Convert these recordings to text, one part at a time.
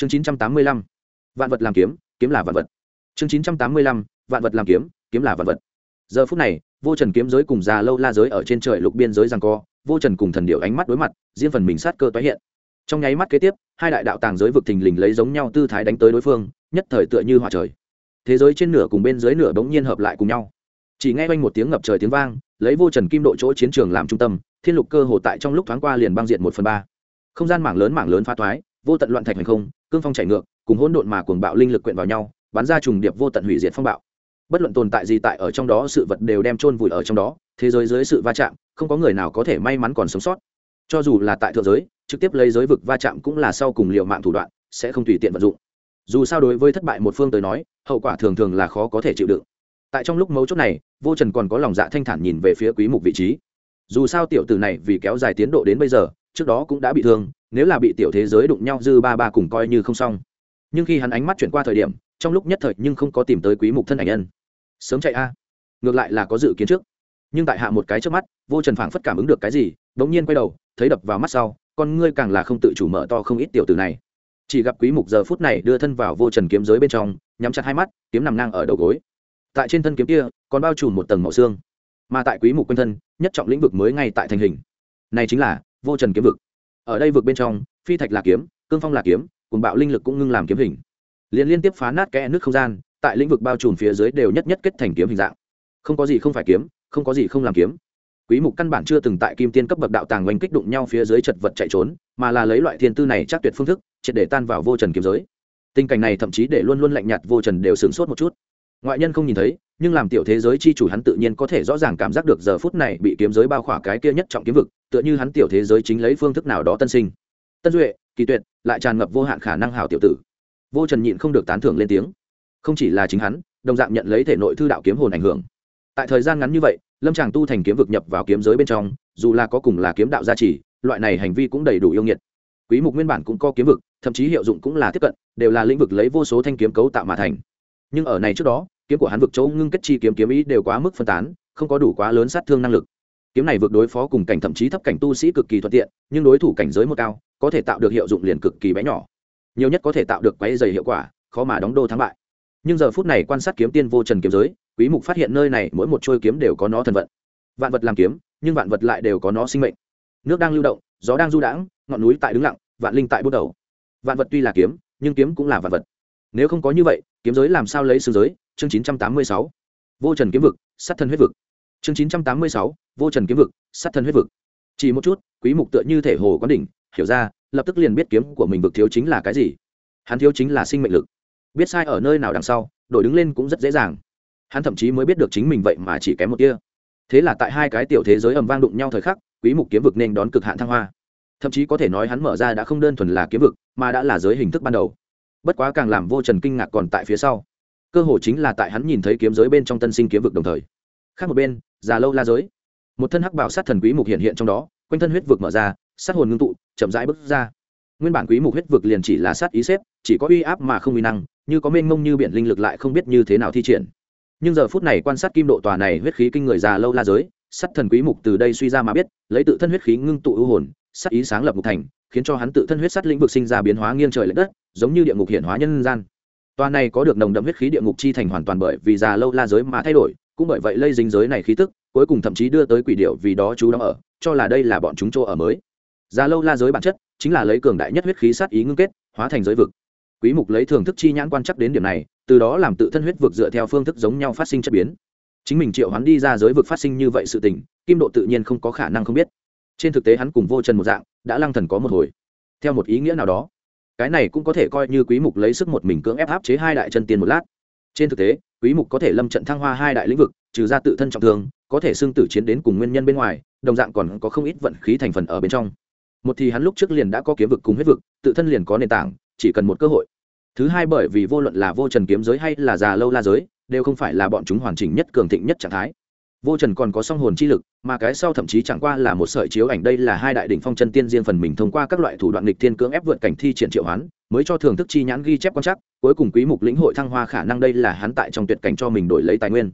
chương chín trăm tám mươi lăm, vạn vật làm kiếm kiếm là vạn vật. Chương chín trăm tám mươi lăm, vạn vật làm kiếm kiếm là vạn vật. Giờ phút này, vô trần kiếm giới cùng già lâu la giới ở trên trời lục biên giới rằng co, vô trần cùng thần điệu ánh mắt đối mặt, riêng phần mình sát cơ tái hiện. Trong nháy mắt kế tiếp, hai đại đạo tàng giới vực thình lình lấy giống nhau tư thái đánh tới đối phương, nhất thời tựa như hòa trời. Thế giới trên nửa cùng bên dưới nửa bỗng nhiên hợp lại cùng nhau. Chỉ nghe quanh một tiếng ngập trời tiếng vang, lấy vô trần kim độ chỗ chiến trường làm trung tâm, thiên lục cơ hồ tại trong lúc thoáng qua liền băng diện một phần ba. Không gian mảng lớn mảng lớn phá thoái, vô tận loạn thạch hành không cương phong chảy ngược, cùng hỗn độn mà cuồng bạo linh lực quyện vào nhau, bắn ra trùng điệp vô tận hủy diệt phong bạo. Bất luận tồn tại gì tại ở trong đó, sự vật đều đem chôn vùi ở trong đó, thế giới dưới sự va chạm, không có người nào có thể may mắn còn sống sót. Cho dù là tại thượng giới, trực tiếp lấy giới vực va chạm cũng là sau cùng liệu mạng thủ đoạn, sẽ không tùy tiện vận dụng. Dù sao đối với thất bại một phương tới nói, hậu quả thường thường là khó có thể chịu đựng. Tại trong lúc mấu chốt này, vô trần còn có lòng dạ thanh thản nhìn về phía quý mục vị trí. Dù sao tiểu tử này vì kéo dài tiến độ đến bây giờ trước đó cũng đã bị thương, nếu là bị tiểu thế giới đụng nhau dư ba ba cùng coi như không xong. Nhưng khi hắn ánh mắt chuyển qua thời điểm, trong lúc nhất thời nhưng không có tìm tới quý mục thân ảnh nhân. Sớm chạy a. Ngược lại là có dự kiến trước. Nhưng tại hạ một cái trước mắt, vô trần phảng phất cảm ứng được cái gì, bỗng nhiên quay đầu, thấy đập vào mắt sau, con ngươi càng là không tự chủ mở to không ít tiểu tử này. Chỉ gặp quý mục giờ phút này đưa thân vào vô trần kiếm giới bên trong, nhắm chặt hai mắt, kiếm nằm ngang ở đầu gối. Tại trên thân kiếm kia, còn bao trùm một tầng màu xương. Mà tại quý mục quanh thân, nhất trọng lĩnh vực mới ngay tại thành hình. Này chính là vô trần kiếm vực. Ở đây vực bên trong, phi thạch là kiếm, cương phong là kiếm, cùng bạo linh lực cũng ngưng làm kiếm hình. Liên liên tiếp phá nát kẽ nước không gian, tại lĩnh vực bao trùm phía dưới đều nhất nhất kết thành kiếm hình dạng. Không có gì không phải kiếm, không có gì không làm kiếm. Quý mục căn bản chưa từng tại kim tiên cấp bậc đạo tàng oanh kích đụng nhau phía dưới chật vật chạy trốn, mà là lấy loại thiên tư này chắc tuyệt phương thức, triệt để tan vào vô trần kiếm giới. Tình cảnh này thậm chí để luôn luôn lạnh nhạt vô trần đều sửng sốt một chút. Ngoại nhân không nhìn thấy nhưng làm tiểu thế giới chi chủ hắn tự nhiên có thể rõ ràng cảm giác được giờ phút này bị kiếm giới bao khỏa cái kia nhất trọng kiếm vực, tựa như hắn tiểu thế giới chính lấy phương thức nào đó tân sinh. Tân duệ, kỳ tuyệt, lại tràn ngập vô hạn khả năng hảo tiểu tử. Vô trần nhịn không được tán thưởng lên tiếng. Không chỉ là chính hắn, đồng dạng nhận lấy thể nội thư đạo kiếm hồn ảnh hưởng. Tại thời gian ngắn như vậy, lâm tràng tu thành kiếm vực nhập vào kiếm giới bên trong, dù là có cùng là kiếm đạo gia trì, loại này hành vi cũng đầy đủ yêu nghiệt. Quý mục nguyên bản cũng có kiếm vực, thậm chí hiệu dụng cũng là tiếp cận, đều là lĩnh vực lấy vô số thanh kiếm cấu tạo mà thành. Nhưng ở này trước đó kiếm của hắn vực chỗ ngưng kết chi kiếm kiếm ý đều quá mức phân tán, không có đủ quá lớn sát thương năng lực. Kiếm này vượt đối phó cùng cảnh thậm chí thấp cảnh tu sĩ cực kỳ thuận tiện, nhưng đối thủ cảnh giới một cao, có thể tạo được hiệu dụng liền cực kỳ bé nhỏ. Nhiều nhất có thể tạo được quấy dày hiệu quả, khó mà đóng đô thắng bại. Nhưng giờ phút này quan sát kiếm tiên vô trần kiếm giới, quý mục phát hiện nơi này mỗi một trôi kiếm đều có nó thần vận. Vạn vật làm kiếm, nhưng vạn vật lại đều có nó sinh mệnh. Nước đang lưu động, gió đang du đãng, ngọn núi tại đứng lặng, vạn linh tại bước đầu. Vạn vật tuy là kiếm, nhưng kiếm cũng là vạn vật. Nếu không có như vậy kiếm giới làm sao lấy xương giới? Chương 986. vô trần kiếm vực, sát thân huyết vực. Chương 986. vô trần kiếm vực, sát thân huyết vực. Chỉ một chút, quý mục tựa như thể hồ quán đỉnh, hiểu ra, lập tức liền biết kiếm của mình vực thiếu chính là cái gì. Hắn thiếu chính là sinh mệnh lực. Biết sai ở nơi nào đằng sau, đổi đứng lên cũng rất dễ dàng. Hắn thậm chí mới biết được chính mình vậy mà chỉ kém một tia. Thế là tại hai cái tiểu thế giới ầm vang đụng nhau thời khắc, quý mục kiếm vực nên đón cực hạn thăng hoa. Thậm chí có thể nói hắn mở ra đã không đơn thuần là kiếm vực, mà đã là giới hình thức ban đầu bất quá càng làm vô trần kinh ngạc còn tại phía sau. Cơ hồ chính là tại hắn nhìn thấy kiếm giới bên trong tân sinh kiếm vực đồng thời. Khác một bên, già lâu la giới. Một thân hắc bảo sát thần quý mục hiện hiện trong đó, quanh thân huyết vực mở ra, sát hồn ngưng tụ, chậm rãi bước ra. Nguyên bản quý mục huyết vực liền chỉ là sát ý xếp, chỉ có uy áp mà không uy năng, như có mênh mông như biển linh lực lại không biết như thế nào thi triển. Nhưng giờ phút này quan sát kim độ tòa này huyết khí kinh người già lâu la giới, sát thần quý mục từ đây suy ra mà biết, lấy tự thân huyết khí ngưng tụ ưu hồn, sát ý sáng lập ngục thành khiến cho hắn tự thân huyết sắt lĩnh vực sinh ra biến hóa nghiêng trời lệch đất, giống như địa ngục hiển hóa nhân gian. Toàn này có được nồng đậm huyết khí địa ngục chi thành hoàn toàn bởi vì già lâu la giới mà thay đổi, cũng bởi vậy lây dính giới này khí tức, cuối cùng thậm chí đưa tới quỷ điểu vì đó chú đóng ở, cho là đây là bọn chúng chỗ ở mới. Già lâu la giới bản chất chính là lấy cường đại nhất huyết khí sát ý ngưng kết, hóa thành giới vực. Quý mục lấy thường thức chi nhãn quan chắc đến điểm này, từ đó làm tự thân huyết vực dựa theo phương thức giống nhau phát sinh chất biến. Chính mình triệu hoán đi ra giới vực phát sinh như vậy sự tình, kim độ tự nhiên không có khả năng không biết trên thực tế hắn cùng vô trần một dạng, đã lăng thần có một hồi. Theo một ý nghĩa nào đó, cái này cũng có thể coi như quý mục lấy sức một mình cưỡng ép áp chế hai đại chân tiên một lát. Trên thực tế, quý mục có thể lâm trận thăng hoa hai đại lĩnh vực, trừ ra tự thân trọng thương, có thể xương tử chiến đến cùng nguyên nhân bên ngoài, đồng dạng còn có không ít vận khí thành phần ở bên trong. Một thì hắn lúc trước liền đã có kiếm vực cùng huyết vực, tự thân liền có nền tảng, chỉ cần một cơ hội. Thứ hai bởi vì vô luận là vô trần kiếm giới hay là già lâu la giới, đều không phải là bọn chúng hoàn chỉnh nhất cường thịnh nhất trạng thái vô trần còn có song hồn chi lực, mà cái sau thậm chí chẳng qua là một sợi chiếu ảnh, đây là hai đại đ ỉ n h phong chân tiên riêng phần mình thông qua các loại thủ đoạn lịch thiên cưỡng ép vượt cảnh thi triển triệu hoán, mới cho thưởng thức chi nhãn ghi chép quan chắc cuối cùng quý mục lĩnh hội thăng hoa khả năng đây là hắn tại trong tuyệt cảnh cho mình đổi lấy tài nguyên.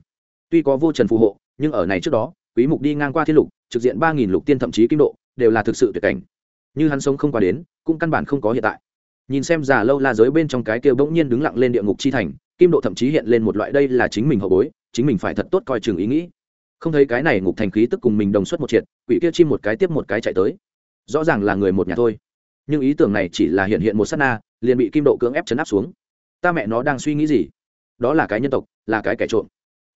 Tuy có vô trần phù hộ, nhưng ở này trước đó, quý mục đi ngang qua thiên lục, trực diện ba nghìn lục tiên thậm chí kim độ, đều là thực sự tuyệt cảnh. Như hắn sống không qua đến, cũng căn bản không có hiện tại. Nhìn xem già lâu la giới bên trong cái kia bỗng nhiên đứng lặng lên địa ngục chi thành, kim độ thậm chí hiện lên một loại đây là chính mình hậu bối, chính mình phải thật tốt coi chừng ý nghĩ không thấy cái này ngục thành khí tức cùng mình đồng xuất một triệt, quỷ kia chim một cái tiếp một cái chạy tới. Rõ ràng là người một nhà thôi. Nhưng ý tưởng này chỉ là hiện hiện một s á t na, liền bị kim độ cưỡng ép chấn áp xuống. Ta mẹ nó đang suy nghĩ gì? Đó là cái nhân tộc, là cái kẻ trộm.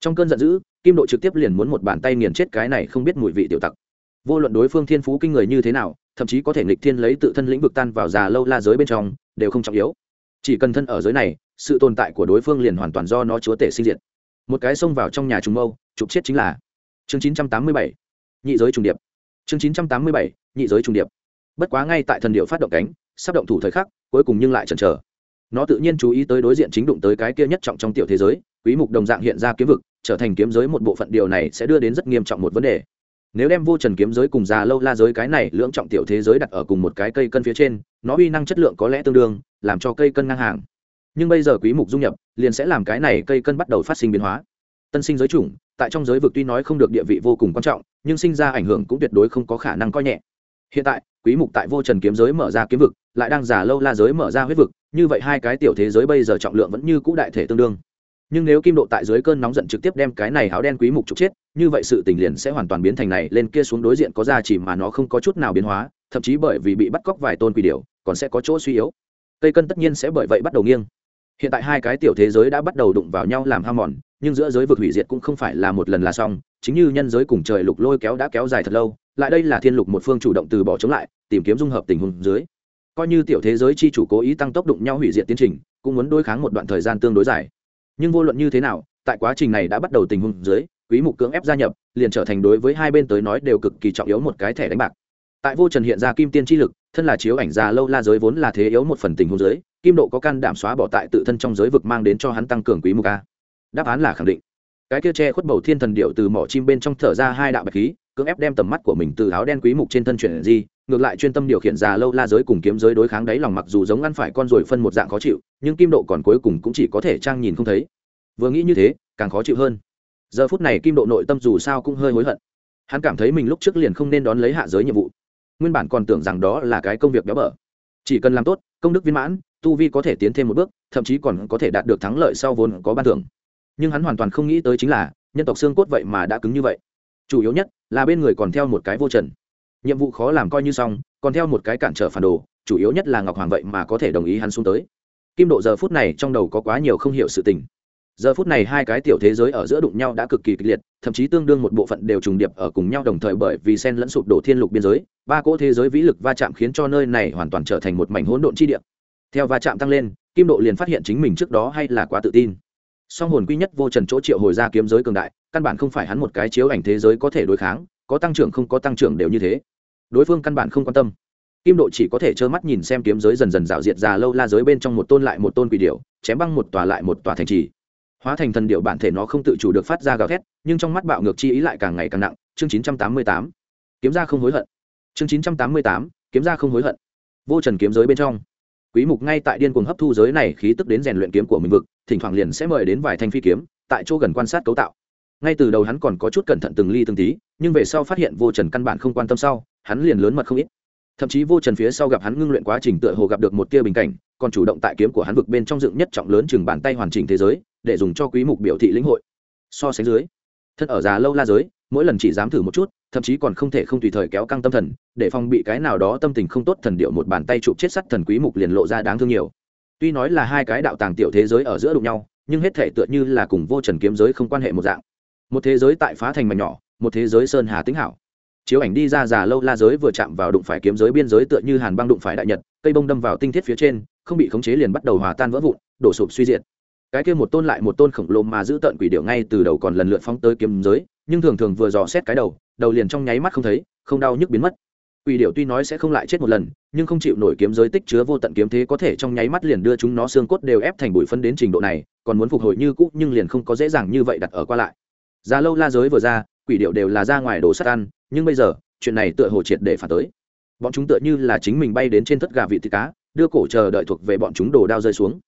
Trong cơn giận dữ, kim độ trực tiếp liền muốn một bàn tay nghiền chết cái này không biết mùi vị tiểu tặc. Vô luận đối phương thiên phú kinh người như thế nào, thậm chí có thể nghịch thiên lấy tự thân lĩnh vực tan vào già lâu la giới bên trong, đều không trọng yếu. Chỉ cần thân ở giới này, sự tồn tại của đối phương liền hoàn toàn do nó chúa tể sinh diệt. Một cái xông vào trong nhà trùng mâu trục chết chính là chương 987, nhị giới trùng điệp. Chương 987, nhị giới trùng điệp. Bất quá ngay tại thần điệu phát động cánh sắp động thủ thời khắc cuối cùng nhưng lại chần chờ. Nó tự nhiên chú ý tới đối diện chính đụng tới cái kia nhất trọng trong tiểu thế giới quý mục đồng dạng hiện ra kiếm vực trở thành kiếm giới một bộ phận điều này sẽ đưa đến rất nghiêm trọng một vấn đề. Nếu đem vô trần kiếm giới cùng già lâu la giới cái này lưỡng trọng tiểu thế giới đặt ở cùng một cái cây cân phía trên nó uy năng chất lượng có lẽ tương đương làm cho cây cân ngang hàng. Nhưng bây giờ quý mục dung nhập liền sẽ làm cái này cây cân bắt đầu phát sinh biến hóa. Tân sinh giới chủng tại trong giới vực tuy nói không được địa vị vô cùng quan trọng, nhưng sinh ra ảnh hưởng cũng tuyệt đối không có khả năng coi nhẹ. Hiện tại, quý mục tại vô trần kiếm giới mở ra kiếm vực, lại đang giả lâu la giới mở ra huyết vực, như vậy hai cái tiểu thế giới bây giờ trọng lượng vẫn như cũ đại thể tương đương. Nhưng nếu kim độ tại dưới cơn nóng giận trực tiếp đem cái này áo đen quý mục trục chết, như vậy sự tình liền sẽ hoàn toàn biến thành này, lên kia xuống đối diện có ra chỉ mà nó không có chút nào biến hóa, thậm chí bởi vì bị bắt cóc vài tôn quỷ điều còn sẽ có chỗ suy yếu. Cây cân tất nhiên sẽ bởi vậy bắt đầu nghiêng hiện tại hai cái tiểu thế giới đã bắt đầu đụng vào nhau làm ham mòn, nhưng giữa giới vực hủy diệt cũng không phải là một lần là xong, chính như nhân giới cùng trời lục lôi kéo đã kéo dài thật lâu, lại đây là thiên lục một phương chủ động từ bỏ chống lại, tìm kiếm dung hợp tình huống dưới. Coi như tiểu thế giới chi chủ cố ý tăng tốc đụng nhau hủy diệt tiến trình, cũng muốn đối kháng một đoạn thời gian tương đối dài. Nhưng vô luận như thế nào, tại quá trình này đã bắt đầu tình huống dưới, quý mục cưỡng ép gia nhập, liền trở thành đối với hai bên tới nói đều cực kỳ trọng yếu một cái thẻ đánh bạc. Tại vô trần hiện ra kim tiên chi lực, thân là chiếu ảnh ra lâu la giới vốn là thế yếu một phần tình huống dưới kim độ có can đảm xóa bỏ tại tự thân trong giới vực mang đến cho hắn tăng cường quý mục a. Đáp án là khẳng định. Cái kia che khuất bầu thiên thần điệu từ mỏ chim bên trong thở ra hai đạo bạch khí, cưỡng ép đem tầm mắt của mình từ áo đen quý mục trên thân chuyển di, ngược lại chuyên tâm điều khiển già lâu la giới cùng kiếm giới đối kháng đáy lòng mặc dù giống ăn phải con ruồi phân một dạng khó chịu, nhưng kim độ còn cuối cùng cũng chỉ có thể trang nhìn không thấy. Vừa nghĩ như thế, càng khó chịu hơn. Giờ phút này kim độ nội tâm dù sao cũng hơi hối hận. Hắn cảm thấy mình lúc trước liền không nên đón lấy hạ giới nhiệm vụ. Nguyên bản còn tưởng rằng đó là cái công việc béo bở. Chỉ cần làm tốt, công đức viên mãn tu vi có thể tiến thêm một bước, thậm chí còn có thể đạt được thắng lợi sau vốn có ban thưởng. Nhưng hắn hoàn toàn không nghĩ tới chính là, nhân tộc xương cốt vậy mà đã cứng như vậy. Chủ yếu nhất là bên người còn theo một cái vô trần. Nhiệm vụ khó làm coi như xong, còn theo một cái cản trở phản đồ, chủ yếu nhất là ngọc hoàng vậy mà có thể đồng ý hắn xuống tới. Kim độ giờ phút này trong đầu có quá nhiều không hiểu sự tình. Giờ phút này hai cái tiểu thế giới ở giữa đụng nhau đã cực kỳ kịch liệt, thậm chí tương đương một bộ phận đều trùng điệp ở cùng nhau đồng thời bởi vì sen lẫn sụp đổ thiên lục biên giới, ba cỗ thế giới vĩ lực va chạm khiến cho nơi này hoàn toàn trở thành một mảnh hỗn độn chi địa theo va chạm tăng lên, kim độ liền phát hiện chính mình trước đó hay là quá tự tin. Song hồn quy nhất vô trần chỗ triệu hồi ra kiếm giới cường đại, căn bản không phải hắn một cái chiếu ảnh thế giới có thể đối kháng, có tăng trưởng không có tăng trưởng đều như thế. Đối phương căn bản không quan tâm. Kim độ chỉ có thể trơ mắt nhìn xem kiếm giới dần dần dạo diệt già lâu la giới bên trong một tôn lại một tôn quỷ điệu chém băng một tòa lại một tòa thành trì. Hóa thành thần điệu bản thể nó không tự chủ được phát ra gào thét, nhưng trong mắt bạo ngược chi ý lại càng ngày càng nặng. Chương chín trăm tám mươi tám. Kiếm ra không hối hận. Chương chín trăm tám mươi tám. Kiếm ra không hối hận. Vô trần kiếm giới bên trong quý mục ngay tại điên cuồng hấp thu giới này khí tức đến rèn luyện kiếm của mình vực, thỉnh thoảng liền sẽ mời đến vài thanh phi kiếm, tại chỗ gần quan sát cấu tạo. Ngay từ đầu hắn còn có chút cẩn thận từng ly từng tí, nhưng về sau phát hiện vô trần căn bản không quan tâm sau, hắn liền lớn mật không ít. Thậm chí vô trần phía sau gặp hắn ngưng luyện quá trình tựa hồ gặp được một tia bình cảnh, còn chủ động tại kiếm của hắn vực bên trong dựng nhất trọng lớn chừng bàn tay hoàn chỉnh thế giới, để dùng cho quý mục biểu thị lĩnh hội. So sánh dưới thân ở già lâu la giới, mỗi lần chỉ dám thử một chút, thậm chí còn không thể không tùy thời kéo căng tâm thần, để phòng bị cái nào đó tâm tình không tốt thần điệu một bàn tay chụp chết sắt thần quý mục liền lộ ra đáng thương nhiều. Tuy nói là hai cái đạo tàng tiểu thế giới ở giữa đụng nhau, nhưng hết thể tựa như là cùng vô trần kiếm giới không quan hệ một dạng. Một thế giới tại phá thành mảnh nhỏ, một thế giới sơn hà tính hảo. Chiếu ảnh đi ra già lâu la giới vừa chạm vào đụng phải kiếm giới biên giới tựa như hàn băng đụng phải đại nhật, cây bông đâm vào tinh thiết phía trên, không bị khống chế liền bắt đầu hòa tan vỡ vụn, đổ sụp suy diệt cái kia một tôn lại một tôn khổng lồ mà giữ tận quỷ điệu ngay từ đầu còn lần lượt phóng tới kiếm giới, nhưng thường thường vừa dò xét cái đầu đầu liền trong nháy mắt không thấy, không đau nhức biến mất. Quỷ điệu tuy nói sẽ không lại chết một lần, nhưng không chịu nổi kiếm giới tích chứa vô tận kiếm thế có thể trong nháy mắt liền đưa chúng nó xương cốt đều ép thành bụi phân đến trình độ này, còn muốn phục hồi như cũ nhưng liền không có dễ dàng như vậy đặt ở qua lại. Ra lâu la giới vừa ra, quỷ điệu đều là ra ngoài đồ sắt ăn, nhưng bây giờ, chuyện này tựa hồ triệt để phản tới. Bọn chúng tựa như là chính mình bay đến trên thất gà vị thịt cá, đưa cổ chờ đợi thuộc về bọn chúng đồ đao rơi xuống.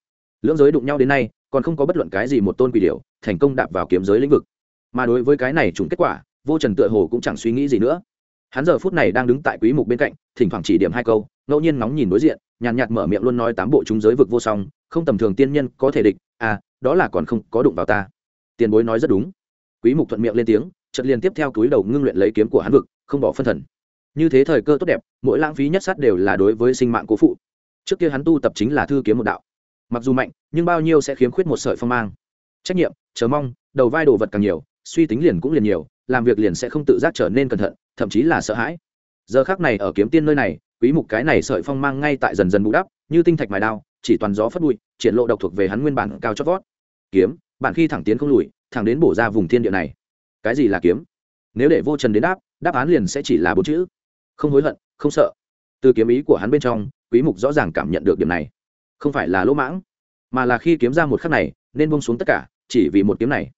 Lưỡng giới đụng nhau đến nay còn không có bất luận cái gì một tôn quỷ điều thành công đạp vào kiếm giới lĩnh vực. Mà đối với cái này trùng kết quả, vô trần tựa hồ cũng chẳng suy nghĩ gì nữa. Hắn giờ phút này đang đứng tại quý mục bên cạnh, thỉnh thoảng chỉ điểm hai câu, ngẫu nhiên ngóng nhìn đối diện, nhàn nhạt mở miệng luôn nói tám bộ chúng giới vực vô song, không tầm thường tiên nhân có thể địch à đó là còn không có đụng vào ta. Tiền bối nói rất đúng. Quý mục thuận miệng lên tiếng, chợt liền tiếp theo túi đầu ngưng luyện lấy kiếm của hắn vực, không bỏ phân thần. Như thế thời cơ tốt đẹp, mỗi lãng phí nhất sát đều là đối với sinh mạng cố phụ. Trước kia hắn tu tập chính là thư kiếm một đạo mặc dù mạnh, nhưng bao nhiêu sẽ khiếm khuyết một sợi phong mang. Trách nhiệm, chờ mong, đầu vai đồ vật càng nhiều, suy tính liền cũng liền nhiều, làm việc liền sẽ không tự giác trở nên cẩn thận, thậm chí là sợ hãi. Giờ khác này ở kiếm tiên nơi này, quý mục cái này sợi phong mang ngay tại dần dần bù đắp, như tinh thạch mài đao, chỉ toàn gió phất bụi, triển lộ độc thuộc về hắn nguyên bản cao chót vót. Kiếm bản khi thẳng tiến không lùi, thẳng đến bổ ra vùng thiên địa này. Cái gì là kiếm? Nếu để vô trần đến đáp đáp án liền sẽ chỉ là bốn chữ. Không hối hận, không sợ. Từ kiếm ý của hắn bên trong, quý mục rõ ràng cảm nhận được điểm này không phải là lỗ mãng, mà là khi kiếm ra một khắc này, nên bông xuống tất cả, chỉ vì một kiếm này.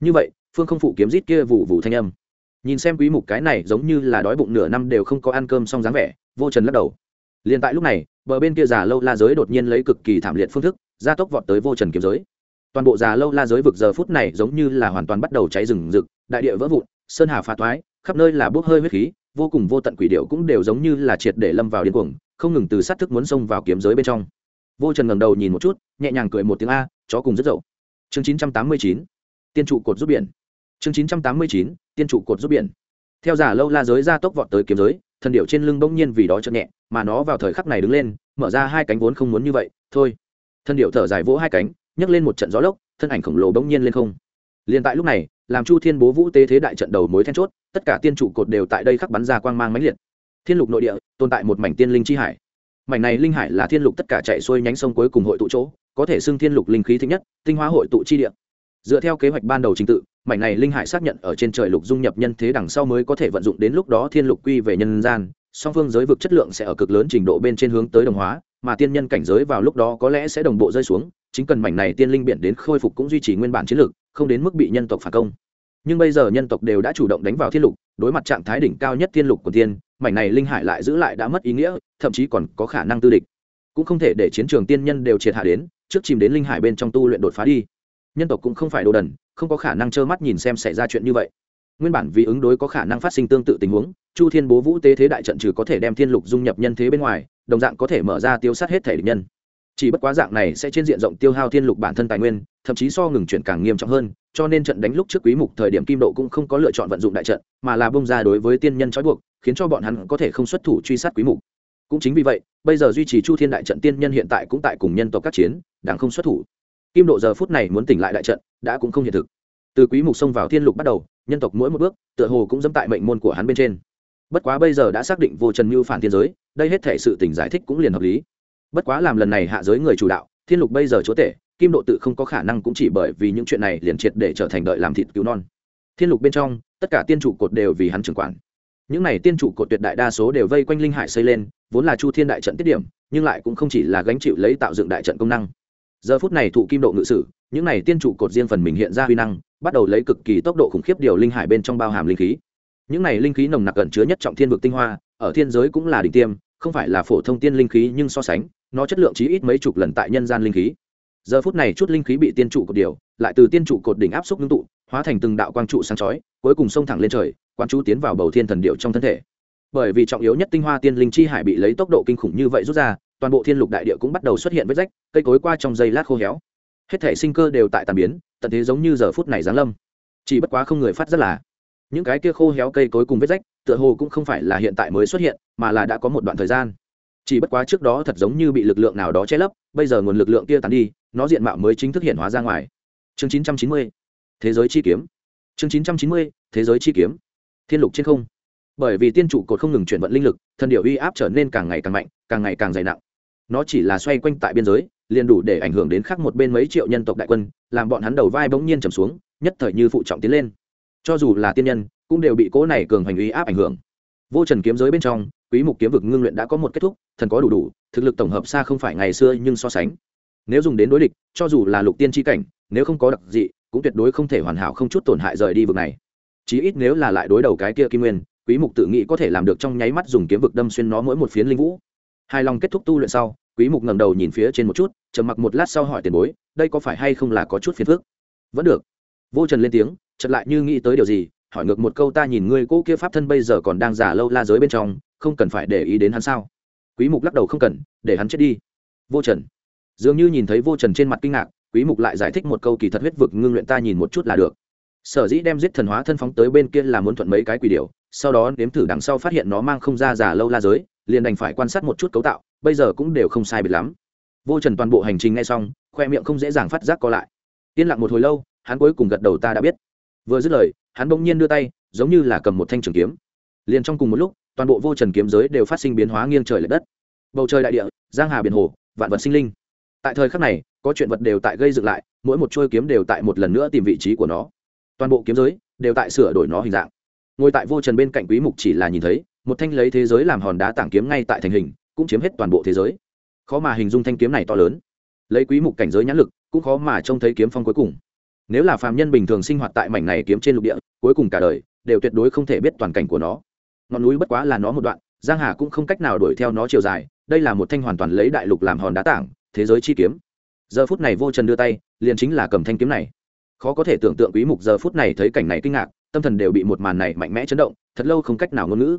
Như vậy, phương không phụ kiếm rít kia vụ vụ thanh âm. Nhìn xem quý mục cái này giống như là đói bụng nửa năm đều không có ăn cơm xong dáng vẻ, vô trần lắc đầu. Liền tại lúc này, bờ bên kia già lâu la giới đột nhiên lấy cực kỳ thảm liệt phương thức, gia tốc vọt tới vô trần kiếm giới. Toàn bộ già lâu la giới vực giờ phút này giống như là hoàn toàn bắt đầu cháy rừng rực, đại địa vỡ vụn, sơn hà phá thoái khắp nơi là bốc hơi huyết khí, vô cùng vô tận quỷ điệu cũng đều giống như là triệt để lâm vào điên cuồng, không ngừng từ sát thức muốn xông vào kiếm giới bên trong vô trần ngẩng đầu nhìn một chút, nhẹ nhàng cười một tiếng a, chó cùng rất dậu. Chương chín trăm tám mươi chín, tiên trụ cột giúp biển. Chương chín trăm tám mươi chín, tiên trụ cột giúp biển. Theo giả lâu la giới ra tốc vọt tới kiếm giới, thần điệu trên lưng bỗng nhiên vì đó chợt nhẹ, mà nó vào thời khắc này đứng lên, mở ra hai cánh vốn không muốn như vậy, thôi. Thần điệu thở dài vỗ hai cánh, nhấc lên một trận gió lốc, thân ảnh khổng lồ bỗng nhiên lên không. Liền tại lúc này, làm chu thiên bố vũ tế thế đại trận đầu mối then chốt, tất cả tiên trụ cột đều tại đây khắc bắn ra quang mang mãnh liệt. Thiên lục nội địa, tồn tại một mảnh tiên linh chi hải mảnh này linh hải là thiên lục tất cả chạy xuôi nhánh sông cuối cùng hội tụ chỗ, có thể xưng thiên lục linh khí thích nhất, tinh hóa hội tụ chi địa. Dựa theo kế hoạch ban đầu trình tự, mảnh này linh hải xác nhận ở trên trời lục dung nhập nhân thế đằng sau mới có thể vận dụng đến lúc đó thiên lục quy về nhân gian, song phương giới vực chất lượng sẽ ở cực lớn trình độ bên trên hướng tới đồng hóa, mà tiên nhân cảnh giới vào lúc đó có lẽ sẽ đồng bộ rơi xuống, chính cần mảnh này tiên linh biển đến khôi phục cũng duy trì nguyên bản chiến lược, không đến mức bị nhân tộc phản công. Nhưng bây giờ nhân tộc đều đã chủ động đánh vào thiên lục, đối mặt trạng thái đỉnh cao nhất thiên lục của tiên mảnh này linh hải lại giữ lại đã mất ý nghĩa, thậm chí còn có khả năng tư địch. Cũng không thể để chiến trường tiên nhân đều triệt hạ đến, trước chìm đến linh hải bên trong tu luyện đột phá đi. Nhân tộc cũng không phải đồ đần, không có khả năng trơ mắt nhìn xem xảy ra chuyện như vậy. Nguyên bản vì ứng đối có khả năng phát sinh tương tự tình huống, chu thiên bố vũ tế thế đại trận trừ có thể đem thiên lục dung nhập nhân thế bên ngoài, đồng dạng có thể mở ra tiêu sát hết thể địch nhân chỉ bất quá dạng này sẽ trên diện rộng tiêu hao thiên lục bản thân tài nguyên, thậm chí so ngừng chuyển càng nghiêm trọng hơn, cho nên trận đánh lúc trước quý mục thời điểm kim độ cũng không có lựa chọn vận dụng đại trận, mà là bông ra đối với tiên nhân trói buộc, khiến cho bọn hắn có thể không xuất thủ truy sát quý mục. Cũng chính vì vậy, bây giờ duy trì chu thiên đại trận tiên nhân hiện tại cũng tại cùng nhân tộc các chiến, đang không xuất thủ. Kim độ giờ phút này muốn tỉnh lại đại trận, đã cũng không hiện thực. Từ quý mục xông vào thiên lục bắt đầu, nhân tộc mỗi một bước, tựa hồ cũng dẫm tại mệnh môn của hắn bên trên. Bất quá bây giờ đã xác định vô trần mưu phản thiên giới, đây hết thể sự tình giải thích cũng liền hợp lý bất quá làm lần này hạ giới người chủ đạo, thiên lục bây giờ chúa tể, kim độ tự không có khả năng cũng chỉ bởi vì những chuyện này liền triệt để trở thành đợi làm thịt cứu non. Thiên lục bên trong, tất cả tiên trụ cột đều vì hắn trưởng quản. Những này tiên trụ cột tuyệt đại đa số đều vây quanh linh hải xây lên, vốn là chu thiên đại trận tiết điểm, nhưng lại cũng không chỉ là gánh chịu lấy tạo dựng đại trận công năng. Giờ phút này thụ kim độ ngự sử, những này tiên trụ cột riêng phần mình hiện ra huy năng, bắt đầu lấy cực kỳ tốc độ khủng khiếp điều linh hải bên trong bao hàm linh khí. Những này linh khí nồng nặc gần chứa nhất trọng thiên vực tinh hoa, ở thiên giới cũng là đỉnh tiêm, không phải là phổ thông tiên linh khí nhưng so sánh nó chất lượng chí ít mấy chục lần tại nhân gian linh khí. Giờ phút này chút linh khí bị tiên trụ cột điều, lại từ tiên trụ cột đỉnh áp xúc ngưng tụ, hóa thành từng đạo quang trụ sáng chói, cuối cùng xông thẳng lên trời, quán chú tiến vào bầu thiên thần điệu trong thân thể. Bởi vì trọng yếu nhất tinh hoa tiên linh chi hải bị lấy tốc độ kinh khủng như vậy rút ra, toàn bộ thiên lục đại địa cũng bắt đầu xuất hiện vết rách, cây cối qua trong giây lát khô héo. Hết thể sinh cơ đều tại tàn biến, tận thế giống như giờ phút này giáng lâm. Chỉ bất quá không người phát rất là, những cái kia khô héo cây cối cùng vết rách, tựa hồ cũng không phải là hiện tại mới xuất hiện, mà là đã có một đoạn thời gian chỉ bất quá trước đó thật giống như bị lực lượng nào đó che lấp, bây giờ nguồn lực lượng kia tàn đi, nó diện mạo mới chính thức hiện hóa ra ngoài. Chương 990 thế giới chi kiếm. Chương 990 thế giới chi kiếm. Thiên lục trên không. Bởi vì tiên trụ cột không ngừng chuyển vận linh lực, thần điệu uy áp trở nên càng ngày càng mạnh, càng ngày càng dày nặng. Nó chỉ là xoay quanh tại biên giới, liền đủ để ảnh hưởng đến khác một bên mấy triệu nhân tộc đại quân, làm bọn hắn đầu vai bỗng nhiên trầm xuống, nhất thời như phụ trọng tiến lên. Cho dù là tiên nhân, cũng đều bị cố này cường hành uy áp ảnh hưởng vô trần kiếm giới bên trong, quý mục kiếm vực ngưng luyện đã có một kết thúc, thần có đủ đủ, thực lực tổng hợp xa không phải ngày xưa nhưng so sánh. Nếu dùng đến đối địch, cho dù là lục tiên tri cảnh, nếu không có đặc dị, cũng tuyệt đối không thể hoàn hảo không chút tổn hại rời đi vực này. Chí ít nếu là lại đối đầu cái kia kim nguyên, quý mục tự nghĩ có thể làm được trong nháy mắt dùng kiếm vực đâm xuyên nó mỗi một phiến linh vũ. Hai lòng kết thúc tu luyện sau, quý mục ngẩng đầu nhìn phía trên một chút, trầm mặc một lát sau hỏi tiền bối, đây có phải hay không là có chút phiền phức? Vẫn được. Vô trần lên tiếng, chợt lại như nghĩ tới điều gì hỏi ngược một câu ta nhìn ngươi cũ kia pháp thân bây giờ còn đang giả lâu la giới bên trong, không cần phải để ý đến hắn sao? Quý mục lắc đầu không cần, để hắn chết đi. Vô trần. Dường như nhìn thấy vô trần trên mặt kinh ngạc, quý mục lại giải thích một câu kỳ thật huyết vực ngưng luyện ta nhìn một chút là được. Sở dĩ đem giết thần hóa thân phóng tới bên kia là muốn thuận mấy cái quỷ điều sau đó nếm thử đằng sau phát hiện nó mang không ra giả lâu la giới, liền đành phải quan sát một chút cấu tạo, bây giờ cũng đều không sai biệt lắm. Vô trần toàn bộ hành trình ngay xong, khoe miệng không dễ dàng phát giác co lại. Yên lặng một hồi lâu, hắn cuối cùng gật đầu ta đã biết. Vừa dứt lời hắn bỗng nhiên đưa tay, giống như là cầm một thanh trường kiếm. Liền trong cùng một lúc, toàn bộ vô trần kiếm giới đều phát sinh biến hóa nghiêng trời l ệ đất. Bầu trời đại địa, giang hà biển hồ, vạn vật sinh linh. Tại thời khắc này, có chuyện vật đều tại gây dựng lại, mỗi một trôi kiếm đều tại một lần nữa tìm vị trí của nó. Toàn bộ kiếm giới đều tại sửa đổi nó hình dạng. Ngồi tại vô trần bên cạnh quý mục chỉ là nhìn thấy, một thanh lấy thế giới làm hòn đá tảng kiếm ngay tại thành hình, cũng chiếm hết toàn bộ thế giới. Khó mà hình dung thanh kiếm này to lớn. Lấy quý mục cảnh giới nhãn lực, cũng khó mà trông thấy kiếm phong cuối cùng nếu là phàm nhân bình thường sinh hoạt tại mảnh này kiếm trên lục địa, cuối cùng cả đời đều tuyệt đối không thể biết toàn cảnh của nó. Ngọn núi bất quá là nó một đoạn, giang hà cũng không cách nào đuổi theo nó chiều dài, đây là một thanh hoàn toàn lấy đại lục làm hòn đá tảng, thế giới chi kiếm. Giờ phút này vô trần đưa tay, liền chính là cầm thanh kiếm này. Khó có thể tưởng tượng quý mục giờ phút này thấy cảnh này kinh ngạc, tâm thần đều bị một màn này mạnh mẽ chấn động, thật lâu không cách nào ngôn ngữ.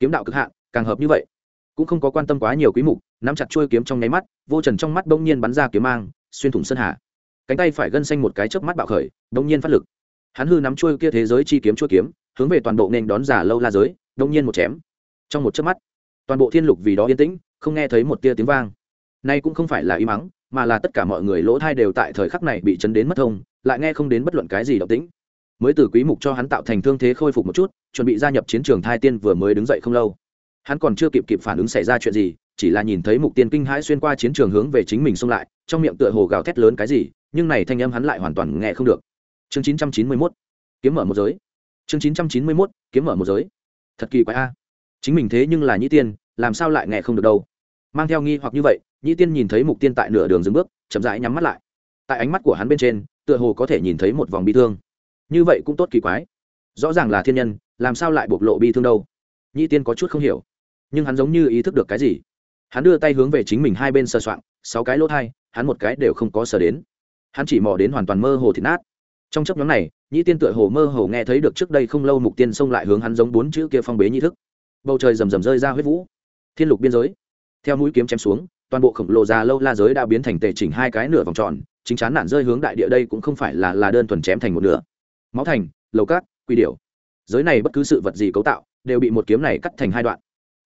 Kiếm đạo cực hạn, càng hợp như vậy. Cũng không có quan tâm quá nhiều quý mục, nắm chặt chuôi kiếm trong nháy mắt, vô trần trong mắt bỗng nhiên bắn ra kiếm mang, xuyên thủng sơn hà cánh tay phải gân xanh một cái chớp mắt bạo khởi bỗng nhiên phát lực. Hắn hư nắm chuôi kia thế giới chi kiếm chuôi kiếm, hướng về toàn bộ nên đón giả lâu la giới đông nhiên một chém. Trong một chớp mắt, toàn bộ thiên lục vì đó yên tĩnh, không nghe thấy một tia tiếng vang. Nay cũng không phải là ý mắng, mà là tất cả mọi người lỗ thai đều tại thời khắc này bị chấn đến mất thông, lại nghe không đến bất luận cái gì động tĩnh. Mới từ quý mục cho hắn tạo thành thương thế khôi phục một chút, chuẩn bị gia nhập chiến trường thai tiên vừa mới đứng dậy không lâu. Hắn còn chưa kịp kịp phản ứng xảy ra chuyện gì, chỉ là nhìn thấy mục tiên kinh hãi xuyên qua chiến trường hướng về chính mình xông lại trong miệng tựa hồ gào thét lớn cái gì, nhưng này thanh âm hắn lại hoàn toàn nghe không được. Chương 991 kiếm mở một giới. Chương 991 kiếm mở một giới. Thật kỳ quái a. Chính mình thế nhưng là nhĩ tiên, làm sao lại nghe không được đâu? Mang theo nghi hoặc như vậy, nhĩ tiên nhìn thấy mục tiên tại nửa đường dừng bước, chậm rãi nhắm mắt lại. Tại ánh mắt của hắn bên trên, tựa hồ có thể nhìn thấy một vòng bi thương. Như vậy cũng tốt kỳ quái. Rõ ràng là thiên nhân, làm sao lại bộc lộ bi thương đâu? Nhĩ tiên có chút không hiểu. Nhưng hắn giống như ý thức được cái gì. Hắn đưa tay hướng về chính mình hai bên sờ soạng, sáu cái lỗ thai hắn một cái đều không có sờ đến. Hắn chỉ mò đến hoàn toàn mơ hồ thịt nát. Trong chấp nhóm này, nhĩ tiên tựa hồ mơ hồ nghe thấy được trước đây không lâu mục tiên xông lại hướng hắn giống bốn chữ kia phong bế nhĩ thức. Bầu trời rầm rầm rơi ra huyết vũ. Thiên lục biên giới. Theo mũi kiếm chém xuống, toàn bộ khổng lồ già lâu la giới đã biến thành tề chỉnh hai cái nửa vòng tròn, chính chán nạn rơi hướng đại địa đây cũng không phải là là đơn thuần chém thành một nửa. Máu thành, lầu cát, quy điểu. Giới này bất cứ sự vật gì cấu tạo, đều bị một kiếm này cắt thành hai đoạn.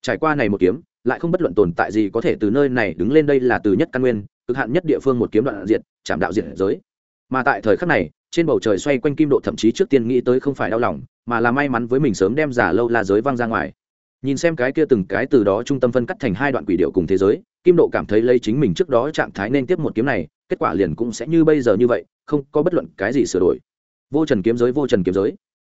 Trải qua này một kiếm, lại không bất luận tồn tại gì có thể từ nơi này đứng lên đây là từ nhất căn nguyên cực hạn nhất địa phương một kiếm đoạn diệt, chạm đạo diệt giới. Mà tại thời khắc này, trên bầu trời xoay quanh kim độ thậm chí trước tiên nghĩ tới không phải đau lòng, mà là may mắn với mình sớm đem giả lâu la giới văng ra ngoài. Nhìn xem cái kia từng cái từ đó trung tâm phân cắt thành hai đoạn quỷ điệu cùng thế giới, kim độ cảm thấy lấy chính mình trước đó trạng thái nên tiếp một kiếm này, kết quả liền cũng sẽ như bây giờ như vậy, không có bất luận cái gì sửa đổi. Vô trần kiếm giới, vô trần kiếm giới.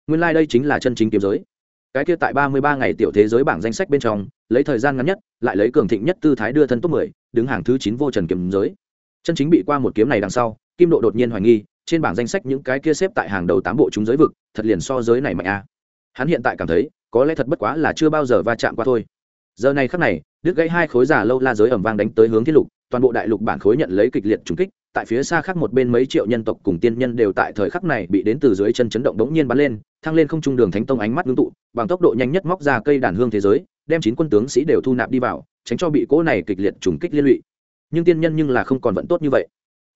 Nguyên lai、like、đây chính là chân chính kiếm giới. Cái kia tại ba mươi ba ngày tiểu thế giới bảng danh sách bên trong, lấy thời gian ngắn nhất, lại lấy cường thịnh nhất tư thái đưa thân top mười đứng hàng thứ chín vô trần kiếm giới. Chân chính bị qua một kiếm này đằng sau, kim độ đột nhiên hoài nghi, trên bảng danh sách những cái kia xếp tại hàng đầu tám bộ chúng giới vực, thật liền so giới này mạnh a hắn hiện tại cảm thấy, có lẽ thật bất quá là chưa bao giờ va chạm qua thôi. Giờ này khắc này, đứt gãy hai khối giả lâu la giới ẩm vang đánh tới hướng thiết lục, toàn bộ đại lục bản khối nhận lấy kịch liệt trùng kích, tại phía xa khác một bên mấy triệu nhân tộc cùng tiên nhân đều tại thời khắc này bị đến từ dưới chân chấn động đống nhiên bắn lên, thăng lên không trung đường thánh tông ánh mắt ngưng tụ, bằng tốc độ nhanh nhất móc ra cây đàn hương thế giới, đem chín quân tướng sĩ đều thu nạp đi vào tránh cho bị cỗ này kịch liệt trùng kích liên lụy. Nhưng tiên nhân nhưng là không còn vẫn tốt như vậy.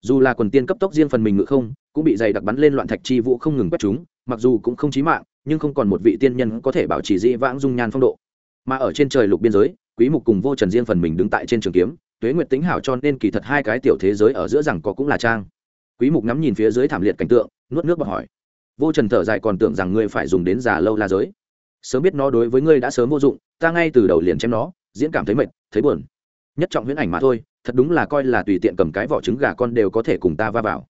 Dù là quần tiên cấp tốc riêng phần mình ngự không, cũng bị dày đặc bắn lên loạn thạch chi vũ không ngừng quét chúng, mặc dù cũng không chí mạng, nhưng không còn một vị tiên nhân có thể bảo trì dĩ vãng dung nhan phong độ. Mà ở trên trời lục biên giới, quý mục cùng vô trần riêng phần mình đứng tại trên trường kiếm, tuế nguyệt tính hảo cho nên kỳ thật hai cái tiểu thế giới ở giữa rằng có cũng là trang. Quý mục ngắm nhìn phía dưới thảm liệt cảnh tượng, nuốt nước bọt hỏi. Vô trần thở dài còn tưởng rằng ngươi phải dùng đến già lâu la giới. Sớm biết nó đối với ngươi đã sớm vô dụng, ta ngay từ đầu liền chém nó diễn cảm thấy mệt, thấy buồn. Nhất trọng huyễn ảnh mà thôi, thật đúng là coi là tùy tiện cầm cái vỏ trứng gà con đều có thể cùng ta va vào.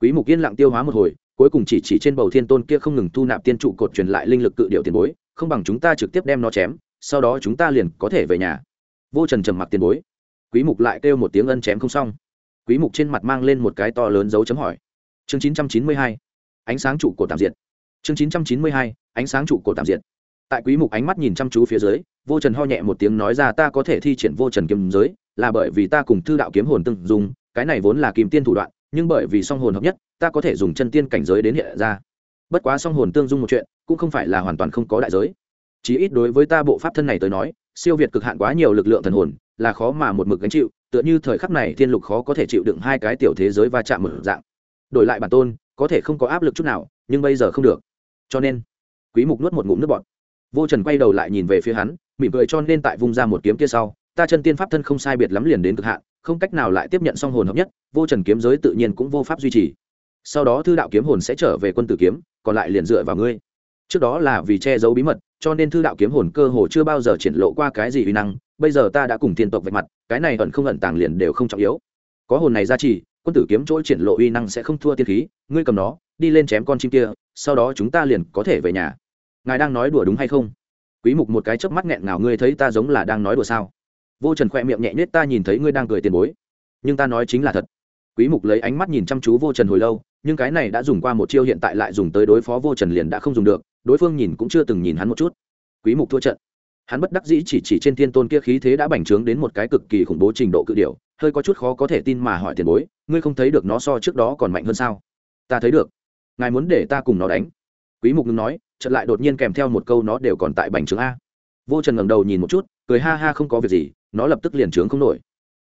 Quý mục yên lặng tiêu hóa một hồi, cuối cùng chỉ chỉ trên bầu thiên tôn kia không ngừng thu nạp tiên trụ cột truyền lại linh lực cự điệu tiền bối, không bằng chúng ta trực tiếp đem nó chém, sau đó chúng ta liền có thể về nhà. Vô trần trầm mặc tiền bối. Quý mục lại kêu một tiếng ân chém không xong. Quý mục trên mặt mang lên một cái to lớn dấu chấm hỏi. Chương 992 ánh sáng trụ cột tạm diệt. Chương 992 ánh sáng trụ cột tạm diệt tại quý mục ánh mắt nhìn chăm chú phía dưới, vô trần ho nhẹ một tiếng nói ra, ta có thể thi triển vô trần kiếm giới, là bởi vì ta cùng thư đạo kiếm hồn từng dùng cái này vốn là kim tiên thủ đoạn, nhưng bởi vì song hồn hợp nhất, ta có thể dùng chân tiên cảnh giới đến hiện ra. Bất quá song hồn tương dung một chuyện, cũng không phải là hoàn toàn không có đại giới. Chí ít đối với ta bộ pháp thân này tới nói, siêu việt cực hạn quá nhiều lực lượng thần hồn, là khó mà một mực gánh chịu, tựa như thời khắc này thiên lục khó có thể chịu đựng hai cái tiểu thế giới va chạm mở dạng. Đổi lại bản tôn, có thể không có áp lực chút nào, nhưng bây giờ không được. Cho nên, quý mục nuốt một ngụm nước bọt vô trần quay đầu lại nhìn về phía hắn, mỉm cười cho nên tại vung ra một kiếm kia sau, ta chân tiên pháp thân không sai biệt lắm liền đến cực hạn, không cách nào lại tiếp nhận song hồn hợp nhất, vô trần kiếm giới tự nhiên cũng vô pháp duy trì. Sau đó thư đạo kiếm hồn sẽ trở về quân tử kiếm, còn lại liền dựa vào ngươi. Trước đó là vì che giấu bí mật, cho nên thư đạo kiếm hồn cơ hồ chưa bao giờ triển lộ qua cái gì uy năng, bây giờ ta đã cùng tiên tộc vạch mặt, cái này ẩn không ẩn tàng liền đều không trọng yếu. Có hồn này ra trì quân tử kiếm chỗ triển lộ uy năng sẽ không thua tiên khí, ngươi cầm nó, đi lên chém con chim kia, sau đó chúng ta liền có thể về nhà ngài đang nói đùa đúng hay không? Quý mục một cái chớp mắt nghẹn ngào ngươi thấy ta giống là đang nói đùa sao? Vô trần khoe miệng nhẹ nhất, ta nhìn thấy ngươi đang cười tiền bối. Nhưng ta nói chính là thật. Quý mục lấy ánh mắt nhìn chăm chú vô trần hồi lâu nhưng cái này đã dùng qua một chiêu hiện tại lại dùng tới đối phó vô trần liền đã không dùng được đối phương nhìn cũng chưa từng nhìn hắn một chút. Quý mục thua trận. Hắn bất đắc dĩ chỉ chỉ trên thiên tôn kia khí thế đã bành trướng đến một cái cực kỳ khủng bố trình độ cự điểu hơi có chút khó có thể tin mà hỏi tiền bối ngươi không thấy được nó so trước đó còn mạnh hơn sao? Ta thấy được. Ngài muốn để ta cùng nó đánh. Quý mục ngừng nói chợt lại đột nhiên kèm theo một câu nó đều còn tại bành trướng a. Vô trần ngẩng đầu nhìn một chút, cười ha ha không có việc gì, nó lập tức liền trướng không nổi.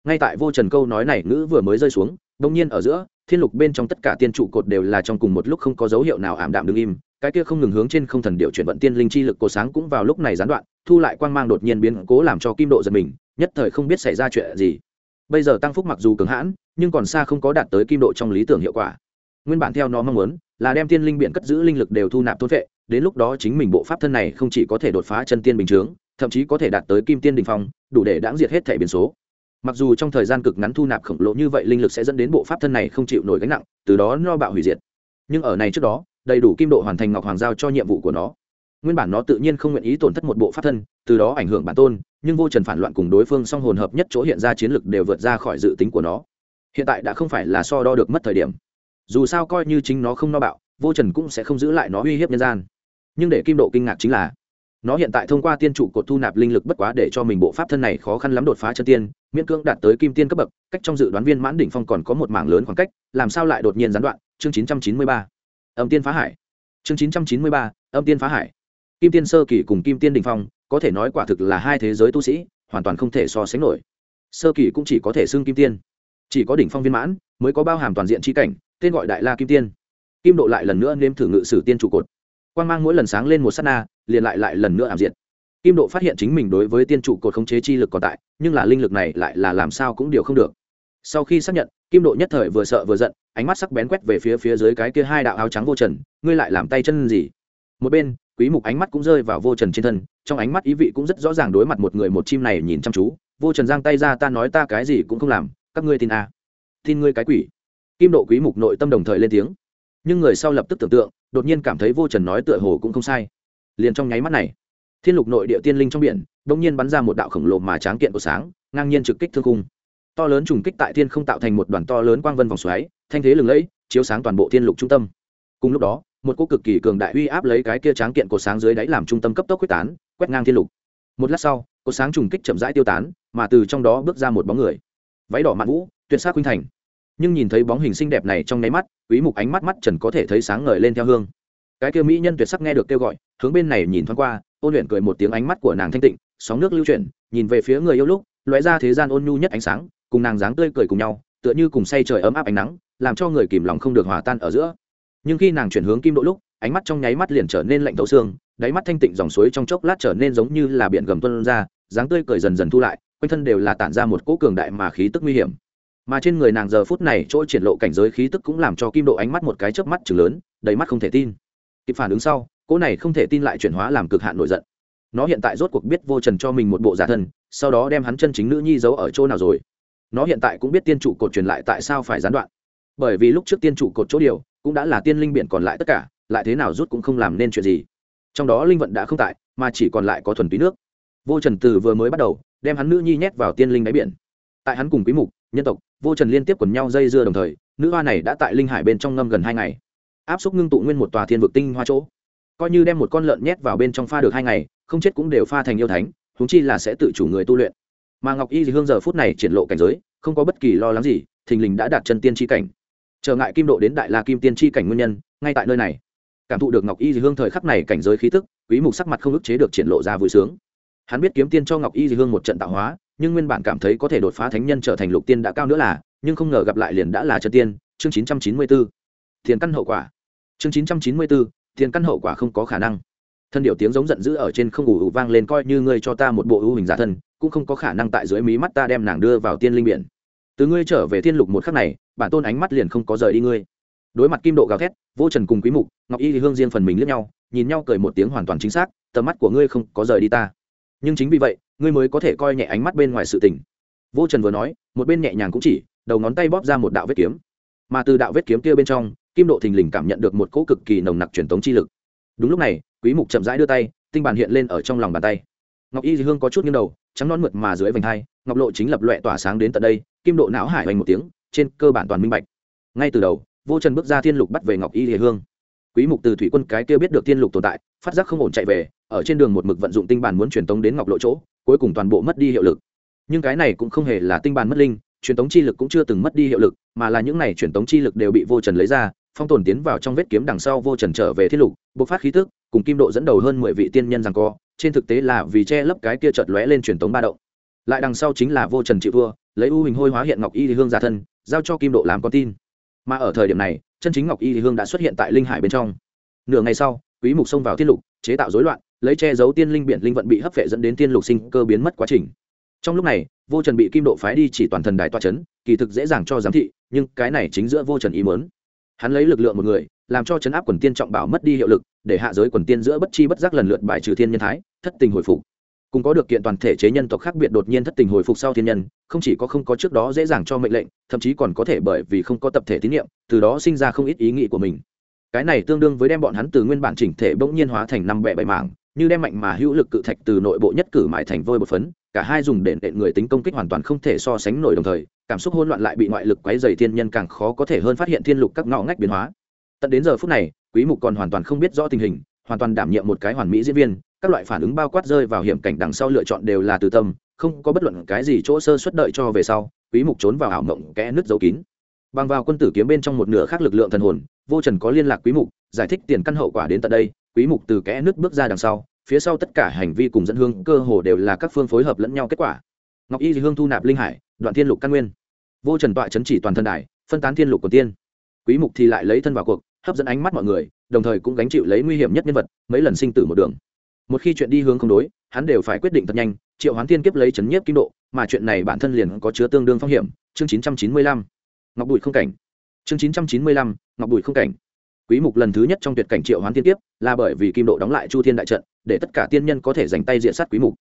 Ngay tại vô trần câu nói này ngữ vừa mới rơi xuống đông nhiên ở giữa, thiên lục bên trong tất cả tiên trụ cột đều là trong cùng một lúc không có dấu hiệu nào ảm đạm đứng im, cái kia không ngừng hướng trên không thần điệu chuyển vận tiên linh chi lực cổ sáng cũng vào lúc này gián đoạn, thu lại quang mang đột nhiên biến cố làm cho kim độ giật mình, nhất thời không biết xảy ra chuyện gì. Bây giờ tăng phúc mặc dù cứng hãn, nhưng còn xa không có đạt tới kim độ trong lý tưởng hiệu quả. Nguyên bản theo nó mong muốn, là đem tiên linh biện cất giữ linh lực đều thu nạp thôn vệ đến lúc đó chính mình bộ pháp thân này không chỉ có thể đột phá chân tiên bình chướng, thậm chí có thể đạt tới kim tiên đình phong, đủ để đáng diệt hết thể biến số. Mặc dù trong thời gian cực ngắn thu nạp khổng lồ như vậy linh lực sẽ dẫn đến bộ pháp thân này không chịu nổi gánh nặng, từ đó no bạo hủy diệt. Nhưng ở này trước đó, đầy đủ kim độ hoàn thành ngọc hoàng giao cho nhiệm vụ của nó. Nguyên bản nó tự nhiên không nguyện ý tổn thất một bộ pháp thân, từ đó ảnh hưởng bản tôn, nhưng vô trần phản loạn cùng đối phương song hồn hợp nhất chỗ hiện ra chiến lực đều vượt ra khỏi dự tính của nó. Hiện tại đã không phải là so đo được mất thời điểm. Dù sao coi như chính nó không no bạo, vô trần cũng sẽ không giữ lại nó uy hiếp nhân gian nhưng để kim độ kinh ngạc chính là, nó hiện tại thông qua tiên trụ cột thu nạp linh lực bất quá để cho mình bộ pháp thân này khó khăn lắm đột phá chân tiên, miễn cưỡng đạt tới kim tiên cấp bậc, cách trong dự đoán viên mãn đỉnh phong còn có một mảng lớn khoảng cách, làm sao lại đột nhiên gián đoạn? Chương chín trăm chín mươi ba. Âm tiên phá hải. Chương chín trăm chín mươi ba, âm tiên phá hải. Kim tiên sơ kỳ cùng kim tiên đỉnh phong, có thể nói quả thực là hai thế giới tu sĩ, hoàn toàn không thể so sánh nổi. Sơ kỳ cũng chỉ có thể xưng kim tiên. Chỉ có đỉnh phong viên mãn, mới có bao hàm toàn diện tri cảnh, tên gọi đại la kim tiên. Kim độ lại lần nữa nếm thử ngự sử tiên trụ cột quan g mang mỗi lần sáng lên một s á t na, liền lại lại lần nữa ảm diện kim độ phát hiện chính mình đối với tiên trụ cột khống chế chi lực còn tại, nhưng là linh lực này lại là làm sao cũng điều không được. Sau khi xác nhận, kim độ nhất thời vừa sợ vừa giận, ánh mắt sắc bén quét về phía phía dưới cái kia hai đạo áo trắng vô trần, ngươi lại làm tay chân gì? Một bên, quý mục ánh mắt cũng rơi vào vô trần trên thân, trong ánh mắt ý vị cũng rất rõ ràng đối mặt một người một chim này nhìn chăm chú. Vô trần giang tay ra, ta nói ta cái gì cũng không làm, các ngươi tin à. tin ngươi cái quỷ. Kim độ quý mục nội tâm đồng thời lên tiếng nhưng người sau lập tức tưởng tượng, đột nhiên cảm thấy vô trần nói tựa hồ cũng không sai. Liền trong nháy mắt này, thiên lục nội địa tiên linh trong biển đông nhiên bắn ra một đạo khổng lồ mà tráng kiện của sáng, ngang nhiên trực kích thương cung to lớn trùng kích tại thiên không tạo thành một đoàn to lớn quang vân vòng xoáy, thanh thế lừng lẫy, chiếu sáng toàn bộ thiên lục trung tâm. Cùng lúc đó, một cô cực kỳ cường đại uy áp lấy cái kia tráng kiện của sáng dưới đáy làm trung tâm cấp tốc quyết tán, quét ngang thiên lục. Một lát sau cột sáng trùng kích chậm rãi tiêu tán, mà từ trong đó bước ra một bóng người. Váy đỏ mạn vũ, tuyệt sắc khuynh thành nhưng nhìn thấy bóng hình xinh đẹp này trong nháy mắt, quý mục ánh mắt mắt trần có thể thấy sáng ngời lên theo hương. Cái kia mỹ nhân tuyệt sắc nghe được kêu gọi, hướng bên này nhìn thoáng qua, ôn luyện cười một tiếng ánh mắt của nàng thanh tịnh, sóng nước lưu chuyển, nhìn về phía người yêu lúc, lóe ra thế gian ôn nhu nhất ánh sáng, cùng nàng dáng tươi cười cùng nhau, tựa như cùng say trời ấm áp ánh nắng, làm cho người kìm lòng không được hòa tan ở giữa. Nhưng khi nàng chuyển hướng kim độ lúc, ánh mắt trong nháy mắt liền trở nên lạnh thấu xương, đáy mắt thanh tịnh dòng suối trong chốc lát trở nên giống như là biển gầm tuân ra, dáng tươi cười dần dần thu lại, quanh thân đều là tản ra một cỗ cường đại mà khí tức nguy hiểm mà trên người nàng giờ phút này chỗ triển lộ cảnh giới khí tức cũng làm cho kim độ ánh mắt một cái chớp mắt chừng lớn, đầy mắt không thể tin. Kịp phản ứng sau, cỗ này không thể tin lại chuyển hóa làm cực hạn nổi giận. Nó hiện tại rốt cuộc biết vô trần cho mình một bộ giả thân, sau đó đem hắn chân chính nữ nhi giấu ở chỗ nào rồi. Nó hiện tại cũng biết tiên trụ cột truyền lại tại sao phải gián đoạn. Bởi vì lúc trước tiên trụ cột chỗ điều, cũng đã là tiên linh biển còn lại tất cả, lại thế nào rút cũng không làm nên chuyện gì. Trong đó linh vận đã không tại, mà chỉ còn lại có thuần túy nước. Vô trần từ vừa mới bắt đầu, đem hắn nữ nhi nhét vào tiên linh đáy biển. Tại hắn cùng quý mục, nhân tộc vô trần liên tiếp quần nhau dây dưa đồng thời, nữ hoa này đã tại linh hải bên trong ngâm gần hai ngày. Áp xúc ngưng tụ nguyên một tòa thiên vực tinh hoa chỗ. Coi như đem một con lợn nhét vào bên trong pha được hai ngày, không chết cũng đều pha thành yêu thánh húng chi là sẽ tự chủ người tu luyện. Mà ngọc y thì hương giờ phút này triển lộ cảnh giới, không có bất kỳ lo lắng gì, thình lình đã đạt chân tiên tri cảnh. Trở ngại kim độ đến đại la kim tiên tri cảnh nguyên nhân, ngay tại nơi này. Cảm thụ được ngọc y thì hương thời khắc này cảnh giới khí tức, quý mục sắc mặt không ức chế được triển lộ ra vui sướng. Hắn biết kiếm tiên cho ngọc y thì hương một trận tạo hóa nhưng nguyên bản cảm thấy có thể đột phá thánh nhân trở thành lục tiên đã cao nữa là, nhưng không ngờ gặp lại liền đã là chân tiên, chương chín trăm chín mươi b ố tiền căn hậu quả. Chương chín trăm chín mươi b ố tiền căn hậu quả không có khả năng. Thân điệu tiếng giống giận dữ ở trên không ủ ủ vang lên coi như ngươi cho ta một bộ ưu hình giả thân, cũng không có khả năng tại dưới mí mắt ta đem nàng đưa vào tiên linh biển. Từ ngươi trở về thiên lục một khắc này, bản tôn ánh mắt liền không có rời đi ngươi. Đối mặt kim độ gào thét, vô trần cùng quý mục, ngọc y thì hương riêng phần mình lướt nhau, nhìn nhau cười một tiếng hoàn toàn chính xác, tầm mắt của ngươi không có rời đi ta. Nhưng chính vì vậy ngươi mới có thể coi nhẹ ánh mắt bên ngoài sự tình. Vô trần vừa nói, một bên nhẹ nhàng cũng chỉ, đầu ngón tay bóp ra một đạo vết kiếm. Mà từ đạo vết kiếm kia bên trong, kim độ thình lình cảm nhận được một cỗ cực kỳ nồng nặc truyền tống chi lực. Đúng lúc này, quý mục chậm rãi đưa tay, tinh bàn hiện lên ở trong lòng bàn tay. Ngọc y hương có chút nghiêng đầu, trắng non mượt mà dưới vành hai, ngọc lộ chính lập loẹ tỏa sáng đến tận đây, kim độ não hải hoành một tiếng, trên cơ bản toàn minh bạch. Ngay từ đầu, vô trần bước ra thiên lục bắt về ngọc y hương. Quý mục từ thủy quân cái kia biết được thiên lục tồn tại, phát giác không ổn chạy về ở trên đường một mực vận dụng tinh bản muốn truyền tống đến ngọc lộ chỗ, cuối cùng toàn bộ mất đi hiệu lực. Nhưng cái này cũng không hề là tinh bản mất linh, truyền tống chi lực cũng chưa từng mất đi hiệu lực, mà là những này truyền tống chi lực đều bị vô trần lấy ra, phong tồn tiến vào trong vết kiếm đằng sau vô trần trở về thiết lục, bộc phát khí tức, cùng kim độ dẫn đầu hơn mười vị tiên nhân rằng co, trên thực tế là vì che lấp cái kia chợt lóe lên truyền tống ba động. Lại đằng sau chính là vô trần chịu thua, lấy u hình hôi hóa hiện ngọc y thì hương ra thân, giao cho kim độ làm con tin. Mà ở thời điểm này, chân chính ngọc y thì hương đã xuất hiện tại linh hải bên trong. Nửa ngày sau, quý mục xông vào thiết lục, chế tạo rối loạn lấy che giấu tiên linh biển linh vận bị hấp phệ dẫn đến tiên lục sinh cơ biến mất quá trình. Trong lúc này, vô trần bị kim độ phái đi chỉ toàn thần đài toa chấn, kỳ thực dễ dàng cho giám thị, nhưng cái này chính giữa vô trần ý mớn hắn lấy lực lượng một người, làm cho chấn áp quần tiên trọng bảo mất đi hiệu lực, để hạ giới quần tiên giữa bất chi bất giác lần lượt bài trừ thiên nhân thái, thất tình hồi phục. Cùng có được kiện toàn thể chế nhân tộc khác biệt đột nhiên thất tình hồi phục sau thiên nhân, không chỉ có không có trước đó dễ dàng cho mệnh lệnh, thậm chí còn có thể bởi vì không có tập thể tín nhiệm từ đó sinh ra không ít ý nghĩ của mình. Cái này tương đương với đem bọn hắn từ nguyên bản chỉnh thể bỗng nhiên hóa thành năm bẻ bảy mảng như đem mạnh mà hữu lực cự thạch từ nội bộ nhất cử mại thành vôi bột phấn, cả hai dùng đền đệ người tính công kích hoàn toàn không thể so sánh nổi đồng thời, cảm xúc hỗn loạn lại bị ngoại lực quấy dày thiên nhân càng khó có thể hơn phát hiện thiên lục các ngõ ngách biến hóa. Tận đến giờ phút này, quý mục còn hoàn toàn không biết rõ tình hình, hoàn toàn đảm nhiệm một cái hoàn mỹ diễn viên, các loại phản ứng bao quát rơi vào hiểm cảnh đằng sau lựa chọn đều là từ tâm, không có bất luận cái gì chỗ sơ xuất đợi cho về sau, quý mục trốn vào ảo mộng kẽ nứt dấu kín. Bằng vào quân tử kiếm bên trong một nửa khác lực lượng thần hồn, vô trần có liên lạc quý mục, giải thích tiền căn hậu quả đến tận đây quý mục từ kẽ nước bước ra đằng sau, phía sau tất cả hành vi cùng dẫn hương cơ hồ đều là các phương phối hợp lẫn nhau kết quả. Ngọc y hương thu nạp linh hải, đoạn thiên lục căn nguyên. Vô trần tọa chấn chỉ toàn thân đài, phân tán thiên lục của tiên. Quý mục thì lại lấy thân vào cuộc, hấp dẫn ánh mắt mọi người, đồng thời cũng gánh chịu lấy nguy hiểm nhất nhân vật, mấy lần sinh tử một đường. Một khi chuyện đi hướng không đối, hắn đều phải quyết định thật nhanh, triệu hoán thiên kiếp lấy chấn nhiếp kim độ, mà chuyện này bản thân liền có chứa tương đương phong hiểm. Chương 995 ngọc bụi không cảnh. Chương 995 ngọc bụi không cảnh quý mục lần thứ nhất trong tuyệt cảnh triệu hoán thiên tiếp, là bởi vì kim độ đóng lại chu thiên đại trận để tất cả tiên nhân có thể giành tay diện sát quý mục.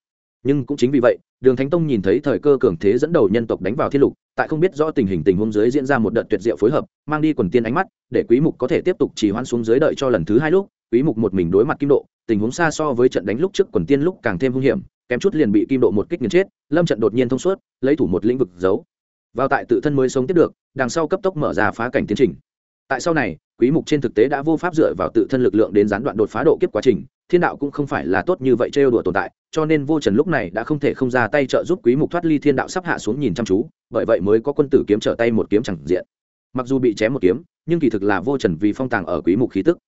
Nhưng cũng chính vì vậy đường thánh tông nhìn thấy thời cơ cường thế dẫn đầu nhân tộc đánh vào thiên lục tại không biết rõ tình hình tình huống dưới diễn ra một đợt tuyệt diệu phối hợp mang đi quần tiên ánh mắt để quý mục có thể tiếp tục trì hoãn xuống dưới đợi cho lần thứ hai lúc quý mục một mình đối mặt kim độ tình huống xa so với trận đánh lúc trước quần tiên lúc càng thêm hung hiểm kém chút liền bị kim độ một kích nghiền chết lâm trận đột nhiên thông suốt lấy thủ một lĩnh vực giấu. Vào tại tự thân mới sống tiếp được đằng sau cấp tốc mở ra phá cảnh tiến trình. Tại sau này quý mục trên thực tế đã vô pháp dựa vào tự thân lực lượng đến gián đoạn đột phá độ kiếp quá trình, thiên đạo cũng không phải là tốt như vậy trêu đùa tồn tại, cho nên vô trần lúc này đã không thể không ra tay trợ giúp quý mục thoát ly thiên đạo sắp hạ xuống nhìn chăm chú, bởi vậy mới có quân tử kiếm trở tay một kiếm chẳng diện. Mặc dù bị chém một kiếm, nhưng kỳ thực là vô trần vì phong tàng ở quý mục khí tức.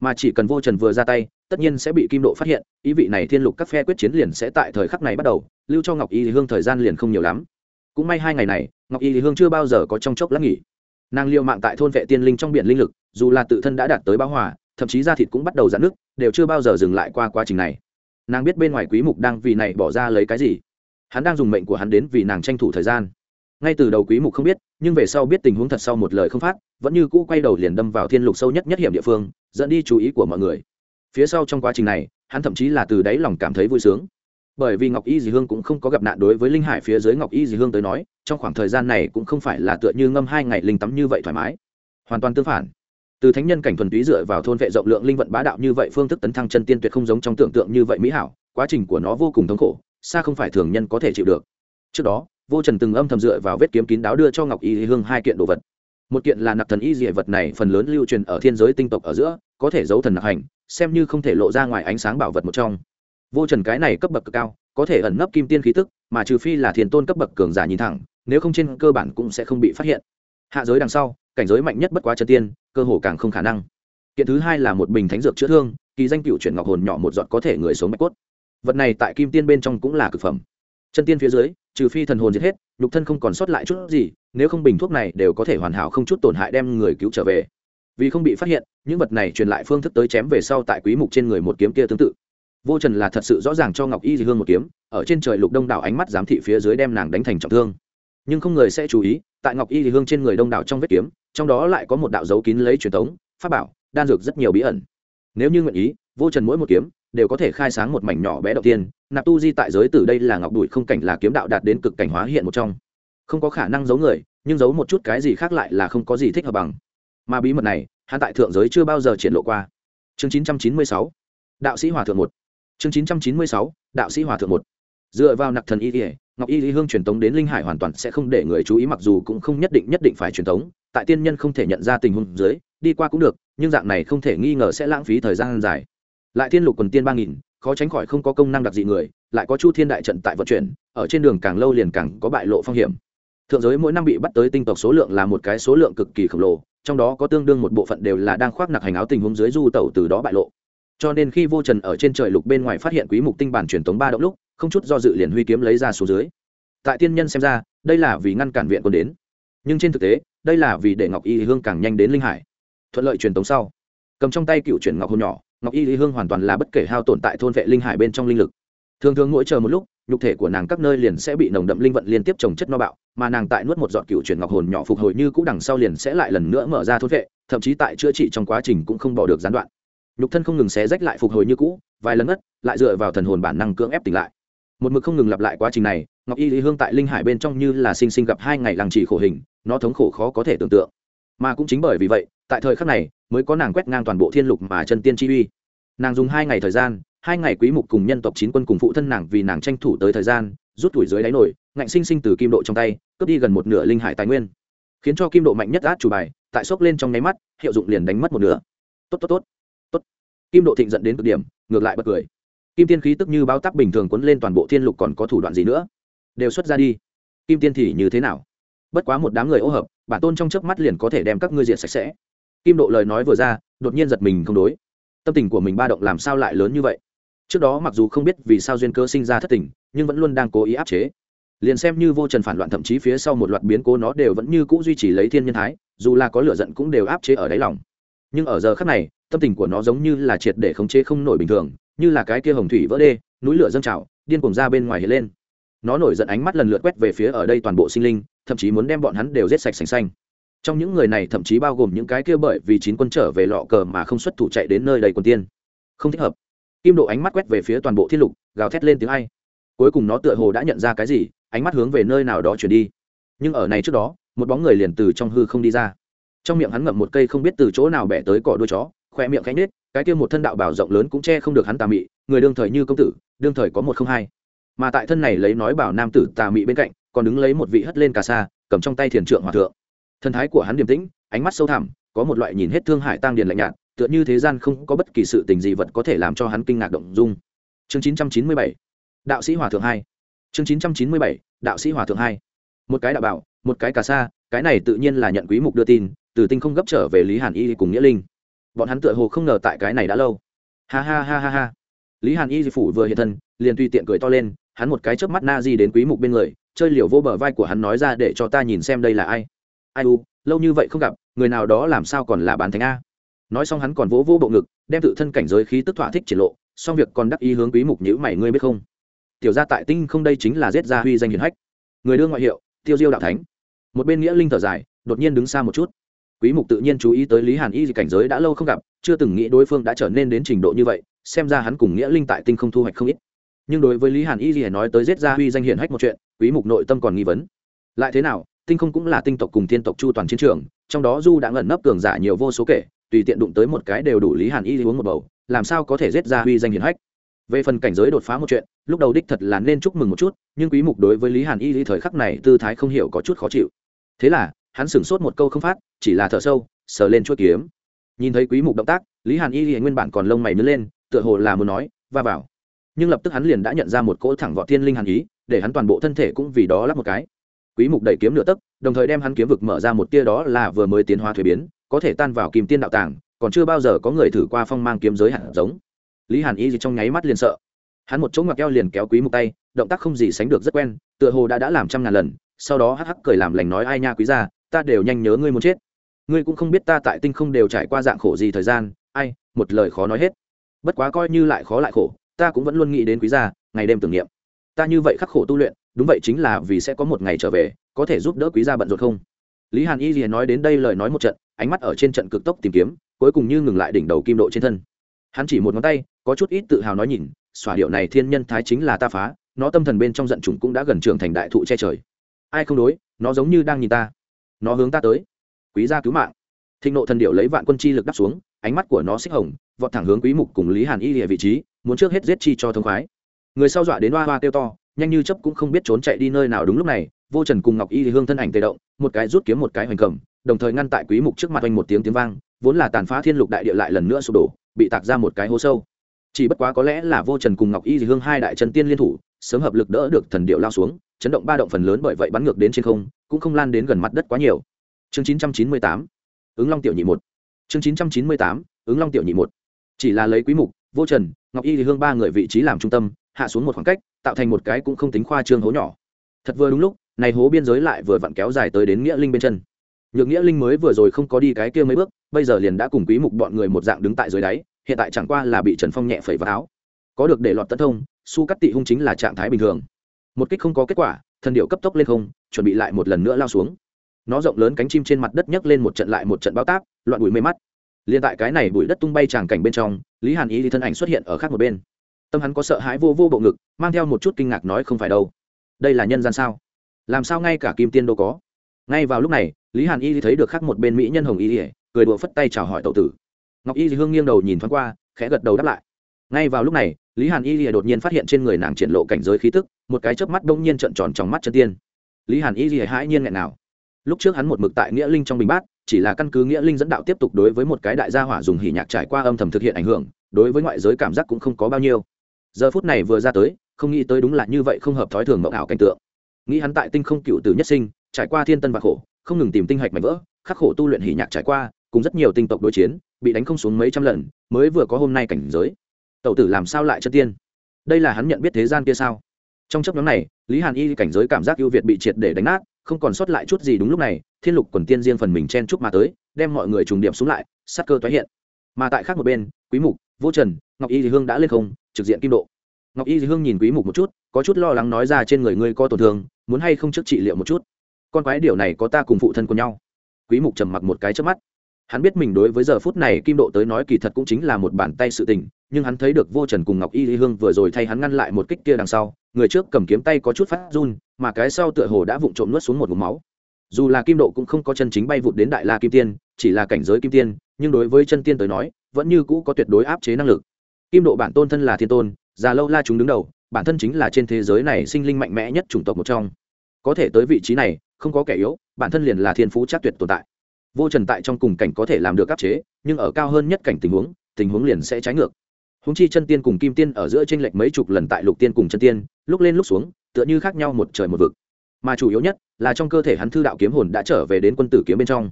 Mà chỉ cần vô trần vừa ra tay, tất nhiên sẽ bị kim độ phát hiện, ý vị này thiên lục các phe quyết chiến liền sẽ tại thời khắc này bắt đầu, lưu cho ngọc y hương thời gian liền không nhiều lắm. Cũng may hai ngày này, ngọc y hương chưa bao giờ có trong chốc lát nghỉ nàng liệu mạng tại thôn vệ tiên linh trong biển linh lực, dù là tự thân đã đạt tới báo hòa, thậm chí da thịt cũng bắt đầu giãn nước đều chưa bao giờ dừng lại qua quá trình này. Nàng biết bên ngoài quý mục đang vì này bỏ ra lấy cái gì. Hắn đang dùng mệnh của hắn đến vì nàng tranh thủ thời gian. Ngay từ đầu quý mục không biết, nhưng về sau biết tình huống thật sau một lời không phát, vẫn như cũ quay đầu liền đâm vào thiên lục sâu nhất nhất hiểm địa phương, dẫn đi chú ý của mọi người. Phía sau trong quá trình này, hắn thậm chí là từ đáy lòng cảm thấy vui sướng bởi vì ngọc y dì hương cũng không có gặp nạn đối với linh hải phía dưới ngọc y dì hương tới nói, trong khoảng thời gian này cũng không phải là tựa như ngâm hai ngày linh tắm như vậy thoải mái. Hoàn toàn tương phản. Từ thánh nhân cảnh thuần túy dựa vào thôn vệ rộng lượng linh vận bá đạo như vậy, phương thức tấn thăng chân tiên tuyệt không giống trong tưởng tượng như vậy mỹ hảo, quá trình của nó vô cùng thống khổ, xa không phải thường nhân có thể chịu được. Trước đó, vô trần từng âm thầm dựa vào vết kiếm kín đáo đưa cho ngọc y hương hai kiện đồ vật. Một kiện là nặc thần y dị vật này, phần lớn lưu truyền ở thiên giới tinh tộc ở giữa, có thể giấu thần nặc hành, xem như không thể lộ ra ngoài ánh sáng bảo vật một trong vô trần cái này cấp bậc cực cao, có thể ẩn nấp kim tiên khí tức, mà trừ phi là thiền tôn cấp bậc cường giả nhìn thẳng, nếu không trên cơ bản cũng sẽ không bị phát hiện. Hạ giới đằng sau, cảnh giới mạnh nhất bất quá chân tiên, cơ hồ càng không khả năng. Kiện thứ hai là một bình thánh dược chữa thương, kỳ danh cựu chuyển ngọc hồn nhỏ một giọt có thể người sống bạch cốt. Vật này tại kim tiên bên trong cũng là cực phẩm. Chân tiên phía dưới, trừ phi thần hồn giết hết, nhục thân không còn sót lại chút gì, nếu không bình thuốc này đều có thể hoàn hảo không chút tổn hại đem người cứu trở về. Vì không bị phát hiện, những vật này truyền lại phương thức tới chém về sau tại quý mục trên người một kiếm kia tương tự vô trần là thật sự rõ ràng cho ngọc y dị hương một kiếm, ở trên trời lục đông đảo ánh mắt giám thị phía dưới đem nàng đánh thành trọng thương. Nhưng không người sẽ chú ý, tại ngọc y dị hương trên người đông đảo trong vết kiếm, trong đó lại có một đạo dấu kín lấy truyền thống pháp bảo, đan dược rất nhiều bí ẩn. Nếu như nguyện ý, vô trần mỗi một kiếm đều có thể khai sáng một mảnh nhỏ bé đầu tiên, nạp tu di tại giới từ đây là ngọc đùi không cảnh là kiếm đạo đạt đến cực cảnh hóa hiện một trong. Không có khả năng giấu người, nhưng giấu một chút cái gì khác lại là không có gì thích hợp bằng. Mà bí mật này, hắn tại thượng giới chưa bao giờ triển lộ qua. Chương 996 đạo sĩ hòa thượng một chương 996 đạo sĩ hòa thượng một. Dựa vào nặc thần y ỉa ngọc y lý hương truyền tống đến linh hải hoàn toàn sẽ không để người chú ý mặc dù cũng không nhất định nhất định phải truyền tống, tại tiên nhân không thể nhận ra tình huống dưới, đi qua cũng được, nhưng dạng này không thể nghi ngờ sẽ lãng phí thời gian dài. Lại thiên lục quần tiên ba nghìn, khó tránh khỏi không có công năng đặc dị người, lại có chu thiên đại trận tại vận chuyển, ở trên đường càng lâu liền càng có bại lộ phong hiểm. Thượng giới mỗi năm bị bắt tới tinh tộc số lượng là một cái số lượng cực kỳ khổng lồ, trong đó có tương đương một bộ phận đều là đang khoác nặc hành áo tình huống dưới du tẩu từ đó bại lộ cho nên khi vô trần ở trên trời lục bên ngoài phát hiện quý mục tinh bản truyền tống ba động lúc, không chút do dự liền huy kiếm lấy ra xuống dưới. Tại tiên nhân xem ra, đây là vì ngăn cản viện quân đến. Nhưng trên thực tế, đây là vì để ngọc y hương càng nhanh đến linh hải. Thuận lợi truyền tống sau, cầm trong tay cựu chuyển ngọc hồn nhỏ, ngọc y lý hương hoàn toàn là bất kể hao tổn tại thôn vệ linh hải bên trong linh lực. Thường thường mỗi chờ một lúc, nhục thể của nàng các nơi liền sẽ bị nồng đậm linh vận liên tiếp trồng chất no bạo, mà nàng tại nuốt một giọt cựu chuyển ngọc hồn nhỏ phục hồi như cũ đằng sau liền sẽ lại lần nữa mở ra thôn vệ, thậm chí tại chữa trị trong quá trình cũng không bỏ được gián đoạn nhục thân không ngừng xé rách lại phục hồi như cũ, vài lần ngất, lại dựa vào thần hồn bản năng cưỡng ép tỉnh lại. Một mực không ngừng lặp lại quá trình này, ngọc y lý hương tại linh hải bên trong như là sinh sinh gặp hai ngày làng trì khổ hình, nó thống khổ khó có thể tưởng tượng. Mà cũng chính bởi vì vậy, tại thời khắc này, mới có nàng quét ngang toàn bộ thiên lục mà chân tiên chi uy. Nàng dùng hai ngày thời gian, hai ngày quý mục cùng nhân tộc chín quân cùng phụ thân nàng vì nàng tranh thủ tới thời gian, rút tuổi dưới đáy nổi, ngạnh sinh sinh từ kim độ trong tay, cướp đi gần một nửa linh hải tài nguyên. Khiến cho kim độ mạnh nhất át chủ bài, tại sốc lên trong nháy mắt, hiệu dụng liền đánh mất một nửa. Tốt tốt tốt tốt kim độ thịnh dẫn đến cực điểm, ngược lại bật cười. Kim tiên khí tức như báo tắc bình thường quấn lên toàn bộ thiên lục còn có thủ đoạn gì nữa? Đều xuất ra đi. Kim tiên thì như thế nào? Bất quá một đám người ô hợp, bản tôn trong chớp mắt liền có thể đem các ngươi diện sạch sẽ. Kim độ lời nói vừa ra, đột nhiên giật mình không đối. Tâm tình của mình ba động làm sao lại lớn như vậy? Trước đó mặc dù không biết vì sao duyên cơ sinh ra thất tình, nhưng vẫn luôn đang cố ý áp chế. Liền xem như vô trần phản loạn thậm chí phía sau một loạt biến cố nó đều vẫn như cũ duy trì lấy thiên nhân thái, dù là có lửa giận cũng đều áp chế ở đáy lòng. Nhưng ở giờ khác này tâm tình của nó giống như là triệt để khống chế không nổi bình thường, như là cái kia hồng thủy vỡ đê, núi lửa dâng trào, điên cuồng ra bên ngoài hiện lên. Nó nổi giận ánh mắt lần lượt quét về phía ở đây toàn bộ sinh linh, thậm chí muốn đem bọn hắn đều giết sạch sành xanh. Trong những người này thậm chí bao gồm những cái kia bởi vì chín quân trở về lọ cờ mà không xuất thủ chạy đến nơi đầy quân tiên. Không thích hợp. Kim độ ánh mắt quét về phía toàn bộ thiên lục, gào thét lên tiếng ai. Cuối cùng nó tựa hồ đã nhận ra cái gì, ánh mắt hướng về nơi nào đó chuyển đi. Nhưng ở này trước đó, một bóng người liền từ trong hư không đi ra. Trong miệng hắn ngậm một cây không biết từ chỗ nào bẻ tới cỏ đuôi chó khoe miệng cánh nết cái kia một thân đạo bảo rộng lớn cũng che không được hắn tà mị, người đương thời như công tử, đương thời có một không hai. Mà tại thân này lấy nói bảo nam tử tà mị bên cạnh, còn đứng lấy một vị hất lên cà sa, cầm trong tay thiền trượng hòa thượng. Thần thái của hắn điềm tĩnh, ánh mắt sâu thẳm, có một loại nhìn hết thương hải tăng điền lạnh nhạt, tựa như thế gian không có bất kỳ sự tình gì vật có thể làm cho hắn kinh ngạc động dung. Chương 997 đạo sĩ hòa thượng hai. Chương 997 đạo sĩ hòa thượng hai. Một cái đạo bảo, một cái cà sa, cái này tự nhiên là nhận quý mục đưa tin, từ tinh không gấp trở về lý hàn y cùng nghĩa linh bọn hắn tựa hồ không ngờ tại cái này đã lâu. Ha ha ha ha ha. Lý hàn y phủ vừa hiện thân, liền tùy tiện cười to lên, hắn một cái chớp mắt na di đến quý mục bên người, chơi liều vô bờ vai của hắn nói ra để cho ta nhìn xem đây là ai. Ai u, lâu như vậy không gặp, người nào đó làm sao còn là bán thánh a. Nói xong hắn còn vỗ vỗ bộ ngực, đem tự thân cảnh giới khí tức thỏa thích triển lộ, xong việc còn đắc ý hướng quý mục nhữ mày, ngươi biết không? Tiểu gia tại tinh không đây chính là giết gia huy danh hiển hách. Người đưa ngoại hiệu, tiêu diêu đạo thánh. Một bên nghĩa linh thở dài, đột nhiên đứng xa một chút quý mục tự nhiên chú ý tới lý hàn y cảnh giới đã lâu không gặp, chưa từng nghĩ đối phương đã trở nên đến trình độ như vậy, xem ra hắn cùng nghĩa linh tại tinh không thu hoạch không ít. Nhưng đối với lý hàn y gì nói tới giết gia huy danh hiển hách một chuyện, quý mục nội tâm còn nghi vấn. Lại thế nào, tinh không cũng là tinh tộc cùng thiên tộc chu toàn chiến trường, trong đó du đã ngẩn nấp cường giả nhiều vô số kể, tùy tiện đụng tới một cái đều đủ lý hàn y uống một bầu, làm sao có thể giết ra huy danh hiển hách? Về phần cảnh giới đột phá một chuyện, lúc đầu đích thật là nên chúc mừng một chút, nhưng quý mục đối với lý hàn y lý thời khắc này tư thái không hiểu có chút khó chịu. Thế là hắn sửng sốt một câu không phát, chỉ là thở sâu, sờ lên chuôi kiếm. Nhìn thấy quý mục động tác, lý hàn y hiện nguyên bản còn lông mày nứt lên, tựa hồ là muốn nói, va vào. Nhưng lập tức hắn liền đã nhận ra một cỗ thẳng vọt thiên linh hàn ý, để hắn toàn bộ thân thể cũng vì đó lắp một cái. Quý mục đẩy kiếm nửa tấc, đồng thời đem hắn kiếm vực mở ra một tia đó là vừa mới tiến hóa thuế biến, có thể tan vào kim tiên đạo tàng, còn chưa bao giờ có người thử qua phong mang kiếm giới hạt giống. Lý hàn y gì trong nháy mắt liền sợ. Hắn một chỗ ngoặc eo liền kéo quý mục tay, động tác không gì sánh được rất quen, tựa hồ đã đã làm trăm ngàn lần, sau đó hắc hắc cười làm lành nói, ai nha quý gia ta đều nhanh nhớ ngươi muốn chết. Ngươi cũng không biết ta tại tinh không đều trải qua dạng khổ gì thời gian, ai, một lời khó nói hết. Bất quá coi như lại khó lại khổ, ta cũng vẫn luôn nghĩ đến quý gia, ngày đêm tưởng niệm. Ta như vậy khắc khổ tu luyện, đúng vậy chính là vì sẽ có một ngày trở về, có thể giúp đỡ quý gia bận rộn không? Lý hàn y liền nói đến đây lời nói một trận, ánh mắt ở trên trận cực tốc tìm kiếm, cuối cùng như ngừng lại đỉnh đầu kim độ trên thân. Hắn chỉ một ngón tay, có chút ít tự hào nói nhìn xỏa điệu này thiên nhân thái chính là ta phá, nó tâm thần bên trong giận trùng cũng đã gần trưởng thành đại thụ che trời. Ai không đối, nó giống như đang nhìn ta nó hướng ta tới. Quý gia cứu mạng. Thịnh nộ thần điệu lấy vạn quân chi lực đắp xuống, ánh mắt của nó xích hồng, vọt thẳng hướng quý mục cùng lý hàn y địa vị trí, muốn trước hết giết chi cho thông khoái. Người sau dọa đến hoa hoa kêu to, nhanh như chấp cũng không biết trốn chạy đi nơi nào đúng lúc này, vô trần cùng ngọc y thì hương thân ảnh tê động, một cái rút kiếm một cái hoành cầm, đồng thời ngăn tại quý mục trước mặt anh một tiếng tiếng vang, vốn là tàn phá thiên lục đại địa lại lần nữa sụp đổ, bị tạc ra một cái hố sâu. Chỉ bất quá có lẽ là vô trần cùng ngọc y thì hương hai đại chân tiên liên thủ, sớm hợp lực đỡ được thần điệu lao xuống, chấn động ba động phần lớn bởi vậy bắn ngược đến trên không cũng không lan đến gần mặt đất quá nhiều. Chương 998 ứng long tiểu nhị một. Chương 998 ứng long tiểu nhị một. Chỉ là lấy quý mục, vô trần, ngọc y thì hương ba người vị trí làm trung tâm, hạ xuống một khoảng cách, tạo thành một cái cũng không tính khoa trương hố nhỏ. Thật vừa đúng lúc, này hố biên giới lại vừa vặn kéo dài tới đến nghĩa linh bên chân. Nhược nghĩa linh mới vừa rồi không có đi cái kia mấy bước, bây giờ liền đã cùng quý mục bọn người một dạng đứng tại dưới đáy, hiện tại chẳng qua là bị trần phong nhẹ phẩy vào áo. Có được để lọt tấn thông, su cắt tị hung chính là trạng thái bình thường. Một kích không có kết quả thần điệu cấp tốc lên không, chuẩn bị lại một lần nữa lao xuống. Nó rộng lớn cánh chim trên mặt đất nhấc lên một trận lại một trận bao tác loạn bụi mê mắt. Liền tại cái này bụi đất tung bay tràng cảnh bên trong, lý hàn ý thì thân ảnh xuất hiện ở khác một bên. Tâm hắn có sợ hãi vô vô bộ ngực, mang theo một chút kinh ngạc nói không phải đâu. Đây là nhân gian sao? Làm sao ngay cả kim tiên đâu có? Ngay vào lúc này, lý hàn y thấy được khác một bên mỹ nhân hồng y ỉa cười đùa phất tay chào hỏi tậu tử. Ngọc y hương nghiêng đầu nhìn thoáng qua, khẽ gật đầu đáp lại. Ngay vào lúc này lý hàn y lìa đột nhiên phát hiện trên người nàng triển lộ cảnh giới khí tức, một cái chớp mắt đông nhiên trợn tròn trong mắt chân tiên. Lý hàn y lìa hãi nhiên nghẹn nào. Lúc trước hắn một mực tại nghĩa linh trong bình bát, chỉ là căn cứ nghĩa linh dẫn đạo tiếp tục đối với một cái đại gia hỏa dùng hỉ nhạc trải qua âm thầm thực hiện ảnh hưởng, đối với ngoại giới cảm giác cũng không có bao nhiêu. Giờ phút này vừa ra tới, không nghĩ tới đúng là như vậy không hợp thói thường mộng ảo cảnh tượng. Nghĩ hắn tại tinh không cựu từ nhất sinh, trải qua thiên tân và khổ, không ngừng tìm tinh hạch mạnh vỡ, khắc khổ tu luyện hỉ nhạc trải qua, cùng rất nhiều tinh tộc đối chiến, bị đánh không xuống mấy trăm lần, mới vừa có hôm nay cảnh giới tẩu tử làm sao lại chân tiên? Đây là hắn nhận biết thế gian kia sao? Trong chấp nhóm này, lý hàn y cảnh giới cảm giác ưu việt bị triệt để đánh nát, không còn sót lại chút gì đúng lúc này, thiên lục quần tiên riêng phần mình chen chúc mà tới, đem mọi người trùng điểm xuống lại, sát cơ tái hiện. Mà tại khác một bên, quý mục, vô trần, ngọc y thì hương đã lên không, trực diện kim độ. Ngọc y thì hương nhìn quý mục một chút, có chút lo lắng nói ra trên người ngươi có tổn thương, muốn hay không trước trị liệu một chút? Con quái điều này có ta cùng phụ thân của nhau. Quý mục trầm mặc một cái trước mắt hắn biết mình đối với giờ phút này kim độ tới nói kỳ thật cũng chính là một bàn tay sự tình, nhưng hắn thấy được vô trần cùng ngọc y lý hương vừa rồi thay hắn ngăn lại một kích kia đằng sau, người trước cầm kiếm tay có chút phát run, mà cái sau tựa hồ đã vụng trộm nuốt xuống một ngụm máu. Dù là kim độ cũng không có chân chính bay vụt đến đại la kim tiên, chỉ là cảnh giới kim tiên, nhưng đối với chân tiên tới nói, vẫn như cũ có tuyệt đối áp chế năng lực. Kim độ bản tôn thân là thiên tôn, già lâu la chúng đứng đầu, bản thân chính là trên thế giới này sinh linh mạnh mẽ nhất chủng tộc một trong. Có thể tới vị trí này, không có kẻ yếu, bản thân liền là thiên phú chắc tuyệt tồn tại vô trần tại trong cùng cảnh có thể làm được áp chế, nhưng ở cao hơn nhất cảnh tình huống tình huống liền sẽ trái ngược. Húng chi chân tiên cùng kim tiên ở giữa tranh lệch mấy chục lần tại lục tiên cùng chân tiên, lúc lên lúc xuống, tựa như khác nhau một trời một vực. Mà chủ yếu nhất là trong cơ thể hắn thư đạo kiếm hồn đã trở về đến quân tử kiếm bên trong.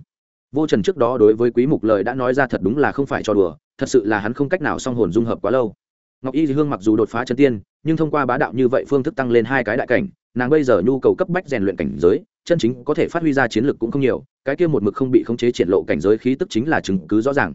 Vô trần trước đó đối với quý mục lời đã nói ra thật đúng là không phải cho đùa, thật sự là hắn không cách nào song hồn dung hợp quá lâu. Ngọc y hương mặc dù đột phá chân tiên, nhưng thông qua bá đạo như vậy phương thức tăng lên hai cái đại cảnh, nàng bây giờ nhu cầu cấp bách rèn luyện cảnh giới chân chính có thể phát huy ra chiến lược cũng không nhiều, cái kia một mực không bị khống chế triển lộ cảnh giới khí tức chính là chứng cứ rõ ràng.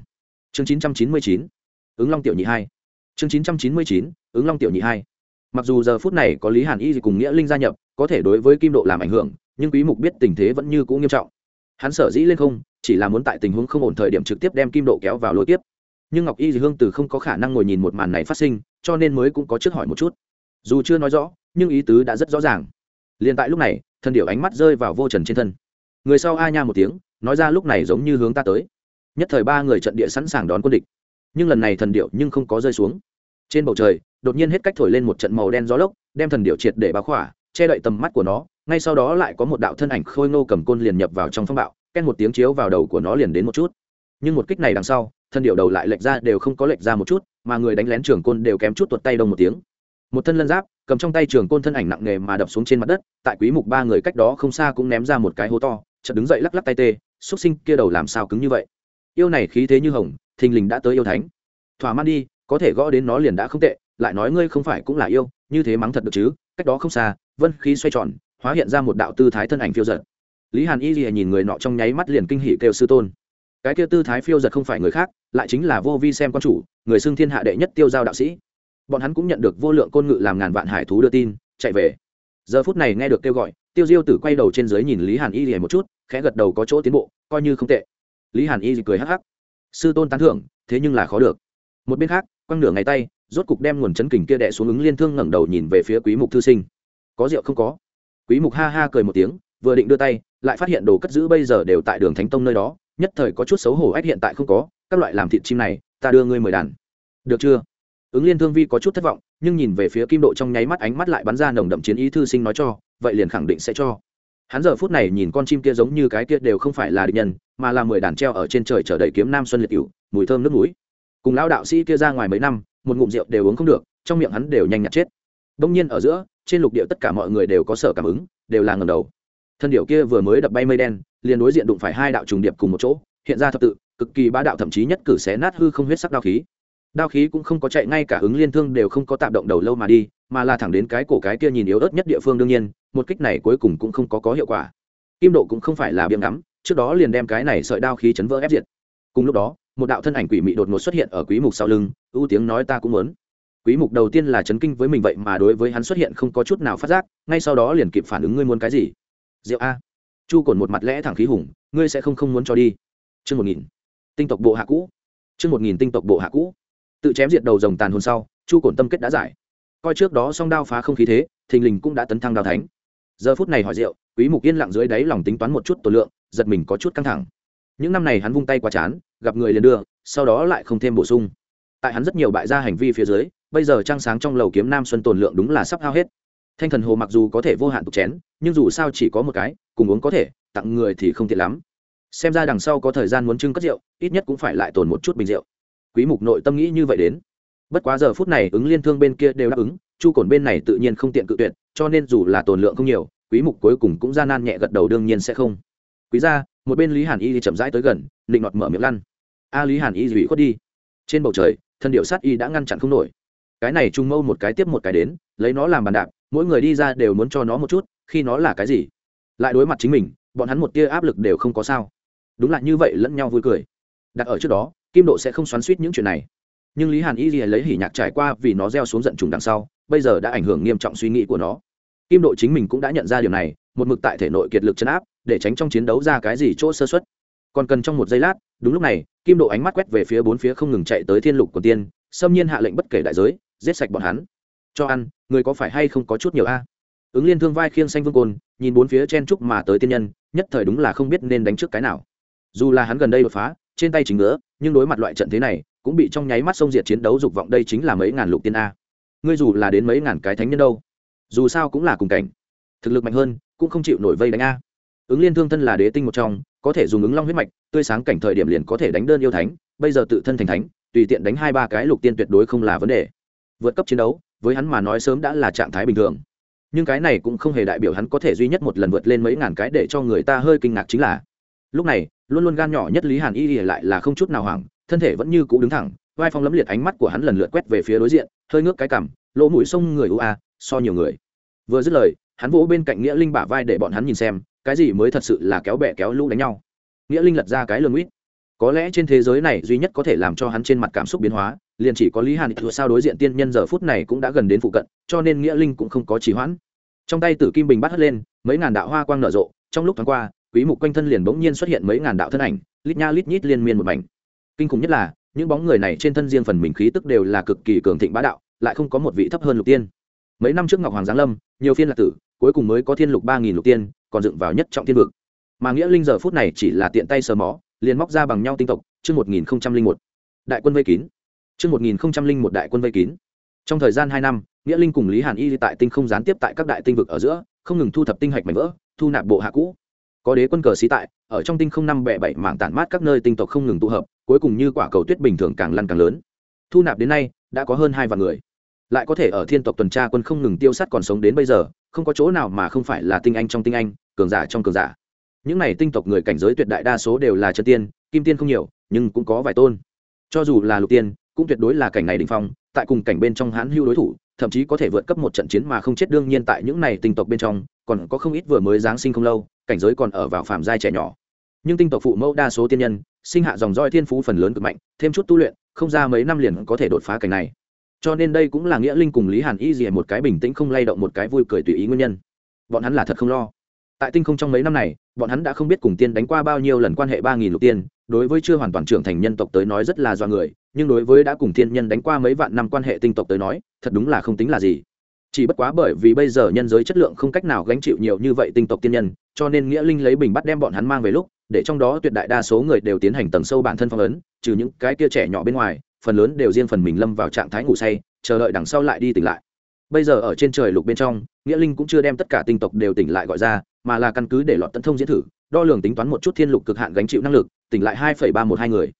Chương 999 ứng long tiểu nhị hai. Chương 999 ứng long tiểu nhị hai. Mặc dù giờ phút này có lý hàn y cùng nghĩa linh gia nhập, có thể đối với kim độ làm ảnh hưởng, nhưng quý mục biết tình thế vẫn như cũ nghiêm trọng. Hắn sở dĩ lên không, chỉ là muốn tại tình huống không ổn thời điểm trực tiếp đem kim độ kéo vào lối tiếp. Nhưng ngọc y hương từ không có khả năng ngồi nhìn một màn này phát sinh, cho nên mới cũng có trước hỏi một chút. Dù chưa nói rõ, nhưng ý tứ đã rất rõ ràng. Liền tại lúc này thần điệu ánh mắt rơi vào vô trần trên thân. Người sau a nha một tiếng, nói ra lúc này giống như hướng ta tới. Nhất thời ba người trận địa sẵn sàng đón quân địch. Nhưng lần này thần điệu nhưng không có rơi xuống. Trên bầu trời, đột nhiên hết cách thổi lên một trận màu đen gió lốc, đem thần điệu triệt để báo khỏa, che đậy tầm mắt của nó, ngay sau đó lại có một đạo thân ảnh khôi ngô cầm côn liền nhập vào trong phong bạo, ken một tiếng chiếu vào đầu của nó liền đến một chút. Nhưng một kích này đằng sau thân điệu đầu lại lệch ra đều không có lệch ra một chút, mà người đánh lén trường côn đều kém chút tuột tay đông một tiếng một thân lân giáp, cầm trong tay trường côn thân ảnh nặng nề mà đập xuống trên mặt đất, tại quý mục ba người cách đó không xa cũng ném ra một cái hố to, chợt đứng dậy lắc lắc tay tê xuất sinh, kia đầu làm sao cứng như vậy? Yêu này khí thế như hồng, thình lình đã tới yêu thánh. Thỏa man đi, có thể gõ đến nó liền đã không tệ, lại nói ngươi không phải cũng là yêu, như thế mắng thật được chứ? Cách đó không xa, vân khí xoay tròn, hóa hiện ra một đạo tư thái thân ảnh phiêu giật lý hàn y gì nhìn người nọ trong nháy mắt liền kinh hỉ kêu sư tôn. Cái kia tư thái phiêu giật không phải người khác, lại chính là vô vi xem quan chủ, người xưng thiên hạ đệ nhất tiêu giao đạo sĩ bọn hắn cũng nhận được vô lượng côn ngự làm ngàn vạn hải thú đưa tin, chạy về. Giờ phút này nghe được kêu gọi, tiêu diêu tử quay đầu trên dưới nhìn lý hàn y gì một chút, khẽ gật đầu có chỗ tiến bộ, coi như không tệ. Lý hàn y cười hắc hắc. Sư tôn tán thưởng, thế nhưng là khó được. Một bên khác, quăng nửa ngày tay, rốt cục đem nguồn chấn kình kia đẻ xuống ứng liên thương ngẩng đầu nhìn về phía quý mục thư sinh. Có rượu không có? Quý mục ha ha cười một tiếng, vừa định đưa tay, lại phát hiện đồ cất giữ bây giờ đều tại đường thánh tông nơi đó, nhất thời có chút xấu hổ ách hiện tại không có, các loại làm thịt chim này, ta đưa ngươi mười đàn. Được chưa? Ứng liên thương vi có chút thất vọng, nhưng nhìn về phía kim độ trong nháy mắt ánh mắt lại bắn ra nồng đậm chiến ý thư sinh nói cho, vậy liền khẳng định sẽ cho. Hắn giờ phút này nhìn con chim kia giống như cái kia đều không phải là địch nhân, mà là mười đàn treo ở trên trời chở đầy kiếm nam xuân liệt cựu mùi thơm nước núi. Cùng lão đạo sĩ kia ra ngoài mấy năm, một ngụm rượu đều uống không được, trong miệng hắn đều nhanh nhặt chết. Đông nhiên ở giữa, trên lục địa tất cả mọi người đều có sở cảm ứng, đều là ngầm đầu. Thân điệu kia vừa mới đập bay mây đen, liền đối diện đụng phải hai đạo trùng điệp cùng một chỗ, hiện ra thập tự, cực kỳ bá đạo thậm chí nhất cử xé nát hư không huyết sắc đao khí đao khí cũng không có chạy, ngay cả ứng liên thương đều không có tạm động đầu lâu mà đi, mà là thẳng đến cái cổ cái kia nhìn yếu ớt nhất địa phương đương nhiên, một kích này cuối cùng cũng không có có hiệu quả. Kim độ cũng không phải là biếng ngắm, trước đó liền đem cái này sợi đao khí chấn vỡ ép diệt. Cùng lúc đó, một đạo thân ảnh quỷ mị đột ngột xuất hiện ở quý mục sau lưng, ưu tiếng nói ta cũng muốn. Quý mục đầu tiên là chấn kinh với mình vậy mà đối với hắn xuất hiện không có chút nào phát giác, ngay sau đó liền kịp phản ứng ngươi muốn cái gì. Diệu a. Chu cồn một mặt lẽ thẳng khí hùng, ngươi sẽ không không muốn cho đi. Chương một nghìn. Tinh tộc bộ hạ cũ. Chương một nghìn tinh tộc bộ hạ cũ tự chém diệt đầu rồng tàn hồn sau, chu cổn tâm kết đã giải. Coi trước đó song đao phá không khí thế, thình lình cũng đã tấn thăng đao thánh. Giờ phút này hỏi rượu, quý mục yên lặng dưới đáy lòng tính toán một chút tổ lượng, giật mình có chút căng thẳng. Những năm này hắn vung tay quá chán, gặp người liền đưa, sau đó lại không thêm bổ sung. Tại hắn rất nhiều bại gia hành vi phía dưới, bây giờ trang sáng trong lầu kiếm nam xuân tồn lượng đúng là sắp hao hết. Thanh thần hồ mặc dù có thể vô hạn tục chén, nhưng dù sao chỉ có một cái, cùng uống có thể, tặng người thì không tiện lắm. Xem ra đằng sau có thời gian muốn trưng cất rượu, ít nhất cũng phải lại tồn một chút bình rượu quý mục nội tâm nghĩ như vậy đến. Bất quá giờ phút này ứng liên thương bên kia đều đáp ứng, chu cổn bên này tự nhiên không tiện cự tuyệt, cho nên dù là tồn lượng không nhiều, quý mục cuối cùng cũng gian nan nhẹ gật đầu đương nhiên sẽ không. Quý ra một bên lý hàn y chậm rãi tới gần định ngọt mở miệng lăn. A, lý hàn y dủy khuất đi. Trên bầu trời, thân điệu sát y đã ngăn chặn không nổi. Cái này trung mâu một cái tiếp một cái đến, lấy nó làm bàn đạp, mỗi người đi ra đều muốn cho nó một chút, khi nó là cái gì? Lại đối mặt chính mình, bọn hắn một tia áp lực đều không có sao. Đúng là như vậy lẫn nhau vui cười. Đặt ở trước đó kim độ sẽ không xoắn suýt những chuyện này. Nhưng lý hàn y lìa lấy hỉ nhạc trải qua vì nó gieo xuống giận trùng đằng sau, bây giờ đã ảnh hưởng nghiêm trọng suy nghĩ của nó. Kim độ chính mình cũng đã nhận ra điều này, một mực tại thể nội kiệt lực chấn áp, để tránh trong chiến đấu ra cái gì chỗ sơ xuất còn cần trong một giây lát, đúng lúc này, kim độ ánh mắt quét về phía bốn phía không ngừng chạy tới thiên lục của tiên, xâm nhiên hạ lệnh bất kể đại giới, giết sạch bọn hắn. Cho ăn, người có phải hay không có chút nhiều a? Ứng liên thương vai khiêng xanh vương côn, nhìn bốn phía chen trúc mà tới tiên nhân, nhất thời đúng là không biết nên đánh trước cái nào. Dù là hắn gần đây đột phá trên tay chính nữa nhưng đối mặt loại trận thế này, cũng bị trong nháy mắt sông diệt chiến đấu dục vọng đây chính là mấy ngàn lục tiên a. Ngươi dù là đến mấy ngàn cái thánh nhân đâu, dù sao cũng là cùng cảnh. Thực lực mạnh hơn, cũng không chịu nổi vây đánh a. Ứng liên thương thân là đế tinh một trong, có thể dùng ứng long huyết mạch, tươi sáng cảnh thời điểm liền có thể đánh đơn yêu thánh, bây giờ tự thân thành thánh, tùy tiện đánh hai ba cái lục tiên tuyệt đối không là vấn đề. Vượt cấp chiến đấu, với hắn mà nói sớm đã là trạng thái bình thường. Nhưng cái này cũng không hề đại biểu hắn có thể duy nhất một lần vượt lên mấy ngàn cái để cho người ta hơi kinh ngạc chính là lúc này, luôn luôn gan nhỏ nhất lý hàn y ỉa lại là không chút nào hoảng, thân thể vẫn như cũ đứng thẳng, vai phong lấm liệt ánh mắt của hắn lần lượt quét về phía đối diện, hơi ngước cái cằm, lỗ mũi sông người ưu a, so nhiều người. Vừa dứt lời, hắn vỗ bên cạnh nghĩa linh bả vai để bọn hắn nhìn xem, cái gì mới thật sự là kéo bẹ kéo lũ đánh nhau. Nghĩa linh lật ra cái lường uýt có lẽ trên thế giới này duy nhất có thể làm cho hắn trên mặt cảm xúc biến hóa, liền chỉ có lý hàn thua sao đối diện tiên nhân giờ phút này cũng đã gần đến phụ cận, cho nên nghĩa linh cũng không có trì hoãn. Trong tay tử kim bình bắt hất lên, mấy ngàn đạo hoa quang nở rộ, trong lúc thoáng qua quý mục quanh thân liền bỗng nhiên xuất hiện mấy ngàn đạo thân ảnh, lít nha lít nhít liên miên một mảnh. Kinh khủng nhất là, những bóng người này trên thân riêng phần mình khí tức đều là cực kỳ cường thịnh bá đạo, lại không có một vị thấp hơn lục tiên. Mấy năm trước ngọc hoàng giáng lâm, nhiều phiên lạc tử, cuối cùng mới có thiên lục ba nghìn lục tiên, còn dựng vào nhất trọng thiên vực. Mà nghĩa linh giờ phút này chỉ là tiện tay sờ mó, liền móc ra bằng nhau tinh tộc, chương một nghìn một. Đại quân vây kín. Chương một nghìn một đại quân vây kín. Trong thời gian hai năm, nghĩa linh cùng lý hàn y tại tinh không gián tiếp tại các đại tinh vực ở giữa, không ngừng thu thập tinh hạch mảnh vỡ, thu nạp bộ hạ cũ có đế quân cờ xí tại, ở trong tinh không năm bẹ bảy mảng tản mát các nơi tinh tộc không ngừng tụ hợp, cuối cùng như quả cầu tuyết bình thường càng lăn càng lớn. Thu nạp đến nay, đã có hơn hai vạn người. Lại có thể ở thiên tộc tuần tra quân không ngừng tiêu sát còn sống đến bây giờ, không có chỗ nào mà không phải là tinh anh trong tinh anh, cường giả trong cường giả. Những này tinh tộc người cảnh giới tuyệt đại đa số đều là chân tiên, kim tiên không nhiều, nhưng cũng có vài tôn. Cho dù là lục tiên, cũng tuyệt đối là cảnh này đ ỉ n h phong, tại cùng cảnh bên trong hãn hưu đối thủ, thậm chí có thể vượt cấp một trận chiến mà không chết đương nhiên tại những này tinh tộc bên trong còn có không ít vừa mới giáng sinh không lâu, cảnh giới còn ở vào phạm giai trẻ nhỏ. Nhưng tinh tộc phụ mẫu đa số tiên nhân, sinh hạ dòng roi thiên phú phần lớn cực mạnh, thêm chút tu luyện, không ra mấy năm liền có thể đột phá cảnh này. Cho nên đây cũng là nghĩa linh cùng lý hàn y gì một cái bình tĩnh không lay động một cái vui cười tùy ý nguyên nhân. Bọn hắn là thật không lo. Tại tinh không trong mấy năm này, bọn hắn đã không biết cùng tiên đánh qua bao nhiêu lần quan hệ ba nghìn lục tiên, đối với chưa hoàn toàn trưởng thành nhân tộc tới nói rất là do người, nhưng đối với đã cùng tiên nhân đánh qua mấy vạn năm quan hệ tinh tộc tới nói, thật đúng là không tính là gì chỉ bất quá bởi vì bây giờ nhân giới chất lượng không cách nào gánh chịu nhiều như vậy tinh tộc tiên nhân, cho nên nghĩa linh lấy bình bắt đem bọn hắn mang về lúc, để trong đó tuyệt đại đa số người đều tiến hành tầng sâu bản thân phong ấn, trừ những cái kia trẻ nhỏ bên ngoài, phần lớn đều riêng phần mình lâm vào trạng thái ngủ say, chờ đợi đằng sau lại đi tỉnh lại. Bây giờ ở trên trời lục bên trong, nghĩa linh cũng chưa đem tất cả tinh tộc đều tỉnh lại gọi ra, mà là căn cứ để lọt tấn thông diễn thử, đo lường tính toán một chút thiên lục cực hạn gánh chịu năng lực, tỉnh lại hai ba một hai người.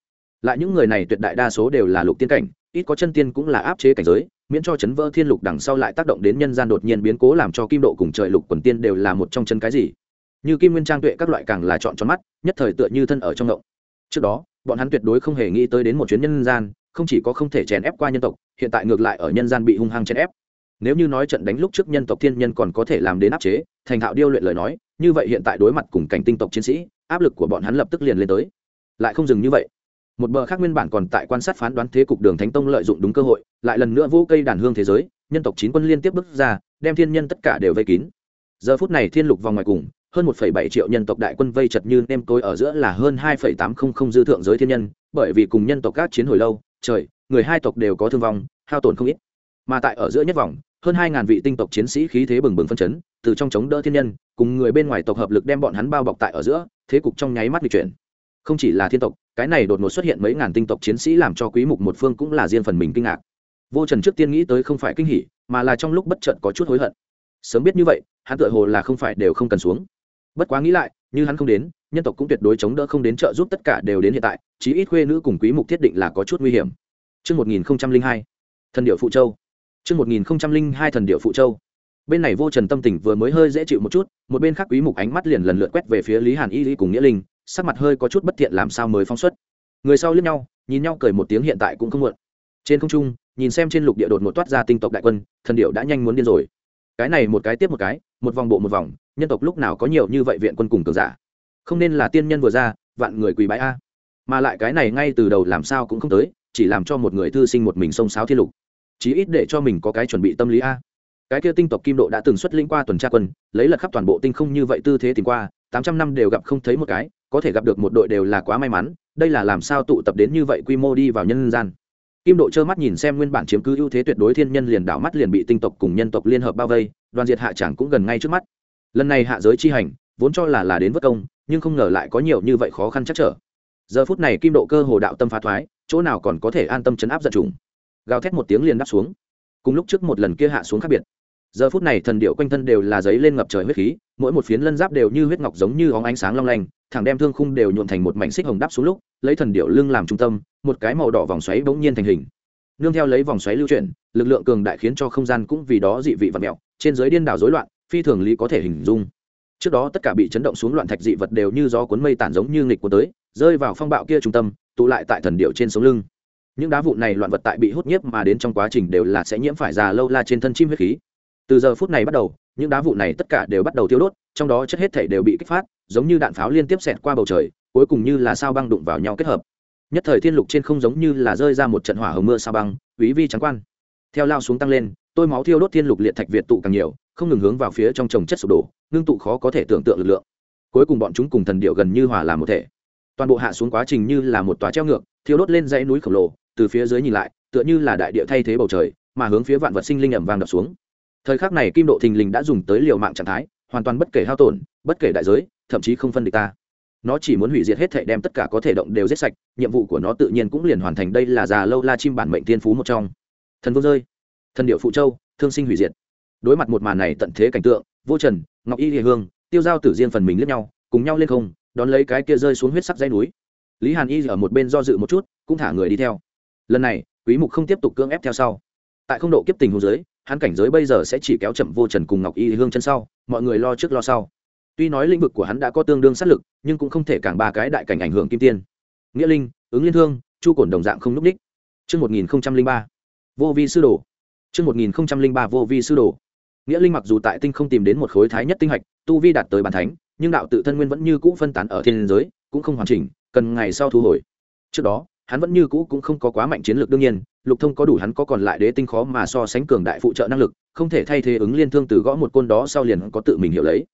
Lại những người này tuyệt đại đa số đều là lục tiên cảnh, ít có chân tiên cũng là áp chế cảnh giới miễn cho chấn vỡ thiên lục đằng sau lại tác động đến nhân gian đột nhiên biến cố làm cho kim độ cùng trời lục quần tiên đều là một trong chân cái gì. Như kim nguyên trang tuệ các loại càng là chọn tròn mắt, nhất thời tựa như thân ở trong động. Trước đó, bọn hắn tuyệt đối không hề nghĩ tới đến một chuyến nhân gian, không chỉ có không thể chèn ép qua nhân tộc, hiện tại ngược lại ở nhân gian bị hung hăng chèn ép. Nếu như nói trận đánh lúc trước nhân tộc thiên nhân còn có thể làm đến áp chế, thành thạo điêu luyện lời nói, như vậy hiện tại đối mặt cùng cảnh tinh tộc chiến sĩ, áp lực của bọn hắn lập tức liền lên tới. Lại không dừng như vậy một bờ khác nguyên bản còn tại quan sát phán đoán thế cục đường thánh tông lợi dụng đúng cơ hội lại lần nữa vô cây đàn hương thế giới nhân tộc chín quân liên tiếp bước ra đem thiên nhân tất cả đều vây kín giờ phút này thiên lục vòng ngoài cùng hơn 1,7 triệu nhân tộc đại quân vây chật như nêm tối ở giữa là hơn 2,800 dư thượng giới thiên nhân, bởi vì cùng nhân tộc các chiến hồi lâu, trời, người hai tộc đều có thương vong, hao tổn không ít. Mà tại ở giữa nhất vòng, hơn 2000 vị tinh tộc chiến sĩ khí thế bừng bừng phân chấn, từ trong chống đỡ thiên nhân, cùng người bên ngoài tộc hợp lực đem bọn hắn bao bọc tại ở giữa, thế cục trong nháy mắt bị chuyển. Không chỉ là thiên tộc, cái này đột ngột xuất hiện mấy ngàn tinh tộc chiến sĩ làm cho quý mục một phương cũng là riêng phần mình kinh ngạc. Vô Trần trước tiên nghĩ tới không phải kinh hỉ, mà là trong lúc bất chợt có chút hối hận. Sớm biết như vậy, hắn tựa hồ là không phải đều không cần xuống bất quá nghĩ lại như hắn không đến nhân tộc cũng tuyệt đối chống đỡ không đến trợ giúp tất cả đều đến hiện tại chí ít khuê nữ cùng quý mục thiết định là có chút nguy hiểm Trước 1002, thần điệu phụ châu. Trước 1002 thần điệu phụ châu. Bên này vô trần tâm tình vừa mới hơi dễ chịu một chút, một bên khác quý mục ánh mắt liền lần lượt quét về phía Lý Hàn Y Lý cùng Nghĩa Linh, sắc mặt hơi có chút bất thiện làm sao mới phóng xuất. Người sau liếc nhau, nhìn nhau cười một tiếng hiện tại cũng không muộn. Trên không trung, nhìn xem trên lục địa đột một toát ra tinh tộc đại quân, thần điệu đã nhanh muốn điên rồi. Cái này một cái tiếp một cái, một vòng bộ một vòng, nhân tộc lúc nào có nhiều như vậy viện quân cùng cường giả không nên là tiên nhân vừa ra vạn người quỳ bái a mà lại cái này ngay từ đầu làm sao cũng không tới chỉ làm cho một người thư sinh một mình xông xáo thiên lục chí ít để cho mình có cái chuẩn bị tâm lý a cái kia tinh tộc kim độ đã từng xuất linh qua tuần tra quân lấy lật khắp toàn bộ tinh không như vậy tư thế tìm qua tám trăm năm đều gặp không thấy một cái có thể gặp được một đội đều là quá may mắn, đây là làm sao tụ tập đến như vậy quy mô đi vào nhân gian. Kim độ trơ mắt nhìn xem nguyên bản chiếm cứ ưu thế tuyệt đối thiên nhân liền đảo mắt liền bị tinh tộc cùng nhân tộc liên hợp bao vây, đoàn diệt hạ tràng cũng gần ngay trước mắt. Lần này hạ giới chi hành, vốn cho là là đến vất công, nhưng không ngờ lại có nhiều như vậy khó khăn chắc trở. Giờ phút này kim độ cơ hồ đạo tâm phá thoái, chỗ nào còn có thể an tâm chấn áp giận trùng gào thét một tiếng liền đáp xuống. Cùng lúc trước một lần kia hạ xuống khác biệt giờ phút này thần điệu quanh thân đều là giấy lên ngập trời huyết khí, mỗi một phiến lân giáp đều như huyết ngọc giống như óng ánh sáng long lanh, thẳng đem thương khung đều nhuộn thành một mảnh xích hồng đắp xuống lúc, lấy thần điệu lưng làm trung tâm, một cái màu đỏ vòng xoáy bỗng nhiên thành hình. Nương theo lấy vòng xoáy lưu chuyển, lực lượng cường đại khiến cho không gian cũng vì đó dị vị và mẹo, trên giới điên đảo rối loạn, phi thường lý có thể hình dung. Trước đó tất cả bị chấn động xuống loạn thạch dị vật đều như gió cuốn mây tản giống như nghịch của tới, rơi vào phong bạo kia trung tâm, tụ lại tại thần điệu trên sống lưng. Những đá vụn này loạn vật tại bị hút nhiếp mà đến trong quá trình đều là sẽ nhiễm phải già lâu la trên thân chim huyết khí từ giờ phút này bắt đầu, những đá vụ này tất cả đều bắt đầu tiêu đốt, trong đó chất hết thể đều bị kích phát, giống như đạn pháo liên tiếp xẹt qua bầu trời, cuối cùng như là sao băng đụng vào nhau kết hợp. Nhất thời thiên lục trên không giống như là rơi ra một trận hỏa hồng mưa sao băng, quý vi trắng quan. Theo lao xuống tăng lên, tôi máu thiêu đốt thiên lục liệt thạch việt tụ càng nhiều, không ngừng hướng vào phía trong trồng chất sụp đổ, ngưng tụ khó có thể tưởng tượng lực lượng. Cuối cùng bọn chúng cùng thần điệu gần như hòa làm một thể. Toàn bộ hạ xuống quá trình như là một tòa treo ngược, thiêu đốt lên dãy núi khổng lồ, từ phía dưới nhìn lại, tựa như là đại địa thay thế bầu trời, mà hướng phía vạn vật sinh linh ẩm vàng đập xuống thời khắc này kim độ thình lình đã dùng tới liều mạng trạng thái, hoàn toàn bất kể hao tổn, bất kể đại giới, thậm chí không phân địch ta. Nó chỉ muốn hủy diệt hết thể đem tất cả có thể động đều giết sạch, nhiệm vụ của nó tự nhiên cũng liền hoàn thành. Đây là già lâu la chim bản mệnh tiên phú một trong. Thần vương rơi, thần điệu phụ châu, thương sinh hủy diệt. Đối mặt một màn này tận thế cảnh tượng, vô trần, ngọc y địa hương, tiêu giao tử diên phần mình lướt nhau, cùng nhau lên không, đón lấy cái kia rơi xuống huyết sắc dây núi. Lý hàn y ở một bên do dự một chút, cũng thả người đi theo. Lần này, quý mục không tiếp tục cưỡng ép theo sau. Tại không độ kiếp tình hồ giới hắn cảnh giới bây giờ sẽ chỉ kéo chậm vô trần cùng ngọc y hương chân sau mọi người lo trước lo sau tuy nói lĩnh vực của hắn đã có tương đương sát lực nhưng cũng không thể càng ba cái đại cảnh ảnh hưởng kim tiên nghĩa linh ứng liên thương chu cổn đồng dạng không núp đích Trước 1003, vô vi sư đồ Trước 1003 vô vi sư đồ. Nghĩa linh mặc dù tại tinh không tìm đến một khối thái nhất tinh hạch, tu vi đạt tới bản thánh, nhưng đạo tự thân nguyên vẫn như cũ phân tán ở thiên giới, cũng không hoàn chỉnh, cần ngày sau thu hồi. Trước đó, hắn vẫn như cũ cũng không có quá mạnh chiến lược đương nhiên, Lục Thông có đủ hắn có còn lại đế tinh khó mà so sánh cường đại phụ trợ năng lực, không thể thay thế ứng liên thương từ gõ một côn đó sau liền có tự mình hiểu lấy.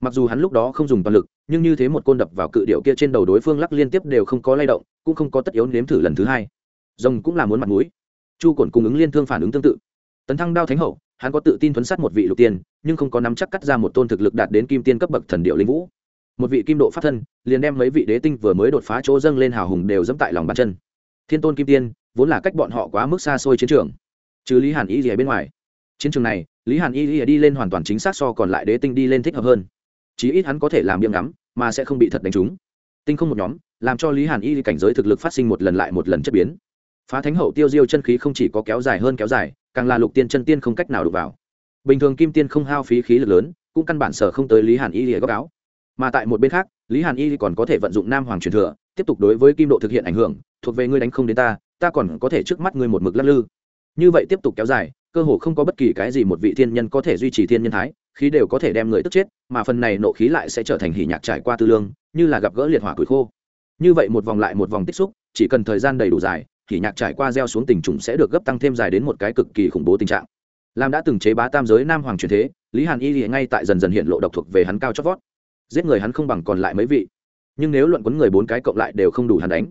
Mặc dù hắn lúc đó không dùng toàn lực, nhưng như thế một côn đập vào cự điệu kia trên đầu đối phương lắc liên tiếp đều không có lay động, cũng không có tất yếu nếm thử lần thứ hai. Rồng cũng là muốn mặt mũi. Chu Cổn cùng ứng liên thương phản ứng tương tự tấn thăng đao thánh hậu hắn có tự tin thuấn sát một vị lục tiên nhưng không có nắm chắc cắt ra một tôn thực lực đạt đến kim tiên cấp bậc thần điệu linh vũ một vị kim độ pháp thân, liền đem mấy vị đế tinh vừa mới đột phá chỗ dâng lên hào hùng đều dẫm tại lòng bàn chân. Thiên tôn kim tiên, vốn là cách bọn họ quá mức xa xôi chiến trường. Chứ lý hàn y gì bên ngoài, chiến trường này, lý hàn y đi lên hoàn toàn chính xác so còn lại đế tinh đi lên thích hợp hơn. Chí ít hắn có thể làm biếng ngắm, mà sẽ không bị thật đánh trúng. Tinh không một nhóm, làm cho lý hàn y cảnh giới thực lực phát sinh một lần lại một lần chất biến. Phá thánh hậu tiêu diêu chân khí không chỉ có kéo dài hơn kéo dài, càng là lục tiên chân tiên không cách nào đụng vào. Bình thường kim tiên không hao phí khí lực lớn, cũng căn bản sở không tới lý hàn y lìa góc áo mà tại một bên khác, lý hàn y còn có thể vận dụng nam hoàng truyền thừa, tiếp tục đối với kim độ thực hiện ảnh hưởng, thuộc về ngươi đánh không đến ta ta còn có thể trước mắt ngươi một mực lắc lư. Như vậy tiếp tục kéo dài, cơ hồ không có bất kỳ cái gì một vị thiên nhân có thể duy trì thiên nhân thái, khí đều có thể đem người tức chết, mà phần này nộ khí lại sẽ trở thành hỉ nhạc trải qua tư lương, như là gặp gỡ liệt hỏa củi khô. Như vậy một vòng lại một vòng tích xúc, chỉ cần thời gian đầy đủ dài thì nhạc trải qua gieo xuống tình trùng sẽ được gấp tăng thêm dài đến một cái cực kỳ khủng bố tình trạng. Làm đã từng chế bá tam giới nam hoàng truyền thế, lý hàn y thì ngay tại dần dần hiện lộ độc thuộc về hắn cao chót vót giết người hắn không bằng còn lại mấy vị. Nhưng nếu luận quấn người bốn cái cộng lại đều không đủ hắn đánh.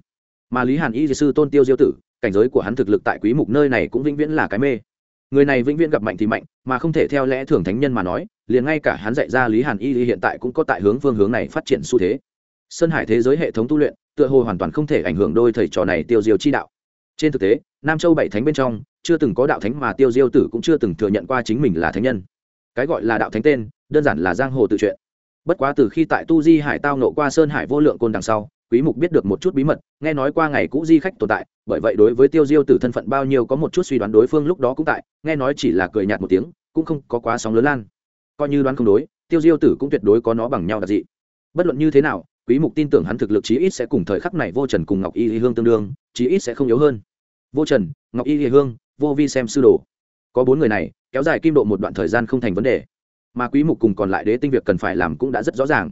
Mà lý hàn y sư tôn tiêu diêu tử, cảnh giới của hắn thực lực tại quý mục nơi này cũng vĩnh viễn là cái mê. Người này vĩnh viễn gặp mạnh thì mạnh, mà không thể theo lẽ thường thánh nhân mà nói, liền ngay cả hắn dạy ra lý hàn y hiện tại cũng có tại hướng phương hướng này phát triển xu thế. Sơn hải thế giới hệ thống tu luyện, tựa hồ hoàn toàn không thể ảnh hưởng đôi thầy trò này tiêu diêu chi đạo. Trên thực tế, nam châu bảy thánh bên trong, chưa từng có đạo thánh mà tiêu diêu tử cũng chưa từng thừa nhận qua chính mình là thánh nhân. Cái gọi là đạo thánh tên, đơn giản là giang hồ tự truyện bất quá từ khi tại tu di hải tao nộ qua sơn hải vô lượng côn đằng sau, quý mục biết được một chút bí mật, nghe nói qua ngày cũ di khách tồn tại, bởi vậy đối với tiêu diêu tử thân phận bao nhiêu có một chút suy đoán đối phương lúc đó cũng tại, nghe nói chỉ là cười nhạt một tiếng, cũng không có quá sóng lớn lan. Coi như đoán không đối, tiêu diêu tử cũng tuyệt đối có nó bằng nhau đặc dị bất luận như thế nào, quý mục tin tưởng hắn thực lực chí ít sẽ cùng thời khắc này vô trần cùng ngọc y hương tương đương, chí ít sẽ không yếu hơn. Vô trần, ngọc y hương, vô vi xem sư đồ. Có bốn người này, kéo dài kim độ một đoạn thời gian không thành vấn đề mà quý mục cùng còn lại đế tinh việc cần phải làm cũng đã rất rõ ràng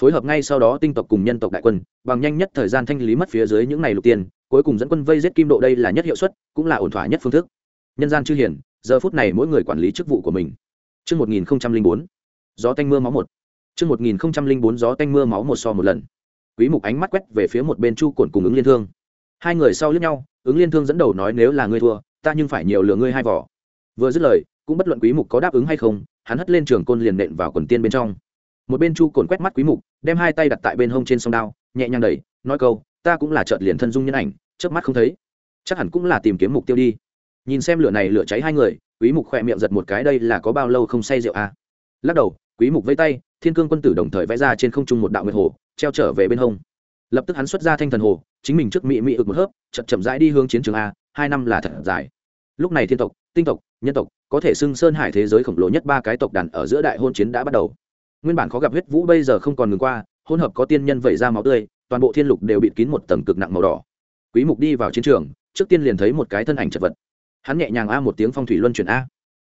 phối hợp ngay sau đó tinh tộc cùng nhân tộc đại quân bằng nhanh nhất thời gian thanh lý mất phía dưới những ngày lục tiền cuối cùng dẫn quân vây giết kim độ đây là nhất hiệu suất cũng là ổn thỏa nhất phương thức nhân gian chư hiển giờ phút này mỗi người quản lý chức vụ của mình Trước 1004, gió tanh mưa máu một. Trước 1004 gió tanh mưa máu một so một lần. Quý mục ánh mắt quét về phía một bên Chu Cổn cùng ứng liên thương. Hai người sau liếc nhau, ứng liên thương dẫn đầu nói nếu là ngươi thua, ta nhưng phải nhiều lừa ngươi hai vỏ. Vừa dứt lời, cũng bất luận quý mục có đáp ứng hay không, hắn hất lên trường côn liền nện vào quần tiên bên trong. Một bên Chu Cổn quét mắt quý mục, đem hai tay đặt tại bên hông trên song đao, nhẹ nhàng đẩy, nói câu, ta cũng là chợt liền thân dung nhân ảnh, chớp mắt không thấy. Chắc hẳn cũng là tìm kiếm mục tiêu đi. Nhìn xem lửa này lửa cháy hai người, quý mục khỏe miệng giật một cái đây là có bao lâu không say rượu à? Lắc đầu, quý mục vẫy tay, thiên cương quân tử đồng thời vẽ ra trên không trung một đạo nguyệt hồ treo trở về bên hông lập tức hắn xuất ra thanh thần hồ chính mình trước mị mị ực một hớp chậm chậm rãi đi hướng chiến trường a hai năm là thật dài lúc này thiên tộc, tinh tộc, nhân tộc có thể xưng sơn hải thế giới khổng lồ nhất ba cái tộc đàn ở giữa đại hôn chiến đã bắt đầu. Nguyên bản khó gặp huyết vũ bây giờ không còn ngừng qua hôn hợp có tiên nhân vẩy ra máu tươi, toàn bộ thiên lục đều bịt kín một tầng cực nặng màu đỏ. Quý mục đi vào chiến trường, trước tiên liền thấy một cái thân ảnh chật vật. Hắn nhẹ nhàng a một tiếng phong thủy luân chuyển a.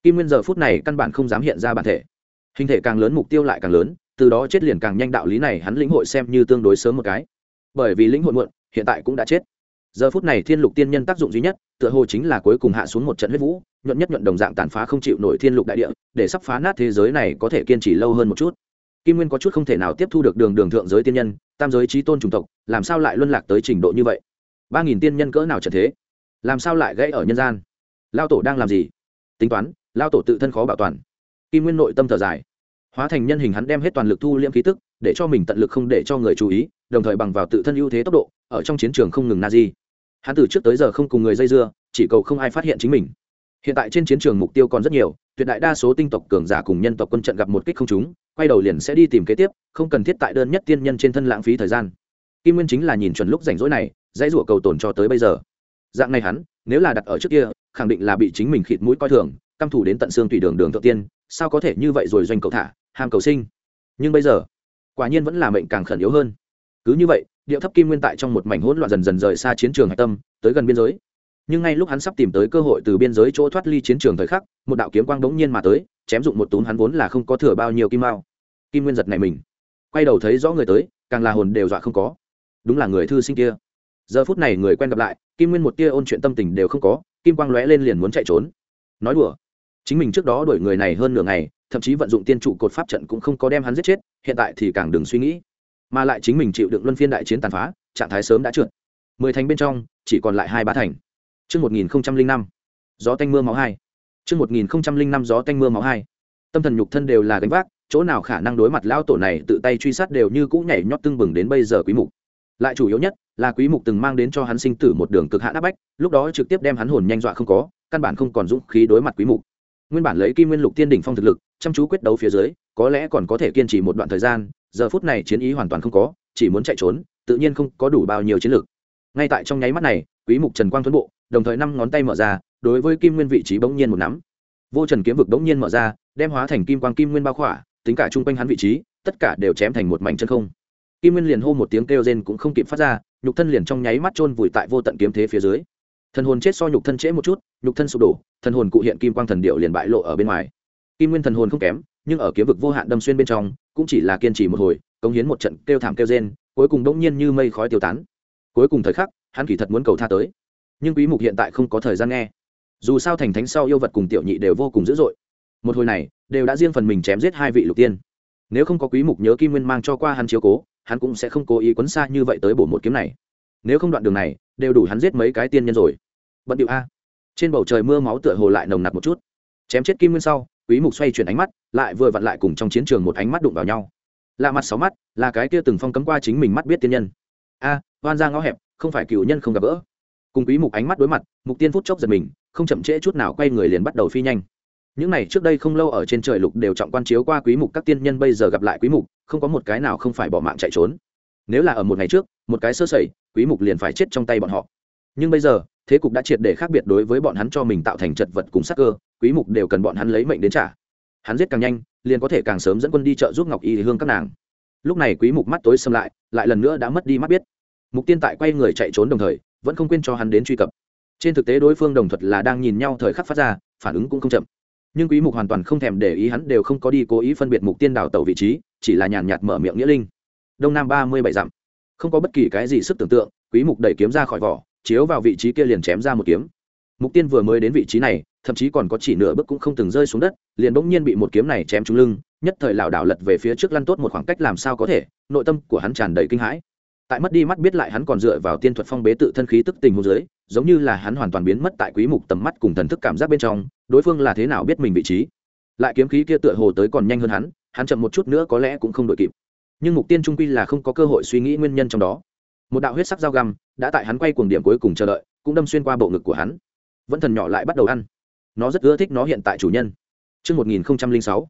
Kim nguyên giờ phút này căn bản không dám hiện ra bản thể. Hình thể càng lớn mục tiêu lại càng lớn, từ đó chết liền càng nhanh đạo lý này hắn lĩnh hội xem như tương đối sớm một cái. Bởi vì lĩnh hội muộn, hiện tại cũng đã chết giờ phút này thiên lục tiên nhân tác dụng duy nhất, tựa hồ chính là cuối cùng hạ xuống một trận huyết vũ, nhuận nhất nhuận đồng dạng tàn phá không chịu nổi thiên lục đại địa, để sắp phá nát thế giới này có thể kiên trì lâu hơn một chút. Kim nguyên có chút không thể nào tiếp thu được đường đường thượng giới tiên nhân, tam giới trí tôn chủng tộc, làm sao lại luân lạc tới trình độ như vậy? Ba nghìn tiên nhân cỡ nào trận thế? Làm sao lại gãy ở nhân gian? Lao tổ đang làm gì? Tính toán, lao tổ tự thân khó bảo toàn. Kim nguyên nội tâm thở dài. Hóa thành nhân hình hắn đem hết toàn lực thu liễm khí tức, để cho mình tận lực không để cho người chú ý, đồng thời bằng vào tự thân ưu thế tốc độ, ở trong chiến trường không ngừng na di hắn từ trước tới giờ không cùng người dây dưa, chỉ cầu không ai phát hiện chính mình. Hiện tại trên chiến trường mục tiêu còn rất nhiều, tuyệt đại đa số tinh tộc cường giả cùng nhân tộc quân trận gặp một kích không chúng quay đầu liền sẽ đi tìm kế tiếp, không cần thiết tại đơn nhất tiên nhân trên thân lãng phí thời gian. Kim nguyên chính là nhìn chuẩn lúc rảnh rỗi này, dãy rủa cầu tồn cho tới bây giờ. Dạng này hắn, nếu là đặt ở trước kia, khẳng định là bị chính mình khịt mũi coi thường, căm thủ đến tận xương tùy đường đường thượng tiên, sao có thể như vậy rồi doanh cầu thả, ham cầu sinh. Nhưng bây giờ, quả nhiên vẫn là mệnh càng khẩn yếu hơn. Cứ như vậy điệu thấp kim nguyên tại trong một mảnh hỗn loạn dần dần rời xa chiến trường hạch tâm, tới gần biên giới. Nhưng ngay lúc hắn sắp tìm tới cơ hội từ biên giới chỗ thoát ly chiến trường thời khắc, một đạo kiếm quang bỗng nhiên mà tới, chém dụng một túm hắn vốn là không có thừa bao nhiêu kim mao. Kim nguyên giật này mình. Quay đầu thấy rõ người tới, càng là hồn đều dọa không có. Đúng là người thư sinh kia. Giờ phút này người quen gặp lại, kim nguyên một tia ôn chuyện tâm tình đều không có, kim quang lóe lên liền muốn chạy trốn. Nói đùa. Chính mình trước đó đuổi người này hơn nửa ngày, thậm chí vận dụng tiên trụ cột pháp trận cũng không có đem hắn giết chết, hiện tại thì càng đừng suy nghĩ mà lại chính mình chịu đựng luân phiên đại chiến tàn phá trạng thái sớm đã trượt mười thành bên trong chỉ còn lại hai ba thành Trước 1005, gió tanh mưa máu hai. Trước 1005 gió tanh mưa máu hai. Tâm thần nhục thân đều là gánh vác, chỗ nào khả năng đối mặt lao tổ này tự tay truy sát đều như cũ nhảy nhót tưng bừng đến bây giờ quý mục. Lại chủ yếu nhất là quý mục từng mang đến cho hắn sinh tử một đường cực hạn áp bách, lúc đó trực tiếp đem hắn hồn nhanh dọa không có, căn bản không còn dũng khí đối mặt quý mục. Nguyên bản lấy Kim Nguyên Lục Tiên đỉnh phong thực lực, chăm chú quyết đấu phía dưới, có lẽ còn có thể kiên trì một đoạn thời gian, giờ phút này chiến ý hoàn toàn không có, chỉ muốn chạy trốn, tự nhiên không có đủ bao nhiêu chiến lược Ngay tại trong nháy mắt này, Quý Mục Trần Quang thuấn bộ, đồng thời năm ngón tay mở ra đối với kim nguyên vị trí bỗng nhiên một nắm. Vô trần kiếm vực bỗng nhiên mở ra đem hóa thành kim quang kim nguyên bao khỏa tính cả chung quanh hắn vị trí tất cả đều chém thành một mảnh chân không. Kim nguyên liền hô một tiếng kêu rên cũng không kịp phát ra nhục thân liền trong nháy mắt chôn vùi tại vô tận kiếm thế phía dưới. Thần hồn chết so nhục thân trễ một chút nhục thân sụp đổ thần hồn cụ hiện kim quang thần điệu liền bại lộ ở bên ngoài. Kim nguyên thần hồn không kém nhưng ở kiếm vực vô hạn đâm xuyên bên trong, cũng chỉ là kiên trì một hồi, cống hiến một trận kêu thảm kêu rên, cuối cùng bỗng nhiên như mây khói tiêu tán. Cuối cùng thời khắc, hắn kỳ thật muốn cầu tha tới. Nhưng quý mục hiện tại không có thời gian nghe. Dù sao thành thánh sau yêu vật cùng tiểu nhị đều vô cùng dữ dội. Một hồi này, đều đã riêng phần mình chém giết hai vị lục tiên. Nếu không có quý mục nhớ kim nguyên mang cho qua hắn chiếu cố, hắn cũng sẽ không cố ý quấn xa như vậy tới bổ một kiếm này. Nếu không đoạn đường này, đều đủ hắn giết mấy cái tiên nhân rồi. Bận điệu a. Trên bầu trời mưa máu tựa hồ lại nồng nặc một chút. Chém chết kim nguyên sau quý mục xoay chuyển ánh mắt lại vừa vặn lại cùng trong chiến trường một ánh mắt đụng vào nhau. Lạ mặt sáu mắt là cái kia từng phong cấm qua chính mình mắt biết tiên nhân. A à, oan ra ngõ hẹp không phải cựu nhân không gặp gỡ. Cùng quý mục ánh mắt đối mặt mục tiên phút chốc giật mình không chậm trễ chút nào quay người liền bắt đầu phi nhanh. Những này trước đây không lâu ở trên trời lục đều trọng quan chiếu qua quý mục các tiên nhân bây giờ gặp lại quý mục không có một cái nào không phải bỏ mạng chạy trốn. Nếu là ở một ngày trước một cái sơ sẩy quý mục liền phải chết trong tay bọn họ. Nhưng bây giờ thế cục đã triệt để khác biệt đối với bọn hắn cho mình tạo thành chật vật cùng sắc cơ, quý mục đều cần bọn hắn lấy mệnh đến trả. Hắn giết càng nhanh, liền có thể càng sớm dẫn quân đi chợ giúp ngọc y hương các nàng. Lúc này quý mục mắt tối xâm lại lại lần nữa đã mất đi mắt biết. Mục tiên tại quay người chạy trốn đồng thời, vẫn không quên cho hắn đến truy cập. Trên thực tế đối phương đồng thuật là đang nhìn nhau thời khắc phát ra, phản ứng cũng không chậm. Nhưng quý mục hoàn toàn không thèm để ý hắn đều không có đi cố ý phân biệt mục tiên đảo tàu vị trí, chỉ là nhàn nhạt mở miệng nghĩa linh. Đông nam ba mươi bảy dặm. Không có bất kỳ cái gì sức tưởng tượng, quý mục đẩy kiếm ra khỏi vỏ chiếu vào vị trí kia liền chém ra một kiếm. Mục tiên vừa mới đến vị trí này, thậm chí còn có chỉ nửa bước cũng không từng rơi xuống đất, liền bỗng nhiên bị một kiếm này chém trúng lưng, nhất thời lảo đảo lật về phía trước lăn tốt một khoảng cách làm sao có thể, nội tâm của hắn tràn đầy kinh hãi. Tại mất đi mắt biết lại hắn còn dựa vào tiên thuật phong bế tự thân khí tức tình hôn giới giống như là hắn hoàn toàn biến mất tại quý mục tầm mắt cùng thần thức cảm giác bên trong, đối phương là thế nào biết mình vị trí. Lại kiếm khí kia tựa hồ tới còn nhanh hơn hắn hắn chậm một chút nữa có lẽ cũng không đội kịp. Nhưng mục tiên trung quy là không có cơ hội suy nghĩ nguyên nhân trong đó một đạo huyết sắc dao găm đã tại hắn quay cuồng điểm cuối cùng chờ đợi cũng đâm xuyên qua bộ ngực của hắn. Vẫn thần nhỏ lại bắt đầu ăn. Nó rất ưa thích nó hiện tại chủ nhân. Trước 1006,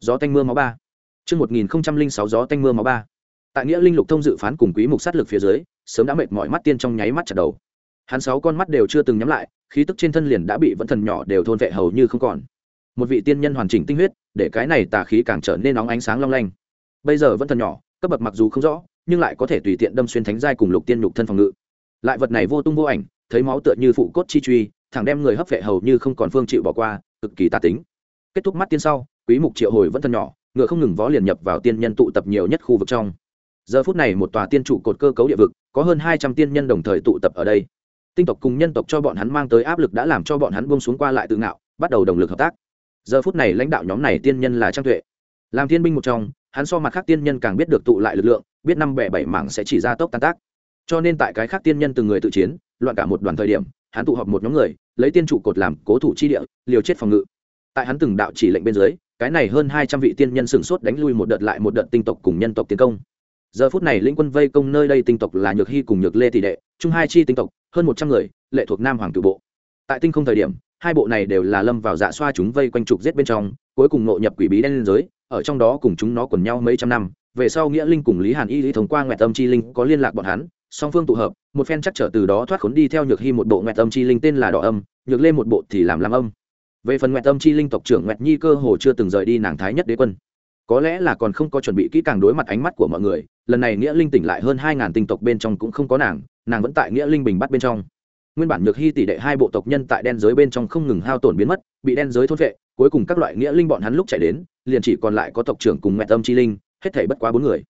gió tanh mưa máu ba. Trước 1006 gió tanh mưa máu ba. Tại nghĩa linh lục thông dự phán cùng quý mục sát lực phía dưới sớm đã mệt mỏi mắt tiên trong nháy mắt chặt đầu. Hắn sáu con mắt đều chưa từng nhắm lại khí tức trên thân liền đã bị vẫn thần nhỏ đều thôn vệ hầu như không còn. Một vị tiên nhân hoàn chỉnh tinh huyết để cái này tà khí càng trở nên nóng ánh sáng long lanh. Bây giờ vẫn thần nhỏ cấp bậc mặc dù không rõ nhưng lại có thể tùy tiện đâm xuyên thánh giai cùng lục tiên lục thân phòng ngự. Lại vật này vô tung vô ảnh, thấy máu tựa như phụ cốt chi truy, thẳng đem người hấp vệ hầu như không còn phương chịu bỏ qua, cực kỳ tà tính. Kết thúc mắt tiên sau, quý mục triệu hồi vẫn thân nhỏ, ngựa không ngừng vó liền nhập vào tiên nhân tụ tập nhiều nhất khu vực trong. Giờ phút này một tòa tiên trụ cột cơ cấu địa vực, có hơn hai trăm tiên nhân đồng thời tụ tập ở đây. Tinh tộc cùng nhân tộc cho bọn hắn mang tới áp lực đã làm cho bọn hắn buông xuống qua lại tự ngạo, bắt đầu đồng lực hợp tác. Giờ phút này lãnh đạo nhóm này tiên nhân là trang tuệ. Làm thiên binh một trong, hắn so mặt khác tiên nhân càng biết được tụ lại lực lượng biết năm bẻ bảy mảng sẽ chỉ ra tốc tan tác. Cho nên tại cái khác tiên nhân từng người tự chiến, loạn cả một đoàn thời điểm, hắn tụ họp một nhóm người, lấy tiên trụ cột làm cố thủ chi địa, liều chết phòng ngự. Tại hắn từng đạo chỉ lệnh bên dưới, cái này hơn hai trăm vị tiên nhân sửng sốt đánh lui một đợt lại một đợt tinh tộc cùng nhân tộc tiến công. Giờ phút này lĩnh quân vây công nơi đây tinh tộc là nhược hy cùng nhược lê tỷ đệ, chung hai chi tinh tộc, hơn một trăm người, lệ thuộc nam hoàng cựu bộ. Tại tinh không thời điểm, hai bộ này đều là lâm vào dạ xoa chúng vây quanh trục giết bên trong, cuối cùng nội nhập quỷ bí đen lên giới, ở trong đó cùng chúng nó quần nhau mấy trăm năm về sau nghĩa linh cùng lý hàn y lý thông qua ngoại tâm chi linh có liên lạc bọn hắn, song phương tụ hợp, một phen chắc trở từ đó thoát khốn đi theo nhược hy một bộ ngoại tâm chi linh tên là đỏ âm, nhược lê một bộ thì làm làm âm. Về phần ngoại tâm chi linh tộc trưởng ngoại nhi cơ hồ chưa từng rời đi nàng thái nhất đế quân. Có lẽ là còn không có chuẩn bị kỹ càng đối mặt ánh mắt của mọi người, lần này nghĩa linh tỉnh lại hơn hai ngàn tinh tộc bên trong cũng không có nàng nàng vẫn tại nghĩa linh bình bắt bên trong. Nguyên bản nhược hy tỷ đệ hai bộ tộc nhân tại đen giới bên trong không ngừng hao tổn biến mất, bị đen giới thôn vệ cuối cùng các loại nghĩa linh bọn hắn lúc chạy đến, liền chỉ còn lại có tộc trưởng cùng mẹ tâm chi linh hết thảy bất quá bốn người.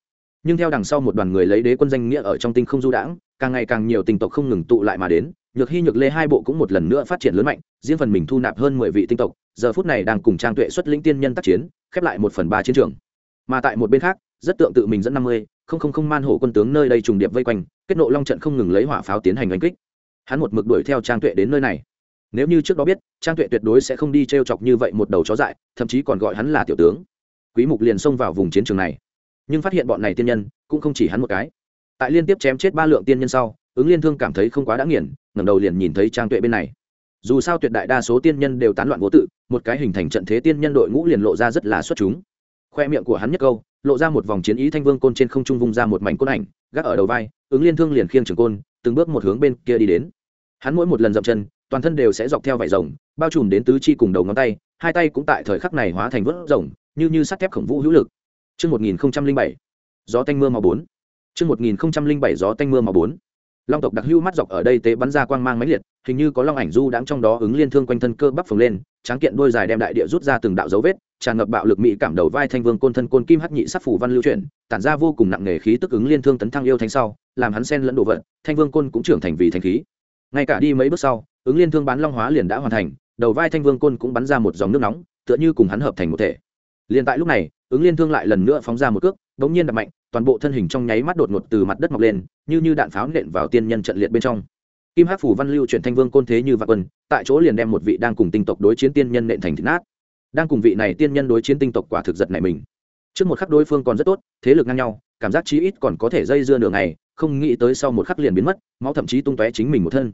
Nhưng theo đằng sau một đoàn người lấy đế quân danh nghĩa ở trong tinh không du đãng, càng ngày càng nhiều tinh tộc không ngừng tụ lại mà đến, nhược hy nhược lê hai bộ cũng một lần nữa phát triển lớn mạnh, riêng phần mình thu nạp hơn mười vị tinh tộc, giờ phút này đang cùng trang tuệ xuất lĩnh tiên nhân tác chiến, khép lại một phần ba chiến trường. Mà tại một bên khác, rất tượng tự mình dẫn năm mươi, không không không man hổ quân tướng nơi đây trùng điệp vây quanh, kết nộ long trận không ngừng lấy hỏa pháo tiến hành đánh kích. Hắn một mực đuổi theo trang tuệ đến nơi này. Nếu như trước đó biết, trang tuệ tuyệt đối sẽ không đi t r e o chọc như vậy một đầu chó dại, thậm chí còn gọi hắn là tiểu tướng. Quý mục liền xông vào vùng chiến trường này nhưng phát hiện bọn này tiên nhân cũng không chỉ hắn một cái. Tại liên tiếp chém chết ba lượng tiên nhân sau, ứng liên thương cảm thấy không quá đã nghiền, ngẩng đầu liền nhìn thấy trang tuệ bên này. Dù sao tuyệt đại đa số tiên nhân đều tán loạn vô tự, một cái hình thành trận thế tiên nhân đội ngũ liền lộ ra rất là xuất chúng. Khoe miệng của hắn nhất câu, lộ ra một vòng chiến ý thanh vương côn trên không trung vung ra một mảnh côn ảnh, gác ở đầu vai, ứng liên thương liền khiêng trường côn, từng bước một hướng bên kia đi đến. Hắn mỗi một lần dậm chân, toàn thân đều sẽ dọc theo vải rồng, bao trùm đến tứ chi cùng đầu ngón tay, hai tay cũng tại thời khắc này hóa thành vớt rồng, như như sắt thép khổng vũ hữu lực Chương 1007, gió tanh mưa màu 4. Chương 1007 gió tanh mưa màu 4 long tộc đặc hưu mắt dọc ở đây tế bắn ra quang mang mãnh liệt hình như có long ảnh du đãng trong đó ứng liên thương quanh thân cơ bắp phồng lên tráng kiện đôi dài đem đại địa rút ra từng đạo dấu vết tràn ngập bạo lực mỹ cảm đầu vai thanh vương côn thân côn kim hắc nhị sắc phủ văn lưu chuyển tản ra vô cùng nặng nề khí tức ứng liên thương tấn thăng yêu thánh sau làm hắn sen lẫn đồ vận, thanh vương côn cũng trưởng thành vì thanh khí. Ngay cả đi mấy bước sau ứng liên thương bán long hóa liền đã hoàn thành đầu vai thanh vương côn cũng bắn ra một dòng nước nóng tựa như cùng hắn hợp thành một thể liền tại lúc này, ứng liên thương lại lần nữa phóng ra một cước, bỗng nhiên đập mạnh, toàn bộ thân hình trong nháy mắt đột ngột từ mặt đất mọc lên, như như đạn pháo nện vào tiên nhân trận liệt bên trong. Kim hắc phủ văn lưu chuyển thanh vương côn thế như vạn quân, tại chỗ liền đem một vị đang cùng tinh tộc đối chiến tiên nhân nện thành thịt nát. Đang cùng vị này tiên nhân đối chiến tinh tộc quả thực giật này mình. Trước một khắc đối phương còn rất tốt, thế lực ngang nhau, cảm giác chí ít còn có thể dây dưa nửa ngày, không nghĩ tới sau một khắc liền biến mất, máu thậm chí tung tóe chính mình một thân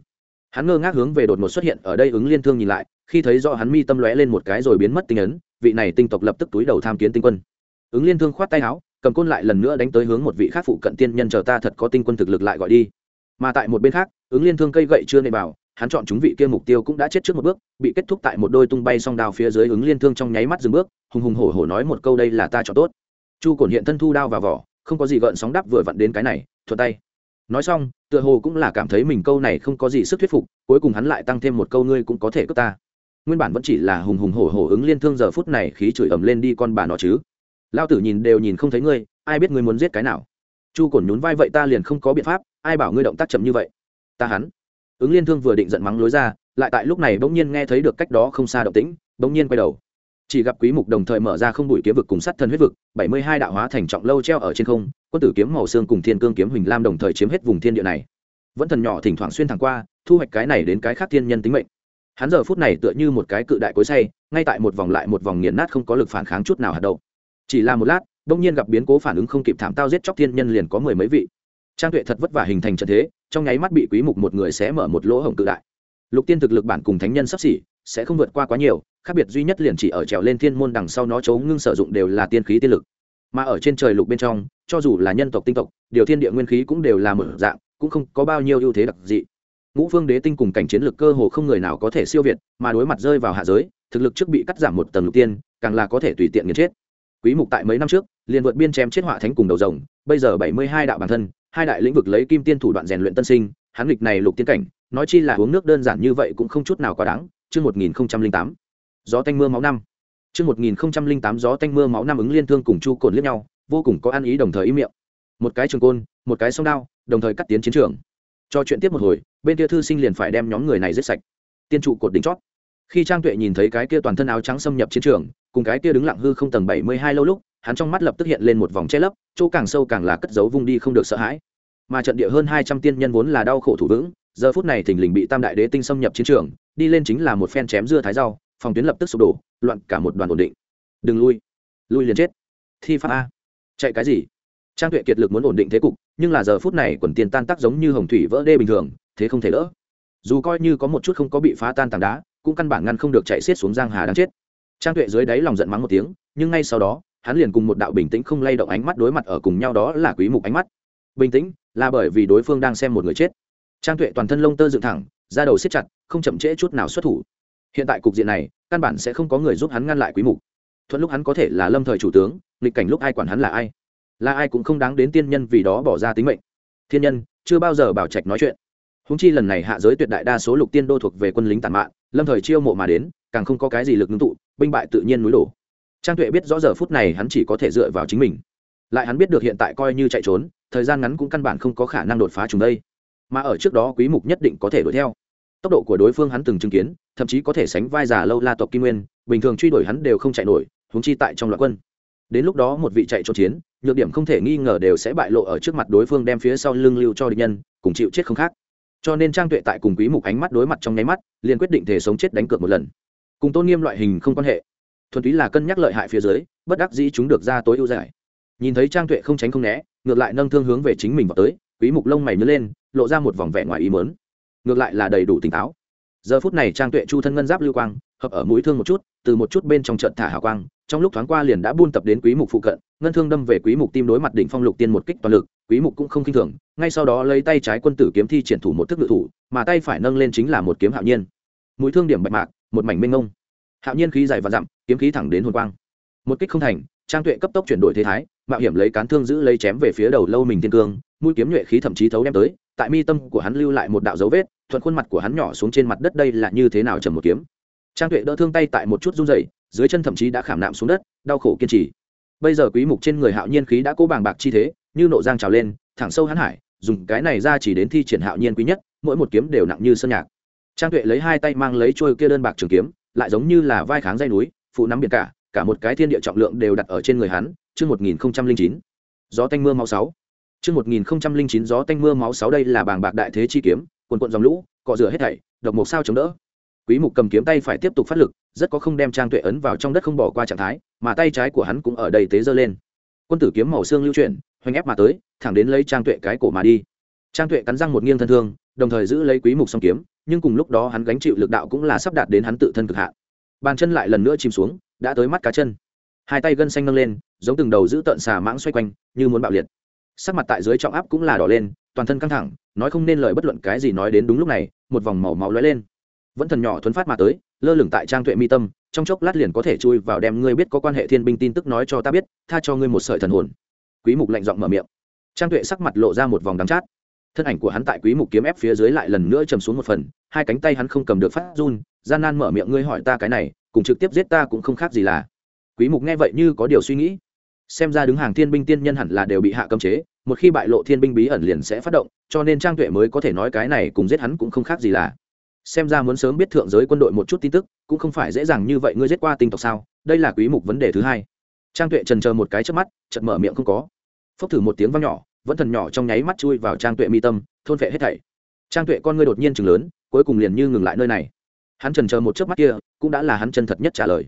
hắn ngơ ngác hướng về đột ngột xuất hiện ở đây ứng liên thương nhìn lại, khi thấy do hắn mi tâm lóe lên một cái rồi biến mất tinh ấn, vị này tinh tộc lập tức túi đầu tham kiến tinh quân. Ứng liên thương khoát tay áo, cầm côn lại lần nữa đánh tới hướng một vị khác phụ cận tiên nhân chờ ta thật có tinh quân thực lực lại gọi đi. Mà tại một bên khác, ứng liên thương cây gậy chưa nệ bảo hắn chọn chúng vị kia mục tiêu cũng đã chết trước một bước, bị kết thúc tại một đôi tung bay song đao phía dưới ứng liên thương trong nháy mắt dừng bước, hùng hùng hổ hổ nói một câu đây là ta cho tốt. Chu cổn hiện thân thu đao vào vỏ, không có gì gợn sóng đắp vừa vặn đến cái này thuật tay nói xong, tựa hồ cũng là cảm thấy mình câu này không có gì sức thuyết phục, cuối cùng hắn lại tăng thêm một câu, ngươi cũng có thể cướp ta. Nguyên bản vẫn chỉ là hùng hùng hổ hổ ứng liên thương giờ phút này khí chửi ầm lên đi con bà nó chứ. Lao tử nhìn đều nhìn không thấy ngươi, ai biết ngươi muốn giết cái nào. Chu cổn nhún vai, vậy ta liền không có biện pháp, ai bảo ngươi động tác chậm như vậy? Ta hắn. Ứng liên thương vừa định giận mắng lối ra, lại tại lúc này bỗng nhiên nghe thấy được cách đó không xa động tĩnh, bỗng nhiên quay đầu. Chỉ gặp quý mục đồng thời mở ra không bụi kiếm vực cùng sắt thân huyết vực 72 đạo hóa thành trọng lâu treo ở trên không quân tử kiếm màu xương cùng thiên cương kiếm huỳnh lam đồng thời chiếm hết vùng thiên địa này. Vẫn thần nhỏ thỉnh thoảng xuyên thẳng qua, thu hoạch cái này đến cái khác thiên nhân tính mệnh. Hắn giờ phút này tựa như một cái cự đại cối say, ngay tại một vòng lại một vòng nghiền nát không có lực phản kháng chút nào hạt đâu chỉ là một lát đông nhiên gặp biến cố phản ứng không kịp thảm tao giết chóc thiên nhân liền có mười mấy vị. Trang tuệ thật vất vả hình thành trận thế, trong nháy mắt bị quý mục một người sẽ mở một lỗ hổng cự đại. Lục tiên thực lực bản cùng thánh nhân sắp xỉ, sẽ không vượt qua quá nhiều, khác biệt duy nhất liền chỉ ở trèo lên thiên môn đằng sau nó chấu ngưng sử dụng đều là tiên khí tiên lực mà ở trên trời lục bên trong, cho dù là nhân tộc tinh tộc, điều thiên địa nguyên khí cũng đều là mở dạng, cũng không có bao nhiêu ưu thế đặc dị. Ngũ phương đế tinh cùng cảnh chiến lực cơ hồ không người nào có thể siêu việt, mà đối mặt rơi vào hạ giới, thực lực trước bị cắt giảm một tầng lục tiên, càng là có thể tùy tiện nghiền chết. Quý mục tại mấy năm trước, liền vượt biên chém chết họa thánh cùng đầu rồng, bây giờ 72 đạo bản thân, hai đại lĩnh vực lấy kim tiên thủ đoạn rèn luyện tân sinh, hắn lịch này lục tiên cảnh, nói chi là uống nước đơn giản như vậy cũng không chút nào quá đáng, chương 1008 gió tanh mưa máu năm. Trước 1008 gió tanh mưa máu năm ứng liên thương cùng chu cồn liếc nhau, vô cùng có ăn ý đồng thời ý miệng. Một cái trường côn, một cái song đao, đồng thời cắt tiến chiến trường. Cho chuyện tiếp một hồi, bên kia thư sinh liền phải đem nhóm người này giết sạch. Tiên trụ cột đỉnh chót. Khi trang tuệ nhìn thấy cái kia toàn thân áo trắng xâm nhập chiến trường, cùng cái kia đứng lặng hư không tầng bảy mươi hai lâu lúc, hắn trong mắt lập tức hiện lên một vòng che lấp, chỗ càng sâu càng là cất giấu vung đi không được sợ hãi. Mà trận địa hơn hai trăm tiên nhân vốn là đau khổ thủ vững, giờ phút này thình lình bị tam đại đế tinh xâm nhập chiến trường, đi lên chính là một phen chém dưa thái rau phòng tuyến lập tức sụp đổ, loạn cả một đoàn ổn định. Đừng lui. Lui liền chết. Thi pháp a. Chạy cái gì? Trang tuệ kiệt lực muốn ổn định thế cục, nhưng là giờ phút này quần tiền tan tác giống như hồng thủy vỡ đê bình thường, thế không thể lỡ. dù coi như có một chút không có bị phá tan tảng đá, cũng căn bản ngăn không được chạy xiết xuống giang hà đang chết. Trang tuệ dưới đáy lòng giận mắng một tiếng, nhưng ngay sau đó, hắn liền cùng một đạo bình tĩnh không lay động ánh mắt đối mặt ở cùng nhau đó là quý mục ánh mắt. Bình tĩnh, là bởi vì đối phương đang xem một người chết. Trang tuệ toàn thân lông tơ dựng thẳng, da đầu siết chặt, không chậm trễ chút nào xuất thủ hiện tại cục diện này, căn bản sẽ không có người giúp hắn ngăn lại quý mục. Thuận lúc hắn có thể là lâm thời chủ tướng, nghịch cảnh lúc ai quản hắn là ai? Là ai cũng không đáng đến tiên nhân vì đó bỏ ra tính mệnh. Thiên nhân, chưa bao giờ bảo trạch nói chuyện. Húng chi lần này hạ giới tuyệt đại đa số lục tiên đô thuộc về quân lính tàn mạn, lâm thời chiêu mộ mà đến, càng không có cái gì lực ngưng tụ, binh bại tự nhiên núi đổ. Trang tuệ biết rõ giờ phút này hắn chỉ có thể dựa vào chính mình. Lại hắn biết được hiện tại coi như chạy trốn, thời gian ngắn cũng căn bản không có khả năng đột phá chúng đây. Mà ở trước đó quý mục nhất định có thể đuổi theo tốc độ của đối phương hắn từng chứng kiến, thậm chí có thể sánh vai giả lâu la tộc kim nguyên, bình thường truy đuổi hắn đều không chạy nổi húng chi tại trong loạt quân. Đến lúc đó một vị chạy trốn chiến, nhược điểm không thể nghi ngờ đều sẽ bại lộ ở trước mặt đối phương đem phía sau lưng lưu cho địch nhân, cùng chịu chết không khác. Cho nên trang tuệ tại cùng quý mục ánh mắt đối mặt trong nháy mắt, liền quyết định thể sống chết đánh cược một lần. Cùng tôn nghiêm loại hình không quan hệ. Thuần túy là cân nhắc lợi hại phía dưới, bất đắc dĩ chúng được ra tối ưu giải. Nhìn thấy trang tuệ không tránh không né, ngược lại nâng thương hướng về chính mình vào tới, quý mục lông mày nhớ lên, lộ ra một vòng vẻ ngoài ý mớn ngược lại là đầy đủ tỉnh táo. Giờ phút này trang tuệ chu thân ngân giáp lưu quang, hợp ở mũi thương một chút, từ một chút bên trong trận thả hào quang, trong lúc thoáng qua liền đã buôn tập đến quý mục phụ cận, ngân thương đâm về quý mục tim đối mặt đỉnh phong lục tiên một kích toàn lực, quý mục cũng không kinh thường, ngay sau đó lấy tay trái quân tử kiếm thi triển thủ một thức ngự thủ, mà tay phải nâng lên chính là một kiếm hạo nhiên. Mũi thương điểm bạch mạc, một mảnh minh ngông hạo nhiên khí dài và dặm, kiếm khí thẳng đến hồn quang. Một kích không thành, trang tuệ cấp tốc chuyển đổi thế thái, mạo hiểm lấy cán thương giữ lấy chém về phía đầu lâu mình thiên cương, mũi kiếm nhuệ khí thậm chí thấu đem tới tại mi tâm của hắn lưu lại một đạo dấu vết, thuận khuôn mặt của hắn nhỏ xuống trên mặt đất đây là như thế nào trầm một kiếm. Trang tuệ đỡ thương tay tại một chút run dày dưới chân thậm chí đã khảm nạm xuống đất, đau khổ kiên trì. Bây giờ quý mục trên người hạo nhiên khí đã cố bàng bạc chi thế, như nộ giang trào lên, thẳng sâu hắn hải, dùng cái này ra chỉ đến thi triển hạo nhiên quý nhất, mỗi một kiếm đều nặng như sơn nhạc. Trang tuệ lấy hai tay mang lấy trôi kia đơn bạc trường kiếm, lại giống như là vai kháng dây núi, phụ nắm biển cả cả một cái thiên địa trọng lượng đều đặt ở trên người hắn, chương một nghìn chín. Gió tanh mưa mau sáu chương một nghìn chín gió tanh mưa máu sáu đây là bàng bạc đại thế chi kiếm, cuồn cuộn dòng lũ, cọ rửa hết thảy, độc một sao chống đỡ. Quý mục cầm kiếm tay phải tiếp tục phát lực, rất có không đem trang tuệ ấn vào trong đất không bỏ qua trạng thái, mà tay trái của hắn cũng ở đây tế giơ lên. Quân tử kiếm màu xương lưu chuyển, hoành ép mà tới, thẳng đến lấy trang tuệ cái cổ mà đi. Trang tuệ cắn răng một nghiêng thân thương, đồng thời giữ lấy quý mục song kiếm, nhưng cùng lúc đó hắn gánh chịu lực đạo cũng là sắp đạt đến hắn tự thân cực hạn. Bàn chân lại lần nữa chìm xuống, đã tới mắt cá chân. Hai tay gân xanh nâng lên, giống từng đầu giữ tận xà mãng xoay quanh, như muốn bạo liệt sắc mặt tại dưới trọng áp cũng là đỏ lên, toàn thân căng thẳng, nói không nên lời bất luận cái gì nói đến đúng lúc này, một vòng màu máu lóe lên. Vẫn thần nhỏ thuấn phát mà tới, lơ lửng tại trang tuệ mi tâm, trong chốc lát liền có thể chui vào đem ngươi biết có quan hệ thiên binh tin tức nói cho ta biết, tha cho ngươi một sợi thần hồn. Quý mục lạnh giọng mở miệng. Trang tuệ sắc mặt lộ ra một vòng đắng chát. Thân ảnh của hắn tại quý mục kiếm ép phía dưới lại lần nữa chầm xuống một phần, hai cánh tay hắn không cầm được phát run, gian nan mở miệng ngươi hỏi ta cái này, cùng trực tiếp giết ta cũng không khác gì là. Quý mục nghe vậy như có điều suy nghĩ xem ra đứng hàng thiên binh tiên nhân hẳn là đều bị hạ cấm chế, một khi bại lộ thiên binh bí ẩn liền sẽ phát động, cho nên trang tuệ mới có thể nói cái này cùng giết hắn cũng không khác gì là. Xem ra muốn sớm biết thượng giới quân đội một chút tin tức, cũng không phải dễ dàng như vậy ngươi giết qua tinh tộc sao? Đây là quý mục vấn đề thứ hai. Trang tuệ trần chờ một cái trước mắt, chợt mở miệng không có. Phốc thử một tiếng vang nhỏ, vẫn thần nhỏ trong nháy mắt chui vào trang tuệ mi tâm, thôn phệ hết thảy. Trang tuệ con ngươi đột nhiên chừng lớn, cuối cùng liền như ngừng lại nơi này. Hắn trần chờ một chớp mắt kia, cũng đã là hắn chân thật nhất trả lời.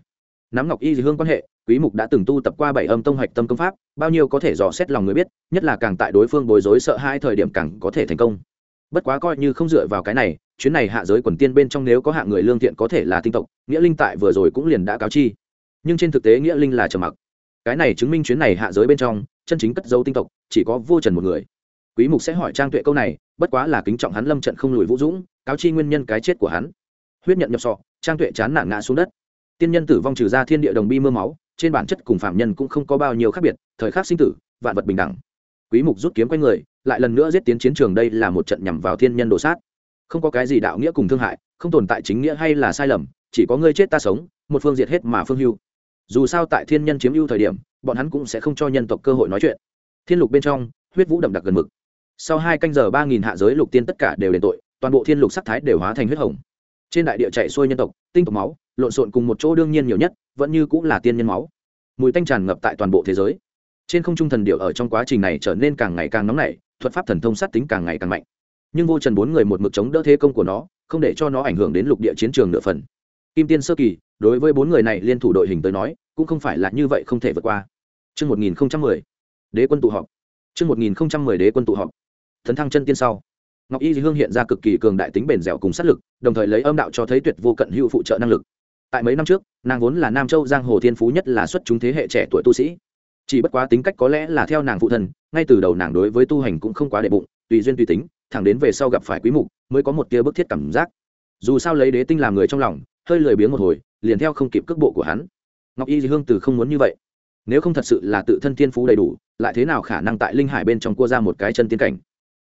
Nắm ngọc y dị hương quan hệ quý mục đã từng tu tập qua bảy âm tông hoạch tâm công pháp, bao nhiêu có thể dò xét lòng người biết, nhất là càng tại đối phương bối rối sợ hai thời điểm càng có thể thành công. Bất quá coi như không dựa vào cái này, chuyến này hạ giới quần tiên bên trong nếu có hạng người lương thiện có thể là tinh tộc, nghĩa linh tại vừa rồi cũng liền đã cáo chi. Nhưng trên thực tế nghĩa linh là trầm mặc. Cái này chứng minh chuyến này hạ giới bên trong, chân chính cất dấu tinh tộc, chỉ có vô trần một người. Quý mục sẽ hỏi trang tuệ câu này, bất quá là kính trọng hắn lâm trận không lùi vũ dũng, cáo chi nguyên nhân cái chết của hắn. Huyết nhận nhập sọ, trang tuệ chán nản ngã xuống đất. Tiên nhân tử vong trừ ra thiên địa đồng bi mưa máu trên bản chất cùng phạm nhân cũng không có bao nhiêu khác biệt, thời khắc sinh tử, vạn vật bình đẳng. Quý mục rút kiếm quanh người, lại lần nữa giết tiến chiến trường đây là một trận nhằm vào thiên nhân đồ sát. Không có cái gì đạo nghĩa cùng thương hại, không tồn tại chính nghĩa hay là sai lầm, chỉ có ngươi chết ta sống, một phương diệt hết mà phương hưu. Dù sao tại thiên nhân chiếm ưu thời điểm, bọn hắn cũng sẽ không cho nhân tộc cơ hội nói chuyện. Thiên lục bên trong, huyết vũ đậm đặc gần mực. Sau hai canh giờ ba nghìn hạ giới lục tiên tất cả đều đền tội, toàn bộ thiên lục sắc thái đều hóa thành huyết hồng trên đại địa chạy xuôi nhân tộc tinh tộc máu lộn xộn cùng một chỗ đương nhiên nhiều nhất vẫn như cũng là tiên nhân máu mùi tanh tràn ngập tại toàn bộ thế giới trên không trung thần điệu ở trong quá trình này trở nên càng ngày càng nóng nảy thuật pháp thần thông sát tính càng ngày càng mạnh nhưng vô trần bốn người một mực chống đỡ thế công của nó không để cho nó ảnh hưởng đến lục địa chiến trường nửa phần kim tiên sơ kỳ đối với bốn người này liên thủ đội hình tới nói cũng không phải là như vậy không thể vượt qua Trước 1010, đế quân tụ họp. Trước 1010 đế quân tụ họp. Thần thăng chân tiên sau. Ngọc Y Hương hiện ra cực kỳ cường đại tính bền dẻo cùng sát lực, đồng thời lấy âm đạo cho thấy tuyệt vô cận hữu phụ trợ năng lực. Tại mấy năm trước, nàng vốn là Nam Châu giang hồ thiên phú nhất là xuất chúng thế hệ trẻ tuổi tu sĩ. Chỉ bất quá tính cách có lẽ là theo nàng phụ thân, ngay từ đầu nàng đối với tu hành cũng không quá đệ bụng, tùy duyên tùy tính, thẳng đến về sau gặp phải quý mục, mới có một tia bức thiết cảm giác. Dù sao lấy đế tinh làm người trong lòng, hơi lười biếng một hồi, liền theo không kịp cước bộ của hắn. Ngọc Y Hương từ không muốn như vậy nếu không thật sự là tự thân thiên phú đầy đủ lại thế nào khả năng tại linh hải bên trong cua ra một cái chân tiên cảnh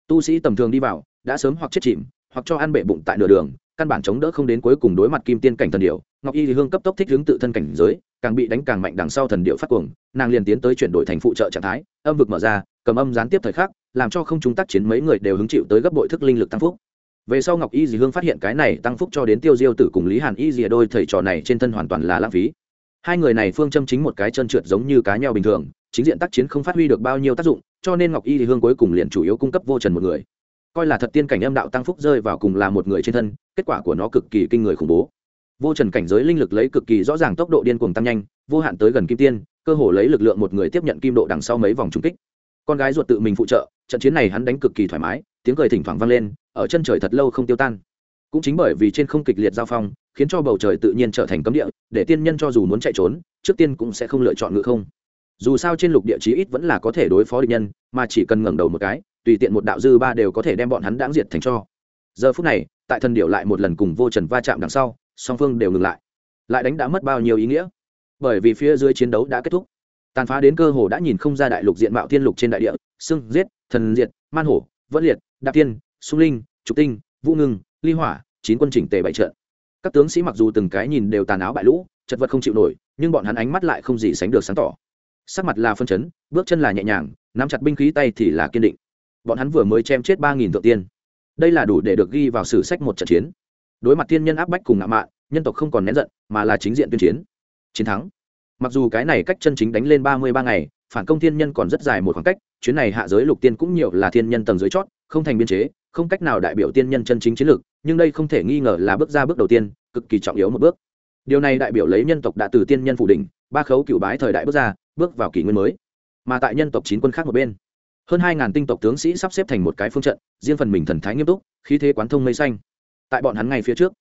tu sĩ tầm thường đi vào đã sớm hoặc chết chìm, hoặc cho ăn bể bụng tại nửa đường, căn bản chống đỡ không đến cuối cùng đối mặt kim tiên cảnh thần điệu ngọc y thì hương cấp tốc thích hướng tự thân cảnh giới, càng bị đánh càng mạnh đằng sau thần điệu phát cuồng, nàng liền tiến tới chuyển đổi thành phụ trợ trạng thái, âm vực mở ra, cầm âm gián tiếp thời khắc, làm cho không chúng tác chiến mấy người đều hứng chịu tới gấp bội thức linh lực tăng phúc. Về sau ngọc y dì hương phát hiện cái này tăng phúc cho đến tiêu diêu tử cùng lý hàn y dì đôi thầy trò này trên thân hoàn toàn là lãng phí. Hai người này phương châm chính một cái chân trượt giống như cá nhau bình thường, chính diện tác chiến không phát huy được bao nhiêu tác dụng, cho nên ngọc y dì hương cuối cùng liền chủ yếu cung cấp vô trần một người coi là thật tiên cảnh âm đạo tăng phúc rơi vào cùng là một người trên thân, kết quả của nó cực kỳ kinh người khủng bố. Vô trần cảnh giới linh lực lấy cực kỳ rõ ràng tốc độ điên cuồng tăng nhanh, vô hạn tới gần kim tiên, cơ hồ lấy lực lượng một người tiếp nhận kim độ đằng sau mấy vòng trúng kích. Con gái ruột tự mình phụ trợ, trận chiến này hắn đánh cực kỳ thoải mái, tiếng cười thỉnh thoảng vang lên, ở chân trời thật lâu không tiêu tan. Cũng chính bởi vì trên không kịch liệt giao phong, khiến cho bầu trời tự nhiên trở thành cấm địa, để tiên nhân cho dù muốn chạy trốn, trước tiên cũng sẽ không lựa chọn ngự không. Dù sao trên lục địa chí ít vẫn là có thể đối phó địch nhân, mà chỉ cần ngẩng đầu một cái tùy tiện một đạo dư ba đều có thể đem bọn hắn đáng diệt thành cho. Giờ phút này, tại thần điệu lại một lần cùng vô trần va chạm đằng sau, song phương đều ngừng lại. Lại đánh đã mất bao nhiêu ý nghĩa? Bởi vì phía dưới chiến đấu đã kết thúc. Tàn phá đến cơ hồ đã nhìn không ra đại lục diện mạo thiên lục trên đại địa xưng giết, thần diệt, man hổ vẫn liệt, đạp tiên sung linh, trục tinh, vũ ngưng, ly hỏa, chín quân chỉnh tề bại trận. Các tướng sĩ mặc dù từng cái nhìn đều tàn áo bại lũ, chật vật không chịu nổi, nhưng bọn hắn ánh mắt lại không gì sánh được sáng tỏ. Sắc mặt là phân chấn, bước chân là nhẹ nhàng, nắm chặt binh khí tay thì là kiên định bọn hắn vừa mới chém chết ba nghìn thượng tiên. Đây là đủ để được ghi vào sử sách một trận chiến. Đối mặt thiên nhân áp bách cùng ngã mạn, nhân tộc không còn nén giận, mà là chính diện tuyên chiến. Chiến thắng. Mặc dù cái này cách chân chính đánh lên ba mươi ba ngày, phản công thiên nhân còn rất dài một khoảng cách, chuyến này hạ giới lục tiên cũng nhiều là thiên nhân tầng dưới chót, không thành biên chế, không cách nào đại biểu tiên nhân chân chính chiến lược, nhưng đây không thể nghi ngờ là bước ra bước đầu tiên, cực kỳ trọng yếu một bước. Điều này đại biểu lấy nhân tộc đã từ tiên nhân phủ đỉnh, ba khấu cựu bái thời đại bước ra, bước vào kỷ nguyên mới. Mà tại nhân tộc chín quân khác một bên hơn hai ngàn tinh tộc tướng sĩ sắp xếp thành một cái phương trận, riêng phần mình thần thái nghiêm túc, khí thế quán thông mây xanh. Tại bọn hắn ngay phía trước,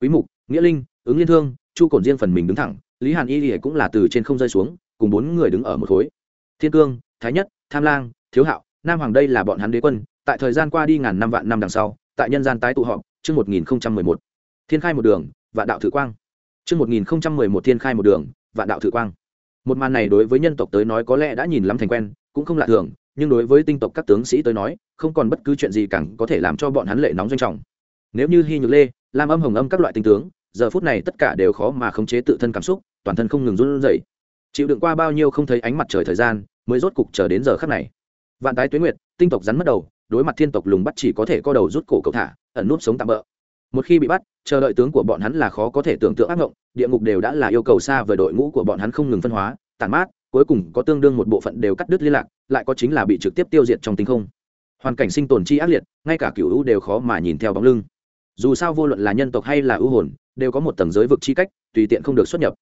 quý mục, nghĩa linh, ứng liên thương, chu cổn riêng phần mình đứng thẳng, lý hàn y thì cũng là từ trên không rơi xuống, cùng bốn người đứng ở một khối. Thiên cương, thái nhất, tham lang, thiếu hạo, nam hoàng đây là bọn hắn đế quân, tại thời gian qua đi ngàn năm vạn năm đằng sau, tại nhân gian tái tụ họp, chương một nghìn một. Thiên khai một đường, vạn đạo thử quang. Chương một nghìn một thiên khai một đường, vạn đạo thử quang. Một màn này đối với nhân tộc tới nói có lẽ đã nhìn lắm thành quen, cũng không lạ thường nhưng đối với tinh tộc các tướng sĩ tới nói, không còn bất cứ chuyện gì càng có thể làm cho bọn hắn lệ nóng doanh trọng. Nếu như hy nhược lê, lam âm hồng âm các loại tinh tướng, giờ phút này tất cả đều khó mà khống chế tự thân cảm xúc, toàn thân không ngừng run rẩy. Chịu đựng qua bao nhiêu không thấy ánh mặt trời thời gian, mới rốt cục chờ đến giờ khắc này. Vạn tái Tuế nguyệt, tinh tộc rắn mất đầu, đối mặt thiên tộc lùng bắt chỉ có thể co đầu rút cổ cậu thả, ẩn núp sống tạm bỡ một khi bị bắt, chờ đợi tướng của bọn hắn là khó có thể tưởng tượng ác ngộng, địa ngục đều đã là yêu cầu xa về đội ngũ của bọn hắn không ngừng phân hóa tàn mát cuối cùng có tương đương một bộ phận đều cắt đứt liên lạc, lại có chính là bị trực tiếp tiêu diệt trong tinh không. Hoàn cảnh sinh tồn chi ác liệt, ngay cả cựu u đều khó mà nhìn theo bóng lưng. Dù sao vô luận là nhân tộc hay là ưu hồn, đều có một tầng giới vực chi cách, tùy tiện không được xuất nhập.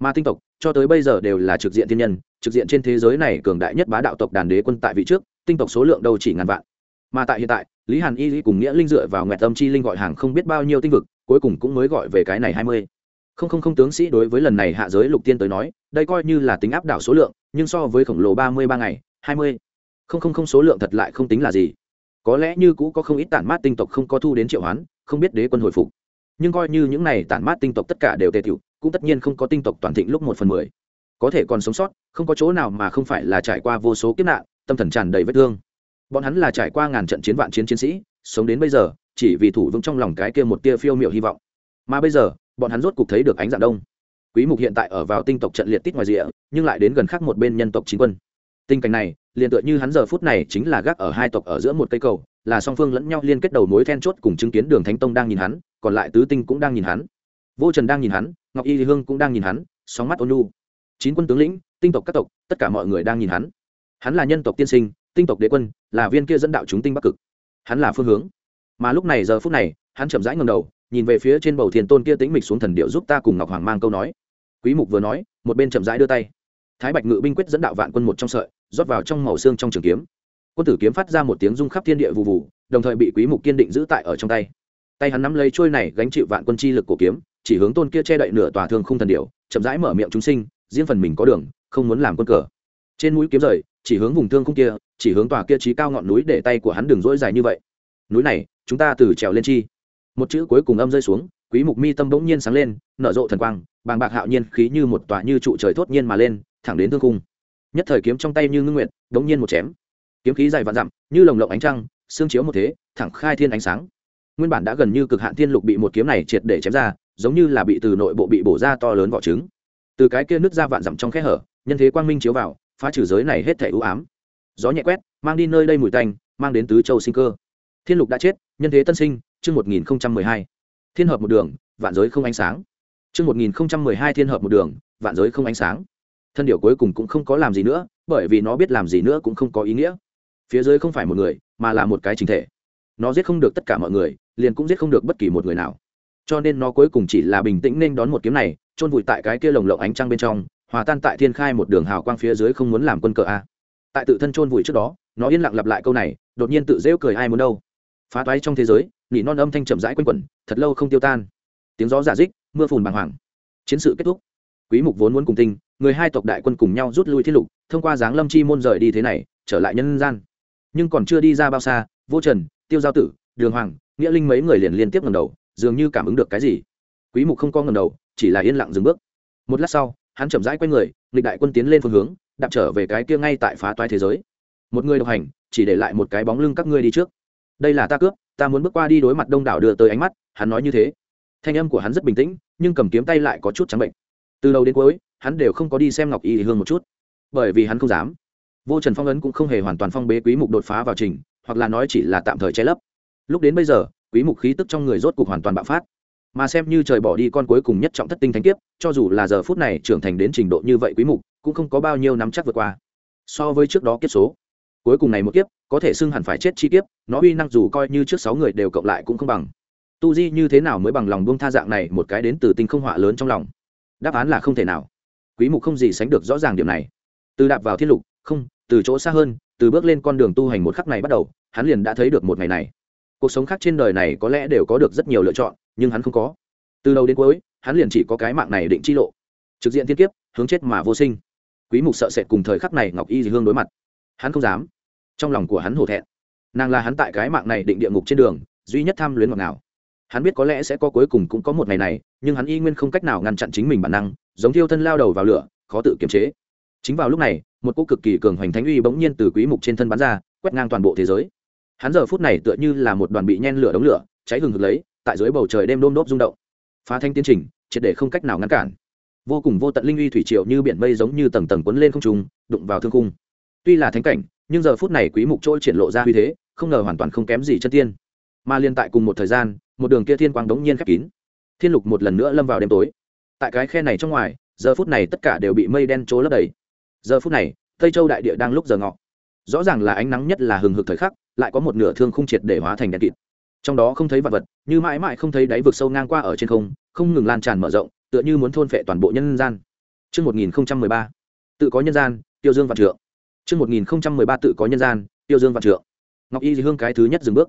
Mà tinh tộc, cho tới bây giờ đều là trực diện thiên nhân, trực diện trên thế giới này cường đại nhất bá đạo tộc đàn đế quân tại vị trước, tinh tộc số lượng đâu chỉ ngàn vạn. Mà tại hiện tại, lý hàn y cùng nghĩa linh dựa vào nguyệt tâm chi linh gọi hàng không biết bao nhiêu tinh vực, cuối cùng cũng mới gọi về cái này hai mươi không không không tướng sĩ đối với lần này hạ giới lục tiên tới nói, đây coi như là tính áp đảo số lượng, nhưng so với khổng lồ ba mươi ba ngày, hai mươi. Không không không số lượng thật lại không tính là gì. Có lẽ như cũ có không ít tản mát tinh tộc không có thu đến triệu hoán, không biết đế quân hồi phục. Nhưng coi như những này tản mát tinh tộc tất cả đều tề tiểu cũng tất nhiên không có tinh tộc toàn thịnh lúc một phần mười. Có thể còn sống sót, không có chỗ nào mà không phải là trải qua vô số kiếp nạn, tâm thần tràn đầy vết thương. Bọn hắn là trải qua ngàn trận chiến vạn chiến chiến sĩ, sống đến bây giờ, chỉ vì thủ vững trong lòng cái kia một tia phiêu miểu hy vọng. Mà bây giờ bọn hắn rốt cục thấy được ánh dạng đông. Quý mục hiện tại ở vào tinh tộc trận liệt tít ngoài rìa, nhưng lại đến gần khác một bên nhân tộc chính quân. Tình cảnh này, liền tựa như hắn giờ phút này chính là gác ở hai tộc ở giữa một cây cầu, là song phương lẫn nhau liên kết đầu mối then chốt cùng chứng kiến đường thánh tông đang nhìn hắn, còn lại tứ tinh cũng đang nhìn hắn. Vô trần đang nhìn hắn, ngọc y hương cũng đang nhìn hắn, sóng mắt ôn nhu. Chín quân tướng lĩnh, tinh tộc các tộc, tất cả mọi người đang nhìn hắn. Hắn là nhân tộc tiên sinh, tinh tộc đế quân, là viên kia dẫn đạo chúng tinh bắc cực. Hắn là phương hướng. Mà lúc này giờ phút này, hắn chậm rãi ngầm đầu nhìn về phía trên bầu thiên tôn kia tĩnh mịch xuống thần điệu giúp ta cùng ngọc hoàng mang câu nói. Quý mục vừa nói, một bên chậm rãi đưa tay. Thái bạch ngự binh quyết dẫn đạo vạn quân một trong sợi, rót vào trong màu xương trong trường kiếm. Quân tử kiếm phát ra một tiếng rung khắp thiên địa vụ vụ đồng thời bị quý mục kiên định giữ tại ở trong tay. Tay hắn nắm lấy trôi này gánh chịu vạn quân chi lực của kiếm, chỉ hướng tôn kia che đậy nửa tòa thương không thần điệu, chậm rãi mở miệng chúng sinh, riêng phần mình có đường, không muốn làm quân cờ. Trên mũi kiếm rời, chỉ hướng vùng thương không kia, chỉ hướng tòa kia trí cao ngọn núi để tay của hắn đường dỗi dài như vậy. Núi này, chúng ta từ trèo lên chi một chữ cuối cùng âm rơi xuống, quý mục mi tâm bỗng nhiên sáng lên, nở rộ thần quang, bàng bạc hạo nhiên khí như một tòa như trụ trời thốt nhiên mà lên, thẳng đến thương cung nhất thời kiếm trong tay như ngưng nguyệt, bỗng nhiên một chém. Kiếm khí dài vạn dặm, như lồng lộng ánh trăng, xương chiếu một thế, thẳng khai thiên ánh sáng. Nguyên bản đã gần như cực hạn thiên lục bị một kiếm này triệt để chém ra, giống như là bị từ nội bộ bị bổ ra to lớn vỏ trứng. Từ cái kia nứt ra vạn dặm trong khe hở, nhân thế quang minh chiếu vào, phá trừ giới này hết thể ưu ám. Gió nhẹ quét, mang đi nơi đây mùi tanh, mang đến tứ châu sinh cơ. Thiên lục đã chết, nhân thế tân sinh chương một nghìn mười hai. Thiên hợp một đường, vạn giới không ánh sáng. Chương một nghìn mười hai thiên hợp một đường, vạn giới không ánh sáng. Thân điệu cuối cùng cũng không có làm gì nữa, bởi vì nó biết làm gì nữa cũng không có ý nghĩa. Phía dưới không phải một người, mà là một cái chính thể. Nó giết không được tất cả mọi người, liền cũng giết không được bất kỳ một người nào. Cho nên nó cuối cùng chỉ là bình tĩnh nên đón một kiếm này, chôn vùi tại cái kia lồng lộng ánh trăng bên trong, hòa tan tại thiên khai một đường hào quang phía dưới không muốn làm quân cờ a. Tại tự thân chôn vùi trước đó, nó yên lặng lặp lại câu này, đột nhiên tự rêu cười ai muốn đâu. Phá toái trong thế giới nỉ non âm thanh chậm rãi quanh quẩn, thật lâu không tiêu tan. Tiếng gió giả dích, mưa phùn bàng hoàng. Chiến sự kết thúc. Quý mục vốn muốn cùng tinh, người hai tộc đại quân cùng nhau rút lui thiết lục, thông qua dáng lâm chi môn rời đi thế này, trở lại nhân gian. Nhưng còn chưa đi ra bao xa, vô trần, tiêu giao tử, đường hoàng, nghĩa linh mấy người liền liên tiếp ngầm đầu, dường như cảm ứng được cái gì. Quý mục không có ngầm đầu, chỉ là yên lặng dừng bước. Một lát sau, hắn chậm rãi quay người, nghịch đại quân tiến lên phương hướng, đạp trở về cái kia ngay tại phá toái thế giới. Một người độc hành, chỉ để lại một cái bóng lưng các ngươi đi trước đây là ta cướp, ta muốn bước qua đi đối mặt đông đảo đưa tới ánh mắt, hắn nói như thế. Thanh âm của hắn rất bình tĩnh, nhưng cầm kiếm tay lại có chút trắng bệnh. Từ đầu đến cuối, hắn đều không có đi xem ngọc y hương một chút, bởi vì hắn không dám. Vô trần phong ấn cũng không hề hoàn toàn phong bế quý mục đột phá vào trình, hoặc là nói chỉ là tạm thời che lấp. Lúc đến bây giờ, quý mục khí tức trong người rốt cục hoàn toàn bạo phát. Mà xem như trời bỏ đi con cuối cùng nhất trọng thất tinh thánh kiếp, cho dù là giờ phút này trưởng thành đến trình độ như vậy quý mục, cũng không có bao nhiêu nắm chắc vượt qua. So với trước đó kiếp số cuối cùng này một kiếp, có thể xưng hẳn phải chết chi kiếp, nó uy năng dù coi như trước sáu người đều cộng lại cũng không bằng. Tu di như thế nào mới bằng lòng buông tha dạng này một cái đến từ tinh không họa lớn trong lòng? Đáp án là không thể nào. Quý mục không gì sánh được rõ ràng điểm này. Từ đạp vào thiên lục, không, từ chỗ xa hơn, từ bước lên con đường tu hành một khắc này bắt đầu, hắn liền đã thấy được một ngày này. Cuộc sống khác trên đời này có lẽ đều có được rất nhiều lựa chọn, nhưng hắn không có. Từ đầu đến cuối, hắn liền chỉ có cái mạng này định chi lộ. Trực diện thiên kiếp, hướng chết mà vô sinh. Quý mục sợ sệt cùng thời khắc này ngọc y dị hương đối mặt. Hắn không dám trong lòng của hắn hổ thẹn. Nàng là hắn tại cái mạng này định địa ngục trên đường, duy nhất tham luyến ngọt ngào. hắn biết có lẽ sẽ có cuối cùng cũng có một ngày này, nhưng hắn y nguyên không cách nào ngăn chặn chính mình bản năng, giống thiêu thân lao đầu vào lửa, khó tự kiềm chế. Chính vào lúc này, một cô cực kỳ cường hoành thánh uy bỗng nhiên từ quý mục trên thân bắn ra, quét ngang toàn bộ thế giới. Hắn giờ phút này tựa như là một đoàn bị nhen lửa đống lửa, cháy hừng hực lấy, tại dưới bầu trời đêm đôm đốp rung động. Phá thanh tiến trình, triệt để không cách nào ngăn cản. Vô cùng vô tận linh uy thủy triều như biển mây giống như tầng tầng cuốn lên không trung, đụng vào thương cung tuy là thánh cảnh nhưng giờ phút này quý mục trôi triển lộ ra uy thế không ngờ hoàn toàn không kém gì chân tiên. Mà liên tại cùng một thời gian một đường kia thiên quang đống nhiên khép kín. Thiên lục một lần nữa lâm vào đêm tối. Tại cái khe này trong ngoài giờ phút này tất cả đều bị mây đen trố lấp đầy. Giờ phút này tây châu đại địa đang lúc giờ ngọ. Rõ ràng là ánh nắng nhất là hừng hực thời khắc lại có một nửa thương không triệt để hóa thành đèn kịt. Trong đó không thấy vật vật như mãi mãi không thấy đáy vực sâu ngang qua ở trên không không ngừng lan tràn mở rộng tựa như muốn thôn phệ toàn bộ nhân gian. Trước 1013, tự có nhân gian, tiêu dương vạn trượng. Trước 1013 tự có nhân gian, tiêu dương vạn trượng. Ngọc Y Hương cái thứ nhất dừng bước.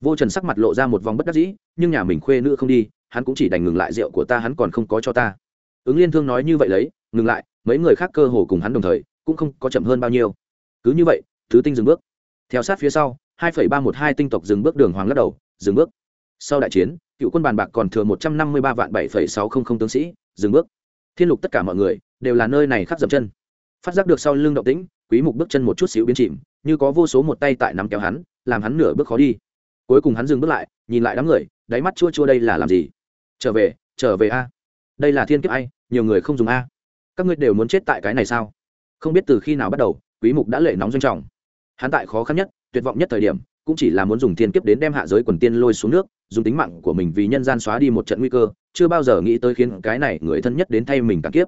Vô Trần sắc mặt lộ ra một vòng bất đắc dĩ, nhưng nhà mình khuê nữ không đi, hắn cũng chỉ đành ngừng lại rượu của ta hắn còn không có cho ta. Ứng Liên Thương nói như vậy lấy, ngừng lại, mấy người khác cơ hồ cùng hắn đồng thời, cũng không có chậm hơn bao nhiêu. Cứ như vậy, thứ tinh dừng bước. Theo sát phía sau, 2.312 tinh tộc dừng bước đường hoàng lắc đầu, dừng bước. Sau đại chiến, cựu quân bàn bạc còn thừa 153 vạn 7.600 tướng sĩ, dừng bước. Thiên lục tất cả mọi người đều là nơi này khắp dậm chân. Phát giác được sau lưng động tĩnh, Quý Mục bước chân một chút xíu biến chìm, như có vô số một tay tại nắm kéo hắn, làm hắn nửa bước khó đi. Cuối cùng hắn dừng bước lại, nhìn lại đám người, đáy mắt chua chua đây là làm gì? Trở về, trở về a. Đây là thiên kiếp ai, nhiều người không dùng a. Các ngươi đều muốn chết tại cái này sao? Không biết từ khi nào bắt đầu, Quý Mục đã lệ nóng doanh trọng. Hắn tại khó khăn nhất, tuyệt vọng nhất thời điểm, cũng chỉ là muốn dùng thiên kiếp đến đem hạ giới quần tiên lôi xuống nước dùng tính mạng của mình vì nhân gian xóa đi một trận nguy cơ chưa bao giờ nghĩ tới khiến cái này người thân nhất đến thay mình cả kiếp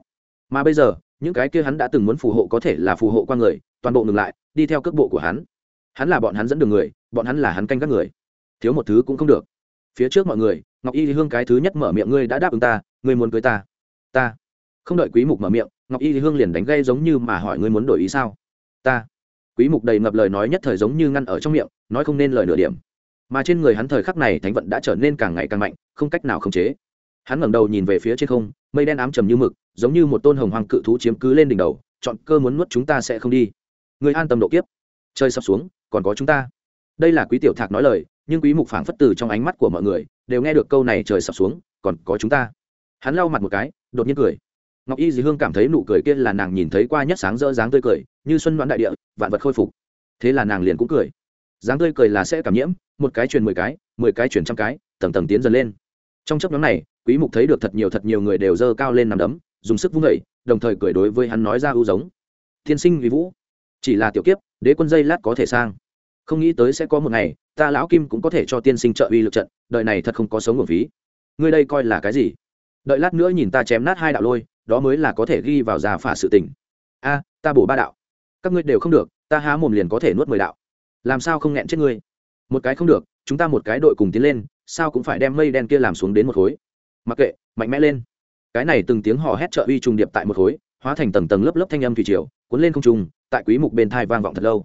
mà bây giờ những cái kia hắn đã từng muốn phù hộ có thể là phù hộ qua người, toàn bộ ngừng lại, đi theo cước bộ của hắn. Hắn là bọn hắn dẫn đường người, bọn hắn là hắn canh các người. Thiếu một thứ cũng không được. Phía trước mọi người, ngọc y hương cái thứ nhất mở miệng, ngươi đã đáp ứng ta, ngươi muốn cưới ta? Ta. Không đợi quý mục mở miệng, ngọc y hương liền đánh gây giống như mà hỏi, ngươi muốn đổi ý sao? Ta. Quý mục đầy ngập lời nói nhất thời giống như ngăn ở trong miệng, nói không nên lời nửa điểm. Mà trên người hắn thời khắc này thánh vận đã trở nên càng ngày càng mạnh, không cách nào khống chế. Hắn ngẩng đầu nhìn về phía trên không, mây đen ám trầm như mực giống như một tôn hồng hoàng cự thú chiếm cứ lên đỉnh đầu, chọn cơ muốn nuốt chúng ta sẽ không đi. Người an tâm độ kiếp. Chơi sắp xuống, còn có chúng ta. Đây là quý tiểu thạc nói lời, nhưng quý mục phảng phất từ trong ánh mắt của mọi người, đều nghe được câu này trời sập xuống, còn có chúng ta. Hắn lau mặt một cái, đột nhiên cười. Ngọc y dì hương cảm thấy nụ cười kia là nàng nhìn thấy qua nhất sáng rỡ dáng tươi cười, như xuân đoán đại địa, vạn vật khôi phục. Thế là nàng liền cũng cười. Dáng tươi cười là sẽ cảm nhiễm, một cái truyền mười cái mười cái truyền trăm cái, tầng tầng tiến dần lên. Trong chấp nhóm này, quý mục thấy được thật nhiều thật nhiều người đều dơ cao lên nằm đấm dùng sức vung đẩy, đồng thời cười đối với hắn nói ra ưu giống. Tiên sinh vì vũ chỉ là tiểu kiếp đế quân dây lát có thể sang. Không nghĩ tới sẽ có một ngày ta lão kim cũng có thể cho tiên sinh trợ uy lực trận đợi này thật không có sống nguồn phí. Ngươi đây coi là cái gì? Đợi lát nữa nhìn ta chém nát hai đạo lôi đó mới là có thể ghi vào già phả sự tình. A ta bổ ba đạo. Các ngươi đều không được ta há mồm liền có thể nuốt mười đạo. Làm sao không nghẹn chết ngươi? Một cái không được chúng ta một cái đội cùng tiến lên sao cũng phải đem mây đen kia làm xuống đến một khối. Mặc kệ mạnh mẽ lên cái này từng tiếng hò hét trợ uy trùng điệp tại một khối hóa thành tầng tầng lớp lớp thanh âm thủy triều cuốn lên không trùng tại quý mục bên thai vang vọng thật lâu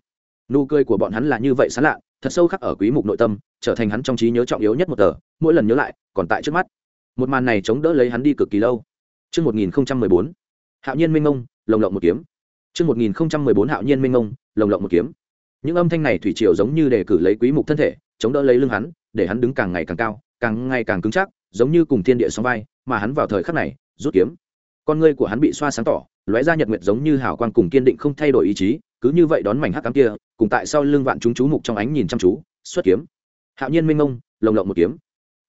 nụ cười của bọn hắn là như vậy sán lạ thật sâu khắc ở quý mục nội tâm trở thành hắn trong trí nhớ trọng yếu nhất một tờ mỗi lần nhớ lại còn tại trước mắt một màn này chống đỡ lấy hắn đi cực kỳ lâu Trước 1014, hạo nhiên minh ngông, lồng lộng một kiếm. Trước 1014 hạo nhiên minh ngông, lồng lộng một kiếm. Những âm thanh này thủy triều giống như để cử lấy quý mục thân thể, chống đỡ lấy lưng hắn, để hắn đứng càng ngày càng cao, càng ngày càng cứng chắc, giống như cùng thiên địa song vai, mà hắn vào thời khắc này, rút kiếm. Con ngươi của hắn bị xoa sáng tỏ, lóe ra nhật nguyệt giống như hào quang cùng kiên định không thay đổi ý chí, cứ như vậy đón mảnh hắc cám kia, cùng tại sau lưng vạn chúng chú mục trong ánh nhìn chăm chú, xuất kiếm. Hạo nhiên minh mông, lồng lộng một kiếm.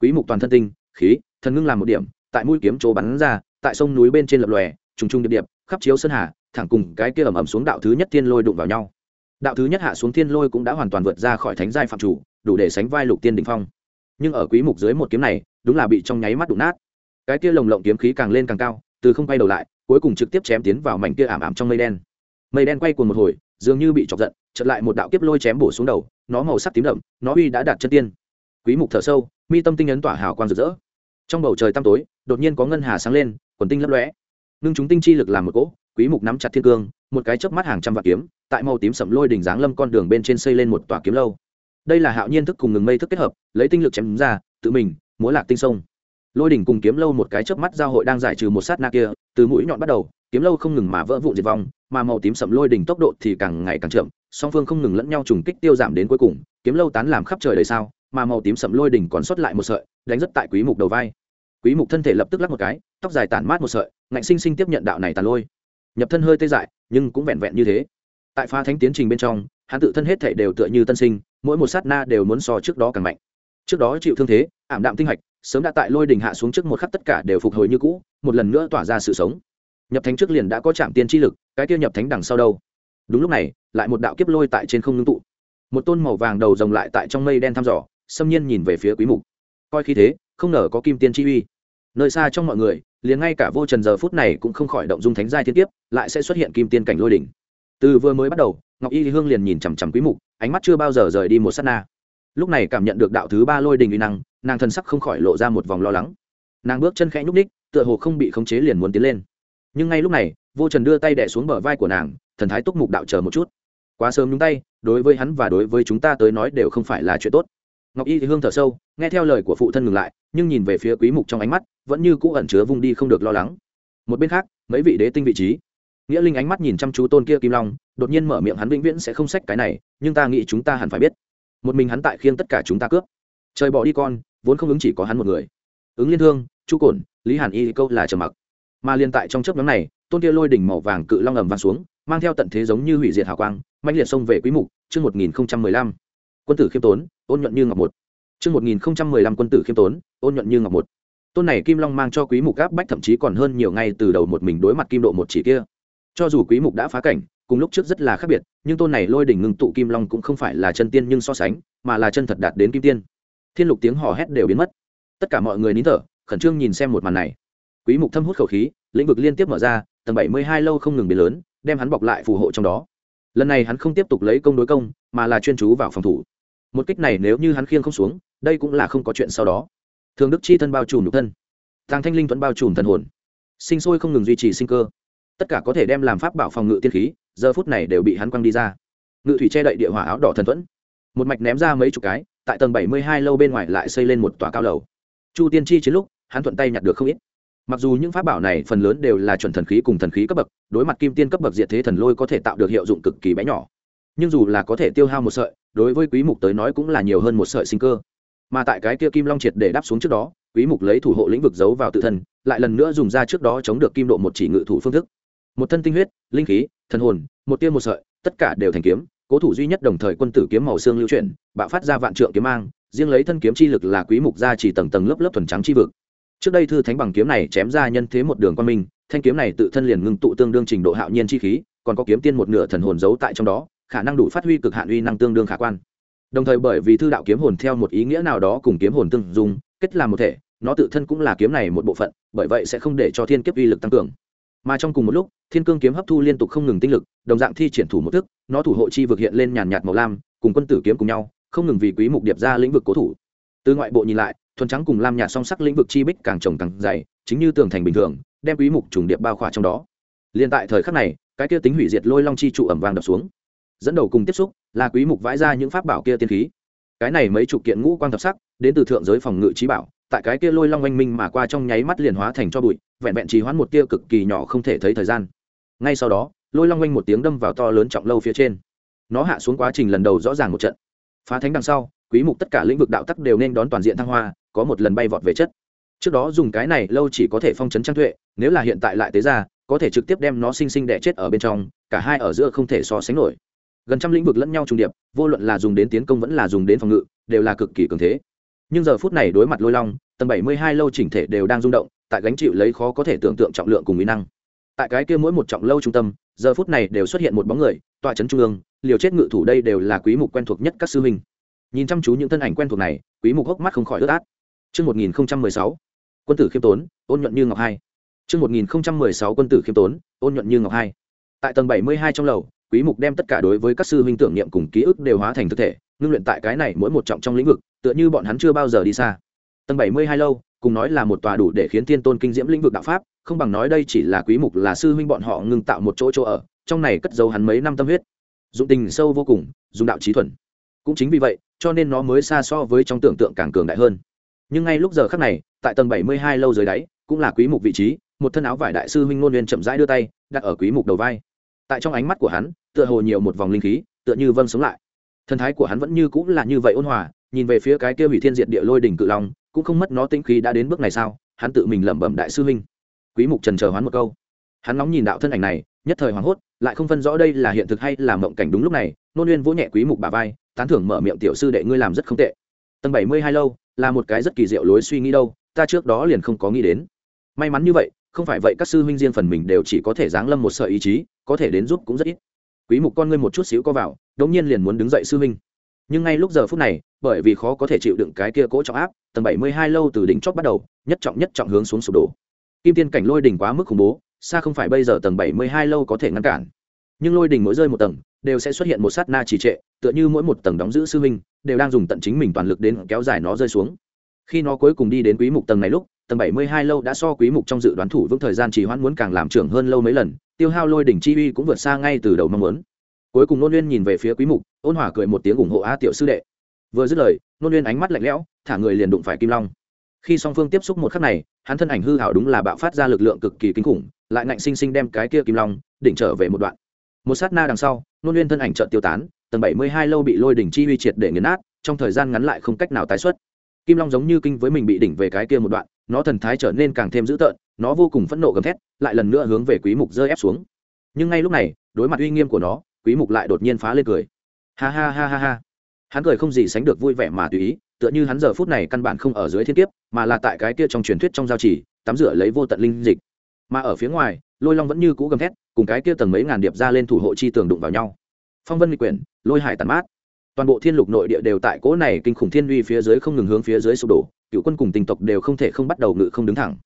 Quý mục toàn thân tinh, khí, thần ngưng làm một điểm, tại mũi kiếm chỗ bắn ra, tại sông núi bên trên lập lòe, trùng trùng điệp điệp, khắp chiếu sơn hà, thẳng cùng cái kia ẩm ẩm xuống đạo thứ nhất thiên lôi đụng vào nhau. Đạo thứ nhất hạ xuống thiên lôi cũng đã hoàn toàn vượt ra khỏi thánh giai phạm chủ, đủ để sánh vai lục tiên đỉnh phong. Nhưng ở quý mục dưới một kiếm này, đúng là bị trong nháy mắt đụng nát. Cái kia lồng lộng kiếm khí càng lên càng cao, từ không quay đầu lại, cuối cùng trực tiếp chém tiến vào mảnh kia ảm ảm trong mây đen. Mây đen quay cuồng một hồi, dường như bị chọc giận, chợt lại một đạo kiếp lôi chém bổ xuống đầu, nó màu sắc tím đậm, nó uy đã đạt chân tiên. Quý mục thở sâu, mi tâm tinh ấn tỏa hào quang rực rỡ. Trong bầu trời tăm tối, đột nhiên có ngân hà sáng lên, quần tinh lấp lóe. Nương chúng tinh chi lực làm một cỗ, quý mục nắm chặt thiên cương, một cái chớp mắt hàng trăm vạn kiếm, tại màu tím sẫm lôi đỉnh dáng lâm con đường bên trên xây lên một tòa kiếm lâu. Đây là hạo nhiên thức cùng ngừng mây thức kết hợp, lấy tinh lực chém ra, tự mình, múa lạc tinh sông. Lôi đỉnh cùng kiếm lâu một cái chớp mắt giao hội đang giải trừ một sát na kia, từ mũi nhọn bắt đầu, kiếm lâu không ngừng mà vỡ vụn diệt vong, mà màu tím sậm lôi đỉnh tốc độ thì càng ngày càng chậm, song phương không ngừng lẫn nhau trùng kích tiêu giảm đến cuối cùng, kiếm lâu tán làm khắp trời đời sao, mà màu tím sậm lôi đỉnh còn sót lại một sợi, đánh rất tại quý mục đầu vai. Quý mục thân thể lập tức lắc một cái, tóc dài tản mát một sợi, ngạnh sinh sinh tiếp nhận đạo này tàn lôi. Nhập thân hơi tê dại, nhưng cũng vẹn vẹn như thế. Tại pha thánh tiến trình bên trong, hắn tự thân hết thể đều tựa như tân sinh, mỗi một sát na đều muốn so trước đó càng mạnh. Trước đó chịu thương thế, ảm đạm tinh hạch, sớm đã tại lôi đỉnh hạ xuống trước một khắc tất cả đều phục hồi như cũ, một lần nữa tỏa ra sự sống. Nhập thánh trước liền đã có chạm tiên chi lực cái kia nhập thánh đằng sau đâu? Đúng lúc này lại một đạo kiếp lôi tại trên không ngưng tụ. Một tôn màu vàng đầu rồng lại tại trong mây đen thăm dò xâm nhiên nhìn về phía quý mục. Coi khi thế không ngờ có kim tiên chi uy. Nơi xa trong mọi người liền ngay cả vô trần giờ phút này cũng không khỏi động dung thánh giai thiên tiếp lại sẽ xuất hiện kim tiên cảnh lôi đỉnh. Từ vừa mới bắt đầu ngọc y hương liền nhìn chằm chằm quý mục ánh mắt chưa bao giờ rời đi một sát na. Lúc này cảm nhận được đạo thứ ba lôi đình uy năng, nàng thần sắc không khỏi lộ ra một vòng lo lắng. Nàng bước chân khẽ nhúc ních tựa hồ không bị khống chế liền muốn tiến lên. Nhưng ngay lúc này, vô trần đưa tay đẻ xuống bờ vai của nàng, thần thái túc mục đạo chờ một chút. Quá sớm nhúng tay, đối với hắn và đối với chúng ta tới nói đều không phải là chuyện tốt. Ngọc y thì hương thở sâu, nghe theo lời của phụ thân ngừng lại, nhưng nhìn về phía quý mục trong ánh mắt, vẫn như cũ ẩn chứa vung đi không được lo lắng. Một bên khác, mấy vị đế tinh vị trí nghĩa linh ánh mắt nhìn chăm chú tôn kia kim long, đột nhiên mở miệng hắn vĩnh viễn sẽ không xách cái này, nhưng ta nghĩ chúng ta hẳn phải biết. Một mình hắn tại khiêng tất cả chúng ta cướp. Trời bỏ đi con, vốn không ứng chỉ có hắn một người. Ứng liên thương, chu cổn, lý hàn y câu là trầm mặc. Mà liên tại trong chớp nhóm này, tôn kia lôi đỉnh màu vàng cự long ầm vang xuống, mang theo tận thế giống như hủy diệt hào quang mạnh liệt xông về quý mục, chương 1015 quân tử khiêm tốn, ôn nhuận như ngọc một. Chương 1015 quân tử khiêm tốn, ôn nhuận như ngọc một. Tôn này kim long mang cho quý mục áp bách thậm chí còn hơn nhiều ngay từ đầu một mình đối mặt kim độ một chỉ kia cho dù quý mục đã phá cảnh, cùng lúc trước rất là khác biệt, nhưng tôn này lôi đỉnh ngưng tụ kim long cũng không phải là chân tiên nhưng so sánh, mà là chân thật đạt đến kim tiên. Thiên lục tiếng hò hét đều biến mất. Tất cả mọi người nín thở, khẩn trương nhìn xem một màn này. Quý mục thâm hút khẩu khí, lĩnh vực liên tiếp mở ra, tầng 72 lâu không ngừng biến lớn, đem hắn bọc lại phù hộ trong đó. Lần này hắn không tiếp tục lấy công đối công, mà là chuyên chú vào phòng thủ. Một kích này nếu như hắn khiêng không xuống, đây cũng là không có chuyện sau đó. Thường đức chi thân bao trùm nhục thân. Tàng thanh linh thuẫn bao trùm thần hồn. Sinh sôi không ngừng duy trì sinh cơ tất cả có thể đem làm pháp bảo phòng ngự tiên khí, giờ phút này đều bị hắn quăng đi ra. Ngự thủy che đậy địa hỏa áo đỏ thần thuẫn. Một mạch ném ra mấy chục cái, tại tầng 72 lâu bên ngoài lại xây lên một tòa cao lầu. Chu tiên chi chiến lúc, hắn thuận tay nhặt được không ít. Mặc dù những pháp bảo này phần lớn đều là chuẩn thần khí cùng thần khí cấp bậc, đối mặt kim tiên cấp bậc diệt thế thần lôi có thể tạo được hiệu dụng cực kỳ bé nhỏ. Nhưng dù là có thể tiêu hao một sợi, đối với quý mục tới nói cũng là nhiều hơn một sợi sinh cơ. Mà tại cái kia kim long triệt để đáp xuống trước đó, quý mục lấy thủ hộ lĩnh vực giấu vào tự thân, lại lần nữa dùng ra trước đó chống được kim độ một chỉ ngự thủ phương thức một thân tinh huyết, linh khí, thần hồn, một tiên một sợi, tất cả đều thành kiếm. Cố thủ duy nhất đồng thời quân tử kiếm màu xương lưu chuyển, bạo phát ra vạn trượng kiếm mang, riêng lấy thân kiếm chi lực là quý mục gia chỉ tầng tầng lớp lớp thuần trắng chi vực. Trước đây thư thánh bằng kiếm này chém ra nhân thế một đường quan minh, thanh kiếm này tự thân liền ngưng tụ tương đương trình độ hạo nhiên chi khí, còn có kiếm tiên một nửa thần hồn giấu tại trong đó, khả năng đủ phát huy cực hạn uy năng tương đương khả quan. Đồng thời bởi vì thư đạo kiếm hồn theo một ý nghĩa nào đó cùng kiếm hồn tương dung, kết làm một thể, nó tự thân cũng là kiếm này một bộ phận, bởi vậy sẽ không để cho thiên kiếp uy lực tăng cường mà trong cùng một lúc, thiên cương kiếm hấp thu liên tục không ngừng tinh lực, đồng dạng thi triển thủ một thức, nó thủ hộ chi vực hiện lên nhàn nhạt màu lam, cùng quân tử kiếm cùng nhau, không ngừng vì quý mục điệp ra lĩnh vực cố thủ. Từ ngoại bộ nhìn lại, thuần trắng cùng lam nhạt song sắc lĩnh vực chi bích càng trồng càng dày, chính như tường thành bình thường, đem quý mục trùng điệp bao khỏa trong đó. Liên tại thời khắc này, cái kia tính hủy diệt lôi long chi trụ ẩm vàng đập xuống. Dẫn đầu cùng tiếp xúc, là quý mục vãi ra những pháp bảo kia tiên khí. Cái này mấy chục kiện ngũ quang thập sắc, đến từ thượng giới phòng ngự trí bảo tại cái kia lôi long oanh minh mà qua trong nháy mắt liền hóa thành cho bụi, vẹn vẹn trì hoãn một tia cực kỳ nhỏ không thể thấy thời gian. Ngay sau đó, lôi long oanh một tiếng đâm vào to lớn trọng lâu phía trên. Nó hạ xuống quá trình lần đầu rõ ràng một trận. Phá thánh đằng sau, quý mục tất cả lĩnh vực đạo tắc đều nên đón toàn diện thăng hoa, có một lần bay vọt về chất. Trước đó dùng cái này lâu chỉ có thể phong chấn trang tuệ, nếu là hiện tại lại tế ra, có thể trực tiếp đem nó sinh sinh đẻ chết ở bên trong, cả hai ở giữa không thể so sánh nổi. Gần trăm lĩnh vực lẫn nhau trùng điệp, vô luận là dùng đến tiến công vẫn là dùng đến phòng ngự, đều là cực kỳ cường thế. Nhưng giờ phút này đối mặt lôi long tầng bảy mươi hai lâu chỉnh thể đều đang rung động tại gánh chịu lấy khó có thể tưởng tượng trọng lượng cùng mỹ năng tại cái kia mỗi một trọng lâu trung tâm giờ phút này đều xuất hiện một bóng người tọa trấn trung ương liều chết ngự thủ đây đều là quý mục quen thuộc nhất các sư huynh nhìn chăm chú những thân ảnh quen thuộc này quý mục hốc mắt không khỏi ướt át Trước 1016, quân tử khiêm tốn, ôn nhuận như ngọc hai. Trước 1016 quân tử khiêm tốn, ôn nhuận như ngọc hai. Tại tầng 72 trong lầu, quý mục đem tất cả đối với các sư huynh tưởng niệm cùng ký ức đều hóa thành thực thể, ngưng luyện tại cái này mỗi một trọng trong lĩnh vực, tựa như bọn hắn chưa bao giờ đi xa. Tầng 72 lâu, cùng nói là một tòa đủ để khiến tiên tôn kinh diễm lĩnh vực đạo pháp, không bằng nói đây chỉ là quý mục là sư huynh bọn họ ngưng tạo một chỗ chỗ ở, trong này cất giấu hắn mấy năm tâm huyết. Dụng tình sâu vô cùng, dùng đạo trí thuần. Cũng chính vì vậy, cho nên nó mới xa so với trong tưởng tượng càng cường đại hơn nhưng ngay lúc giờ khắc này tại tầng bảy mươi hai lâu dưới đáy cũng là quý mục vị trí một thân áo vải đại sư huynh ngôn nguyên chậm rãi đưa tay đặt ở quý mục đầu vai tại trong ánh mắt của hắn tựa hồ nhiều một vòng linh khí tựa như vâng sống lại Thần thái của hắn vẫn như cũng là như vậy ôn hòa nhìn về phía cái kia hủy thiên diệt địa lôi đỉnh cự long cũng không mất nó tinh khí đã đến bước này sao? Hắn tự mình lẩm bẩm đại sư huynh. Quý mục trần chờ hoán một câu. Hắn nóng nhìn đạo thân ảnh này, nhất thời hoảng hốt, lại không phân rõ đây là hiện thực hay là mộng cảnh đúng lúc này, nôn nguyên vỗ nhẹ quý mục bả vai, tán thưởng mở miệng tiểu sư đệ ngươi làm rất không tệ. Tầng bảy mươi hai lâu, là một cái rất kỳ diệu lối suy nghĩ đâu, ta trước đó liền không có nghĩ đến. May mắn như vậy, không phải vậy các sư huynh riêng phần mình đều chỉ có thể giáng lâm một sợi ý chí, có thể đến giúp cũng rất ít. Quý mục con ngươi một chút xíu có vào đống nhiên liền muốn đứng dậy sư huynh nhưng ngay lúc giờ phút này, bởi vì khó có thể chịu đựng cái kia cố trọng áp, tầng 72 lâu từ đỉnh chót bắt đầu, nhất trọng nhất trọng hướng xuống sụp đổ. Kim tiên cảnh lôi đỉnh quá mức khủng bố, xa không phải bây giờ tầng 72 lâu có thể ngăn cản. Nhưng lôi đỉnh mỗi rơi một tầng, đều sẽ xuất hiện một sát na trì trệ, tựa như mỗi một tầng đóng giữ sư huynh, đều đang dùng tận chính mình toàn lực đến kéo dài nó rơi xuống. Khi nó cuối cùng đi đến quý mục tầng này lúc, tầng 72 lâu đã so quý mục trong dự đoán thủ vững thời gian trì hoãn muốn càng làm trưởng hơn lâu mấy lần, tiêu hao lôi đỉnh chi uy cũng vượt xa ngay từ đầu mong muốn. Cuối cùng nôn nguyên nhìn về phía quý mục ôn hòa cười một tiếng ủng hộ a tiểu sư đệ. Vừa dứt lời, nôn nguyên ánh mắt lạnh lẽo, thả người liền đụng phải kim long. Khi song phương tiếp xúc một khắc này, hắn thân ảnh hư hảo đúng là bạo phát ra lực lượng cực kỳ kinh khủng, lại ngạnh sinh sinh đem cái kia kim long đỉnh trở về một đoạn. Một sát na đằng sau, nôn nguyên thân ảnh trợn tiêu tán, tầng bảy mươi hai lâu bị lôi đỉnh chi uy triệt để nghiền nát, trong thời gian ngắn lại không cách nào tái xuất. Kim long giống như kinh với mình bị đỉnh về cái kia một đoạn, nó thần thái trở nên càng thêm dữ tợn, nó vô cùng phẫn nộ gầm thét, lại lần nữa hướng về quý mục rơi ép xuống. Nhưng ngay lúc này, đối mặt uy nghiêm của nó, quý mục lại đột nhiên phá lên cười ha ha ha ha ha. Hắn cười không gì sánh được vui vẻ mà tùy ý, tựa như hắn giờ phút này căn bản không ở dưới thiên kiếp, mà là tại cái kia trong truyền thuyết trong giao chỉ tắm rửa lấy vô tận linh dịch. Mà ở phía ngoài, lôi long vẫn như cũ gầm thét, cùng cái kia tầng mấy ngàn điệp ra lên thủ hộ chi tường đụng vào nhau. Phong vân nghị quyển, lôi hải tàn mát. Toàn bộ thiên lục nội địa đều tại cỗ này kinh khủng thiên uy phía dưới không ngừng hướng phía dưới sụp đổ, cựu quân cùng tình tộc đều không thể không bắt đầu ngự không đứng thẳng.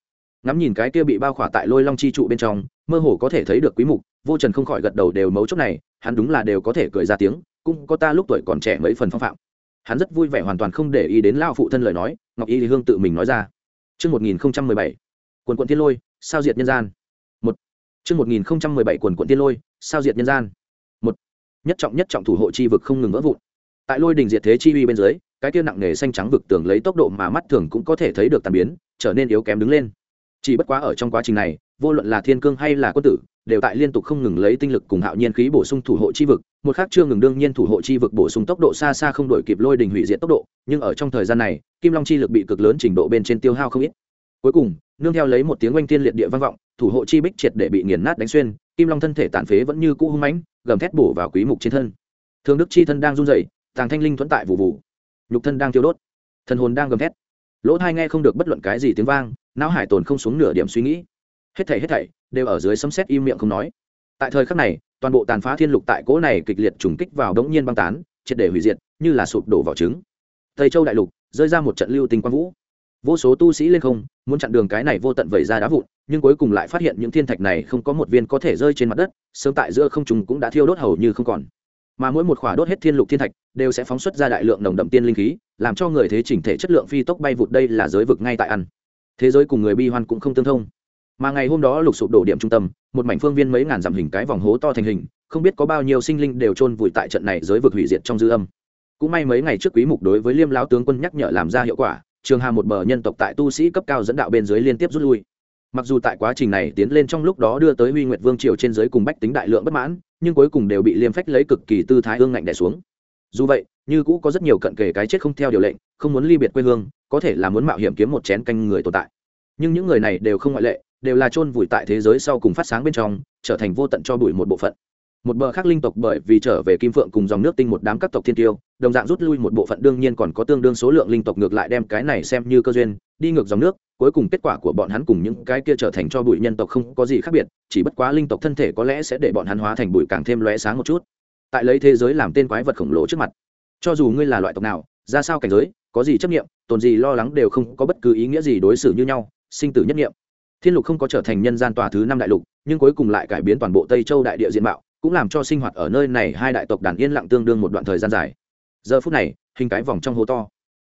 Ngắm nhìn cái kia bị bao khỏa tại lôi long chi trụ bên trong, mơ hồ có thể thấy được quý mục, vô trần không khỏi gật đầu đều mấu chốt này, hắn đúng là đều có thể cười ra tiếng cũng có ta lúc tuổi còn trẻ mấy phần phong phạm hắn rất vui vẻ hoàn toàn không để ý đến lao phụ thân lời nói ngọc y hương tự mình nói ra Trước 1017, quần quận thiên lôi, sao diệt nhân gian. Một. Trước 1017 quần quận thiên lôi, sao diệt nhân gian. Một. Nhất trọng nhất trọng thủ hộ chi vực không ngừng vỡ vụn. Tại lôi đình diệt thế chi uy bên dưới, cái kia nặng nề xanh trắng vực tường lấy tốc độ mà mắt thường cũng có thể thấy được tàn biến, trở nên yếu kém đứng lên. Chỉ bất quá ở trong quá trình này, vô luận là thiên cương hay là quân tử, đều tại liên tục không ngừng lấy tinh lực cùng hạo nhiên khí bổ sung thủ hộ chi vực, một khác chưa ngừng đương nhiên thủ hộ chi vực bổ sung tốc độ xa xa không đổi kịp lôi đình hủy diệt tốc độ, nhưng ở trong thời gian này, kim long chi lực bị cực lớn trình độ bên trên tiêu hao không ít. Cuối cùng, nương theo lấy một tiếng oanh thiên liệt địa vang vọng, thủ hộ chi bích triệt để bị nghiền nát đánh xuyên, kim long thân thể tàn phế vẫn như cũ hung mãnh, gầm thét bổ vào quý mục trên thân. Thương đức chi thân đang run rẩy, tàng thanh linh thuẫn tại vụ vụ, nhục thân đang tiêu đốt. thần hồn đang gầm thét lỗ thai nghe không được bất luận cái gì tiếng vang não hải tồn không xuống nửa điểm suy nghĩ hết thảy hết thảy đều ở dưới sấm sét im miệng không nói tại thời khắc này, toàn bộ tàn phá thiên lục tại cỗ này kịch liệt trùng kích vào đống nhiên băng tán, triệt để hủy diệt, như là sụp đổ vào trứng. Tây châu đại lục, rơi ra một trận lưu tinh quang vũ. Vô số tu sĩ lên không, muốn chặn đường cái này vô tận vẩy ra đá vụn, nhưng cuối cùng lại phát hiện những thiên thạch này không có một viên có thể rơi trên mặt đất, sớm tại giữa không trùng cũng đã thiêu đốt hầu như không còn. Mà mỗi một khỏa đốt hết thiên lục thiên thạch, đều sẽ phóng xuất ra đại lượng nồng đậm tiên linh khí, làm cho người thế chỉnh thể chất lượng phi tốc bay vụt đây là giới vực ngay tại ăn. Thế giới cùng người bi hoan cũng không tương thông mà ngày hôm đó lục sụp đổ điểm trung tâm, một mảnh phương viên mấy ngàn dặm hình cái vòng hố to thành hình, không biết có bao nhiêu sinh linh đều chôn vùi tại trận này giới vực hủy diệt trong dư âm. Cũng may mấy ngày trước quý mục đối với liêm lão tướng quân nhắc nhở làm ra hiệu quả, trường hà một bờ nhân tộc tại tu sĩ cấp cao dẫn đạo bên dưới liên tiếp rút lui. Mặc dù tại quá trình này tiến lên trong lúc đó đưa tới huy nguyệt vương triều trên dưới cùng bách tính đại lượng bất mãn, nhưng cuối cùng đều bị liêm phách lấy cực kỳ tư thái ương ngạnh đẻ xuống. Dù vậy, như cũ có rất nhiều cận kề cái chết không theo điều lệnh, không muốn ly biệt quê hương, có thể là muốn mạo hiểm kiếm một chén canh người tồn tại. Nhưng những người này đều không ngoại lệ đều là chôn vùi tại thế giới sau cùng phát sáng bên trong, trở thành vô tận cho bụi một bộ phận. Một bờ khác linh tộc bởi vì trở về kim phượng cùng dòng nước tinh một đám các tộc thiên tiêu, đồng dạng rút lui một bộ phận đương nhiên còn có tương đương số lượng linh tộc ngược lại đem cái này xem như cơ duyên, đi ngược dòng nước, cuối cùng kết quả của bọn hắn cùng những cái kia trở thành cho bụi nhân tộc không có gì khác biệt, chỉ bất quá linh tộc thân thể có lẽ sẽ để bọn hắn hóa thành bụi càng thêm lóe sáng một chút. Tại lấy thế giới làm tên quái vật khổng lồ trước mặt. Cho dù ngươi là loại tộc nào, ra sao cảnh giới, có gì chấp nghiệm tồn gì lo lắng đều không có bất cứ ý nghĩa gì đối xử như nhau, sinh tử nhất nghiệm thiên lục không có trở thành nhân gian tòa thứ năm đại lục, nhưng cuối cùng lại cải biến toàn bộ tây châu đại địa diện mạo, cũng làm cho sinh hoạt ở nơi này hai đại tộc đàn yên lặng tương đương một đoạn thời gian dài. Giờ phút này, hình cái vòng trong hố to.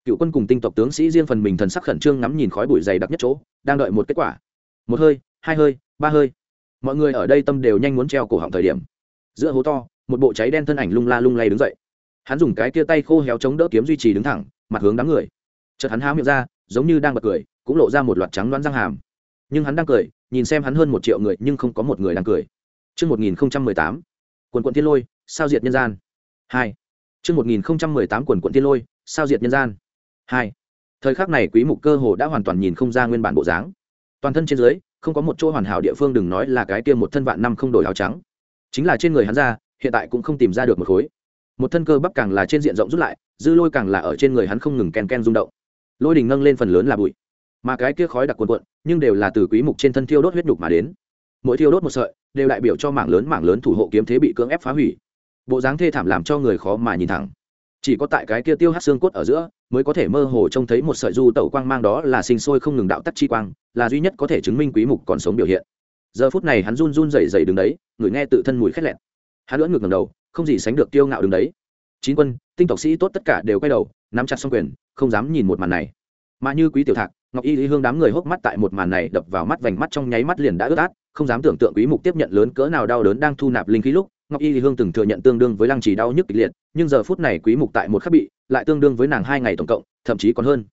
Cựu quân cùng tinh tộc tướng sĩ riêng phần mình thần sắc khẩn trương ngắm nhìn khói bụi dày đặc nhất chỗ, đang đợi một kết quả. Một hơi, hai hơi, ba hơi. Mọi người ở đây tâm đều nhanh muốn treo cổ họng thời điểm. Giữa hố to, một bộ cháy đen thân ảnh lung la lung lay đứng dậy. Hắn dùng cái tia tay khô héo chống đỡ kiếm duy trì đứng thẳng, mặt hướng đám người. Chợt hắn há miệng ra, giống như đang bật cười, cũng lộ ra một loạt trắng đoán răng hàm nhưng hắn đang cười nhìn xem hắn hơn một triệu người nhưng không có một người đang cười Trước 1018, quần quận thiên lôi, sao diệt nhân gian. 2. Trước 1018 quần quận thiên lôi, sao diệt nhân gian. 2. Thời khắc này quý mục cơ hồ đã hoàn toàn nhìn không ra nguyên bản bộ dáng. Toàn thân trên dưới, không có một chỗ hoàn hảo địa phương đừng nói là cái kia một thân vạn năm không đổi áo trắng. Chính là trên người hắn ra, hiện tại cũng không tìm ra được một khối. Một thân cơ bắp càng là trên diện rộng rút lại, dư lôi càng là ở trên người hắn không ngừng ken ken rung động. Lôi đỉnh nâng lên phần lớn là bụi mà cái kia khói đặc quần quận, nhưng đều là từ quý mục trên thân thiêu đốt huyết nhục mà đến. Mỗi thiêu đốt một sợi, đều đại biểu cho mảng lớn mảng lớn thủ hộ kiếm thế bị cưỡng ép phá hủy. Bộ dáng thê thảm làm cho người khó mà nhìn thẳng. Chỉ có tại cái kia tiêu hát xương cốt ở giữa, mới có thể mơ hồ trông thấy một sợi du tẩu quang mang đó là sinh sôi không ngừng đạo tắc chi quang, là duy nhất có thể chứng minh quý mục còn sống biểu hiện. Giờ phút này hắn run run rẩy rẩy đứng đấy, người nghe tự thân mùi khét lẹt. Hắn lưỡn ngược ngầm đầu, không gì sánh được tiêu ngạo đứng đấy. Chín quân, tinh tộc sĩ tốt tất cả đều quay đầu, nắm chặt song quyền, không dám nhìn một màn này mà như quý tiểu thạc, ngọc y lý hương đám người hốc mắt tại một màn này đập vào mắt vành mắt trong nháy mắt liền đã ướt át, không dám tưởng tượng quý mục tiếp nhận lớn cỡ nào đau đớn đang thu nạp linh khí lúc, ngọc y lý hương từng thừa nhận tương đương với lăng trì đau nhức kịch liệt, nhưng giờ phút này quý mục tại một khắc bị, lại tương đương với nàng hai ngày tổng cộng, thậm chí còn hơn.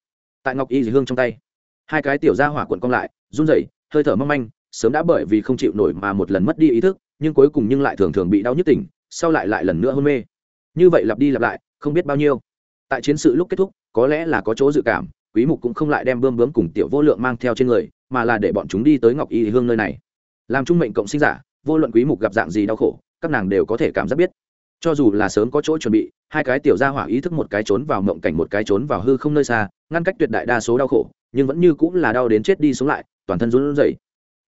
Tại ngọc y lý hương trong tay, hai cái tiểu gia hỏa cuộn cong lại, run rẩy, hơi thở mong manh, sớm đã bởi vì không chịu nổi mà một lần mất đi ý thức, nhưng cuối cùng nhưng lại thường thường bị đau nhức tỉnh, sau lại lại lần nữa hôn mê. Như vậy lặp đi lặp lại, không biết bao nhiêu. Tại chiến sự lúc kết thúc, có lẽ là có chỗ dự cảm quý mục cũng không lại đem bươm bướm cùng tiểu vô lượng mang theo trên người, mà là để bọn chúng đi tới ngọc y hương nơi này. Làm trung mệnh cộng sinh giả, vô luận quý mục gặp dạng gì đau khổ, các nàng đều có thể cảm giác biết. Cho dù là sớm có chỗ chuẩn bị, hai cái tiểu gia hỏa ý thức một cái trốn vào mộng cảnh một cái trốn vào hư không nơi xa, ngăn cách tuyệt đại đa số đau khổ, nhưng vẫn như cũng là đau đến chết đi sống lại, toàn thân run rẩy.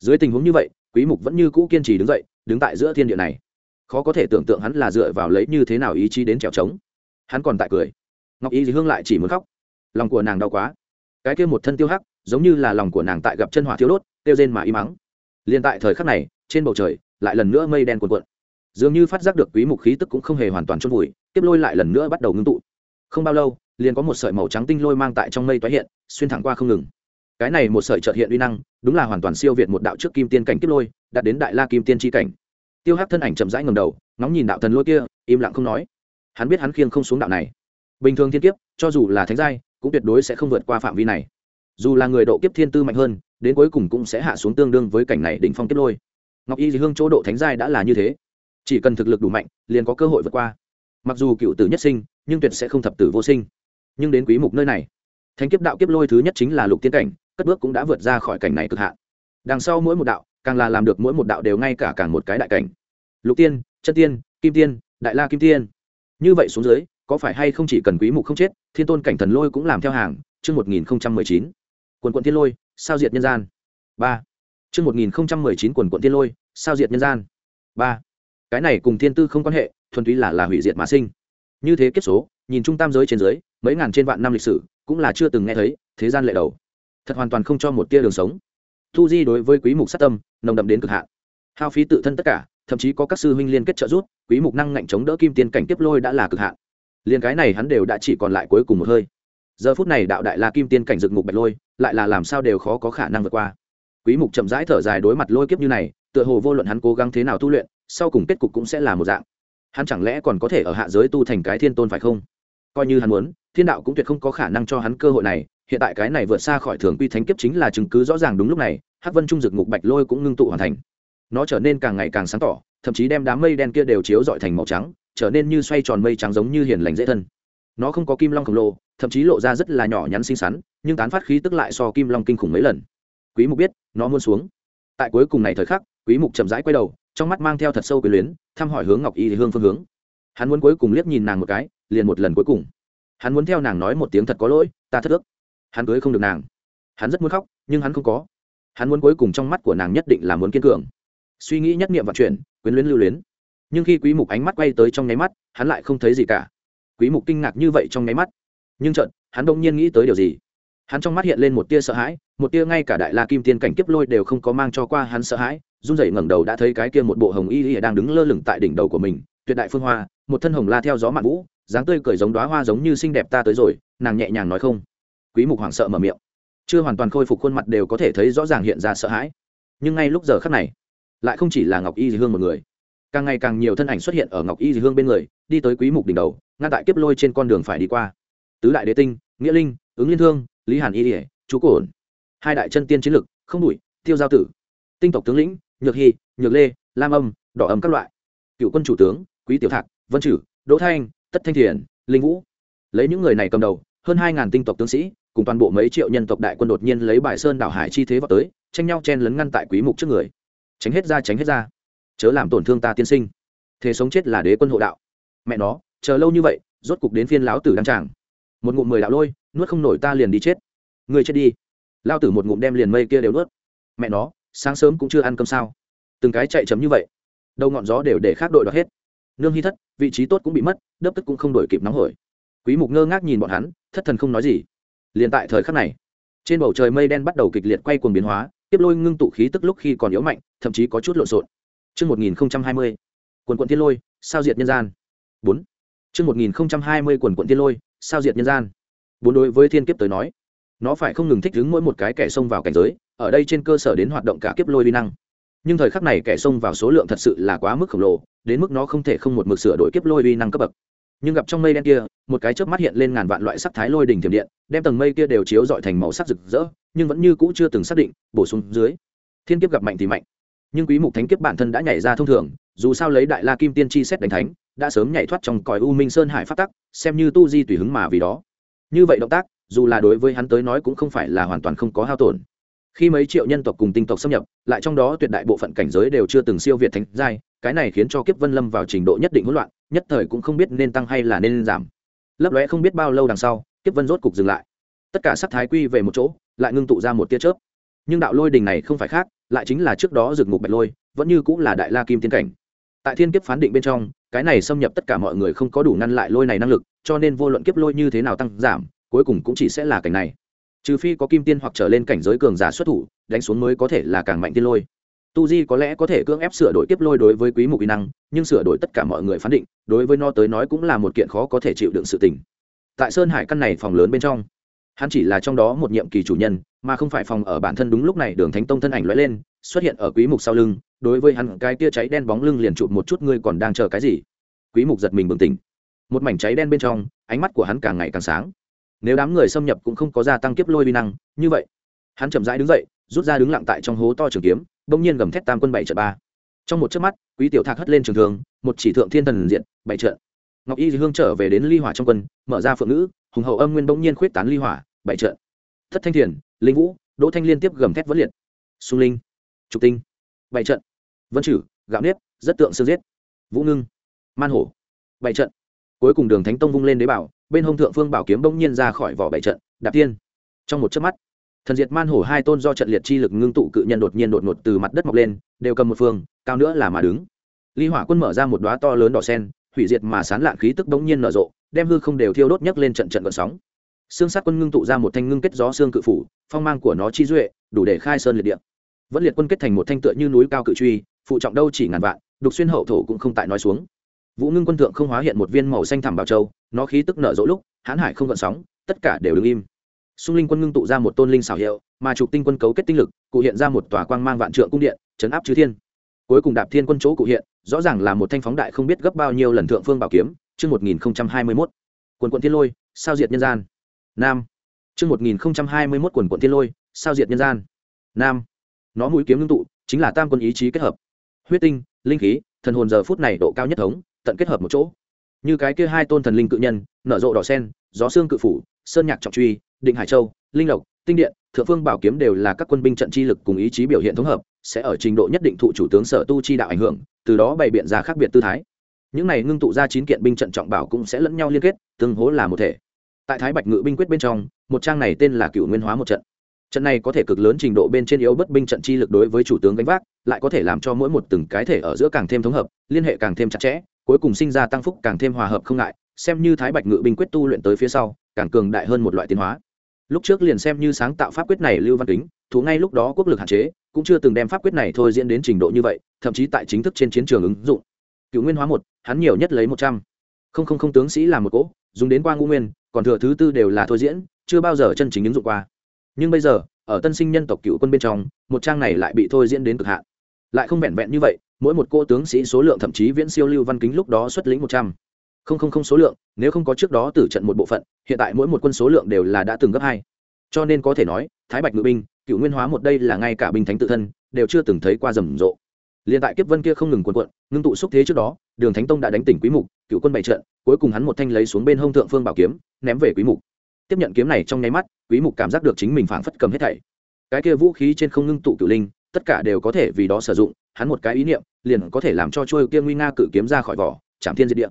Dưới tình huống như vậy, quý mục vẫn như cũ kiên trì đứng dậy, đứng tại giữa thiên địa này. Khó có thể tưởng tượng hắn là dựa vào lấy như thế nào ý chí đến trèo trống. Hắn còn tại cười. Ngọc y hương lại chỉ muốn khóc lòng của nàng đau quá. Cái kia một thân tiêu hắc, giống như là lòng của nàng tại gặp chân hỏa thiếu đốt, tiêu rên mà im mắng. Liền tại thời khắc này, trên bầu trời, lại lần nữa mây đen cuồn cuộn. Dường như phát giác được quý mục khí tức cũng không hề hoàn toàn chôn vùi, tiếp lôi lại lần nữa bắt đầu ngưng tụ. Không bao lâu, liền có một sợi màu trắng tinh lôi mang tại trong mây tái hiện, xuyên thẳng qua không ngừng. Cái này một sợi chợt hiện uy năng, đúng là hoàn toàn siêu việt một đạo trước kim tiên cảnh kiếp lôi, đạt đến đại la kim tiên chi cảnh. Tiêu hắc thân ảnh chậm rãi ngầm đầu, ngóng nhìn đạo thần lôi kia, im lặng không nói. Hắn biết hắn khiêng không xuống đạo này. Bình thường thiên kiếp, cho dù là thánh giai cũng tuyệt đối sẽ không vượt qua phạm vi này. Dù là người độ kiếp thiên tư mạnh hơn, đến cuối cùng cũng sẽ hạ xuống tương đương với cảnh này đỉnh phong kiếp lôi. Ngọc y dị hương chỗ độ thánh giai đã là như thế. Chỉ cần thực lực đủ mạnh, liền có cơ hội vượt qua. Mặc dù cựu tử nhất sinh, nhưng tuyệt sẽ không thập tử vô sinh. Nhưng đến quý mục nơi này, thánh kiếp đạo kiếp lôi thứ nhất chính là lục tiên cảnh, cất bước cũng đã vượt ra khỏi cảnh này cực hạn. Đằng sau mỗi một đạo, càng là làm được mỗi một đạo đều ngay cả càng một cái đại cảnh. Lục tiên, chân tiên, kim tiên, đại la kim tiên. Như vậy xuống dưới có phải hay không chỉ cần quý mục không chết, thiên tôn cảnh thần lôi cũng làm theo hàng, chương 1019 quần quận thiên lôi, sao diệt nhân gian? Ba. Chương 1019 quần quận thiên lôi, sao diệt nhân gian? Ba. Cái này cùng thiên tư không quan hệ, thuần túy là là hủy diệt mà sinh. Như thế kiếp số, nhìn trung tam giới trên dưới, mấy ngàn trên vạn năm lịch sử, cũng là chưa từng nghe thấy, thế gian lệ đầu. Thật hoàn toàn không cho một tia đường sống. Thu di đối với quý mục sát tâm, nồng đậm đến cực hạn. Hao phí tự thân tất cả, thậm chí có các sư huynh liên kết trợ giúp, quý mục năng ngạnh chống đỡ kim tiên cảnh tiếp lôi đã là cực hạn liên cái này hắn đều đã chỉ còn lại cuối cùng một hơi. Giờ phút này đạo đại la kim tiên cảnh dựng ngục bạch lôi, lại là làm sao đều khó có khả năng vượt qua. Quý mục chậm rãi thở dài đối mặt lôi kiếp như này, tựa hồ vô luận hắn cố gắng thế nào tu luyện, sau cùng kết cục cũng sẽ là một dạng. Hắn chẳng lẽ còn có thể ở hạ giới tu thành cái thiên tôn phải không? Coi như hắn muốn, thiên đạo cũng tuyệt không có khả năng cho hắn cơ hội này, hiện tại cái này vượt xa khỏi thường quy thánh kiếp chính là chứng cứ rõ ràng đúng lúc này, hắc vân trung dực ngục bạch lôi cũng ngưng tụ hoàn thành. Nó trở nên càng ngày càng sáng tỏ, thậm chí đem đám mây đen kia đều chiếu dọi thành màu trắng trở nên như xoay tròn mây trắng giống như hiền lành dễ thân. Nó không có kim long khổng lồ, thậm chí lộ ra rất là nhỏ nhắn xinh xắn, nhưng tán phát khí tức lại so kim long kinh khủng mấy lần. Quý mục biết, nó muốn xuống. Tại cuối cùng này thời khắc, quý mục chậm rãi quay đầu, trong mắt mang theo thật sâu quyến luyến, thăm hỏi hướng ngọc y thì hương phương hướng. Hắn muốn cuối cùng liếc nhìn nàng một cái, liền một lần cuối cùng. Hắn muốn theo nàng nói một tiếng thật có lỗi, ta thất ước. Hắn cưới không được nàng. Hắn rất muốn khóc, nhưng hắn không có. Hắn muốn cuối cùng trong mắt của nàng nhất định là muốn kiên cường. Suy nghĩ nhất niệm và chuyển, quyến luyến lưu luyến nhưng khi quý mục ánh mắt quay tới trong nháy mắt, hắn lại không thấy gì cả. Quý mục kinh ngạc như vậy trong nháy mắt. Nhưng chợt, hắn đông nhiên nghĩ tới điều gì? Hắn trong mắt hiện lên một tia sợ hãi, một tia ngay cả đại la kim tiên cảnh kiếp lôi đều không có mang cho qua hắn sợ hãi, run rẩy ngẩng đầu đã thấy cái kia một bộ hồng y y đang đứng lơ lửng tại đỉnh đầu của mình, tuyệt đại phương hoa, một thân hồng la theo gió mạn vũ, dáng tươi cười giống đóa hoa giống như xinh đẹp ta tới rồi, nàng nhẹ nhàng nói không. Quý mục hoảng sợ mở miệng. Chưa hoàn toàn khôi phục khuôn mặt đều có thể thấy rõ ràng hiện ra sợ hãi. Nhưng ngay lúc giờ khắc này, lại không chỉ là ngọc y dì hương một người càng ngày càng nhiều thân ảnh xuất hiện ở ngọc y dì hương bên người đi tới quý mục đỉnh đầu ngăn tại kiếp lôi trên con đường phải đi qua. Tứ đại đế tinh nghĩa linh ứng liên thương lý hàn y ỉa chú cổ ổn. Hai đại chân tiên chiến lực không đủi tiêu giao tử tinh tộc tướng lĩnh nhược hy nhược lê lam âm đỏ âm các loại. Cựu quân chủ tướng quý tiểu thạc vân chử, đỗ thanh tất thanh thiền linh vũ. Lấy những người này cầm đầu hơn hai ngàn tinh tộc tướng sĩ cùng toàn bộ mấy triệu nhân tộc đại quân đột nhiên lấy bài sơn đảo hải chi thế vào tới tranh nhau chen lấn ngăn tại quý mục trước người. Tránh hết ra tránh hết ra chớ làm tổn thương ta tiên sinh. Thế sống chết là đế quân hộ đạo. Mẹ nó, chờ lâu như vậy, rốt cục đến phiên lão tử đăng tràng. Một ngụm mười đạo lôi, nuốt không nổi ta liền đi chết. Người chết đi. Lao tử một ngụm đem liền mây kia đều nuốt. Mẹ nó, sáng sớm cũng chưa ăn cơm sao? Từng cái chạy chấm như vậy. Đâu ngọn gió đều để khác đội đoạt hết. Nương hy thất, vị trí tốt cũng bị mất, đớp tức cũng không đổi kịp nóng hổi. Quý mục ngơ ngác nhìn bọn hắn, thất thần không nói gì. Liền tại thời khắc này, trên bầu trời mây đen bắt đầu kịch liệt quay cuồng biến hóa tiếp lôi ngưng tụ khí tức lúc khi còn yếu mạnh, thậm chí có chút lộn xộn. Chương 1020, quần quần thiên lôi, sao diệt nhân gian. 4. Chương 1020 quần quần thiên lôi, sao diệt nhân gian. Bốn đối với thiên kiếp tới nói, nó phải không ngừng thích ứng mỗi một cái kẻ xông vào cảnh giới, ở đây trên cơ sở đến hoạt động cả kiếp lôi uy năng. Nhưng thời khắc này kẻ xông vào số lượng thật sự là quá mức khổng lồ, đến mức nó không thể không một mực sửa đổi kiếp lôi uy năng cấp bậc. Nhưng gặp trong mây đen kia, một cái chớp mắt hiện lên ngàn vạn loại sắc thái lôi đỉnh thiểm điện, đem tầng mây kia đều chiếu rọi thành màu sắc rực rỡ, nhưng vẫn như cũ chưa từng xác định, bổ sung dưới. Thiên kiếp gặp mạnh thì mạnh, nhưng quý mục thánh kiếp bản thân đã nhảy ra thông thường, dù sao lấy đại la kim tiên chi xét đánh thánh, đã sớm nhảy thoát trong cõi u minh sơn hải phát tắc, xem như tu di tùy hứng mà vì đó. Như vậy động tác, dù là đối với hắn tới nói cũng không phải là hoàn toàn không có hao tổn. Khi mấy triệu nhân tộc cùng tinh tộc xâm nhập, lại trong đó tuyệt đại bộ phận cảnh giới đều chưa từng siêu việt thánh giai, cái này khiến cho kiếp vân lâm vào trình độ nhất định hỗn loạn, nhất thời cũng không biết nên tăng hay là nên giảm. Lấp lóe không biết bao lâu đằng sau, kiếp vân rốt cục dừng lại. Tất cả sắc thái quy về một chỗ, lại ngưng tụ ra một tia chớp. Nhưng đạo lôi đình này không phải khác lại chính là trước đó rực ngục bạch lôi, vẫn như cũng là đại la kim tiên cảnh. Tại thiên kiếp phán định bên trong, cái này xâm nhập tất cả mọi người không có đủ ngăn lại lôi này năng lực, cho nên vô luận kiếp lôi như thế nào tăng giảm, cuối cùng cũng chỉ sẽ là cảnh này. Trừ phi có kim tiên hoặc trở lên cảnh giới cường giả xuất thủ, đánh xuống mới có thể là càng mạnh tiên lôi. Tu di có lẽ có thể cưỡng ép sửa đổi kiếp lôi đối với quý mục kỹ năng, nhưng sửa đổi tất cả mọi người phán định, đối với nó tới nói cũng là một kiện khó có thể chịu đựng sự tình. Tại sơn hải căn này phòng lớn bên trong hắn chỉ là trong đó một nhiệm kỳ chủ nhân, mà không phải phòng ở bản thân đúng lúc này đường thánh tông thân ảnh lóe lên, xuất hiện ở quý mục sau lưng, đối với hắn cái tia cháy đen bóng lưng liền chụp một chút ngươi còn đang chờ cái gì. Quý mục giật mình bừng tỉnh. Một mảnh cháy đen bên trong, ánh mắt của hắn càng ngày càng sáng. Nếu đám người xâm nhập cũng không có gia tăng kiếp lôi vi năng, như vậy, hắn chậm rãi đứng dậy, rút ra đứng lặng tại trong hố to trường kiếm, bỗng nhiên gầm thét tam quân bảy trận ba. Trong một chớp mắt, quý tiểu thạc hất lên trường thường một chỉ thượng thiên thần diện, bảy trận ngọc y hương trở về đến ly hỏa trong quân, mở ra phượng ngữ, hùng hậu âm nguyên bỗng nhiên khuyết tán ly hỏa, bảy trận. Thất thanh thiền, linh vũ, đỗ thanh liên tiếp gầm thét vẫn liệt. Sung linh, trục tinh, bảy trận. Vân chử, gạo nếp, rất tượng sương giết, vũ ngưng, man hổ, bảy trận. Cuối cùng đường thánh tông vung lên đế bảo, bên hông thượng phương bảo kiếm bỗng nhiên ra khỏi vỏ bảy trận, đạp tiên. Trong một chớp mắt, thần diệt man hổ hai tôn do trận liệt chi lực ngưng tụ cự nhân đột nhiên đột ngột từ mặt đất mọc lên, đều cầm một phương, cao nữa là mà đứng. Ly hỏa quân mở ra một đoá to lớn đỏ sen hủy diệt mà sán lạn khí tức bỗng nhiên nở rộ, đem hư không đều thiêu đốt nhấc lên trận trận gợn sóng. Xương sát quân ngưng tụ ra một thanh ngưng kết gió xương cự phủ, phong mang của nó chi duệ, đủ để khai sơn liệt địa. Vẫn liệt quân kết thành một thanh tựa như núi cao cự truy, phụ trọng đâu chỉ ngàn vạn, đục xuyên hậu thổ cũng không tại nói xuống. Vũ ngưng quân thượng không hóa hiện một viên màu xanh thẳm bảo châu, nó khí tức nở rộ lúc, hãn hải không gợn sóng, tất cả đều đứng im. Xung linh quân ngưng tụ ra một tôn linh xảo hiệu, mà trục tinh quân cấu kết tinh lực, cụ hiện ra một tòa quang mang vạn trượng cung điện chấn áp chư thiên. Cuối cùng đạp thiên quân chỗ cụ hiện rõ ràng là một thanh phóng đại không biết gấp bao nhiêu lần thượng phương bảo kiếm, chương một nghìn hai mươi mốt, quần quận thiên lôi, sao diệt nhân gian. Nam. Chương một nghìn hai mươi mốt, quần quận thiên lôi, sao diệt nhân gian. Nam. Nó mũi kiếm ngưng tụ, chính là tam quân ý chí kết hợp. Huyết tinh, linh khí, thần hồn giờ phút này độ cao nhất thống, tận kết hợp một chỗ. Như cái kia hai tôn thần linh cự nhân, nở rộ đỏ sen, gió xương cự phủ, sơn nhạc trọng truy, định hải châu, linh lộc, tinh điện, thượng phương bảo kiếm đều là các quân binh trận chi lực cùng ý chí biểu hiện thống hợp sẽ ở trình độ nhất định thụ chủ tướng sở tu chi đạo ảnh hưởng, từ đó bày biện ra khác biệt tư thái. Những này ngưng tụ ra chín kiện binh trận trọng bảo cũng sẽ lẫn nhau liên kết, tương hố là một thể. Tại thái bạch ngự binh quyết bên trong, một trang này tên là cựu nguyên hóa một trận. Trận này có thể cực lớn trình độ bên trên yếu bất binh trận chi lực đối với chủ tướng gánh vác, lại có thể làm cho mỗi một từng cái thể ở giữa càng thêm thống hợp, liên hệ càng thêm chặt chẽ, cuối cùng sinh ra tăng phúc càng thêm hòa hợp không ngại, xem như thái bạch ngự binh quyết tu luyện tới phía sau, càng cường đại hơn một loại tiến hóa. Lúc trước liền xem như sáng tạo pháp quyết này lưu văn kính, thú ngay lúc đó quốc lực hạn chế cũng chưa từng đem pháp quyết này thôi diễn đến trình độ như vậy, thậm chí tại chính thức trên chiến trường ứng dụng. Cựu nguyên hóa một, hắn nhiều nhất lấy một trăm. Không không không, tướng sĩ làm một cỗ, dùng đến qua ngũ nguyên, còn thừa thứ tư đều là thôi diễn, chưa bao giờ chân chính ứng dụng qua. Nhưng bây giờ, ở tân sinh nhân tộc cựu quân bên trong, một trang này lại bị thôi diễn đến cực hạn. Lại không vẹn vẹn như vậy, mỗi một cô tướng sĩ số lượng thậm chí viễn siêu lưu văn kính lúc đó xuất lĩnh một trăm. Không không không, số lượng, nếu không có trước đó tử trận một bộ phận, hiện tại mỗi một quân số lượng đều là đã từng gấp hai. Cho nên có thể nói, thái bạch ngự binh cựu nguyên hóa một đây là ngay cả binh thánh tự thân đều chưa từng thấy qua rầm rộ. Liền tại kiếp vân kia không ngừng quần quận ngưng tụ xúc thế trước đó, đường thánh tông đã đánh tỉnh quý mục cựu quân bày trận, cuối cùng hắn một thanh lấy xuống bên hông thượng phương bảo kiếm, ném về quý mục. Tiếp nhận kiếm này trong nháy mắt, quý mục cảm giác được chính mình phảng phất cầm hết thảy. Cái kia vũ khí trên không ngưng tụ cựu linh, tất cả đều có thể vì đó sử dụng, hắn một cái ý niệm, liền có thể làm cho trôi kia nguy nga cự kiếm ra khỏi vỏ, chạm thiên diệt địa.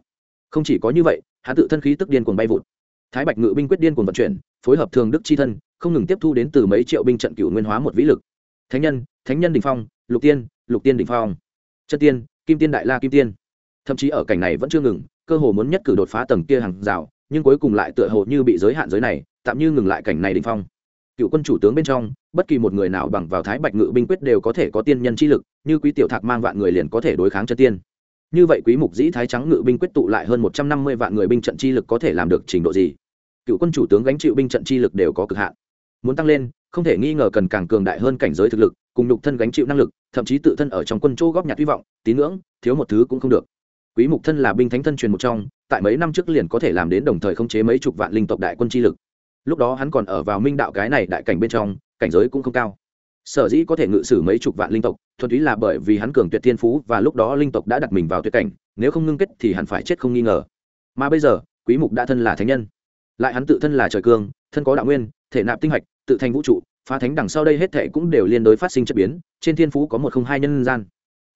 Không chỉ có như vậy, hắn tự thân khí tức điên cuồng bay vụt. Thái bạch ngự binh quyết điên cuồng vận chuyển, phối hợp thường đức chi thân không ngừng tiếp thu đến từ mấy triệu binh trận cựu nguyên hóa một vĩ lực. Thánh nhân thánh nhân đình phong, lục tiên lục tiên đình phong. Chân tiên, kim tiên đại la kim tiên. Thậm chí ở cảnh này vẫn chưa ngừng, cơ hồ muốn nhất cử đột phá tầng kia hàng rào, nhưng cuối cùng lại tựa hồ như bị giới hạn giới này, tạm như ngừng lại cảnh này đình phong. Cựu quân chủ tướng bên trong, bất kỳ một người nào bằng vào thái bạch ngự binh quyết đều có thể có tiên nhân chi lực, như quý tiểu thạc mang vạn người liền có thể đối kháng chân tiên. Như vậy quý mục dĩ thái trắng ngự binh quyết tụ lại hơn một trăm năm mươi vạn người binh trận chi lực có thể làm được trình độ gì? Cựu quân chủ tướng gánh chịu binh trận chi lực đều có cực hạn muốn tăng lên, không thể nghi ngờ cần càng cường đại hơn cảnh giới thực lực, cùng nhục thân gánh chịu năng lực, thậm chí tự thân ở trong quân chỗ góp nhặt hy vọng, tín ngưỡng, thiếu một thứ cũng không được. Quý mục thân là binh thánh thân truyền một trong, tại mấy năm trước liền có thể làm đến đồng thời khống chế mấy chục vạn linh tộc đại quân chi lực. Lúc đó hắn còn ở vào minh đạo cái này đại cảnh bên trong, cảnh giới cũng không cao. Sở dĩ có thể ngự sử mấy chục vạn linh tộc, thuần túy là bởi vì hắn cường tuyệt thiên phú và lúc đó linh tộc đã đặt mình vào tuyệt cảnh, nếu không ngưng kết thì hẳn phải chết không nghi ngờ. Mà bây giờ, quý mục đã thân là thánh nhân. Lại hắn tự thân là trời cương, thân có đạo nguyên, thể nạp tinh hạch tự thành vũ trụ, phá thánh đằng sau đây hết thệ cũng đều liên đối phát sinh chất biến, trên thiên phú có một không hai nhân gian.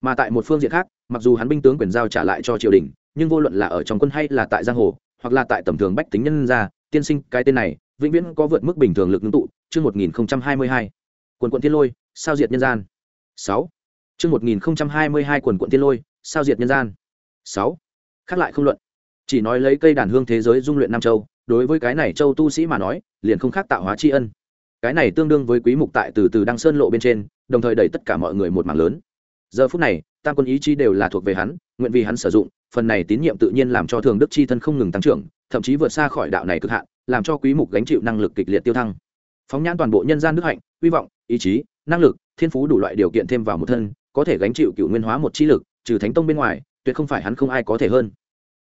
Mà tại một phương diện khác, mặc dù hắn binh tướng quyền giao trả lại cho triều đình, nhưng vô luận là ở trong quân hay là tại giang hồ, hoặc là tại tầm thường bách tính nhân gia, tiên sinh, cái tên này, vĩnh viễn có vượt mức bình thường lực ngưng tụ, chương một nghìn hai mươi hai. Quần quận thiên lôi, sao diệt nhân gian. Sáu. Chương một nghìn hai mươi hai quần quận thiên lôi, sao diệt nhân gian. Sáu. Khác lại không luận. Chỉ nói lấy cây đàn hương thế giới dung luyện nam châu, đối với cái này châu tu sĩ mà nói, liền không khác tạo hóa tri ân cái này tương đương với quý mục tại từ từ đăng sơn lộ bên trên, đồng thời đẩy tất cả mọi người một mảng lớn. Giờ phút này, tam quân ý chí đều là thuộc về hắn, nguyện vì hắn sử dụng, phần này tín nhiệm tự nhiên làm cho thường đức chi thân không ngừng tăng trưởng, thậm chí vượt xa khỏi đạo này cực hạn, làm cho quý mục gánh chịu năng lực kịch liệt tiêu thăng. Phóng nhãn toàn bộ nhân gian đức hạnh, hy vọng, ý chí, năng lực, thiên phú đủ loại điều kiện thêm vào một thân, có thể gánh chịu cựu nguyên hóa một chi lực, trừ thánh tông bên ngoài, tuyệt không phải hắn không ai có thể hơn.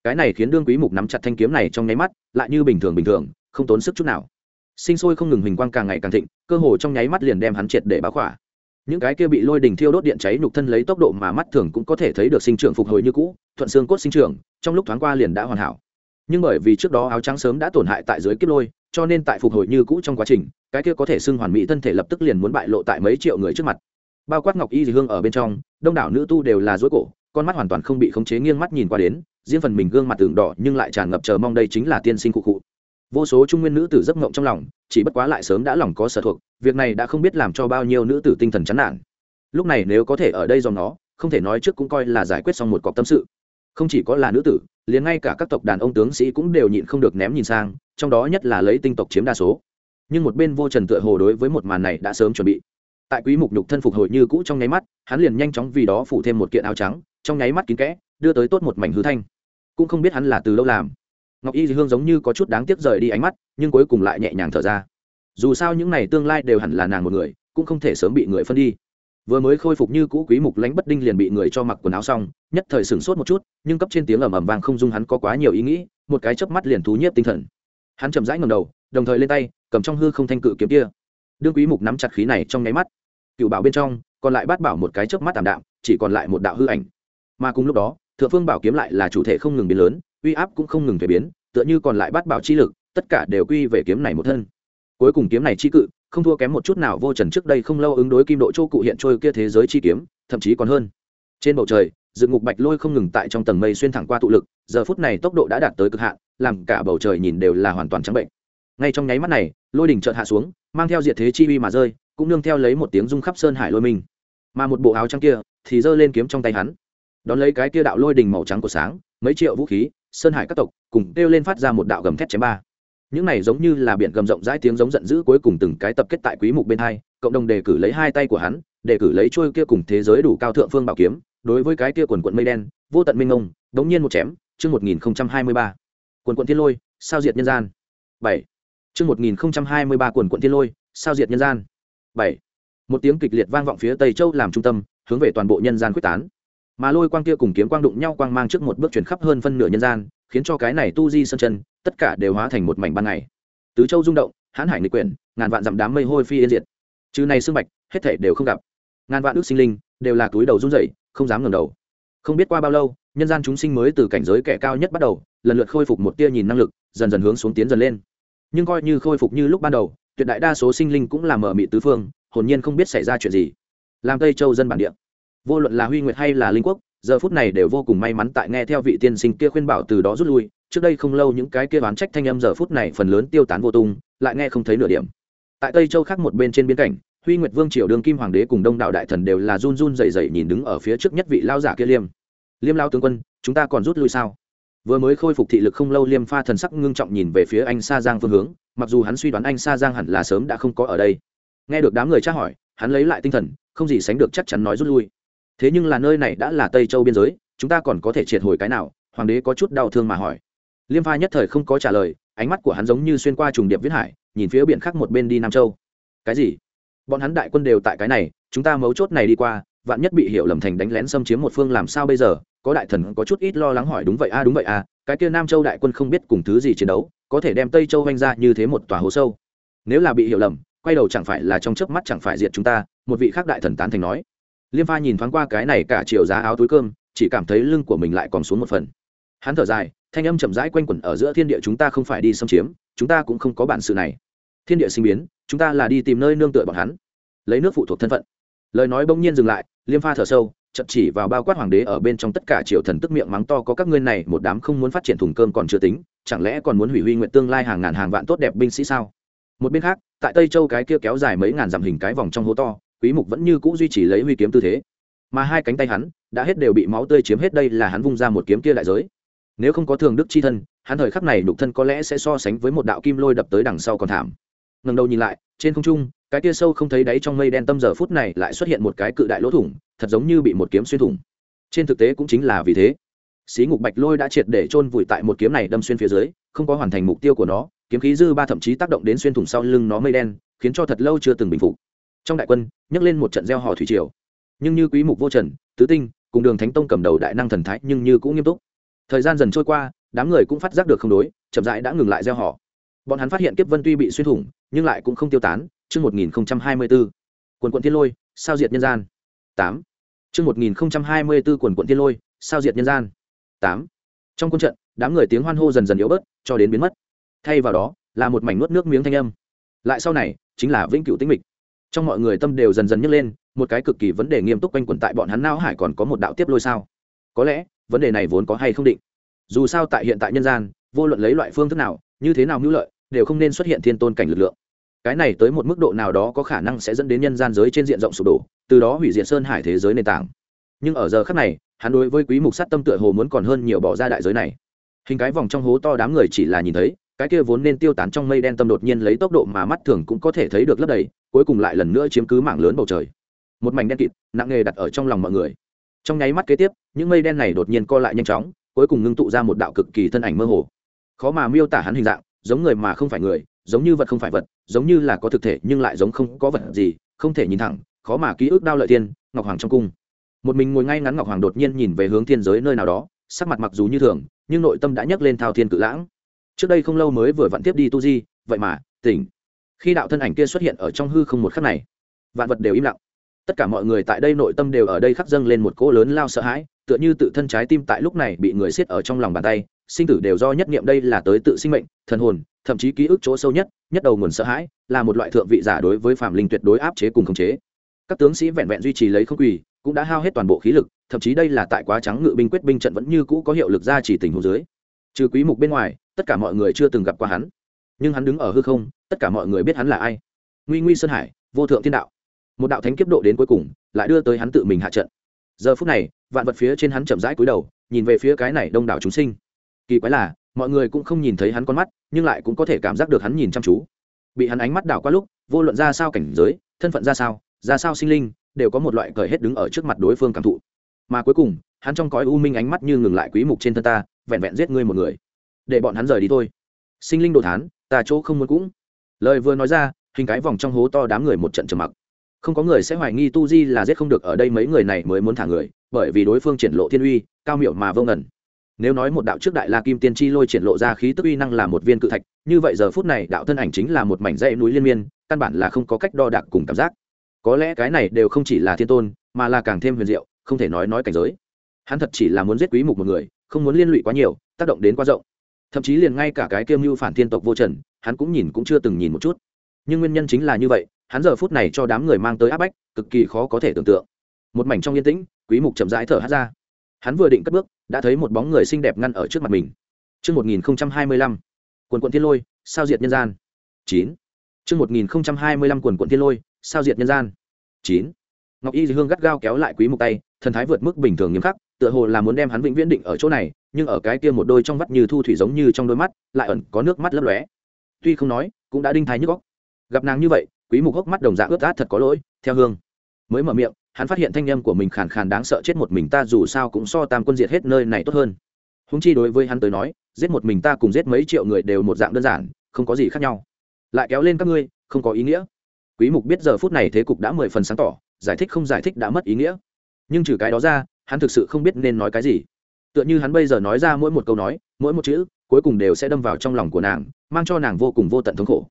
Cái này khiến đương quý mục nắm chặt thanh kiếm này trong nháy mắt, lại như bình thường bình thường, không tốn sức chút nào sinh sôi không ngừng hình quang càng ngày càng thịnh, cơ hồ trong nháy mắt liền đem hắn triệt để báo khỏa. Những cái kia bị lôi đình thiêu đốt điện cháy nhục thân lấy tốc độ mà mắt thường cũng có thể thấy được sinh trưởng phục hồi như cũ, thuận xương cốt sinh trưởng, trong lúc thoáng qua liền đã hoàn hảo. Nhưng bởi vì trước đó áo trắng sớm đã tổn hại tại dưới kiếp lôi, cho nên tại phục hồi như cũ trong quá trình, cái kia có thể xưng hoàn mỹ thân thể lập tức liền muốn bại lộ tại mấy triệu người trước mặt. Bao quát ngọc y dì hương ở bên trong, đông đảo nữ tu đều là dối cổ, con mắt hoàn toàn không bị khống chế nghiêng mắt nhìn qua đến, riêng phần mình gương mặt tường đỏ nhưng lại tràn ngập chờ mong đây chính là tiên sinh cụ cụ vô số trung nguyên nữ tử giấc ngộng trong lòng, chỉ bất quá lại sớm đã lòng có sở thuộc, việc này đã không biết làm cho bao nhiêu nữ tử tinh thần chán nản. Lúc này nếu có thể ở đây dòng nó, không thể nói trước cũng coi là giải quyết xong một cọc tâm sự. Không chỉ có là nữ tử, liền ngay cả các tộc đàn ông tướng sĩ cũng đều nhịn không được ném nhìn sang, trong đó nhất là lấy tinh tộc chiếm đa số. Nhưng một bên vô trần tựa hồ đối với một màn này đã sớm chuẩn bị. Tại quý mục nhục thân phục hồi như cũ trong nháy mắt, hắn liền nhanh chóng vì đó phủ thêm một kiện áo trắng, trong nháy mắt kín kẽ, đưa tới tốt một mảnh hư thanh. Cũng không biết hắn là từ lâu làm ngọc y hương giống như có chút đáng tiếc rời đi ánh mắt, nhưng cuối cùng lại nhẹ nhàng thở ra. Dù sao những này tương lai đều hẳn là nàng một người, cũng không thể sớm bị người phân đi. Vừa mới khôi phục như cũ quý mục lánh bất đinh liền bị người cho mặc quần áo xong, nhất thời sửng sốt một chút, nhưng cấp trên tiếng ầm ầm vang không dung hắn có quá nhiều ý nghĩ, một cái chớp mắt liền thú nhiếp tinh thần. Hắn chậm rãi ngẩng đầu, đồng thời lên tay, cầm trong hư không thanh cự kiếm kia. Đương quý mục nắm chặt khí này trong nháy mắt, cựu bảo bên trong, còn lại bát bảo một cái chớp mắt tạm đạm, chỉ còn lại một đạo hư ảnh. Mà cùng lúc đó, thượng phương bảo kiếm lại là chủ thể không ngừng biến lớn uy áp cũng không ngừng thay biến, tựa như còn lại bát bảo chi lực, tất cả đều quy về kiếm này một thân. Cuối cùng kiếm này chi cự, không thua kém một chút nào vô trần trước đây không lâu ứng đối kim độ châu cụ hiện trôi kia thế giới chi kiếm, thậm chí còn hơn. Trên bầu trời dự ngục bạch lôi không ngừng tại trong tầng mây xuyên thẳng qua tụ lực, giờ phút này tốc độ đã đạt tới cực hạn, làm cả bầu trời nhìn đều là hoàn toàn trắng bệnh. Ngay trong nháy mắt này, lôi đỉnh chợt hạ xuống, mang theo diệt thế chi uy mà rơi, cũng nương theo lấy một tiếng rung khắp sơn hải lôi mình. Mà một bộ áo trắng kia, thì giơ lên kiếm trong tay hắn. Đón lấy cái kia đạo lôi đỉnh màu trắng của sáng, mấy triệu vũ khí sơn hải các tộc, cùng kêu lên phát ra một đạo gầm thét chém ba. Những này giống như là biển gầm rộng rãi tiếng giống giận dữ cuối cùng từng cái tập kết tại quý mục bên hai, cộng đồng đề cử lấy hai tay của hắn, đề cử lấy trôi kia cùng thế giới đủ cao thượng phương bảo kiếm, đối với cái kia quần quận mây đen, vô tận minh ngông đống nhiên một chém, chương 1023 quần quận thiên lôi, sao diệt nhân gian? 7 chương 1023 quần quận thiên lôi, sao diệt nhân gian? 7 một tiếng kịch liệt vang vọng phía tây châu làm trung tâm, hướng về toàn bộ nhân gian quyết tán mà lôi quang kia cùng kiếm quang đụng nhau quang mang trước một bước chuyển khắp hơn phân nửa nhân gian, khiến cho cái này tu di sơn chân, tất cả đều hóa thành một mảnh ban ngày. Tứ châu rung động, hãn hải nghịch quyển, ngàn vạn dặm đám mây hôi phi yên diệt. Chứ này sương bạch, hết thể đều không gặp. Ngàn vạn ước sinh linh đều là túi đầu run rẩy, không dám ngẩng đầu. Không biết qua bao lâu, nhân gian chúng sinh mới từ cảnh giới kẻ cao nhất bắt đầu, lần lượt khôi phục một tia nhìn năng lực, dần dần hướng xuống tiến dần lên. Nhưng coi như khôi phục như lúc ban đầu, tuyệt đại đa số sinh linh cũng là mở mị tứ phương, hồn nhiên không biết xảy ra chuyện gì. Làm tây châu dân bản địa vô luận là huy nguyệt hay là linh quốc, giờ phút này đều vô cùng may mắn tại nghe theo vị tiên sinh kia khuyên bảo từ đó rút lui. Trước đây không lâu những cái kia đoán trách thanh âm giờ phút này phần lớn tiêu tán vô tung, lại nghe không thấy nửa điểm. Tại tây châu khác một bên trên biên cảnh, huy nguyệt vương triều đương kim hoàng đế cùng đông đạo đại thần đều là run run dày dày nhìn đứng ở phía trước nhất vị lao giả kia liêm. Liêm lao tướng quân, chúng ta còn rút lui sao? Vừa mới khôi phục thị lực không lâu liêm pha thần sắc ngưng trọng nhìn về phía anh sa giang phương hướng, mặc dù hắn suy đoán anh sa giang hẳn là sớm đã không có ở đây. Nghe được đám người tra hỏi, hắn lấy lại tinh thần, không gì sánh được chắc chắn nói rút lui thế nhưng là nơi này đã là tây châu biên giới, chúng ta còn có thể triệt hồi cái nào? Hoàng đế có chút đau thương mà hỏi. Liêm pha nhất thời không có trả lời, ánh mắt của hắn giống như xuyên qua trùng điệp viết hải, nhìn phía biển khác một bên đi nam châu. Cái gì? Bọn hắn đại quân đều tại cái này, chúng ta mấu chốt này đi qua, vạn nhất bị hiểu lầm thành đánh lén xâm chiếm một phương làm sao bây giờ? Có đại thần có chút ít lo lắng hỏi, đúng vậy a, đúng vậy a, cái kia nam châu đại quân không biết cùng thứ gì chiến đấu, có thể đem tây châu oanh ra như thế một tòa hố sâu? Nếu là bị hiểu lầm, quay đầu chẳng phải là trong chớp mắt chẳng phải diệt chúng ta, một vị khác đại thần tán thành nói liêm pha nhìn thoáng qua cái này cả chiều giá áo túi cơm, chỉ cảm thấy lưng của mình lại còn xuống một phần. Hắn thở dài, thanh âm chậm rãi quanh quẩn ở giữa thiên địa chúng ta không phải đi xâm chiếm, chúng ta cũng không có bản sự này. Thiên địa sinh biến, chúng ta là đi tìm nơi nương tựa bọn hắn. Lấy nước phụ thuộc thân phận. Lời nói bỗng nhiên dừng lại, liêm pha thở sâu chậm chỉ vào bao quát hoàng đế ở bên trong tất cả triều thần tức miệng mắng to có các ngươi này một đám không muốn phát triển thùng cơm còn chưa tính, chẳng lẽ còn muốn hủy huy nguyện tương lai hàng ngàn hàng vạn tốt đẹp binh sĩ sao? Một bên khác, tại tây châu cái kia kéo dài mấy ngàn dặm hình cái vòng trong hố to quý mục vẫn như cũ duy trì lấy huy kiếm tư thế. Mà hai cánh tay hắn đã hết đều bị máu tươi chiếm hết đây là hắn vung ra một kiếm kia đại giới. Nếu không có thường đức chi thân, hắn thời khắc này nhục thân có lẽ sẽ so sánh với một đạo kim lôi đập tới đằng sau còn thảm. Ngẩng đầu nhìn lại, trên không trung, cái kia sâu không thấy đáy trong mây đen tâm giờ phút này lại xuất hiện một cái cự đại lỗ thủng, thật giống như bị một kiếm xuyên thủng. Trên thực tế cũng chính là vì thế. Xí ngục bạch lôi đã triệt để chôn vùi tại một kiếm này đâm xuyên phía dưới, không có hoàn thành mục tiêu của nó, kiếm khí dư ba thậm chí tác động đến xuyên thủng sau lưng nó mây đen, khiến cho thật lâu chưa từng bình phục trong đại quân, nhấc lên một trận gieo hò thủy triều. Nhưng như quý mục vô trần, tứ tinh, cùng đường thánh tông cầm đầu đại năng thần thái nhưng như cũng nghiêm túc. Thời gian dần trôi qua, đám người cũng phát giác được không đối, chậm rãi đã ngừng lại gieo họ bọn hắn phát hiện kiếp vân tuy bị xuyên thủng, nhưng lại cũng không tiêu tán. Chương một nghìn hai mươi bốn quần quận thiên lôi, sao diệt nhân gian. Tám. Chương một nghìn hai mươi bốn quần quận thiên lôi, sao diệt nhân gian. Tám. Trong quân trận, đám người tiếng hoan hô dần dần yếu bớt, cho đến biến mất. Thay vào đó, là một mảnh nuốt nước miếng thanh âm. Lại sau này, chính là vĩnh cửu tĩnh mịch trong mọi người tâm đều dần dần nhấc lên, một cái cực kỳ vấn đề nghiêm túc quanh quẩn tại bọn hắn não hải còn có một đạo tiếp lôi sao. Có lẽ, vấn đề này vốn có hay không định. Dù sao tại hiện tại nhân gian, vô luận lấy loại phương thức nào, như thế nào hữu lợi, đều không nên xuất hiện thiên tôn cảnh lực lượng. Cái này tới một mức độ nào đó có khả năng sẽ dẫn đến nhân gian giới trên diện rộng sụp đổ, từ đó hủy diệt sơn hải thế giới nền tảng. Nhưng ở giờ khác này, hắn đối với quý mục sát tâm tựa hồ muốn còn hơn nhiều bỏ ra đại giới này. Hình cái vòng trong hố to đám người chỉ là nhìn thấy cái kia vốn nên tiêu tán trong mây đen tâm đột nhiên lấy tốc độ mà mắt thường cũng có thể thấy được lấp đầy, cuối cùng lại lần nữa chiếm cứ mảng lớn bầu trời. Một mảnh đen kịt, nặng nề đặt ở trong lòng mọi người. Trong nháy mắt kế tiếp, những mây đen này đột nhiên co lại nhanh chóng, cuối cùng ngưng tụ ra một đạo cực kỳ thân ảnh mơ hồ. Khó mà miêu tả hắn hình dạng, giống người mà không phải người, giống như vật không phải vật, giống như là có thực thể nhưng lại giống không có vật gì, không thể nhìn thẳng, khó mà ký ức đao lợi tiên ngọc hoàng trong cung. Một mình ngồi ngay ngắn ngọc hoàng đột nhiên nhìn về hướng thiên giới nơi nào đó, sắc mặt mặc dù như thường, nhưng nội tâm đã nhấc lên thao thiên cự lãng trước đây không lâu mới vừa vặn tiếp đi tu di, vậy mà, tỉnh. Khi đạo thân ảnh kia xuất hiện ở trong hư không một khắc này, vạn vật đều im lặng. Tất cả mọi người tại đây nội tâm đều ở đây khắc dâng lên một cỗ lớn lao sợ hãi, tựa như tự thân trái tim tại lúc này bị người siết ở trong lòng bàn tay, sinh tử đều do nhất nghiệm đây là tới tự sinh mệnh, thần hồn, thậm chí ký ức chỗ sâu nhất nhất đầu nguồn sợ hãi, là một loại thượng vị giả đối với phạm linh tuyệt đối áp chế cùng khống chế. Các tướng sĩ vẹn vẹn duy trì lấy không quỳ, cũng đã hao hết toàn bộ khí lực, thậm chí đây là tại quá trắng ngự binh quyết binh trận vẫn như cũ có hiệu lực ra chỉ tình hồ dưới. Trừ quý mục bên ngoài tất cả mọi người chưa từng gặp qua hắn. Nhưng hắn đứng ở hư không, tất cả mọi người biết hắn là ai. Nguy nguy sơn hải, vô thượng thiên đạo. Một đạo thánh kiếp độ đến cuối cùng, lại đưa tới hắn tự mình hạ trận. Giờ phút này, vạn vật phía trên hắn chậm rãi cúi đầu, nhìn về phía cái này đông đảo chúng sinh. Kỳ quái là, mọi người cũng không nhìn thấy hắn con mắt, nhưng lại cũng có thể cảm giác được hắn nhìn chăm chú. Bị hắn ánh mắt đảo qua lúc, vô luận ra sao cảnh giới, thân phận ra sao ra sao sinh linh, đều có một loại cởi hết đứng ở trước mặt đối phương cảm thụ. Mà cuối cùng, hắn trong cõi u minh ánh mắt như ngừng lại quý mục trên thân ta, vẹn vẹn giết ngươi một người để bọn hắn rời đi thôi. Sinh linh đồ thán, ta chỗ không muốn cũng. Lời vừa nói ra, hình cái vòng trong hố to đám người một trận trầm mặc. Không có người sẽ hoài nghi tu di là giết không được ở đây mấy người này mới muốn thả người, bởi vì đối phương triển lộ thiên uy, cao miệu mà vô ngẩn nếu nói một đạo trước đại la kim tiên chi lôi triển lộ ra khí tức uy năng là một viên cự thạch, như vậy giờ phút này đạo thân ảnh chính là một mảnh dãy núi liên miên, căn bản là không có cách đo đạc cùng cảm giác. Có lẽ cái này đều không chỉ là thiên tôn, mà là càng thêm huyền diệu, không thể nói nói cảnh giới. Hắn thật chỉ là muốn giết quý mục một người, không muốn liên lụy quá nhiều, tác động đến quá rộng thậm chí liền ngay cả cái kiêm mưu phản thiên tộc vô trần hắn cũng nhìn cũng chưa từng nhìn một chút nhưng nguyên nhân chính là như vậy hắn giờ phút này cho đám người mang tới áp bách cực kỳ khó có thể tưởng tượng một mảnh trong yên tĩnh quý mục chậm rãi thở hát ra hắn vừa định cất bước đã thấy một bóng người xinh đẹp ngăn ở trước mặt mình Trước 1025, quần quận thiên lôi, sao diệt nhân gian. 9. Trước 1025 quần quận thiên lôi, sao diệt nhân gian. 9. Ngọc Y dị Hương gắt gao kéo lại Quý Mục tay, thần thái vượt mức bình thường nghiêm khắc, tựa hồ là muốn đem hắn vĩnh viễn định ở chỗ này, nhưng ở cái kia một đôi trong vắt như thu thủy giống như trong đôi mắt, lại ẩn có nước mắt lấp lóe. Tuy không nói, cũng đã đinh thái nhức góc Gặp nàng như vậy, Quý Mục hốc mắt đồng dạng ướt át thật có lỗi, theo hương. Mới mở miệng, hắn phát hiện thanh âm của mình khàn khàn đáng sợ chết một mình ta dù sao cũng so tam quân diệt hết nơi này tốt hơn. Húng chi đối với hắn tới nói giết một mình ta cùng giết mấy triệu người đều một dạng đơn giản không có gì khác nhau. Lại kéo lên các ngươi không có ý nghĩa. Quý mục biết giờ phút này thế cục đã mười phần sáng tỏ giải thích không giải thích đã mất ý nghĩa. Nhưng trừ cái đó ra hắn thực sự không biết nên nói cái gì. Tựa như hắn bây giờ nói ra mỗi một câu nói, mỗi một chữ, cuối cùng đều sẽ đâm vào trong lòng của nàng, mang cho nàng vô cùng vô tận thống khổ.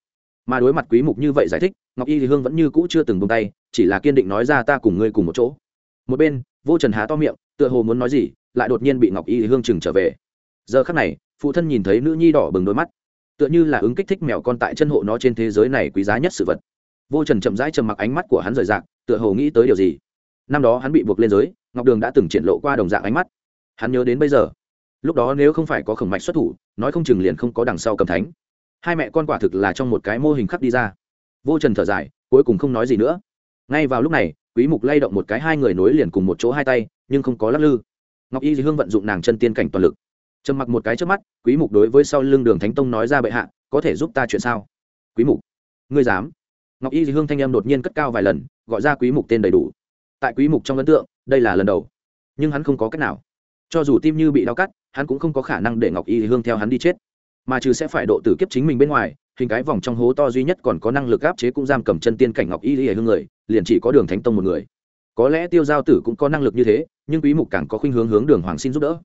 Mà đối mặt quý mục như vậy giải thích, ngọc y thì hương vẫn như cũ chưa từng buông tay, chỉ là kiên định nói ra ta cùng ngươi cùng một chỗ. Một bên, vô trần há to miệng, tựa hồ muốn nói gì, lại đột nhiên bị ngọc y thì hương chừng trở về. Giờ khắc này, phụ thân nhìn thấy nữ nhi đỏ bừng đôi mắt, tựa như là ứng kích thích mèo con tại chân hộ nó trên thế giới này quý giá nhất sự vật. Vô trần chậm rãi trầm mặc ánh mắt của hắn rời rạc, tựa hồ nghĩ tới điều gì. Năm đó hắn bị buộc lên giới ngọc đường đã từng triển lộ qua đồng dạng ánh mắt. Hắn nhớ đến bây giờ. Lúc đó nếu không phải có khổng mạch xuất thủ, nói không chừng liền không có đằng sau cầm thánh. Hai mẹ con quả thực là trong một cái mô hình khắc đi ra. Vô trần thở dài, cuối cùng không nói gì nữa. Ngay vào lúc này, quý mục lay động một cái hai người nối liền cùng một chỗ hai tay, nhưng không có lắc lư. Ngọc y hương vận dụng nàng chân tiên cảnh toàn lực. Trầm mặc một cái trước mắt, quý mục đối với sau lưng đường thánh tông nói ra bệ hạ, có thể giúp ta chuyện sao? Quý mục, ngươi dám? Ngọc y hương thanh em đột nhiên cất cao vài lần, gọi ra quý mục tên đầy đủ tại quý mục trong ấn tượng, đây là lần đầu. Nhưng hắn không có cách nào. Cho dù tim như bị đau cắt, hắn cũng không có khả năng để ngọc y hương theo hắn đi chết. Mà trừ sẽ phải độ tử kiếp chính mình bên ngoài, hình cái vòng trong hố to duy nhất còn có năng lực áp chế cũng giam cầm chân tiên cảnh ngọc y y hương người, liền chỉ có đường thánh tông một người. Có lẽ tiêu giao tử cũng có năng lực như thế, nhưng quý mục càng có khuynh hướng hướng đường hoàng xin giúp đỡ.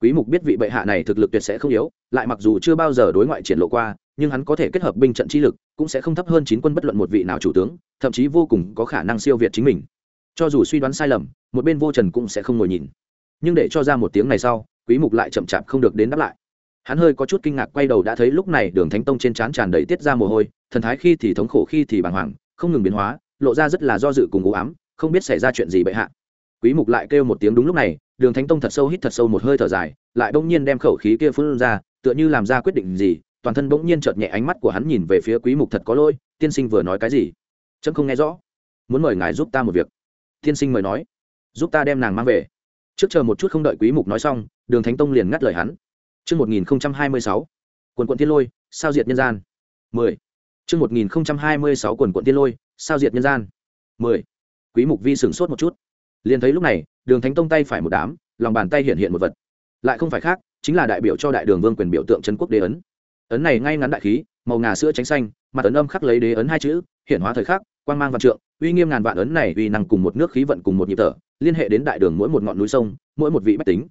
Quý mục biết vị bệ hạ này thực lực tuyệt sẽ không yếu, lại mặc dù chưa bao giờ đối ngoại triển lộ qua, nhưng hắn có thể kết hợp binh trận chi lực, cũng sẽ không thấp hơn chín quân bất luận một vị nào chủ tướng, thậm chí vô cùng có khả năng siêu việt chính mình cho dù suy đoán sai lầm, một bên vô trần cũng sẽ không ngồi nhìn. Nhưng để cho ra một tiếng này sau, quý mục lại chậm chạp không được đến đáp lại. Hắn hơi có chút kinh ngạc quay đầu đã thấy lúc này đường thánh tông trên trán tràn đầy tiết ra mồ hôi, thần thái khi thì thống khổ, khi thì bàng hoàng, không ngừng biến hóa, lộ ra rất là do dự cùng u ám, không biết xảy ra chuyện gì bệ hạ. Quý mục lại kêu một tiếng đúng lúc này, đường thánh tông thật sâu hít thật sâu một hơi thở dài, lại bỗng nhiên đem khẩu khí kia phun ra, tựa như làm ra quyết định gì, toàn thân bỗng nhiên chợt nhẹ ánh mắt của hắn nhìn về phía quý mục thật có lỗi, tiên sinh vừa nói cái gì? Chấm không nghe rõ. Muốn mời ngài giúp ta một việc tiên sinh mời nói giúp ta đem nàng mang về trước chờ một chút không đợi quý mục nói xong đường thánh tông liền ngắt lời hắn Trước 1026, quần quận tiên lôi, sao diệt nhân gian. 10. Trước 1026 quần quận tiên lôi, sao diệt nhân gian. 10. Quý mục vi sửng sốt một chút. Liền thấy lúc này, đường thánh tông tay phải một đám, lòng bàn tay hiện hiện một vật. Lại không phải khác, chính là đại biểu cho đại đường vương quyền biểu tượng chân quốc đế ấn. Ấn này ngay ngắn đại khí, màu ngà sữa tránh xanh, mặt ấn âm khắc lấy đế ấn hai chữ, hiển hóa thời khắc, quang mang vạn trượng, uy nghiêm ngàn vạn ấn này uy năng cùng một nước khí vận cùng một nhịp thở, liên hệ đến đại đường mỗi một ngọn núi sông, mỗi một vị bách tính.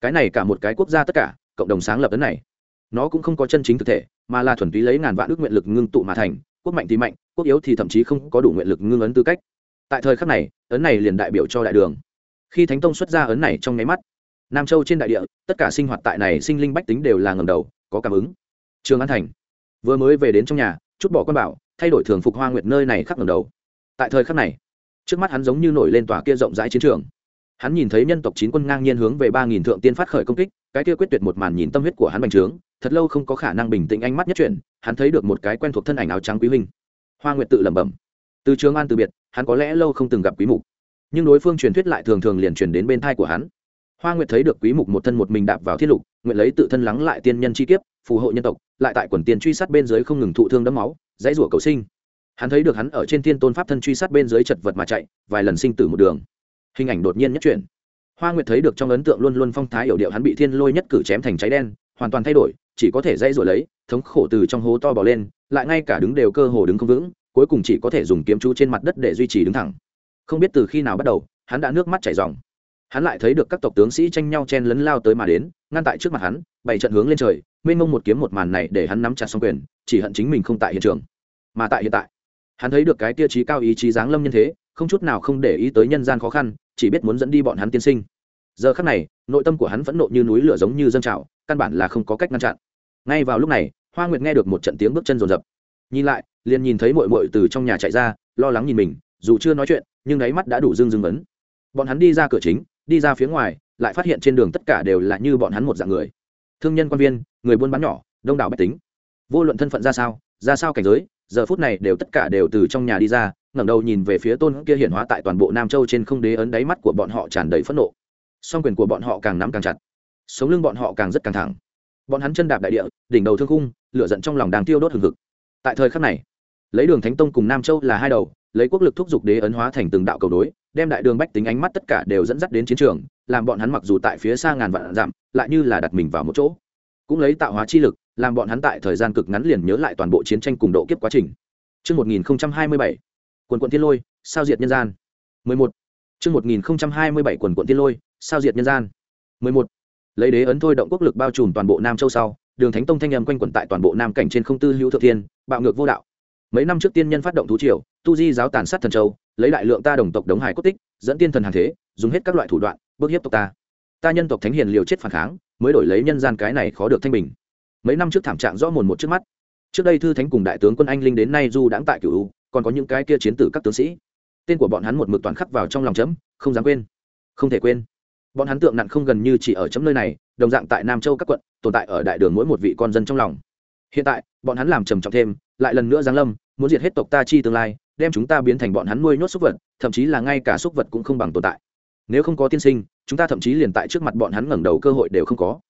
Cái này cả một cái quốc gia tất cả, cộng đồng sáng lập ấn này. Nó cũng không có chân chính thực thể mà là thuần túy lấy ngàn vạn ước nguyện lực ngưng tụ mà thành quốc mạnh thì mạnh quốc yếu thì thậm chí không có đủ nguyện lực ngưng ấn tư cách. Tại thời khắc này ấn này liền đại biểu cho đại đường. Khi thánh tông xuất ra ấn này trong nháy mắt nam châu trên đại địa tất cả sinh hoạt tại này sinh linh bách tính đều là ngầm đầu có cảm ứng. Trường an thành. Vừa mới về đến trong nhà chút bỏ quan bảo thay đổi thường phục hoa nguyệt nơi này khắc ngầm đầu tại thời khắc này, trước mắt hắn giống như nổi lên tòa kia rộng rãi chiến trường. Hắn nhìn thấy nhân tộc chín quân ngang nhiên hướng về ba nghìn thượng tiên phát khởi công kích, cái kia quyết tuyệt một màn nhìn tâm huyết của hắn bành trướng, thật lâu không có khả năng bình tĩnh ánh mắt nhất chuyển, hắn thấy được một cái quen thuộc thân ảnh áo trắng quý huynh. Hoa nguyệt tự lẩm bẩm. Từ trường an từ biệt, hắn có lẽ lâu không từng gặp quý mục. Nhưng đối phương truyền thuyết lại thường thường liền truyền đến bên thai của hắn. Hoa nguyệt thấy được quý mục một thân một mình đạp vào thiết lục, nguyện lấy tự thân lắng lại tiên nhân chi kiếp, phù hộ nhân tộc, lại tại quần tiền truy sát bên dưới không ngừng thụ thương đẫm máu, dãy rủa cầu sinh hắn thấy được hắn ở trên thiên tôn pháp thân truy sát bên dưới chật vật mà chạy, vài lần sinh tử một đường. Hình ảnh đột nhiên nhất chuyển. Hoa nguyệt thấy được trong ấn tượng luôn luôn phong thái hiểu điệu hắn bị thiên lôi nhất cử chém thành cháy đen, hoàn toàn thay đổi, chỉ có thể dây rồi lấy, thống khổ từ trong hố to bỏ lên, lại ngay cả đứng đều cơ hồ đứng không vững, cuối cùng chỉ có thể dùng kiếm chú trên mặt đất để duy trì đứng thẳng. Không biết từ khi nào bắt đầu, hắn đã nước mắt chảy ròng. Hắn lại thấy được các tộc tướng sĩ tranh nhau chen lấn lao tới mà đến, ngăn tại trước mặt hắn, bày trận hướng lên trời, mênh mông một kiếm một màn này để hắn nắm chặt xong quyền, chỉ hận chính mình không tại hiện trường. Mà tại hiện tại hắn thấy được cái tiêu chí cao ý chí giáng lâm nhân thế, không chút nào không để ý tới nhân gian khó khăn, chỉ biết muốn dẫn đi bọn hắn tiên sinh. Giờ khắc này, nội tâm của hắn vẫn nộ như núi lửa giống như dân trào, căn bản là không có cách ngăn chặn. Ngay vào lúc này, hoa nguyệt nghe được một trận tiếng bước chân rồn rập nhìn lại, liền nhìn thấy mội mội từ trong nhà chạy ra, lo lắng nhìn mình, dù chưa nói chuyện, nhưng đáy mắt đã đủ dưng dưng vấn bọn hắn đi ra cửa chính, đi ra phía ngoài, lại phát hiện trên đường tất cả đều là như bọn hắn một dạng người. Thương nhân quan viên, người buôn bán nhỏ, đông đảo bách tính. Vô luận thân phận ra sao ra sao cảnh giới giờ phút này đều tất cả đều từ trong nhà đi ra, ngẩng đầu nhìn về phía tôn kia hiển hóa tại toàn bộ nam châu trên không đế ấn đáy mắt của bọn họ tràn đầy phẫn nộ. Song quyền của bọn họ càng nắm càng chặt. Sống lưng bọn họ càng rất căng thẳng. Bọn hắn chân đạp đại địa, đỉnh đầu thương khung, lửa giận trong lòng đang tiêu đốt hừng hực. Tại thời khắc này, lấy đường thánh tông cùng nam châu là hai đầu, lấy quốc lực thúc giục đế ấn hóa thành từng đạo cầu đối, đem đại đường bách tính ánh mắt tất cả đều dẫn dắt đến chiến trường, làm bọn hắn mặc dù tại phía xa ngàn vạn dặm, lại như là đặt mình vào một chỗ. Cũng lấy tạo hóa chi lực làm bọn hắn tại thời gian cực ngắn liền nhớ lại toàn bộ chiến tranh cùng độ kiếp quá trình Chương 1027, quần quận thiên lôi, sao diệt nhân gian. 11. Chương 1027 quần quận thiên lôi, sao diệt nhân gian. 11. Lấy đế ấn thôi động quốc lực bao trùm toàn bộ Nam Châu sau, Đường Thánh Tông thanh âm quanh quẩn tại toàn bộ Nam cảnh trên không tư hữu thượng thiên, bạo ngược vô đạo. Mấy năm trước tiên nhân phát động thú triều, tu di giáo tàn sát thần châu, lấy đại lượng ta đồng tộc đống hải cốt tích, dẫn tiên thần hàng thế, dùng hết các loại thủ đoạn, bức hiếp tộc ta. Ta nhân tộc thánh hiền liều chết phản kháng, mới đổi lấy nhân gian cái này khó được thanh bình. Mấy năm trước thảm trạng rõ mồn một trước mắt. Trước đây thư thánh cùng đại tướng quân anh linh đến nay du đãng tại cửu còn có những cái kia chiến tử các tướng sĩ. Tên của bọn hắn một mực toàn khắc vào trong lòng chấm, không dám quên. Không thể quên. Bọn hắn tượng nặng không gần như chỉ ở chấm nơi này, đồng dạng tại nam châu các quận, tồn tại ở đại đường mỗi một vị con dân trong lòng. Hiện tại, bọn hắn làm trầm trọng thêm, lại lần nữa giáng lâm, muốn diệt hết tộc ta chi tương lai, đem chúng ta biến thành bọn hắn nuôi nhốt súc vật, thậm chí là ngay cả súc vật cũng không bằng tồn tại. Nếu không có tiên sinh, chúng ta thậm chí liền tại trước mặt bọn hắn ngẩng đầu cơ hội đều không có.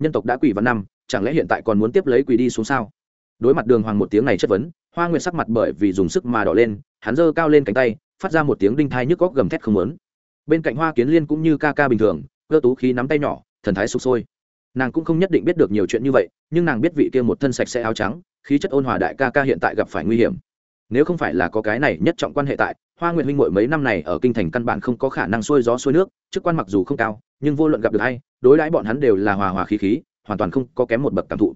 Nhân tộc đã quỷ văn năm chẳng lẽ hiện tại còn muốn tiếp lấy quỳ đi xuống sao? Đối mặt đường hoàng một tiếng này chất vấn, hoa nguyệt sắc mặt bởi vì dùng sức mà đỏ lên, hắn giơ cao lên cánh tay, phát ra một tiếng đinh thai nhức góc gầm thét không lớn bên cạnh hoa kiến liên cũng như ca ca bình thường, cơ tú khí nắm tay nhỏ, thần thái sụp sôi. Nàng cũng không nhất định biết được nhiều chuyện như vậy, nhưng nàng biết vị kia một thân sạch sẽ áo trắng, khí chất ôn hòa đại ca ca hiện tại gặp phải nguy hiểm. Nếu không phải là có cái này nhất trọng quan hệ tại, hoa nguyệt huynh mội mấy năm này ở kinh thành căn bản không có khả năng xuôi gió xuôi nước, chức quan mặc dù không cao, nhưng vô luận gặp được hay đối đãi bọn hắn đều là hòa hòa khí khí hoàn toàn không có kém một bậc cảm thụ.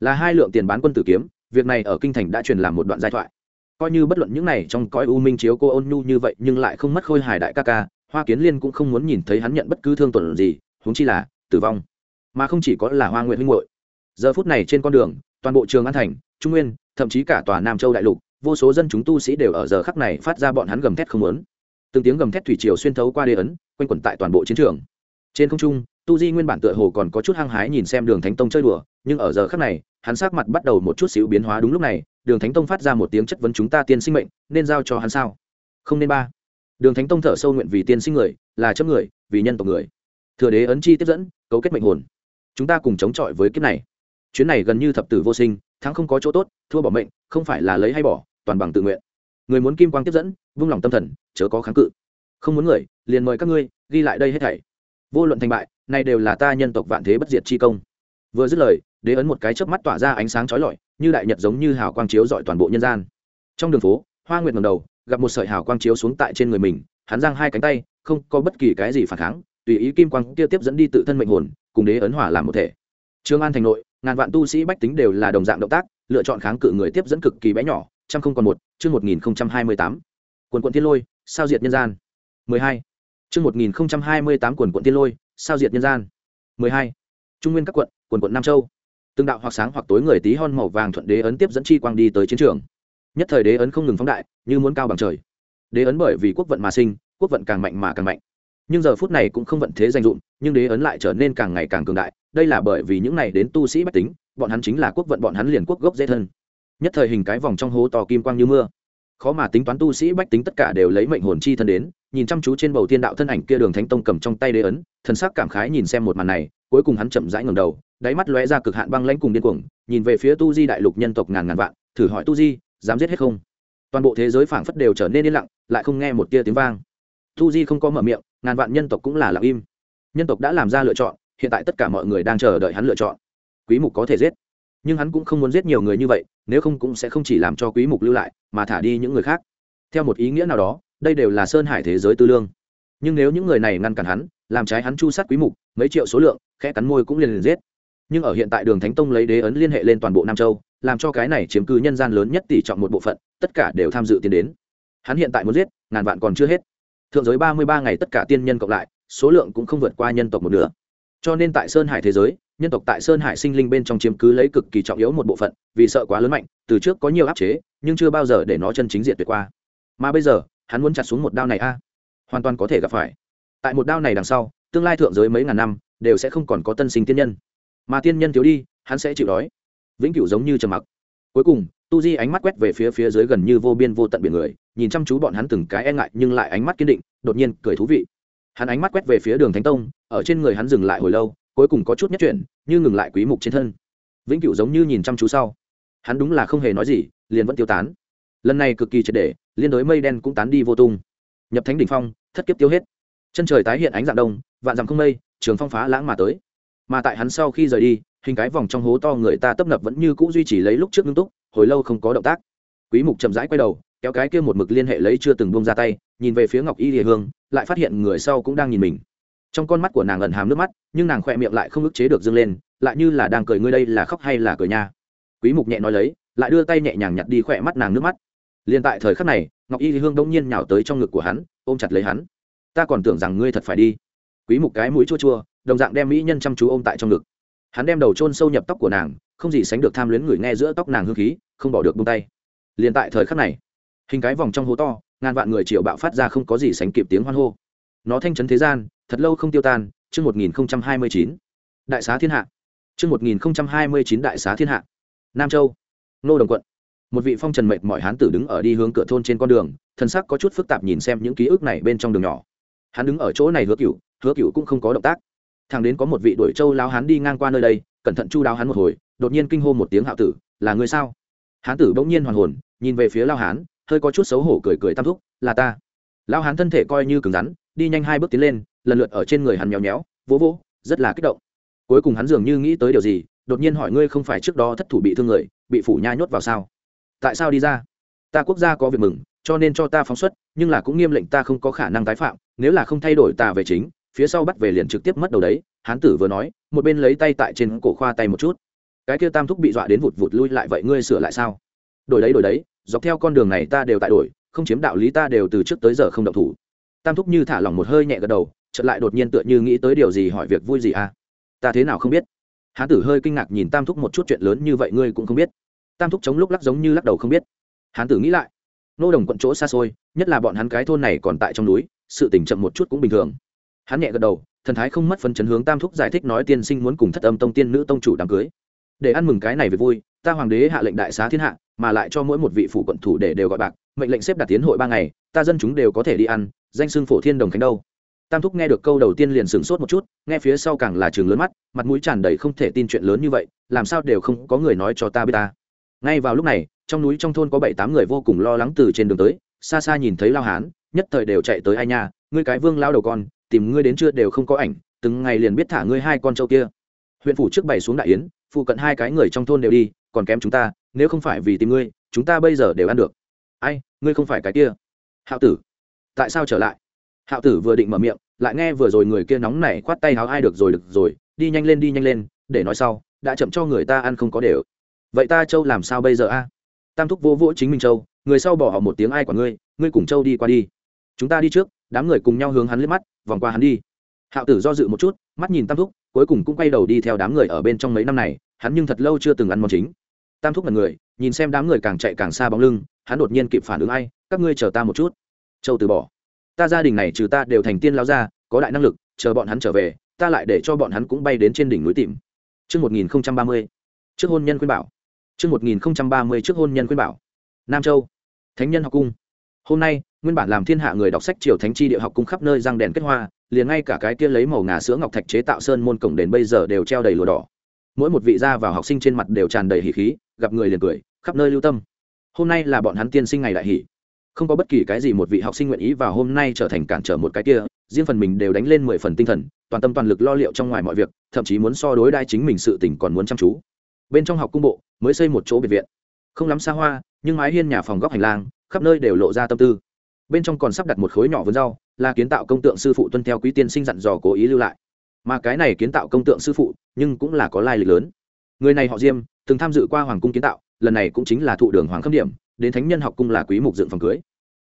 Là hai lượng tiền bán quân tử kiếm, việc này ở kinh thành đã truyền làm một đoạn giai thoại. Coi như bất luận những này trong cõi u minh chiếu cô ôn nhu như vậy, nhưng lại không mất khôi hài đại ca ca, hoa kiến liên cũng không muốn nhìn thấy hắn nhận bất cứ thương tổn gì, huống chi là tử vong. Mà không chỉ có là hoa nguyện huynh hội giờ phút này trên con đường, toàn bộ trường an thành, trung nguyên, thậm chí cả tòa nam châu đại lục, vô số dân chúng tu sĩ đều ở giờ khắc này phát ra bọn hắn gầm thét không muốn. Từng tiếng gầm thét thủy triều xuyên thấu qua đê ấn, quanh quẩn tại toàn bộ chiến trường. Trên không trung tu di nguyên bản tựa hồ còn có chút hăng hái nhìn xem đường thánh tông chơi đùa, nhưng ở giờ khác này, hắn sát mặt bắt đầu một chút xíu biến hóa đúng lúc này, đường thánh tông phát ra một tiếng chất vấn chúng ta tiên sinh mệnh, nên giao cho hắn sao? Không nên ba. Đường thánh tông thở sâu nguyện vì tiên sinh người, là chấp người, vì nhân tộc người. Thừa đế ấn chi tiếp dẫn, cấu kết mệnh hồn. Chúng ta cùng chống chọi với kiếp này. Chuyến này gần như thập tử vô sinh, thắng không có chỗ tốt, thua bỏ mệnh, không phải là lấy hay bỏ, toàn bằng tự nguyện. Người muốn kim quang tiếp dẫn, vung lòng tâm thần, chớ có kháng cự. Không muốn người, liền mời các ngươi, ghi lại đây hết thảy. Vô luận thành bại này đều là ta nhân tộc vạn thế bất diệt chi công. Vừa dứt lời, đế ấn một cái chớp mắt tỏa ra ánh sáng chói lọi, như đại nhật giống như hào quang chiếu dọi toàn bộ nhân gian. Trong đường phố, hoa nguyệt ngầm đầu, gặp một sợi hào quang chiếu xuống tại trên người mình, hắn giang hai cánh tay, không có bất kỳ cái gì phản kháng, tùy ý kim quang kia tiếp dẫn đi tự thân mệnh hồn, cùng đế ấn hỏa làm một thể. Trương an thành nội, ngàn vạn tu sĩ bách tính đều là đồng dạng động tác, lựa chọn kháng cự người tiếp dẫn cực kỳ bé nhỏ, trăm không còn một, chương một nghìn hai mươi tám. Quần quận thiên lôi, sao diệt nhân gian? mười hai. Chương một nghìn hai mươi tám quần quận thiên lôi sao diệt nhân gian. mười hai. Trung nguyên các quận, quần quận nam châu. Từng đạo hoặc sáng hoặc tối người tí hon màu vàng thuận đế ấn tiếp dẫn chi quang đi tới chiến trường. Nhất thời đế ấn không ngừng phóng đại, như muốn cao bằng trời. Đế ấn bởi vì quốc vận mà sinh, quốc vận càng mạnh mà càng mạnh. Nhưng giờ phút này cũng không vận thế danh dụng, nhưng đế ấn lại trở nên càng ngày càng cường đại. Đây là bởi vì những này đến tu sĩ bách tính, bọn hắn chính là quốc vận, bọn hắn liền quốc gốc dễ thân. Nhất thời hình cái vòng trong hố to kim quang như mưa khó mà tính toán tu sĩ bách tính tất cả đều lấy mệnh hồn chi thân đến, nhìn chăm chú trên bầu thiên đạo thân ảnh kia đường thánh tông cầm trong tay đế ấn, thần sắc cảm khái nhìn xem một màn này, cuối cùng hắn chậm rãi ngầm đầu, đáy mắt lóe ra cực hạn băng lãnh cùng điên cuồng, nhìn về phía tu di đại lục nhân tộc ngàn ngàn vạn, thử hỏi tu di, dám giết hết không? Toàn bộ thế giới phảng phất đều trở nên yên lặng, lại không nghe một tia tiếng vang. Tu di không có mở miệng, ngàn vạn nhân tộc cũng là lặng im. Nhân tộc đã làm ra lựa chọn, hiện tại tất cả mọi người đang chờ đợi hắn lựa chọn. Quý mục có thể giết nhưng hắn cũng không muốn giết nhiều người như vậy, nếu không cũng sẽ không chỉ làm cho quý mục lưu lại, mà thả đi những người khác. Theo một ý nghĩa nào đó, đây đều là sơn hải thế giới tư lương. Nhưng nếu những người này ngăn cản hắn, làm trái hắn chu sát quý mục, mấy triệu số lượng, khẽ cắn môi cũng liền liền giết. Nhưng ở hiện tại đường thánh tông lấy đế ấn liên hệ lên toàn bộ nam châu, làm cho cái này chiếm cứ nhân gian lớn nhất tỷ trọng một bộ phận, tất cả đều tham dự tiến đến. Hắn hiện tại muốn giết, ngàn vạn còn chưa hết. Thượng giới ba mươi ba ngày tất cả tiên nhân cộng lại, số lượng cũng không vượt qua nhân tộc một nửa cho nên tại sơn hải thế giới, nhân tộc tại sơn hải sinh linh bên trong chiếm cứ lấy cực kỳ trọng yếu một bộ phận, vì sợ quá lớn mạnh, từ trước có nhiều áp chế, nhưng chưa bao giờ để nó chân chính diện tuyệt qua. Mà bây giờ, hắn muốn chặt xuống một đao này a. Hoàn toàn có thể gặp phải. Tại một đao này đằng sau, tương lai thượng giới mấy ngàn năm, đều sẽ không còn có tân sinh tiên nhân. Mà tiên nhân thiếu đi, hắn sẽ chịu đói. Vĩnh cửu giống như trầm mặc. Cuối cùng, tu di ánh mắt quét về phía phía dưới gần như vô biên vô tận biển người, nhìn chăm chú bọn hắn từng cái e ngại nhưng lại ánh mắt kiên định, đột nhiên cười thú vị hắn ánh mắt quét về phía đường thánh tông, ở trên người hắn dừng lại hồi lâu, cuối cùng có chút nhất chuyển, như ngừng lại quý mục trên thân. Vĩnh cửu giống như nhìn chăm chú sau. Hắn đúng là không hề nói gì, liền vẫn tiêu tán. Lần này cực kỳ triệt để, liên đối mây đen cũng tán đi vô tung. Nhập thánh đỉnh phong, thất kiếp tiêu hết. Chân trời tái hiện ánh dạng đông, vạn dặm không mây, trường phong phá lãng mà tới. Mà tại hắn sau khi rời đi, hình cái vòng trong hố to người ta tấp nập vẫn như cũ duy trì lấy lúc trước ngưng túc, hồi lâu không có động tác. Quý mục chậm rãi quay đầu, kéo cái kia một mực liên hệ lấy chưa từng buông ra tay nhìn về phía ngọc y địa hương, lại phát hiện người sau cũng đang nhìn mình. Trong con mắt của nàng ẩn hàm nước mắt, nhưng nàng khỏe miệng lại không ức chế được dâng lên, lại như là đang cười ngươi đây là khóc hay là cười nha. Quý mục nhẹ nói lấy, lại đưa tay nhẹ nhàng nhặt đi khỏe mắt nàng nước mắt. Liền tại thời khắc này, ngọc y hương đông nhiên nhào tới trong ngực của hắn, ôm chặt lấy hắn. Ta còn tưởng rằng ngươi thật phải đi. Quý mục cái mũi chua chua, đồng dạng đem mỹ nhân chăm chú ôm tại trong ngực. Hắn đem đầu chôn sâu nhập tóc của nàng, không gì sánh được tham luyến người nghe giữa tóc nàng hương khí, không bỏ được buông tay. Liền tại thời khắc này, hình cái vòng trong hố to ngàn vạn người triệu bạo phát ra không có gì sánh kịp tiếng hoan hô. Nó thanh chấn thế gian, thật lâu không tiêu tan, chương một nghìn hai mươi chín. Đại xá thiên hạ. Chương một nghìn hai mươi chín đại xá thiên hạ. Nam châu. Nô đồng quận. Một vị phong trần mệt mỏi hán tử đứng ở đi hướng cửa thôn trên con đường, thân sắc có chút phức tạp nhìn xem những ký ức này bên trong đường nhỏ. Hắn đứng ở chỗ này hứa cựu hứa cựu cũng không có động tác. Thằng đến có một vị đuổi châu lao hán đi ngang qua nơi đây, cẩn thận chu đáo hắn một hồi, đột nhiên kinh hô một tiếng hạo tử, là người sao? Hán tử bỗng nhiên hoàn hồn, nhìn về phía lao hán hơi có chút xấu hổ cười cười tam thúc, là ta. Lao hán thân thể coi như cứng rắn, đi nhanh hai bước tiến lên, lần lượt ở trên người hắn nhéo nhéo vỗ vỗ, rất là kích động. Cuối cùng hắn dường như nghĩ tới điều gì, đột nhiên hỏi ngươi không phải trước đó thất thủ bị thương người, bị phủ nha nhốt vào sao? Tại sao đi ra? Ta quốc gia có việc mừng, cho nên cho ta phóng xuất, nhưng là cũng nghiêm lệnh ta không có khả năng tái phạm, nếu là không thay đổi ta về chính, phía sau bắt về liền trực tiếp mất đầu đấy, hán tử vừa nói, một bên lấy tay tại trên cổ khoa tay một chút. Cái kia tam thúc bị dọa đến vụt vụt lui lại vậy ngươi sửa lại sao? Đổi đấy đổi đấy dọc theo con đường này ta đều tại đổi, không chiếm đạo lý ta đều từ trước tới giờ không động thủ. Tam thúc như thả lỏng một hơi nhẹ gật đầu, chợt lại đột nhiên tựa như nghĩ tới điều gì hỏi việc vui gì à? Ta thế nào không biết? Hán tử hơi kinh ngạc nhìn tam thúc một chút chuyện lớn như vậy ngươi cũng không biết. Tam thúc chống lúc lắc giống như lắc đầu không biết. Hán tử nghĩ lại, nô đồng quận chỗ xa xôi, nhất là bọn hắn cái thôn này còn tại trong núi, sự tỉnh chậm một chút cũng bình thường. Hắn nhẹ gật đầu, thần thái không mất phân chấn hướng tam thúc giải thích nói tiên sinh muốn cùng thất âm tông tiên nữ tông chủ đám cưới để ăn mừng cái này về vui, ta hoàng đế hạ lệnh đại xá thiên hạ, mà lại cho mỗi một vị phủ quận thủ để đều gọi bạc, mệnh lệnh xếp đặt tiến hội ba ngày, ta dân chúng đều có thể đi ăn, danh xưng phổ thiên đồng khánh đâu. Tam thúc nghe được câu đầu tiên liền sửng sốt một chút, nghe phía sau càng là trường lớn mắt, mặt mũi tràn đầy không thể tin chuyện lớn như vậy, làm sao đều không có người nói cho ta biết ta. Ngay vào lúc này, trong núi trong thôn có bảy tám người vô cùng lo lắng từ trên đường tới, xa xa nhìn thấy lao hán, nhất thời đều chạy tới ai nha, ngươi cái vương lao đầu con, tìm ngươi đến chưa đều không có ảnh, từng ngày liền biết thả ngươi hai con trâu kia. Huyện phủ trước bày xuống đại yến phụ cận hai cái người trong thôn đều đi, còn kém chúng ta, nếu không phải vì tìm ngươi, chúng ta bây giờ đều ăn được. Ai, ngươi không phải cái kia. Hạo tử. Tại sao trở lại? Hạo tử vừa định mở miệng, lại nghe vừa rồi người kia nóng này khoát tay háo, ai được rồi được rồi, đi nhanh lên, đi nhanh lên, để nói sau, đã chậm cho người ta ăn không có đều. Vậy ta châu làm sao bây giờ a? Tam thúc vô vỗ chính mình châu, người sau bỏ họ một tiếng ai của ngươi ngươi cùng châu đi qua đi. Chúng ta đi trước, đám người cùng nhau hướng hắn liếc mắt, vòng qua hắn đi. Hạo tử do dự một chút, mắt nhìn tam thúc cuối cùng cũng quay đầu đi theo đám người ở bên trong mấy năm này hắn nhưng thật lâu chưa từng ăn món chính tam thúc là người nhìn xem đám người càng chạy càng xa bóng lưng hắn đột nhiên kịp phản ứng ai các ngươi chờ ta một chút châu từ bỏ ta gia đình này trừ ta đều thành tiên lao ra có đại năng lực chờ bọn hắn trở về ta lại để cho bọn hắn cũng bay đến trên đỉnh núi tìm Trước 1030, trước hôn nhân khuyên bảo. Trước 1030 trước hôn nhân khuyên bảo. Nam Châu, Thánh nhân học cung. Hôm nay, nguyên bản làm thiên hạ người đọc sách triều thánh chi địa học cung khắp nơi răng đèn kết hoa, liền ngay cả cái kia lấy màu ngà sữa ngọc thạch chế tạo sơn môn cổng đến bây giờ đều treo đầy lụa đỏ. Mỗi một vị ra vào học sinh trên mặt đều tràn đầy hỉ khí, gặp người liền cười, khắp nơi lưu tâm. Hôm nay là bọn hắn tiên sinh ngày đại hỉ không có bất kỳ cái gì một vị học sinh nguyện ý vào hôm nay trở thành cản trở một cái kia riêng phần mình đều đánh lên mười phần tinh thần toàn tâm toàn lực lo liệu trong ngoài mọi việc thậm chí muốn so đối đai chính mình sự tỉnh còn muốn chăm chú bên trong học cung bộ mới xây một chỗ biệt viện không lắm xa hoa nhưng mái hiên nhà phòng góc hành lang khắp nơi đều lộ ra tâm tư bên trong còn sắp đặt một khối nhỏ vườn rau, là kiến tạo công tượng sư phụ tuân theo quý tiên sinh dặn dò cố ý lưu lại. Mà cái này kiến tạo công tượng sư phụ, nhưng cũng là có lai lịch lớn. Người này họ diêm, từng tham dự qua hoàng cung kiến tạo, lần này cũng chính là thụ đường hoàng khâm điểm, đến thánh nhân học cung là quý mục dựng phòng cưới.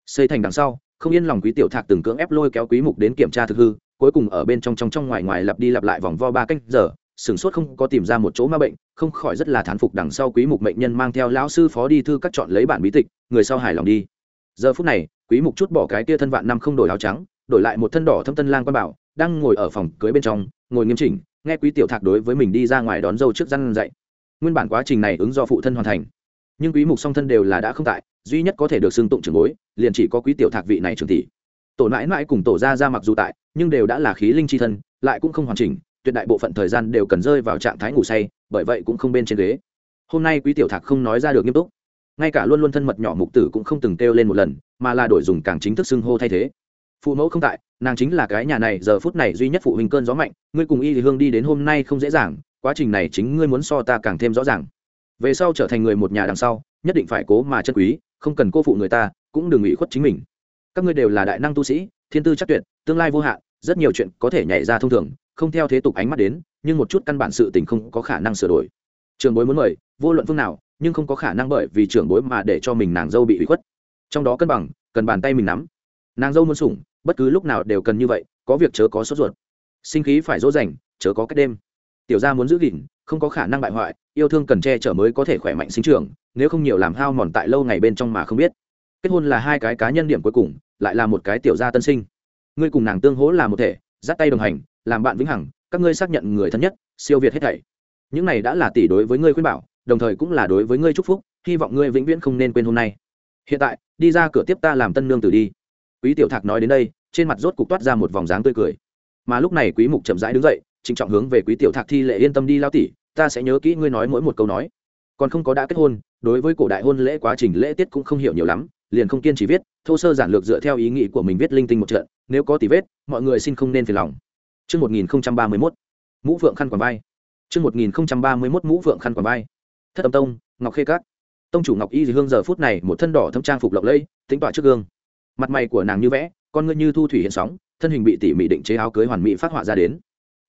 Xây thành đằng sau, không yên lòng quý tiểu thạc từng cưỡng ép lôi kéo quý mục đến kiểm tra thực hư, cuối cùng ở bên trong trong trong ngoài ngoài lặp đi lặp lại vòng vo ba canh giờ, sửng sốt không có tìm ra một chỗ ma bệnh, không khỏi rất là thán phục đằng sau quý mục mệnh nhân mang theo lão sư phó đi thư các chọn lấy bản bí tịch, người sau hài lòng đi giờ phút này, quý mục chút bỏ cái kia thân vạn năm không đổi áo trắng, đổi lại một thân đỏ thâm tân lang quan bảo, đang ngồi ở phòng cưới bên trong, ngồi nghiêm chỉnh, nghe quý tiểu thạc đối với mình đi ra ngoài đón dâu trước răn dạy. Nguyên bản quá trình này ứng do phụ thân hoàn thành. Nhưng quý mục song thân đều là đã không tại, duy nhất có thể được xưng tụng trưởng bối, liền chỉ có quý tiểu thạc vị này trưởng tỷ. Tổ mãi mãi cùng tổ gia gia mặc dù tại, nhưng đều đã là khí linh chi thân, lại cũng không hoàn chỉnh, tuyệt đại bộ phận thời gian đều cần rơi vào trạng thái ngủ say, bởi vậy cũng không bên trên ghế. Hôm nay quý tiểu thạc không nói ra được nghiêm túc ngay cả luôn luôn thân mật nhỏ mục tử cũng không từng kêu lên một lần, mà là đổi dùng càng chính thức xưng hô thay thế. Phụ mẫu không tại, nàng chính là cái nhà này, giờ phút này duy nhất phụ huynh cơn gió mạnh, ngươi cùng y thì hương đi đến hôm nay không dễ dàng, quá trình này chính ngươi muốn so ta càng thêm rõ ràng. Về sau trở thành người một nhà đằng sau, nhất định phải cố mà chân quý, không cần cô phụ người ta, cũng đừng ủy khuất chính mình. Các ngươi đều là đại năng tu sĩ, thiên tư chắc tuyệt, tương lai vô hạn, rất nhiều chuyện có thể nhảy ra thông thường, không theo thế tục ánh mắt đến, nhưng một chút căn bản sự tình không có khả năng sửa đổi. Trường bối muốn mời, vô luận phương nào nhưng không có khả năng bởi vì trưởng bối mà để cho mình nàng dâu bị ủy khuất. Trong đó cân bằng, cần bàn tay mình nắm. Nàng dâu muốn sủng, bất cứ lúc nào đều cần như vậy, có việc chớ có sốt ruột. Sinh khí phải dỗ dành, chớ có cách đêm. Tiểu gia muốn giữ gìn, không có khả năng bại hoại, yêu thương cần che chở mới có thể khỏe mạnh sinh trưởng, nếu không nhiều làm hao mòn tại lâu ngày bên trong mà không biết. Kết hôn là hai cái cá nhân điểm cuối cùng, lại là một cái tiểu gia tân sinh. Ngươi cùng nàng tương hỗ là một thể, dắt tay đồng hành, làm bạn vĩnh hằng, các ngươi xác nhận người thân nhất, siêu việt hết thảy. Những này đã là tỷ đối với ngươi khuyên bảo đồng thời cũng là đối với ngươi chúc phúc hy vọng ngươi vĩnh viễn không nên quên hôm nay. Hiện tại đi ra cửa tiếp ta làm tân nương tử đi. Quý tiểu thạc nói đến đây trên mặt rốt cục toát ra một vòng dáng tươi cười. Mà lúc này quý mục chậm rãi đứng dậy trịnh trọng hướng về quý tiểu thạc thi lệ yên tâm đi lao tỷ ta sẽ nhớ kỹ ngươi nói mỗi một câu nói. Còn không có đã kết hôn đối với cổ đại hôn lễ quá trình lễ tiết cũng không hiểu nhiều lắm liền không kiên trì viết thô sơ giản lược dựa theo ý nghĩ của mình viết linh tinh một trận nếu có tỷ vết mọi người xin không nên phiền lòng. Trước 1031, mũ vượng khăn quàng vai. Trước 1031 mũ vượng khăn quàng vai. Thất âm tông, Ngọc Khê cát, Tông chủ Ngọc Y dì Hương giờ phút này một thân đỏ thâm trang phục lộng lẫy, tính tỏa trước gương. Mặt mày của nàng như vẽ, con ngươi như thu thủy hiện sóng, thân hình bị tỉ mỉ định chế áo cưới hoàn mỹ phát họa ra đến.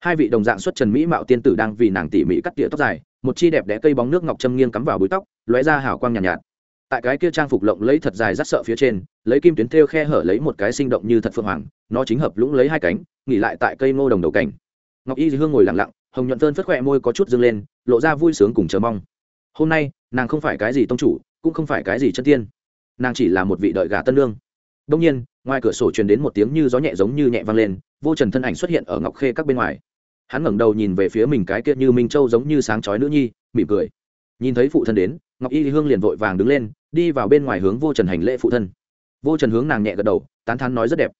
Hai vị đồng dạng xuất trần mỹ mạo tiên tử đang vì nàng tỉ mỉ cắt tỉa tóc dài một chi đẹp đẽ cây bóng nước ngọc châm nghiêng cắm vào búi tóc lóe ra hào quang nhàn nhạt, nhạt. Tại cái kia trang phục lộng lấy thật dài rắt sợ phía trên lấy kim tuyến thêu khe hở lấy một cái sinh động như thật phượng hoàng nó chính hợp lũng lấy hai cánh nghỉ lại tại cây ngô đồng đầu cảnh. Ngọc y hương ngồi lặng lặng hồng nhuận tơn phất khỏe môi có chút dâng lên lộ ra vui sướng cùng chờ mong hôm nay, nàng không phải cái gì tông chủ, cũng không phải cái gì chân tiên. Nàng chỉ là một vị đợi gà tân lương. Đông nhiên, ngoài cửa sổ truyền đến một tiếng như gió nhẹ giống như nhẹ vang lên, vô trần thân ảnh xuất hiện ở ngọc khê các bên ngoài. Hắn ngẩng đầu nhìn về phía mình cái kia như minh châu giống như sáng chói nữ nhi, mỉm cười. Nhìn thấy phụ thân đến, ngọc y hương liền vội vàng đứng lên, đi vào bên ngoài hướng vô trần hành lễ phụ thân. Vô trần hướng nàng nhẹ gật đầu, tán thán nói rất đẹp.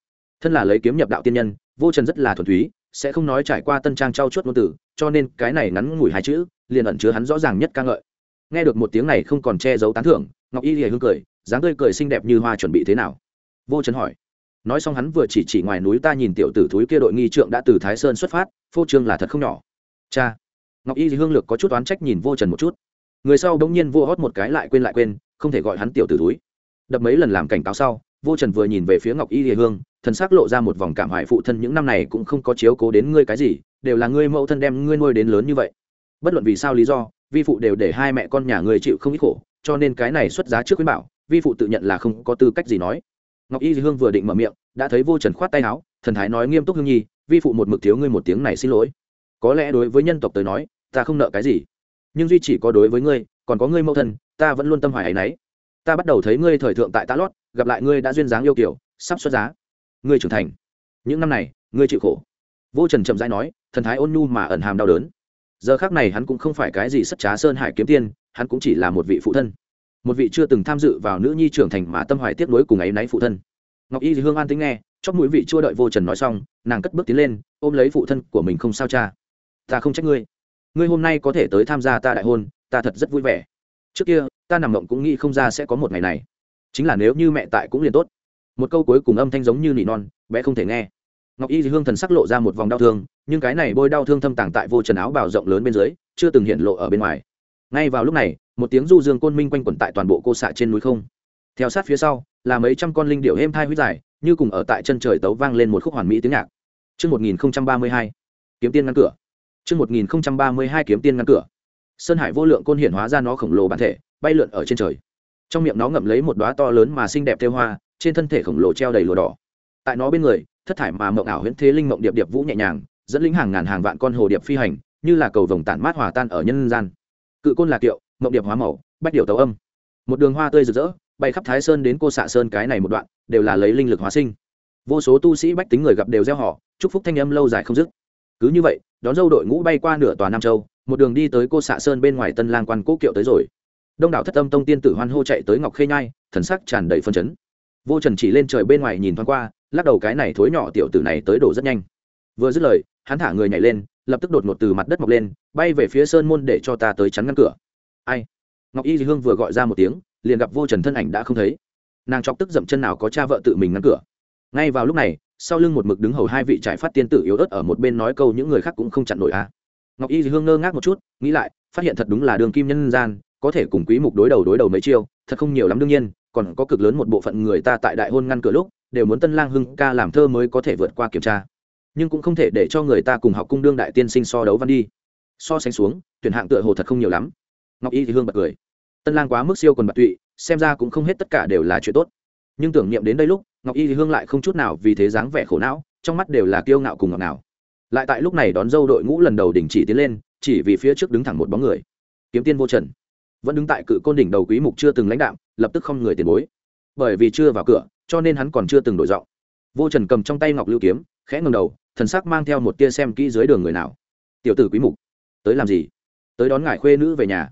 Thân là lấy kiếm nhập đạo tiên nhân, vô trần rất là thuần túy, sẽ không nói trải qua tân trang trao chuốt ngôn tử, cho nên cái này ngắn ngủi hai chữ, liền ẩn chứa hắn rõ ràng nhất ca ngợi nghe được một tiếng này không còn che giấu tán thưởng, ngọc y hề hương cười, dáng tươi cười xinh đẹp như hoa chuẩn bị thế nào? Vô trần hỏi. Nói xong hắn vừa chỉ chỉ ngoài núi ta nhìn tiểu tử thúi kia đội nghi trượng đã từ thái sơn xuất phát, phô trương là thật không nhỏ. Cha. Ngọc y hương lược có chút oán trách nhìn vô trần một chút. Người sau bỗng nhiên vô hót một cái lại quên lại quên, không thể gọi hắn tiểu tử thúi. Đập mấy lần làm cảnh cáo sau, vô trần vừa nhìn về phía ngọc y hương, thần s ắ c lộ ra một vòng cảm hoại phụ thân những năm này cũng không có chiếu cố đến ngươi cái gì, đều là ngươi mẫu thân đem ngươi nuôi đến lớn như vậy. Bất luận vì sao lý do vi phụ đều để hai mẹ con nhà người chịu không ít khổ, cho nên cái này xuất giá trước khuyến bảo, vi phụ tự nhận là không có tư cách gì nói. Ngọc y hương vừa định mở miệng, đã thấy vô trần khoát tay áo, thần thái nói nghiêm túc hương nhi, vi phụ một mực thiếu ngươi một tiếng này xin lỗi. Có lẽ đối với nhân tộc tới nói, ta không nợ cái gì. Nhưng duy chỉ có đối với ngươi, còn có ngươi mẫu thân, ta vẫn luôn tâm hoài ấ y n ấ y ta bắt đầu thấy ngươi thời thượng tại tá lót, gặp lại ngươi đã duyên dáng yêu kiểu sắp xuất giá. Ngươi trưởng thành. Những năm này, ngươi chịu khổ. Vô trần chậm rãi nói, thần thái ôn nhu mà ẩn hàm đau đớn giờ khác này hắn cũng không phải cái gì sất trá sơn hải kiếm tiên, hắn cũng chỉ là một vị phụ thân. Một vị chưa từng tham dự vào nữ nhi trưởng thành mà tâm hoài tiếc nối cùng ấy náy phụ thân. Ngọc y thì hương an tính nghe chóp mũi vị chua đợi vô trần nói xong, nàng cất bước tiến lên, ôm lấy phụ thân của mình không sao cha. Ta không trách ngươi. Ngươi hôm nay có thể tới tham gia ta đại hôn, ta thật rất vui vẻ. Trước kia, ta nằm mộng cũng nghĩ không ra sẽ có một ngày này. Chính là nếu như mẹ tại cũng liền tốt. Một câu cuối cùng âm thanh giống như nỉ non, bé không thể nghe ngọc y thì hương thần sắc lộ ra một vòng đau thương nhưng cái này bôi đau thương thâm tàng tại vô trần áo bào rộng lớn bên dưới chưa từng hiện lộ ở bên ngoài ngay vào lúc này một tiếng du dương côn minh quanh quẩn tại toàn bộ cô xạ trên núi không theo sát phía sau là mấy trăm con linh điệu êm thai huyết dài như cùng ở tại chân trời tấu vang lên một khúc hoàn mỹ tiếng nhạc Trước 1032, kiếm tiên ngăn cửa. Trước 1032 kiếm tiên ngăn cửa. Sơn Hải vô lượng côn hiển hóa ra nó khổng lồ bản thể, bay lượn ở trên trời. Trong miệng nó ngậm lấy một đóa to lớn mà xinh đẹp theo hoa, trên thân thể khổng lồ treo đầy lụa đỏ. Tại nó bên người, thất thải mà mộng ảo huyễn thế linh mộng điệp điệp vũ nhẹ nhàng, dẫn linh hàng ngàn hàng vạn con hồ điệp phi hành, như là cầu vồng tản mát hòa tan ở nhân gian. Cự côn là kiệu, mộng điệp hóa màu, bách điệu tấu âm. Một đường hoa tươi rực rỡ, bay khắp Thái Sơn đến cô xạ sơn cái này một đoạn, đều là lấy linh lực hóa sinh. Vô số tu sĩ bách tính người gặp đều reo hò, chúc phúc thanh âm lâu dài không dứt. Cứ như vậy, đón dâu đội ngũ bay qua nửa tòa Nam Châu, một đường đi tới cô xạ sơn bên ngoài Tân Lang quan cố kiệu tới rồi. Đông đảo thất âm tông tiên tử hoan hô chạy tới Ngọc Khê Nhai, thần sắc tràn đầy phân chấn. Vô Trần chỉ lên trời bên ngoài nhìn thoáng qua, lắc đầu cái này thối nhỏ tiểu tử này tới đổ rất nhanh. Vừa dứt lời, hắn thả người nhảy lên, lập tức đột ngột từ mặt đất mọc lên, bay về phía sơn môn để cho ta tới chắn ngăn cửa. Ai? Ngọc Y Hương vừa gọi ra một tiếng, liền gặp Vô Trần thân ảnh đã không thấy. Nàng chọc tức dậm chân nào có cha vợ tự mình ngăn cửa. Ngay vào lúc này, sau lưng một mực đứng hầu hai vị trải phát tiên tử yếu ớt ở một bên nói câu những người khác cũng không chặn nổi a à. ngọc y hương ngơ ngác một chút nghĩ lại phát hiện thật đúng là đường kim nhân gian có thể cùng quý mục đối đầu đối đầu mấy chiêu thật không nhiều lắm đương nhiên còn có cực lớn một bộ phận người ta tại đại hôn ngăn cửa lúc đều muốn tân lang hưng ca làm thơ mới có thể vượt qua kiểm tra. Nhưng cũng không thể để cho người ta cùng học cung đương đại tiên sinh so đấu văn đi. So sánh xuống, tuyển hạng tựa hồ thật không nhiều lắm. Ngọc y thì hương bật cười. Tân lang quá mức siêu còn bật tụy, xem ra cũng không hết tất cả đều là chuyện tốt. Nhưng tưởng niệm đến đây lúc, ngọc y thì hương lại không chút nào vì thế dáng vẻ khổ não, trong mắt đều là kiêu ngạo cùng ngọc nào lại tại lúc này đón dâu đội ngũ lần đầu đình chỉ tiến lên, chỉ vì phía trước đứng thẳng một bóng người. Kiếm tiên vô trần. Vẫn đứng tại cự côn đỉnh đầu quý mục chưa từng lãnh đạo lập tức không người tiền bối. Bởi vì chưa vào cửa cho nên hắn còn chưa từng đổi giọng. Vô trần cầm trong tay ngọc lưu kiếm, khẽ ngầm đầu, thần sắc mang theo một tia xem kỹ dưới đường người nào. Tiểu tử quý mục, tới làm gì? Tới đón ngài khuê nữ về nhà.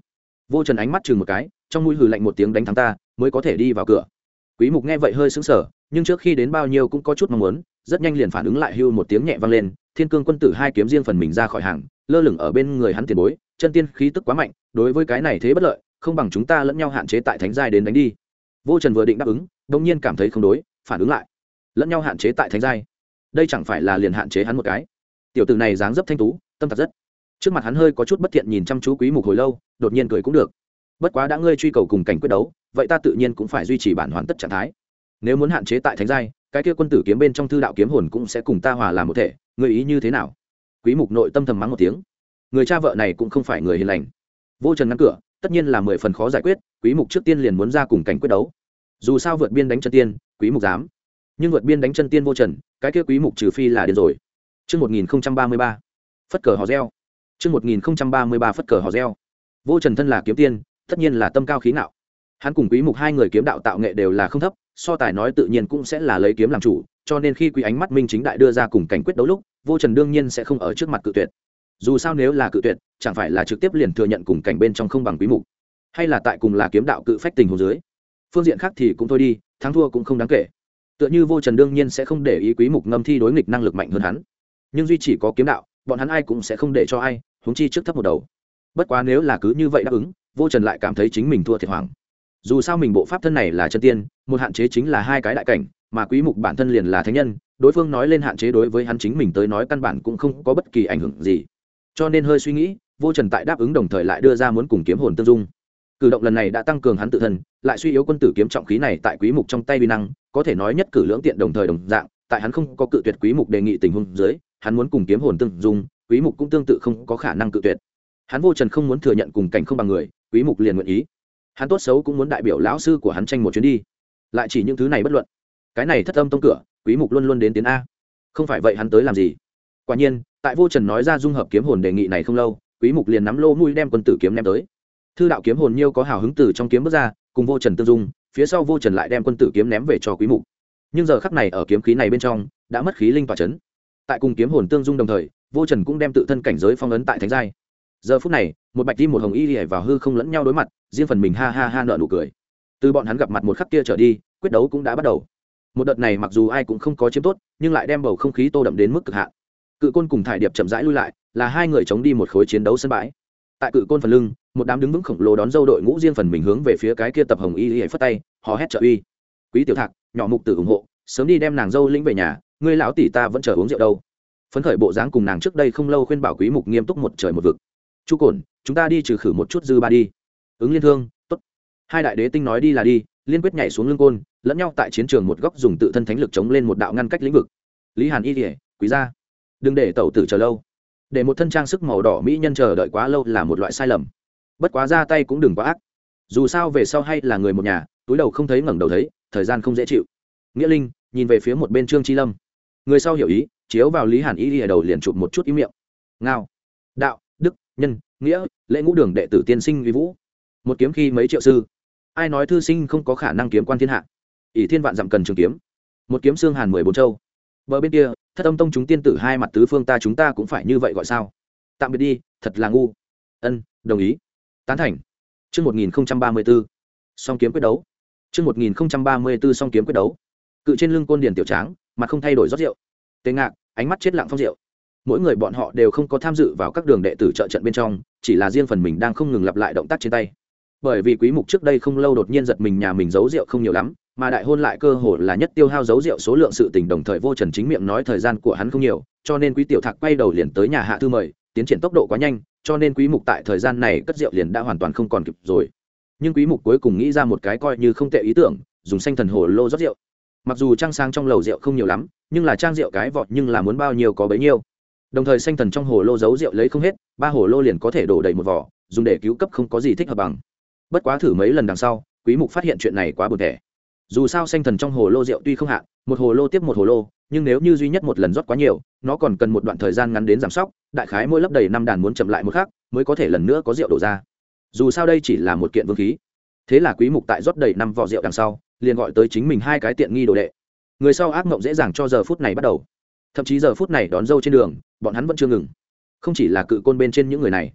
Vô trần ánh mắt chừng một cái, trong mũi hừ lạnh một tiếng đánh thắng ta, mới có thể đi vào cửa. Quý mục nghe vậy hơi sững sờ, nhưng trước khi đến bao nhiêu cũng có chút mong muốn, rất nhanh liền phản ứng lại hưu một tiếng nhẹ vang lên, thiên cương quân tử hai kiếm riêng phần mình ra khỏi hàng, lơ lửng ở bên người hắn tiền bối, chân tiên khí tức quá mạnh, đối với cái này thế bất lợi, không bằng chúng ta lẫn nhau hạn chế tại thánh giai đến đánh đi. Vô trần vừa định đáp ứng đông nhiên cảm thấy không đối, phản ứng lại. Lẫn nhau hạn chế tại thánh giai. Đây chẳng phải là liền hạn chế hắn một cái. Tiểu tử này dáng dấp thanh tú, tâm thật rất. Trước mặt hắn hơi có chút bất thiện nhìn chăm chú quý mục hồi lâu, đột nhiên cười cũng được. Bất quá đã ngươi truy cầu cùng cảnh quyết đấu, vậy ta tự nhiên cũng phải duy trì bản hoàn tất trạng thái. Nếu muốn hạn chế tại thánh giai, cái kia quân tử kiếm bên trong thư đạo kiếm hồn cũng sẽ cùng ta hòa làm một thể người ý như thế nào? Quý mục nội tâm thầm mắng một tiếng. Người cha vợ này cũng không phải người hiền lành. Vô trần ngăn cửa, tất nhiên là mười phần khó giải quyết, quý mục trước tiên liền muốn ra cùng cảnh quyết đấu dù sao vượt biên đánh chân tiên quý mục dám nhưng vượt biên đánh chân tiên vô trần cái kia quý mục trừ phi là điên rồi Trước 1033, phất cờ hò reo. Trước 1033 phất cờ hò reo. Vô Trần thân là kiếm tiên, tất nhiên là tâm cao khí ngạo. Hắn cùng Quý Mục hai người kiếm đạo tạo nghệ đều là không thấp, so tài nói tự nhiên cũng sẽ là lấy kiếm làm chủ cho nên khi quý ánh mắt minh chính đại đưa ra cùng cảnh quyết đấu lúc vô trần đương nhiên sẽ không ở trước mặt cự tuyệt dù sao nếu là cự tuyệt chẳng phải là trực tiếp liền thừa nhận cùng cảnh bên trong không bằng quý mục hay là tại cùng là kiếm đạo cự phách tình hồ dưới phương diện khác thì cũng thôi đi, thắng thua cũng không đáng kể. Tựa như vô trần đương nhiên sẽ không để ý quý mục ngâm thi đối nghịch năng lực mạnh hơn hắn. Nhưng duy chỉ có kiếm đạo, bọn hắn ai cũng sẽ không để cho ai, huống chi trước thấp một đầu. Bất quá nếu là cứ như vậy đáp ứng, vô trần lại cảm thấy chính mình thua thiệt hoàng dù sao mình bộ pháp thân này là chân tiên, một hạn chế chính là hai cái đại cảnh, mà quý mục bản thân liền là thánh nhân, đối phương nói lên hạn chế đối với hắn chính mình tới nói căn bản cũng không có bất kỳ ảnh hưởng gì. Cho nên hơi suy nghĩ, vô trần tại đáp ứng đồng thời lại đưa ra muốn cùng kiếm hồn tương dung cử động lần này đã tăng cường hắn tự thân, lại suy yếu quân tử kiếm trọng khí này tại quý mục trong tay vi năng, có thể nói nhất cử lưỡng tiện đồng thời đồng dạng, tại hắn không có cự tuyệt quý mục đề nghị tình huống dưới, hắn muốn cùng kiếm hồn tương dung, quý mục cũng tương tự không có khả năng cự tuyệt. Hắn vô trần không muốn thừa nhận cùng cảnh không bằng người, quý mục liền nguyện ý. Hắn tốt xấu cũng muốn đại biểu lão sư của hắn tranh một chuyến đi. Lại chỉ những thứ này bất luận. Cái này thất âm tông cửa, quý mục luôn luôn đến tiến a. Không phải vậy hắn tới làm gì? Quả nhiên, tại vô trần nói ra dung hợp kiếm hồn đề nghị này không lâu, quý mục liền nắm lô mũi đem quân tử kiếm ném tới thư đạo kiếm hồn nhiêu có hào hứng từ trong kiếm bước ra, cùng vô trần tương dung, phía sau vô trần lại đem quân tử kiếm ném về cho quý mục. Nhưng giờ khắc này ở kiếm khí này bên trong, đã mất khí linh tỏa chấn. Tại cùng kiếm hồn tương dung đồng thời, vô trần cũng đem tự thân cảnh giới phong ấn tại thánh giai. Giờ phút này, một bạch đi một hồng y lìa vào hư không lẫn nhau đối mặt, riêng phần mình ha ha ha nợ nụ cười. Từ bọn hắn gặp mặt một khắc kia trở đi, quyết đấu cũng đã bắt đầu. Một đợt này mặc dù ai cũng không có chiếm tốt, nhưng lại đem bầu không khí tô đậm đến mức cực hạn. Cự côn cùng thải điệp chậm rãi lui lại, là hai người chống đi một khối chiến đấu sân bãi. Tại cự côn phần lưng một đám đứng vững khổng lồ đón dâu đội ngũ riêng phần mình hướng về phía cái kia tập hồng y y phất tay, hò hét trợ uy. Quý tiểu thạc, nhỏ mục tử ủng hộ, sớm đi đem nàng dâu lĩnh về nhà, ngươi lão tỷ ta vẫn chờ uống rượu đâu. Phấn khởi bộ dáng cùng nàng trước đây không lâu khuyên bảo quý mục nghiêm túc một trời một vực. Chu cổn, chúng ta đi trừ khử một chút dư ba đi. Ứng liên thương, tốt. Hai đại đế tinh nói đi là đi, liên quyết nhảy xuống lưng côn, lẫn nhau tại chiến trường một góc dùng tự thân thánh lực chống lên một đạo ngăn cách lĩnh vực. Lý hàn y kỉa quý gia, đừng để tẩu tử chờ lâu. Để một thân trang sức màu đỏ mỹ nhân chờ đợi quá lâu là một loại sai lầm bất quá ra tay cũng đừng quá ác. Dù sao về sau hay là người một nhà, túi đầu không thấy ngẩng đầu thấy, thời gian không dễ chịu. Nghĩa linh, nhìn về phía một bên trương chi lâm. Người sau hiểu ý, chiếu vào lý hàn y ở đầu liền chụp một chút ý miệng. Ngao. Đạo, đức, nhân, nghĩa, lễ ngũ đường đệ tử tiên sinh uy vũ. Một kiếm khi mấy triệu sư. Ai nói thư sinh không có khả năng kiếm quan thiên hạ? Ỷ thiên vạn dặm cần trường kiếm. Một kiếm xương hàn mười bốn châu. Bờ bên kia, thất âm tông chúng tiên tử hai mặt tứ phương ta chúng ta cũng phải như vậy gọi sao? Tạm biệt đi, thật là ngu. Ân, đồng ý tán thành. Chương một nghìn ba mươi b ố song kiếm quyết đấu. Chương một nghìn ba mươi b ố song kiếm quyết đấu. Cự trên lưng côn điển tiểu tráng, mà không thay đổi rót rượu. Tê ngạc, ánh mắt chết lặng phong rượu. Mỗi người bọn họ đều không có tham dự vào các đường đệ tử trợ trận bên trong, chỉ là riêng phần mình đang không ngừng lặp lại động tác trên tay. Bởi vì quý mục trước đây không lâu đột nhiên giật mình nhà mình giấu rượu không nhiều lắm, mà đại hôn lại cơ hồ là nhất tiêu hao giấu rượu số lượng sự tình đồng thời vô trần chính miệng nói thời gian của hắn không nhiều, cho nên quý tiểu thạc quay đầu liền tới nhà hạ thư mời, tiến triển tốc độ quá nhanh cho nên quý mục tại thời gian này cất rượu liền đã hoàn toàn không còn kịp rồi. Nhưng quý mục cuối cùng nghĩ ra một cái coi như không tệ ý tưởng, dùng xanh thần hồ lô rót rượu. Mặc dù trang sang trong lầu rượu không nhiều lắm, nhưng là trang rượu cái vọt nhưng là muốn bao nhiêu có bấy nhiêu. Đồng thời xanh thần trong hồ lô giấu rượu lấy không hết, ba hồ lô liền có thể đổ đầy một vỏ, dùng để cứu cấp không có gì thích hợp bằng. Bất quá thử mấy lần đằng sau, quý mục phát hiện chuyện này quá buồn tẻ dù sao xanh thần trong hồ lô rượu tuy không hạ, một hồ lô tiếp một hồ lô nhưng nếu như duy nhất một lần rót quá nhiều nó còn cần một đoạn thời gian ngắn đến giảm sóc đại khái mỗi lấp đầy năm đàn muốn chậm lại một khác mới có thể lần nữa có rượu đổ ra. Dù sao đây chỉ là một kiện vương khí. Thế là quý mục tại rót đầy năm vỏ rượu đằng sau liền gọi tới chính mình hai cái tiện nghi đồ đệ. Người sau ác mộng dễ dàng cho giờ phút này bắt đầu. Thậm chí giờ phút này đón dâu trên đường bọn hắn vẫn chưa ngừng. Không chỉ là cự côn bên trên những người này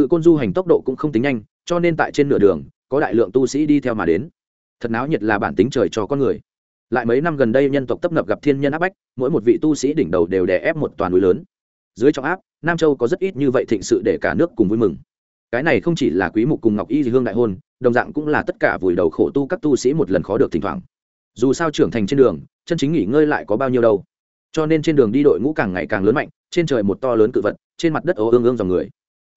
cự côn du hành tốc độ cũng không tính nhanh cho nên tại trên nửa đường có đại lượng tu sĩ đi theo mà đến thật náo nhiệt là bản tính trời cho con người. Lại mấy năm gần đây nhân tộc tấp nập gặp thiên nhân áp bách, mỗi một vị tu sĩ đỉnh đầu đều đè ép một toàn núi lớn. Dưới trọng áp, nam châu có rất ít như vậy thịnh sự để cả nước cùng vui mừng. Cái này không chỉ là quý mục cùng ngọc y hương đại hôn, đồng dạng cũng là tất cả vùi đầu khổ tu các tu sĩ một lần khó được thỉnh thoảng. Dù sao trưởng thành trên đường, chân chính nghỉ ngơi lại có bao nhiêu đâu. Cho nên trên đường đi đội ngũ càng ngày càng lớn mạnh, trên trời một to lớn cự vật, trên mặt đất ố ương ương dòng người.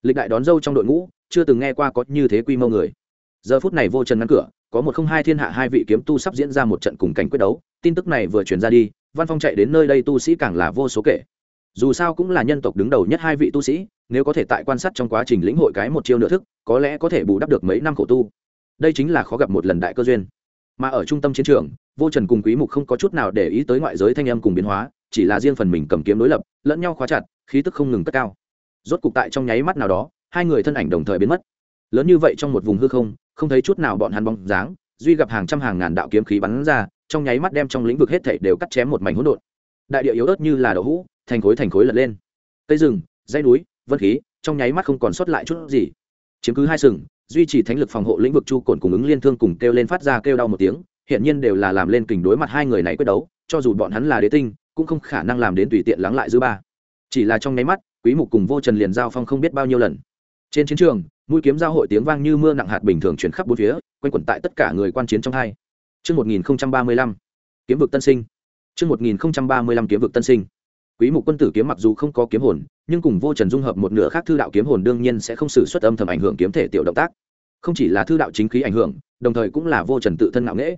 Lịch đại đón dâu trong đội ngũ, chưa từng nghe qua có như thế quy mô người. Giờ phút này vô trần ngăn cửa có một không hai thiên hạ hai vị kiếm tu sắp diễn ra một trận cùng cảnh quyết đấu, tin tức này vừa truyền ra đi, văn phong chạy đến nơi đây tu sĩ càng là vô số kể. Dù sao cũng là nhân tộc đứng đầu nhất hai vị tu sĩ, nếu có thể tại quan sát trong quá trình lĩnh hội cái một chiêu nửa thức, có lẽ có thể bù đắp được mấy năm khổ tu. Đây chính là khó gặp một lần đại cơ duyên. Mà ở trung tâm chiến trường, vô trần cùng quý mục không có chút nào để ý tới ngoại giới thanh âm cùng biến hóa, chỉ là riêng phần mình cầm kiếm đối lập, lẫn nhau khóa chặt, khí tức không ngừng cất cao. Rốt cục tại trong nháy mắt nào đó, hai người thân ảnh đồng thời biến mất. Lớn như vậy trong một vùng hư không không thấy chút nào bọn hắn bóng dáng, duy gặp hàng trăm hàng ngàn đạo kiếm khí bắn ra, trong nháy mắt đem trong lĩnh vực hết thảy đều cắt chém một mảnh hỗn độn. Đại địa yếu ớt như là đậu hũ, thành khối thành khối lật lên. Cây rừng, dãy núi, vân khí, trong nháy mắt không còn sót lại chút gì. Chiếm cứ hai sừng, duy trì thánh lực phòng hộ lĩnh vực chu cồn cùng ứng liên thương cùng kêu lên phát ra kêu đau một tiếng hiện nhiên đều là làm lên kình đối mặt hai người này quyết đấu, cho dù bọn hắn là đế tinh, cũng không khả năng làm đến tùy tiện lắng lại dư ba. Chỉ là trong nháy mắt, quý mục cùng vô trần liền giao phong không biết bao nhiêu lần. Trên chiến trường mũi kiếm giao hội tiếng vang như mưa nặng hạt bình thường chuyển khắp bốn phía quanh quẩn tại tất cả người quan chiến trong hai Trước 1035, kiếm vực tân sinh. Trước 1035 kiếm vực tân sinh. Quý mục quân tử kiếm mặc dù không có kiếm hồn, nhưng cùng vô trần dung hợp một nửa khác thư đạo kiếm hồn đương nhiên sẽ không sử xuất âm thầm ảnh hưởng kiếm thể tiểu động tác. Không chỉ là thư đạo chính khí ảnh hưởng, đồng thời cũng là vô trần tự thân ngạo nghễ.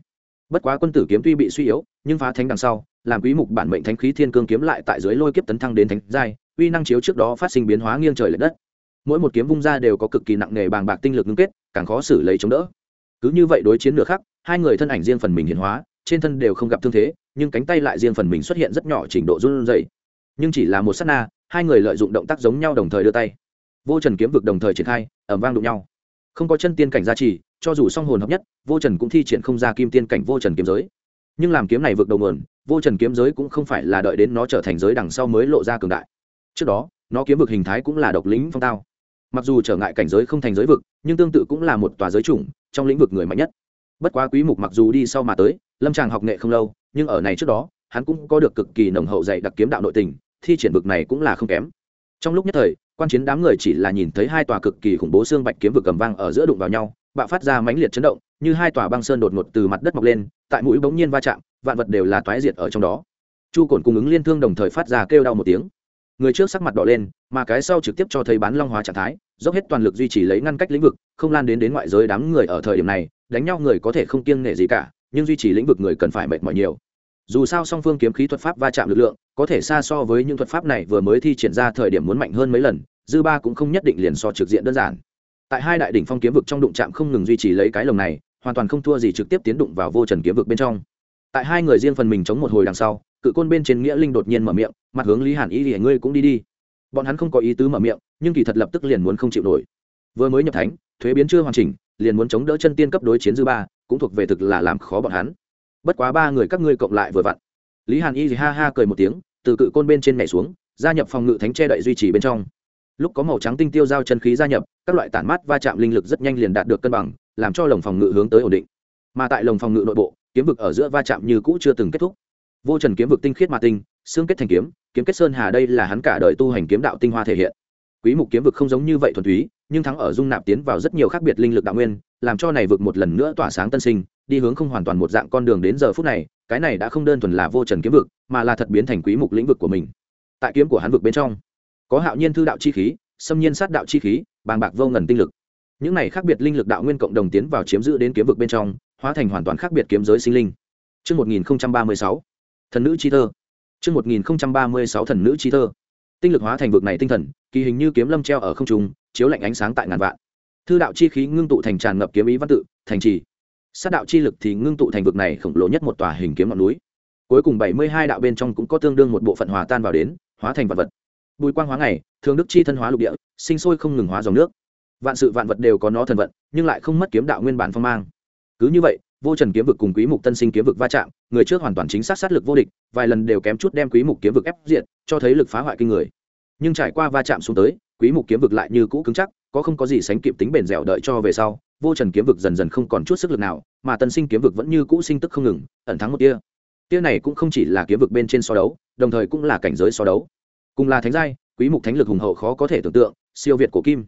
Bất quá quân tử kiếm tuy bị suy yếu, nhưng phá thánh đằng sau, làm quý mục bản mệnh thánh khí thiên cương kiếm lại tại dưới lôi kiếp tấn thăng đến thánh giai, uy năng chiếu trước đó phát sinh biến hóa nghiêng trời lệch đất. Mỗi một kiếm vung ra đều có cực kỳ nặng nề bàng bạc tinh lực ngưng kết, càng khó xử lấy chống đỡ. Cứ như vậy đối chiến nửa khắc, hai người thân ảnh riêng phần mình hiển hóa, trên thân đều không gặp thương thế, nhưng cánh tay lại riêng phần mình xuất hiện rất nhỏ trình độ run rẩy. Nhưng chỉ là một sát na, hai người lợi dụng động tác giống nhau đồng thời đưa tay. Vô Trần kiếm vực đồng thời triển khai, ầm vang đụng nhau. Không có chân tiên cảnh gia trì, cho dù song hồn hợp nhất, Vô Trần cũng thi triển không ra kim tiên cảnh Vô Trần kiếm giới. Nhưng làm kiếm này vượt đầu nguồn, Vô Trần kiếm giới cũng không phải là đợi đến nó trở thành giới đằng sau mới lộ ra cường đại. Trước đó, nó kiếm vực hình thái cũng là độc lĩnh phong tao. Mặc dù trở ngại cảnh giới không thành giới vực, nhưng tương tự cũng là một tòa giới chủng, trong lĩnh vực người mạnh nhất. Bất quá quý mục mặc dù đi sau mà tới lâm tràng học nghệ không lâu nhưng ở này trước đó hắn cũng có được cực kỳ nồng hậu dạy đặc kiếm đạo nội tình thi triển vực này cũng là không kém. Trong lúc nhất thời quan chiến đám người chỉ là nhìn thấy hai tòa cực kỳ khủng bố xương bạch kiếm vực cầm vang ở giữa đụng vào nhau bạo phát ra mãnh liệt chấn động như hai tòa băng sơn đột ngột từ mặt đất mọc lên tại mũi bỗng nhiên va chạm vạn vật đều là toái diệt ở trong đó. Chu cồn cung ứng liên thương đồng thời phát ra kêu đau một tiếng người trước sắc mặt đỏ lên, mà cái sau trực tiếp cho thấy bán long hóa trạng thái, dốc hết toàn lực duy trì lấy ngăn cách lĩnh vực, không lan đến đến ngoại giới đám người ở thời điểm này, đánh nhau người có thể không kiêng nể gì cả, nhưng duy trì lĩnh vực người cần phải mệt mỏi nhiều. Dù sao song phương kiếm khí thuật pháp va chạm lực lượng, có thể xa so với những thuật pháp này vừa mới thi triển ra thời điểm muốn mạnh hơn mấy lần, dư ba cũng không nhất định liền so trực diện đơn giản. Tại hai đại đỉnh phong kiếm vực trong đụng chạm không ngừng duy trì lấy cái lồng này, hoàn toàn không thua gì trực tiếp tiến đụng vào vô trần kiếm vực bên trong. Tại hai người riêng phần mình chống một hồi đằng sau cự côn bên trên nghĩa linh đột nhiên mở miệng, mặt hướng lý hàn ý thì ngươi cũng đi đi. Bọn hắn không có ý tứ mở miệng, nhưng kỳ thật lập tức liền muốn không chịu nổi. Vừa mới nhập thánh, thuế biến chưa hoàn chỉnh, liền muốn chống đỡ chân tiên cấp đối chiến dư ba, cũng thuộc về thực là làm khó bọn hắn. Bất quá ba người các ngươi cộng lại vừa vặn. Lý hàn y thì ha ha cười một tiếng, từ cự côn bên trên nhảy xuống, gia nhập phòng ngự thánh che đậy duy trì bên trong. Lúc có màu trắng tinh tiêu giao chân khí gia nhập, các loại tản mát va chạm linh lực rất nhanh liền đạt được cân bằng, làm cho lồng phòng ngự hướng tới ổn định. Mà tại lồng phòng ngự nội bộ, kiếm vực ở giữa va chạm như cũ chưa từng kết thúc vô trần kiếm vực tinh khiết mà tinh xương kết thành kiếm kiếm kết sơn hà đây là hắn cả đời tu hành kiếm đạo tinh hoa thể hiện. Quý mục kiếm vực không giống như vậy thuần túy nhưng thắng ở dung nạp tiến vào rất nhiều khác biệt linh lực đạo nguyên làm cho này vực một lần nữa tỏa sáng tân sinh đi hướng không hoàn toàn một dạng con đường đến giờ phút này cái này đã không đơn thuần là vô trần kiếm vực mà là thật biến thành quý mục lĩnh vực của mình. Tại kiếm của hắn vực bên trong có hạo nhiên thư đạo chi khí xâm nhiên sát đạo chi khí bàng bạc vô ngần tinh lực. Những này khác biệt linh lực đạo nguyên cộng đồng tiến vào chiếm giữ đến kiếm vực bên trong hóa thành hoàn toàn khác biệt kiếm giới sinh linh. Trước 1036, thần nữ chi thơ. chương một nghìn ba mươi sáu thần nữ chi thơ. Tinh lực hóa thành vực này tinh thần, kỳ hình như kiếm lâm treo ở không trung, chiếu lạnh ánh sáng tại ngàn vạn. Thư đạo chi khí ngưng tụ thành tràn ngập kiếm ý văn tự, thành trì. Sát đạo chi lực thì ngưng tụ thành vực này khổng lồ nhất một tòa hình kiếm ngọn núi. Cuối cùng bảy mươi hai đạo bên trong cũng có tương đương một bộ phận hòa tan vào đến, hóa thành vật vật. Bùi quang hóa ngày, thường đức chi thân hóa lục địa, sinh sôi không ngừng hóa dòng nước. Vạn sự vạn vật đều có nó thần vận, nhưng lại không mất kiếm đạo nguyên bản phong mang. Cứ như vậy, vô trần kiếm vực cùng quý mục tân sinh kiếm vực va chạm, người trước hoàn toàn chính xác sát lực vô địch, vài lần đều kém chút đem quý mục kiếm vực ép diện cho thấy lực phá hoại kinh người. Nhưng trải qua va chạm xuống tới, quý mục kiếm vực lại như cũ cứng chắc, có không có gì sánh kịp tính bền dẻo đợi cho về sau, vô trần kiếm vực dần dần không còn chút sức lực nào, mà tân sinh kiếm vực vẫn như cũ sinh tức không ngừng, ẩn thắng một tia. Tia này cũng không chỉ là kiếm vực bên trên so đấu, đồng thời cũng là cảnh giới so đấu. Cùng là thánh giai, quý mục thánh lực hùng hậu khó có thể tưởng tượng, siêu việt của kim.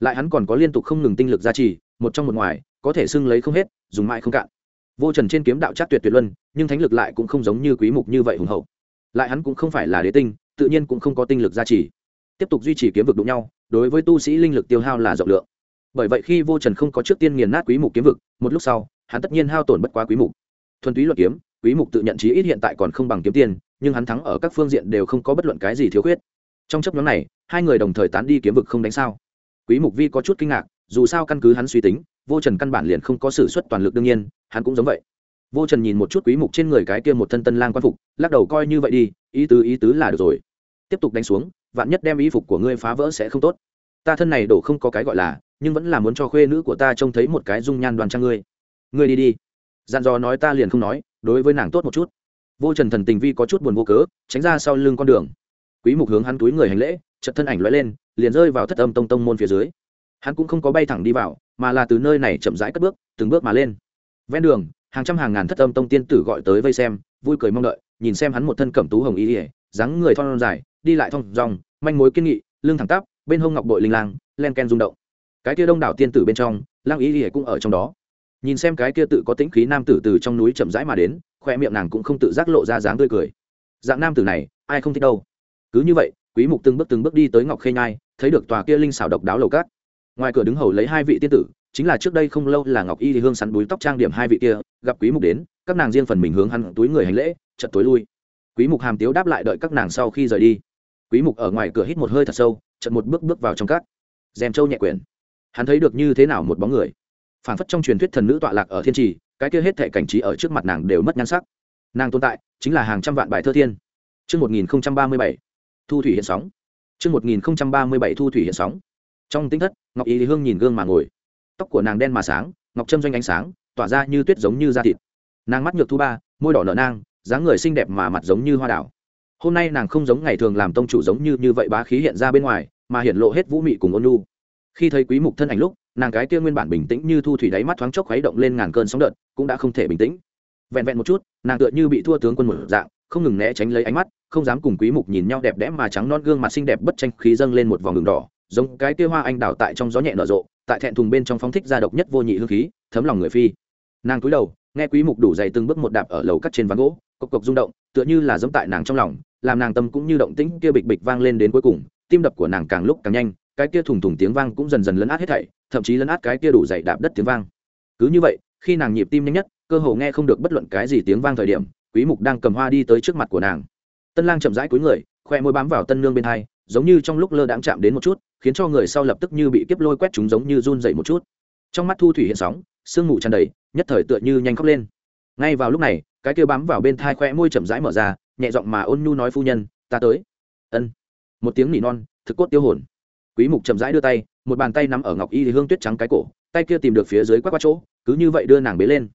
Lại hắn còn có liên tục không ngừng tinh lực gia trì, một trong một ngoài có thể xưng lấy không hết, dùng mãi không cạn. Vô trần trên kiếm đạo chắc tuyệt tuyệt luân, nhưng thánh lực lại cũng không giống như quý mục như vậy hùng hậu. Lại hắn cũng không phải là đế tinh, tự nhiên cũng không có tinh lực gia trì. Tiếp tục duy trì kiếm vực đụng nhau, đối với tu sĩ linh lực tiêu hao là rộng lượng. Bởi vậy khi vô trần không có trước tiên nghiền nát quý mục kiếm vực, một lúc sau, hắn tất nhiên hao tổn bất quá quý mục. Thuần túy luật kiếm, quý mục tự nhận chí ít hiện tại còn không bằng kiếm tiền, nhưng hắn thắng ở các phương diện đều không có bất luận cái gì thiếu khuyết. Trong chấp nhóm này, hai người đồng thời tán đi kiếm vực không đánh sao. Quý mục vi có chút kinh ngạc, dù sao căn cứ hắn suy tính vô trần căn bản liền không có sự xuất toàn lực đương nhiên, hắn cũng giống vậy. Vô trần nhìn một chút quý mục trên người cái kia một thân tân lang quan phục, lắc đầu coi như vậy đi, ý tứ ý tứ là được rồi. Tiếp tục đánh xuống, vạn nhất đem y phục của ngươi phá vỡ sẽ không tốt. Ta thân này đổ không có cái gọi là, nhưng vẫn là muốn cho khuê nữ của ta trông thấy một cái dung nhan đoàn trang ngươi. Ngươi đi đi. Dặn dò nói ta liền không nói, đối với nàng tốt một chút. Vô trần thần tình vi có chút buồn vô cớ, tránh ra sau lưng con đường. Quý mục hướng hắn túi người hành lễ, chợt thân ảnh lóe lên, liền rơi vào thất âm tông tông môn phía dưới. Hắn cũng không có bay thẳng đi vào mà là từ nơi này chậm rãi cất bước, từng bước mà lên. Ven đường, hàng trăm hàng ngàn thất âm tông tiên tử gọi tới vây xem, vui cười mong đợi, nhìn xem hắn một thân cẩm tú hồng y ỉa dáng người thon dài, đi lại thong dong, manh mối kiên nghị, lưng thẳng tắp, bên hông ngọc bội linh lang, len ken rung động. Cái kia đông đảo tiên tử bên trong, lang y ỉa cũng ở trong đó. Nhìn xem cái kia tự có tĩnh khí nam tử từ trong núi chậm rãi mà đến, khoe miệng nàng cũng không tự giác lộ ra dáng tươi cười. Dạng nam tử này, ai không thích đâu. Cứ như vậy, quý mục từng bước từng bước đi tới ngọc khê nhai, thấy được tòa kia linh xảo độc đáo lầu cát ngoài cửa đứng hầu lấy hai vị tiên tử chính là trước đây không lâu là ngọc y thì hương sắn đuối tóc trang điểm hai vị kia gặp quý mục đến các nàng riêng phần mình hướng hắn túi người hành lễ chật tối lui. Quý mục hàm tiếu đáp lại đợi các nàng sau khi rời đi. Quý mục ở ngoài cửa hít một hơi thật sâu chật một bước bước vào trong các. Dèm châu nhẹ quyển. Hắn thấy được như thế nào một bóng người. Phản phất trong truyền thuyết thần nữ tọa lạc ở thiên trì cái kia hết thể cảnh trí ở trước mặt nàng đều mất nhan sắc. Nàng tồn tại chính là hàng trăm vạn bài thơ thiên. Trước 1037, thu thủy hiện sóng. Trước 1037 thu thủy hiện sóng. Trong tinh thất, Ngọc Y Hương nhìn gương mà ngồi. Tóc của nàng đen mà sáng, ngọc trâm doanh ánh sáng, tỏa ra như tuyết giống như da thịt. Nàng mắt nhược thu ba, môi đỏ nở nang, dáng người xinh đẹp mà mặt giống như hoa đào. Hôm nay nàng không giống ngày thường làm tông chủ giống như như vậy bá khí hiện ra bên ngoài, mà hiện lộ hết vũ mị cùng ôn nhu. Khi thấy Quý Mục thân ảnh lúc, nàng cái kia nguyên bản bình tĩnh như thu thủy đáy mắt thoáng chốc khuấy động lên ngàn cơn sóng đợt, cũng đã không thể bình tĩnh. Vẹn vẹn một chút, nàng tựa như bị thua tướng quân một dạng, không ngừng né tránh lấy ánh mắt, không dám cùng quý mục nhìn nhau đẹp đẽ mà trắng non gương mặt xinh đẹp bất tranh khí dâng lên một vòng đường đỏ giống cái kia hoa anh đào tại trong gió nhẹ nở rộ, tại thẹn thùng bên trong phóng thích ra độc nhất vô nhị hương khí, thấm lòng người phi. Nàng cúi đầu, nghe quý mục đủ dày từng bước một đạp ở lầu cắt trên ván gỗ, cộc cộc rung động, tựa như là giống tại nàng trong lòng, làm nàng tâm cũng như động tĩnh kia bịch bịch vang lên đến cuối cùng, tim đập của nàng càng lúc càng nhanh, cái kia thùng thùng tiếng vang cũng dần dần lấn át hết thảy, thậm chí lấn át cái kia đủ dày đạp đất tiếng vang. Cứ như vậy, khi nàng nhịp tim nhanh nhất, cơ hồ nghe không được bất luận cái gì tiếng vang thời điểm, quý mục đang cầm hoa đi tới trước mặt của nàng. Tân lang chậm rãi cúi người, khoe môi bám vào tân nương bên hai, giống như trong lúc lơ đãng chạm đến một chút khiến cho người sau lập tức như bị kiếp lôi quét chúng giống như run dậy một chút. Trong mắt thu thủy hiện sóng, sương mù tràn đầy, nhất thời tựa như nhanh khóc lên. Ngay vào lúc này, cái kia bám vào bên thai khoe môi chậm rãi mở ra, nhẹ giọng mà ôn nhu nói phu nhân, ta tới. Ân. Một tiếng nỉ non, thực cốt tiêu hồn. Quý mục chậm rãi đưa tay, một bàn tay nắm ở ngọc y thì hương tuyết trắng cái cổ, tay kia tìm được phía dưới quát qua chỗ, cứ như vậy đưa nàng bế lên.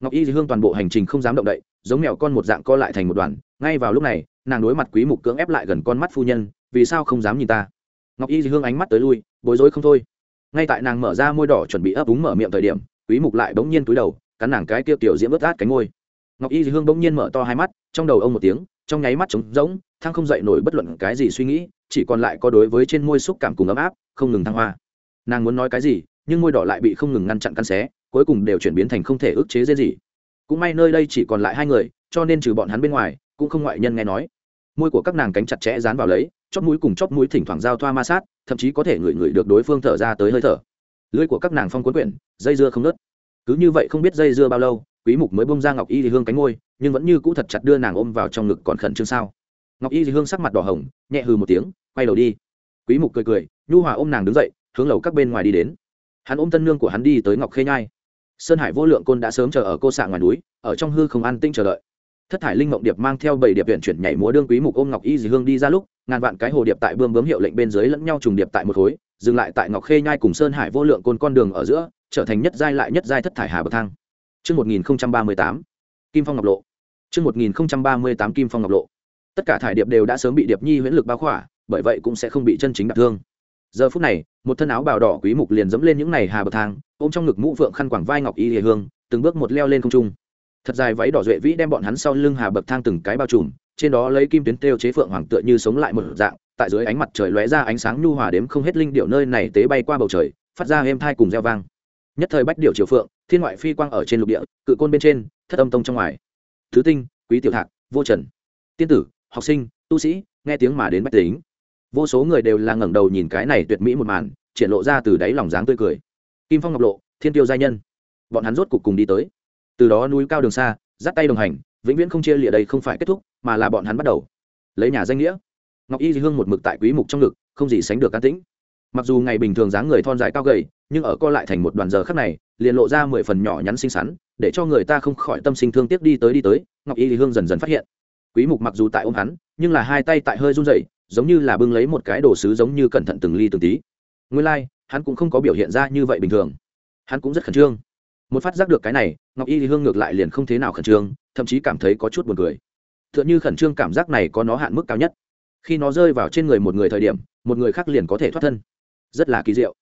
Ngọc y thì hương toàn bộ hành trình không dám động đậy, giống mèo con một dạng co lại thành một đoàn. Ngay vào lúc này, nàng đối mặt quý mục cưỡng ép lại gần con mắt phu nhân, vì sao không dám nhìn ta? Ngọc y hương ánh mắt tới lui, bối rối không thôi. Ngay tại nàng mở ra môi đỏ chuẩn bị ấp úng mở miệng thời điểm, quý mục lại bỗng nhiên túi đầu, cắn nàng cái kia tiểu diễm ướt át cánh môi. Ngọc y hương bỗng nhiên mở to hai mắt, trong đầu ông một tiếng, trong nháy mắt trống rỗng thang không dậy nổi bất luận cái gì suy nghĩ, chỉ còn lại có đối với trên môi xúc cảm cùng ấm áp, không ngừng thăng hoa. Nàng muốn nói cái gì, nhưng môi đỏ lại bị không ngừng ngăn chặn căn xé, cuối cùng đều chuyển biến thành không thể ức chế dễ gì. Cũng may nơi đây chỉ còn lại hai người, cho nên trừ bọn hắn bên ngoài, cũng không ngoại nhân nghe nói môi của các nàng cánh chặt chẽ dán vào lấy, chóp mũi cùng chóp mũi thỉnh thoảng giao thoa ma sát, thậm chí có thể ngửi ngửi được đối phương thở ra tới hơi thở. Lưỡi của các nàng phong cuốn quyển, dây dưa không nớt cứ như vậy không biết dây dưa bao lâu, quý mục mới bông ra ngọc y thì hương cánh ngôi nhưng vẫn như cũ thật chặt đưa nàng ôm vào trong ngực còn khẩn trương sao. Ngọc y thì hương sắc mặt đỏ hồng, nhẹ hừ một tiếng, quay đầu đi. Quý mục cười cười, nhu hòa ôm nàng đứng dậy, hướng lầu các bên ngoài đi đến. Hắn ôm tân nương của hắn đi tới ngọc khê nhai. Sơn hải vô lượng côn đã sớm chờ ở cô xạ ngoài núi, ở trong hư không an tinh chờ đợi thất thải linh mộng điệp mang theo bảy điệp viện chuyển nhảy múa đương quý mục ôm ngọc y dì hương đi ra lúc ngàn vạn cái hồ điệp tại bươm bướm hiệu lệnh bên dưới lẫn nhau trùng điệp tại một khối dừng lại tại ngọc khê nhai cùng sơn hải vô lượng côn con đường ở giữa trở thành nhất giai lại nhất giai thất thải hà bậc thang Trước 1038, Kim Phong Ngọc Lộ. Trước 1038 Kim Phong Ngọc Lộ. Tất cả thải điệp đều đã sớm bị điệp nhi huyễn lực bao khỏa, bởi vậy cũng sẽ không bị chân chính đả thương. Giờ phút này, một thân áo bào đỏ quý mục liền dẫm lên những này hà bậc thang, ôm trong ngực mũ vượng khăn quàng vai ngọc y hề hương, từng bước một leo lên không trung thật dài váy đỏ duệ vĩ đem bọn hắn sau lưng hà bậc thang từng cái bao trùm, trên đó lấy kim tuyến têu chế phượng hoàng tựa như sống lại một dạng, tại dưới ánh mặt trời lóe ra ánh sáng nhu hòa đếm không hết linh điệu nơi này tế bay qua bầu trời, phát ra êm thai cùng reo vang. Nhất thời bách điệu triều phượng, thiên ngoại phi quang ở trên lục địa, cự côn bên trên, thất âm tông trong ngoài. Thứ tinh, quý tiểu thạc, vô trần. Tiên tử, học sinh, tu sĩ, nghe tiếng mà đến bách tính. Vô số người đều là ngẩng đầu nhìn cái này tuyệt mỹ một màn, triển lộ ra từ đáy lòng dáng tươi cười. Kim phong ngọc lộ, thiên tiêu giai nhân. Bọn hắn rốt cục cùng đi tới từ đó núi cao đường xa dắt tay đồng hành vĩnh viễn không chia lịa đây không phải kết thúc mà là bọn hắn bắt đầu. Lấy nhà danh nghĩa. Ngọc y hương một mực tại quý mục trong ngực không gì sánh được can tĩnh. Mặc dù ngày bình thường dáng người thon dài cao gầy nhưng ở co lại thành một đoàn giờ khắc này liền lộ ra mười phần nhỏ nhắn xinh xắn để cho người ta không khỏi tâm sinh thương tiếc đi tới đi tới ngọc y hương dần dần phát hiện. Quý mục mặc dù tại ôm hắn nhưng là hai tay tại hơi run rẩy giống như là bưng lấy một cái đồ sứ giống như cẩn thận từng ly từng tí. Nguyên lai like, hắn cũng không có biểu hiện ra như vậy bình thường. Hắn cũng rất khẩn trương một phát giác được cái này, ngọc y thì hương ngược lại liền không thế nào khẩn trương, thậm chí cảm thấy có chút buồn cười. T h ư ợ n h ư khẩn trương cảm giác này có nó hạn mức cao nhất. Khi nó rơi vào trên người một người thời điểm, một người khác liền có thể thoát thân. Rất là kỳ diệu.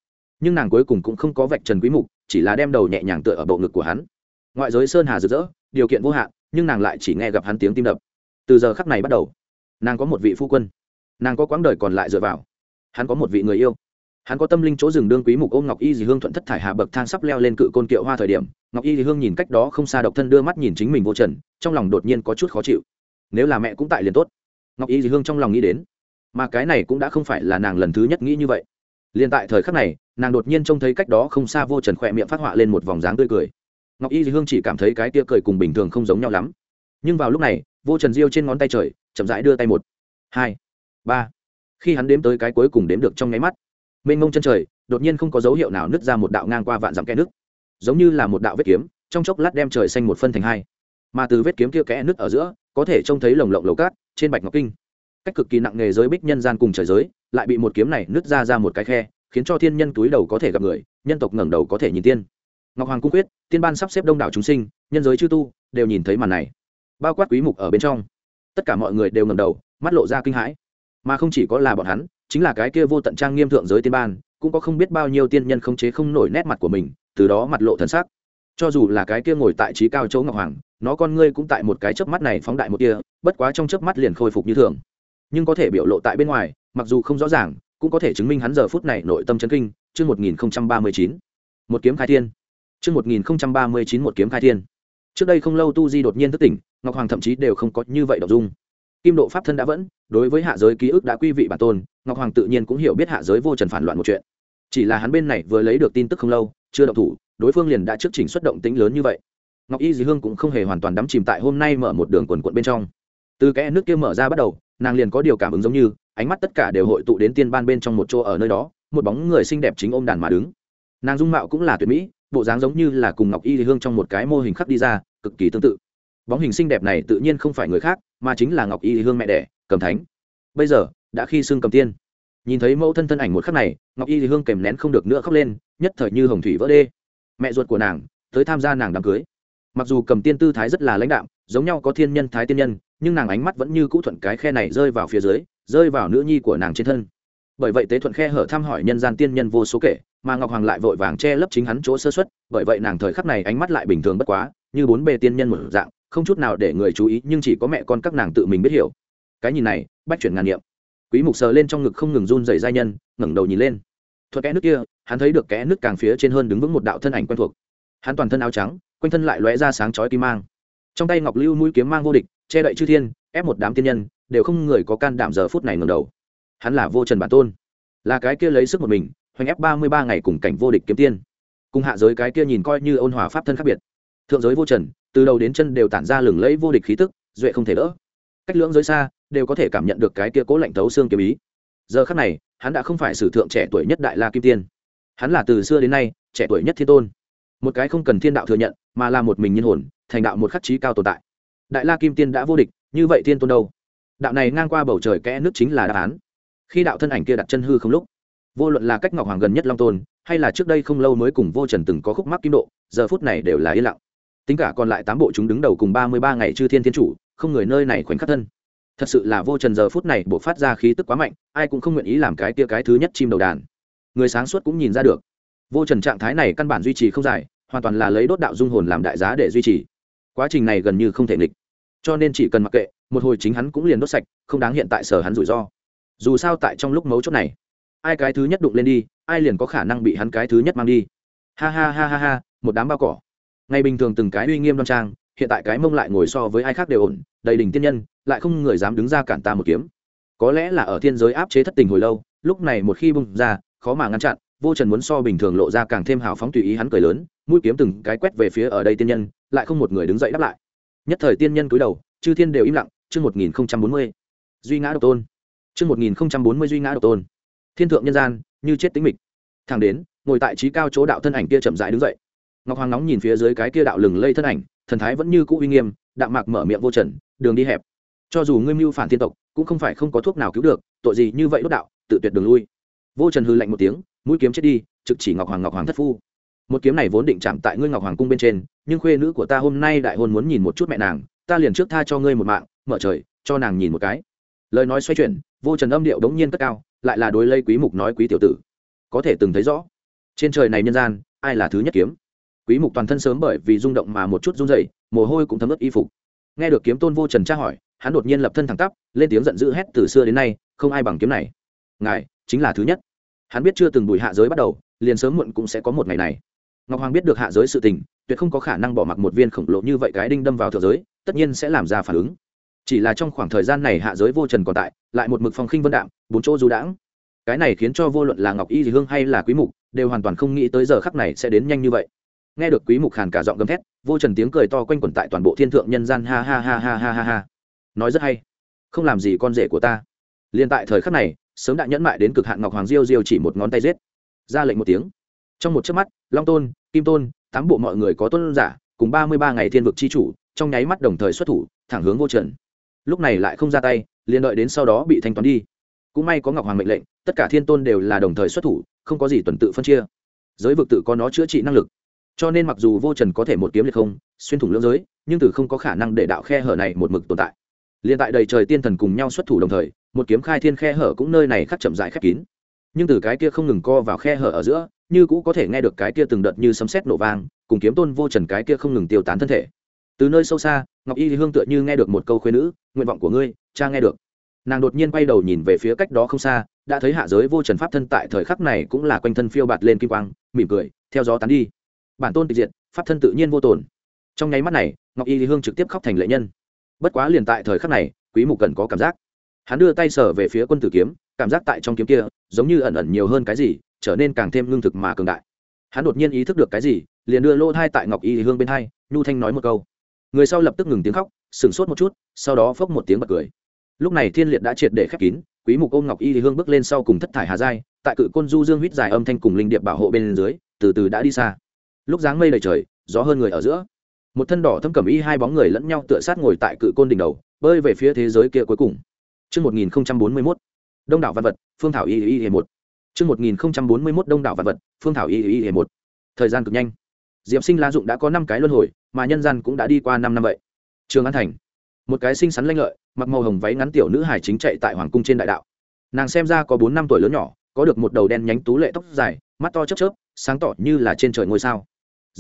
Nhưng nàng cuối cùng cũng không có vạch trần quý mục, chỉ là đem đầu nhẹ nhàng tựa ở bộ ngực của hắn. Ngoại giới sơn hà rực rỡ, điều kiện vô hạn, nhưng nàng lại chỉ nghe gặp hắn tiếng tim đập. Từ giờ khắc này bắt đầu, nàng có một vị phu quân. Nàng có quãng đời còn lại dựa vào. Hắn có một vị người yêu hắn có tâm linh chỗ rừng đương quý mục ôm ngọc y dì hương thuận thất thải hạ bậc thang sắp leo lên cự côn kiệu hoa thời điểm, ngọc y dì hương nhìn cách đó không xa độc thân đưa mắt nhìn chính mình vô trần, trong lòng đột nhiên có chút khó chịu. Nếu là mẹ cũng tại liền tốt. Ngọc y dì hương trong lòng nghĩ đến, mà cái này cũng đã không phải là nàng lần thứ nhất nghĩ như vậy. Liền tại thời khắc này, nàng đột nhiên trông thấy cách đó không xa vô trần khỏe miệng phát họa lên một vòng dáng tươi cười. Ngọc y dì hương chỉ cảm thấy cái tia cười cùng bình thường không giống nhau lắm. Nhưng vào lúc này, vô trần diêu trên ngón tay trời, chậm rãi đưa tay một, hai, ba. Khi hắn đếm tới cái cuối cùng đếm được trong nháy mắt mênh mông chân trời, đột nhiên không có dấu hiệu nào nứt ra một đạo ngang qua vạn dặm kẽ nước. Giống như là một đạo vết kiếm, trong chốc lát đem trời xanh một phân thành hai. Mà từ vết kiếm kia kẽ nứt ở giữa, có thể trông thấy lồng lộng lầu cát trên bạch ngọc kinh. Cách cực kỳ nặng nghề giới bích nhân gian cùng trời giới, lại bị một kiếm này nứt ra ra một cái khe, khiến cho thiên nhân túi đầu có thể gặp người, nhân tộc ngẩng đầu có thể nhìn tiên. Ngọc hoàng cung quyết, tiên ban sắp xếp đông đảo chúng sinh, nhân giới chư tu, đều nhìn thấy màn này. Bao quát quý mục ở bên trong. Tất cả mọi người đều ngẩng đầu, mắt lộ ra kinh hãi. Mà không chỉ có là bọn hắn chính là cái kia vô tận trang nghiêm thượng giới tiên ban, cũng có không biết bao nhiêu tiên nhân không chế không nổi nét mặt của mình, từ đó mặt lộ thần sắc. Cho dù là cái kia ngồi tại trí cao chỗ ngọc hoàng, nó con ngươi cũng tại một cái chớp mắt này phóng đại một kia, bất quá trong chớp mắt liền khôi phục như thường. Nhưng có thể biểu lộ tại bên ngoài, mặc dù không rõ ràng, cũng có thể chứng minh hắn giờ phút này nội tâm chấn kinh, chương một nghìn ba mươi chín. Một kiếm khai thiên. Chương một nghìn ba mươi chín một kiếm khai thiên. Trước đây không lâu tu di đột nhiên thức tỉnh, ngọc hoàng thậm chí đều không có như vậy đ dung kim độ pháp thân đã vẫn, đối với hạ giới ký ức đã quy vị bản tôn, ngọc hoàng tự nhiên cũng hiểu biết hạ giới vô trần phản loạn một chuyện. Chỉ là hắn bên này vừa lấy được tin tức không lâu, chưa động thủ, đối phương liền đã trước chỉnh xuất động tính lớn như vậy. Ngọc y dì hương cũng không hề hoàn toàn đắm chìm tại hôm nay mở một đường quần quận bên trong. Từ cái nước kia mở ra bắt đầu, nàng liền có điều cảm ứng giống như, ánh mắt tất cả đều hội tụ đến tiên ban bên trong một chỗ ở nơi đó, một bóng người xinh đẹp chính ôm đàn mà đứng. Nàng dung mạo cũng là tuyệt mỹ, bộ dáng giống như là cùng ngọc y dì hương trong một cái mô hình khắc đi ra, cực kỳ tương tự. Bóng hình xinh đẹp này tự nhiên không phải người khác mà chính là ngọc y hương mẹ đẻ, cầm thánh. Bây giờ, đã khi xương cầm tiên. Nhìn thấy mẫu thân thân ảnh một khắc này, ngọc y thì hương kèm nén không được nữa khóc lên, nhất thời như hồng thủy vỡ đê. Mẹ ruột của nàng, tới tham gia nàng đám cưới. Mặc dù cầm tiên tư thái rất là lãnh đạm, giống nhau có thiên nhân thái tiên nhân, nhưng nàng ánh mắt vẫn như cũ thuận cái khe này rơi vào phía dưới, rơi vào nữ nhi của nàng trên thân. Bởi vậy tế thuận khe hở thăm hỏi nhân gian tiên nhân vô số kể, mà ngọc hoàng lại vội vàng che lấp chính hắn chỗ sơ xuất bởi vậy nàng thời khắc này ánh mắt lại bình thường bất quá, như bốn bề tiên nhân một dạng không chút nào để người chú ý, nhưng chỉ có mẹ con các nàng tự mình biết hiểu. Cái nhìn này, bách chuyển ngàn niệm. Quý mục sờ lên trong ngực không ngừng run rẩy giai nhân, ngẩng đầu nhìn lên. Thuật kẽ nước kia, hắn thấy được kẽ nước càng phía trên hơn đứng vững một đạo thân ảnh quen thuộc. Hắn toàn thân áo trắng, quanh thân lại lóe ra sáng chói kim mang. Trong tay ngọc lưu mũi kiếm mang vô địch, che đậy chư thiên, ép một đám tiên nhân, đều không người có can đảm giờ phút này ngẩng đầu. Hắn là vô trần bản tôn. Là cái kia lấy sức một mình, hoành ép ba mươi ba ngày cùng cảnh vô địch kiếm tiên. Cùng hạ giới cái kia nhìn coi như ôn hòa pháp thân khác biệt. Thượng giới vô trần từ đầu đến chân đều tản ra lừng lẫy vô địch khí tức, duệ không thể đỡ. Cách lưỡng giới xa, đều có thể cảm nhận được cái kia cố lạnh thấu xương kiếm ý. Giờ khắc này, hắn đã không phải sử thượng trẻ tuổi nhất đại la kim tiên. Hắn là từ xưa đến nay, trẻ tuổi nhất thiên tôn. Một cái không cần thiên đạo thừa nhận, mà là một mình nhân hồn, thành đạo một khắc trí cao tồn tại. Đại la kim tiên đã vô địch, như vậy thiên tôn đâu? Đạo này ngang qua bầu trời kẽ nước chính là đáp án. Khi đạo thân ảnh kia đặt chân hư không lúc, vô luận là cách ngọc hoàng gần nhất long tôn, hay là trước đây không lâu mới cùng vô trần từng có khúc mắc kim độ, giờ phút này đều là yên lặng tính cả còn lại tám bộ chúng đứng đầu cùng ba mươi ba ngày chư thiên thiên chủ, không người nơi này khoảnh khắc thân. Thật sự là vô trần giờ phút này buộc phát ra khí tức quá mạnh, ai cũng không nguyện ý làm cái tia cái thứ nhất chim đầu đàn. Người sáng suốt cũng nhìn ra được. Vô trần trạng thái này căn bản duy trì không dài, hoàn toàn là lấy đốt đạo dung hồn làm đại giá để duy trì. Quá trình này gần như không thể nghịch. Cho nên chỉ cần mặc kệ, một hồi chính hắn cũng liền đốt sạch, không đáng hiện tại sở hắn rủi ro. Dù sao tại trong lúc mấu chốt này, ai cái thứ nhất đụng lên đi, ai liền có khả năng bị hắn cái thứ nhất mang đi. Ha ha ha ha ha, một đám bao cỏ ngày bình thường từng cái uy nghiêm đoan trang, hiện tại cái mông lại ngồi so với ai khác đều ổn, đầy đỉnh tiên nhân, lại không người dám đứng ra cản ta một kiếm. Có lẽ là ở thiên giới áp chế thất tình hồi lâu, lúc này một khi bung ra, khó mà ngăn chặn, vô trần muốn so bình thường lộ ra càng thêm hào phóng tùy ý hắn cười lớn, mũi kiếm từng cái quét về phía ở đây tiên nhân, lại không một người đứng dậy đáp lại. Nhất thời tiên nhân cúi đầu, chư thiên đều im lặng, chương một nghìn bốn mươi. Duy ngã độc tôn. Chương một nghìn bốn mươi duy ngã độc tôn. Thiên thượng nhân gian, như chết tính mịch. Thẳng đến, ngồi tại trí cao chỗ đạo thân ảnh kia chậm rãi đứng dậy ngọc hoàng nóng nhìn phía dưới cái kia đạo lừng lây thân ảnh, thần thái vẫn như cũ uy nghiêm, đạm mạc mở miệng vô trần, đường đi hẹp. Cho dù ngươi mưu phản thiên tộc, cũng không phải không có thuốc nào cứu được, tội gì như vậy đốt đạo, tự tuyệt đường lui. Vô trần hư lạnh một tiếng, mũi kiếm chết đi, trực chỉ ngọc hoàng ngọc hoàng thất phu. Một kiếm này vốn định chạm tại ngươi ngọc hoàng cung bên trên, nhưng khuê nữ của ta hôm nay đại hôn muốn nhìn một chút mẹ nàng, ta liền trước tha cho ngươi một mạng, mở trời, cho nàng nhìn một cái. Lời nói xoay chuyển, vô trần âm điệu đống nhiên cất cao, lại là đối lây quý mục nói quý tiểu tử. Có thể từng thấy rõ, trên trời này nhân gian, ai là thứ nhất kiếm? Quý mục toàn thân sớm bởi vì rung động mà một chút run rẩy, mồ hôi cũng thấm ướt y phục. Nghe được kiếm tôn vô trần tra hỏi, hắn đột nhiên lập thân thẳng tắp, lên tiếng giận dữ hét, từ xưa đến nay, không ai bằng kiếm này. Ngài, chính là thứ nhất. Hắn biết chưa từng bùi hạ giới bắt đầu, liền sớm muộn cũng sẽ có một ngày này. Ngọc hoàng biết được hạ giới sự tình, tuyệt không có khả năng bỏ mặc một viên khổng lồ như vậy cái đinh đâm vào thượng giới, tất nhiên sẽ làm ra phản ứng. Chỉ là trong khoảng thời gian này hạ giới vô trần còn tại, lại một mực phong khinh vân đạm, bốn chỗ du đãng. Cái này khiến cho vô luận là ngọc y Dị hương hay là quý mục, đều hoàn toàn không nghĩ tới giờ khắc này sẽ đến nhanh như vậy nghe được quý mục khàn cả giọng gầm thét, vô trần tiếng cười to quanh quẩn tại toàn bộ thiên thượng nhân gian, ha ha ha ha ha ha ha. Nói rất hay. Không làm gì con rể của ta. Liền tại thời khắc này, sớm đã nhẫn mại đến cực hạn ngọc hoàng diêu diêu chỉ một ngón tay giết. Ra lệnh một tiếng. Trong một chớp mắt, long tôn, kim tôn, tám bộ mọi người có tôn giả, cùng ba mươi ba ngày thiên vực chi chủ, trong nháy mắt đồng thời xuất thủ, thẳng hướng vô trần. Lúc này lại không ra tay, liền đợi đến sau đó bị thanh toán đi. Cũng may có ngọc hoàng mệnh lệnh, tất cả thiên tôn đều là đồng thời xuất thủ, không có gì tuần tự phân chia. Giới vực tự có nó chữa trị năng lực cho nên mặc dù vô trần có thể một kiếm liệt không, xuyên thủng lưỡng giới, nhưng từ không có khả năng để đạo khe hở này một mực tồn tại. Liền tại đầy trời tiên thần cùng nhau xuất thủ đồng thời, một kiếm khai thiên khe hở cũng nơi này khắc chậm dại khép kín. Nhưng từ cái kia không ngừng co vào khe hở ở giữa, như cũ có thể nghe được cái kia từng đợt như sấm sét nổ vang, cùng kiếm tôn vô trần cái kia không ngừng tiêu tán thân thể. Từ nơi sâu xa, ngọc y hương tựa như nghe được một câu khuyên nữ, nguyện vọng của ngươi, cha nghe được. Nàng đột nhiên quay đầu nhìn về phía cách đó không xa, đã thấy hạ giới vô trần pháp thân tại thời khắc này cũng là quanh thân phiêu bạt lên kim quang, mỉm cười, theo gió tán đi bản tôn tịch diệt, pháp thân tự nhiên vô tồn. Trong nháy mắt này, ngọc y hương trực tiếp khóc thành lệ nhân. Bất quá liền tại thời khắc này, quý mục cần có cảm giác. Hắn đưa tay sở về phía quân tử kiếm, cảm giác tại trong kiếm kia, giống như ẩn ẩn nhiều hơn cái gì, trở nên càng thêm lương thực mà cường đại. Hắn đột nhiên ý thức được cái gì, liền đưa lô thai tại ngọc y hương bên hai, nhu thanh nói một câu. Người sau lập tức ngừng tiếng khóc, sửng sốt một chút, sau đó phốc một tiếng bật cười. Lúc này thiên liệt đã triệt để khép kín, quý mục ôm ngọc y hương bước lên sau cùng thất thải hà giai, tại cự côn du dương huýt dài âm thanh cùng linh điệp bảo hộ bên dưới, từ từ đã đi xa lúc dáng mây đầy trời gió hơn người ở giữa một thân đỏ thâm cẩm y hai bóng người lẫn nhau tựa sát ngồi tại cự côn đỉnh đầu bơi về phía thế giới kia cuối cùng Trước 1041, Đông đảo văn vật, Phương Thảo Y Y Y một. Trước 1041 Đông đảo văn vật, Phương Thảo Y Y Y một. Thời gian cực nhanh. Diệp Sinh La dụng đã có năm cái luân hồi, mà nhân gian cũng đã đi qua năm năm vậy. Trường An thành. Một cái xinh xắn lanh lợi, mặc màu hồng váy ngắn tiểu nữ hài chính chạy tại hoàng cung trên đại đạo. Nàng xem ra có bốn năm tuổi lớn nhỏ, có được một đầu đen nhánh tú lệ tóc dài, mắt to chớp chớp, sáng tỏ như là trên trời ngôi sao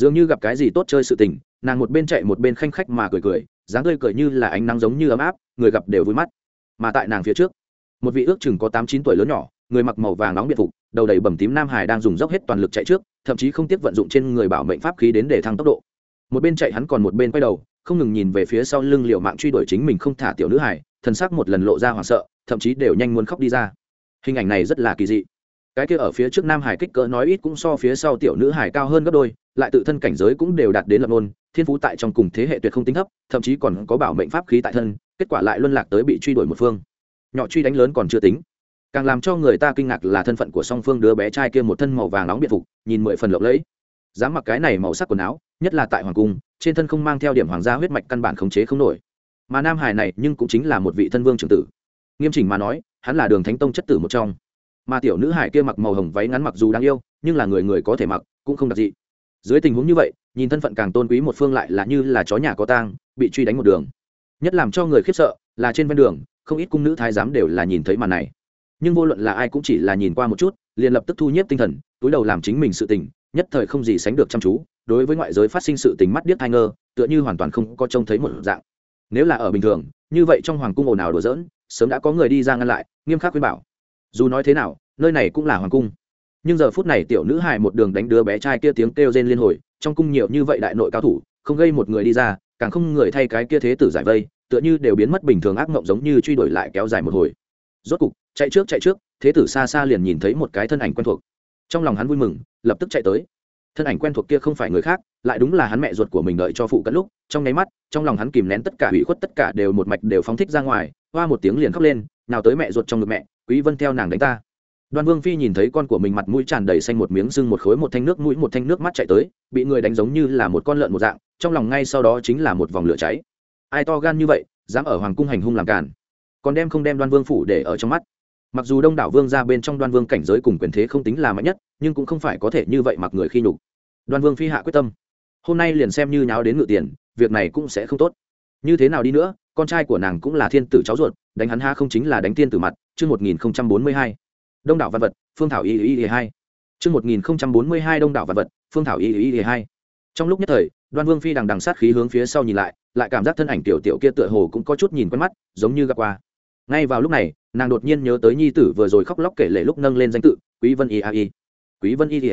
dường như gặp cái gì tốt chơi sự tình, nàng một bên chạy một bên khanh khách mà cười cười, dáng tươi cười như là ánh nắng giống như ấm áp, người gặp đều vui mắt. Mà tại nàng phía trước, một vị ước chừng có tám chín tuổi lớn nhỏ, người mặc màu vàng nóng biệt phục, đầu đầy bầm tím nam hải đang dùng dốc hết toàn lực chạy trước, thậm chí không tiếc vận dụng trên người bảo mệnh pháp khí đến để thăng tốc độ. Một bên chạy hắn còn một bên quay đầu, không ngừng nhìn về phía sau lưng liệu mạng truy đuổi chính mình không thả tiểu nữ hải thân xác một lần lộ ra hoảng sợ, thậm chí đều nhanh muốn khóc đi ra. Hình ảnh này rất là kỳ dị cái kia ở phía trước nam hải kích cỡ nói ít cũng so phía sau tiểu nữ hải cao hơn gấp đôi, lại tự thân cảnh giới cũng đều đạt đến lập môn thiên phú tại trong cùng thế hệ tuyệt không tính thấp, thậm chí còn có bảo mệnh pháp khí tại thân, kết quả lại luân lạc tới bị truy đuổi một phương. Nhỏ truy đánh lớn còn chưa tính. Càng làm cho người ta kinh ngạc là thân phận của song phương đứa bé trai kia một thân màu vàng nóng biệt phục, nhìn mười phần lộng lẫy. Dám mặc cái này màu sắc quần áo, nhất là tại hoàng cung, trên thân không mang theo điểm hoàng gia huyết mạch căn bản khống chế không nổi. Mà nam hải này nhưng cũng chính là một vị thân vương trưởng tử. Nghiêm chỉnh mà nói, hắn là đường thánh tông chất tử một trong mà tiểu nữ hải kia mặc màu hồng váy ngắn mặc dù đáng yêu, nhưng là người người có thể mặc, cũng không đặc dị. Dưới tình huống như vậy, nhìn thân phận càng tôn quý một phương lại là như là chó nhà có tang, bị truy đánh một đường. Nhất làm cho người khiếp sợ là trên ven đường, không ít cung nữ thái giám đều là nhìn thấy màn này. Nhưng vô luận là ai cũng chỉ là nhìn qua một chút, liền lập tức thu nhếp tinh thần, túi đầu làm chính mình sự tình, nhất thời không gì sánh được chăm chú, đối với ngoại giới phát sinh sự tình mắt điếc thai ngơ, tựa như hoàn toàn không có trông thấy một dạng. Nếu là ở bình thường, như vậy trong hoàng cung ồn ào đùa giỡn, sớm đã có người đi ra ngăn lại, nghiêm khắc khuyên bảo dù nói thế nào, nơi này cũng là hoàng cung. Nhưng giờ phút này tiểu nữ hài một đường đánh đứa bé trai kia tiếng kêu rên liên hồi, trong cung nhiều như vậy đại nội cao thủ, không gây một người đi ra, càng không người thay cái kia thế tử giải vây, tựa như đều biến mất bình thường ác mộng giống như truy đuổi lại kéo dài một hồi. Rốt cục, chạy trước chạy trước, thế tử xa xa liền nhìn thấy một cái thân ảnh quen thuộc. Trong lòng hắn vui mừng, lập tức chạy tới. Thân ảnh quen thuộc kia không phải người khác, lại đúng là hắn mẹ ruột của mình đợi cho phụ cận lúc, trong nháy mắt, trong lòng hắn kìm nén tất cả hủy khuất tất cả đều một mạch đều phóng thích ra ngoài, hoa một tiếng liền khóc lên, nào tới mẹ ruột trong ngực mẹ quý vân theo nàng đánh ta. Đoan vương phi nhìn thấy con của mình mặt mũi tràn đầy xanh một miếng sưng một khối một thanh nước mũi một thanh nước mắt chạy tới, bị người đánh giống như là một con lợn một dạng, trong lòng ngay sau đó chính là một vòng lửa cháy. Ai to gan như vậy, dám ở hoàng cung hành hung làm cản còn đem không đem đoan vương phủ để ở trong mắt. Mặc dù đông đảo vương ra bên trong đoan vương cảnh giới cùng quyền thế không tính là mạnh nhất, nhưng cũng không phải có thể như vậy mặc người khi nhục. Đoan vương phi hạ quyết tâm. Hôm nay liền xem như nháo đến ngự tiền, việc này cũng sẽ không tốt. Như thế nào đi nữa con trai của nàng cũng là thiên tử cháu ruột, đánh hắn ha không chính là đánh thiên tử mặt, chương một nghìn bốn mươi hai. Đông đảo văn vật, phương thảo y y y hai. Chương một nghìn bốn mươi hai đông đảo văn vật, phương thảo y y y hai. Trong lúc nhất thời, đoan vương phi đằng đằng sát khí hướng phía sau nhìn lại lại cảm giác thân ảnh tiểu tiểu kia tựa hồ cũng có chút nhìn quen mắt, giống như gặp qua. Ngay vào lúc này, nàng đột nhiên nhớ tới nhi tử vừa rồi khóc lóc kể lể lúc nâng lên danh tự, quý vân y a y. Quý vân y y.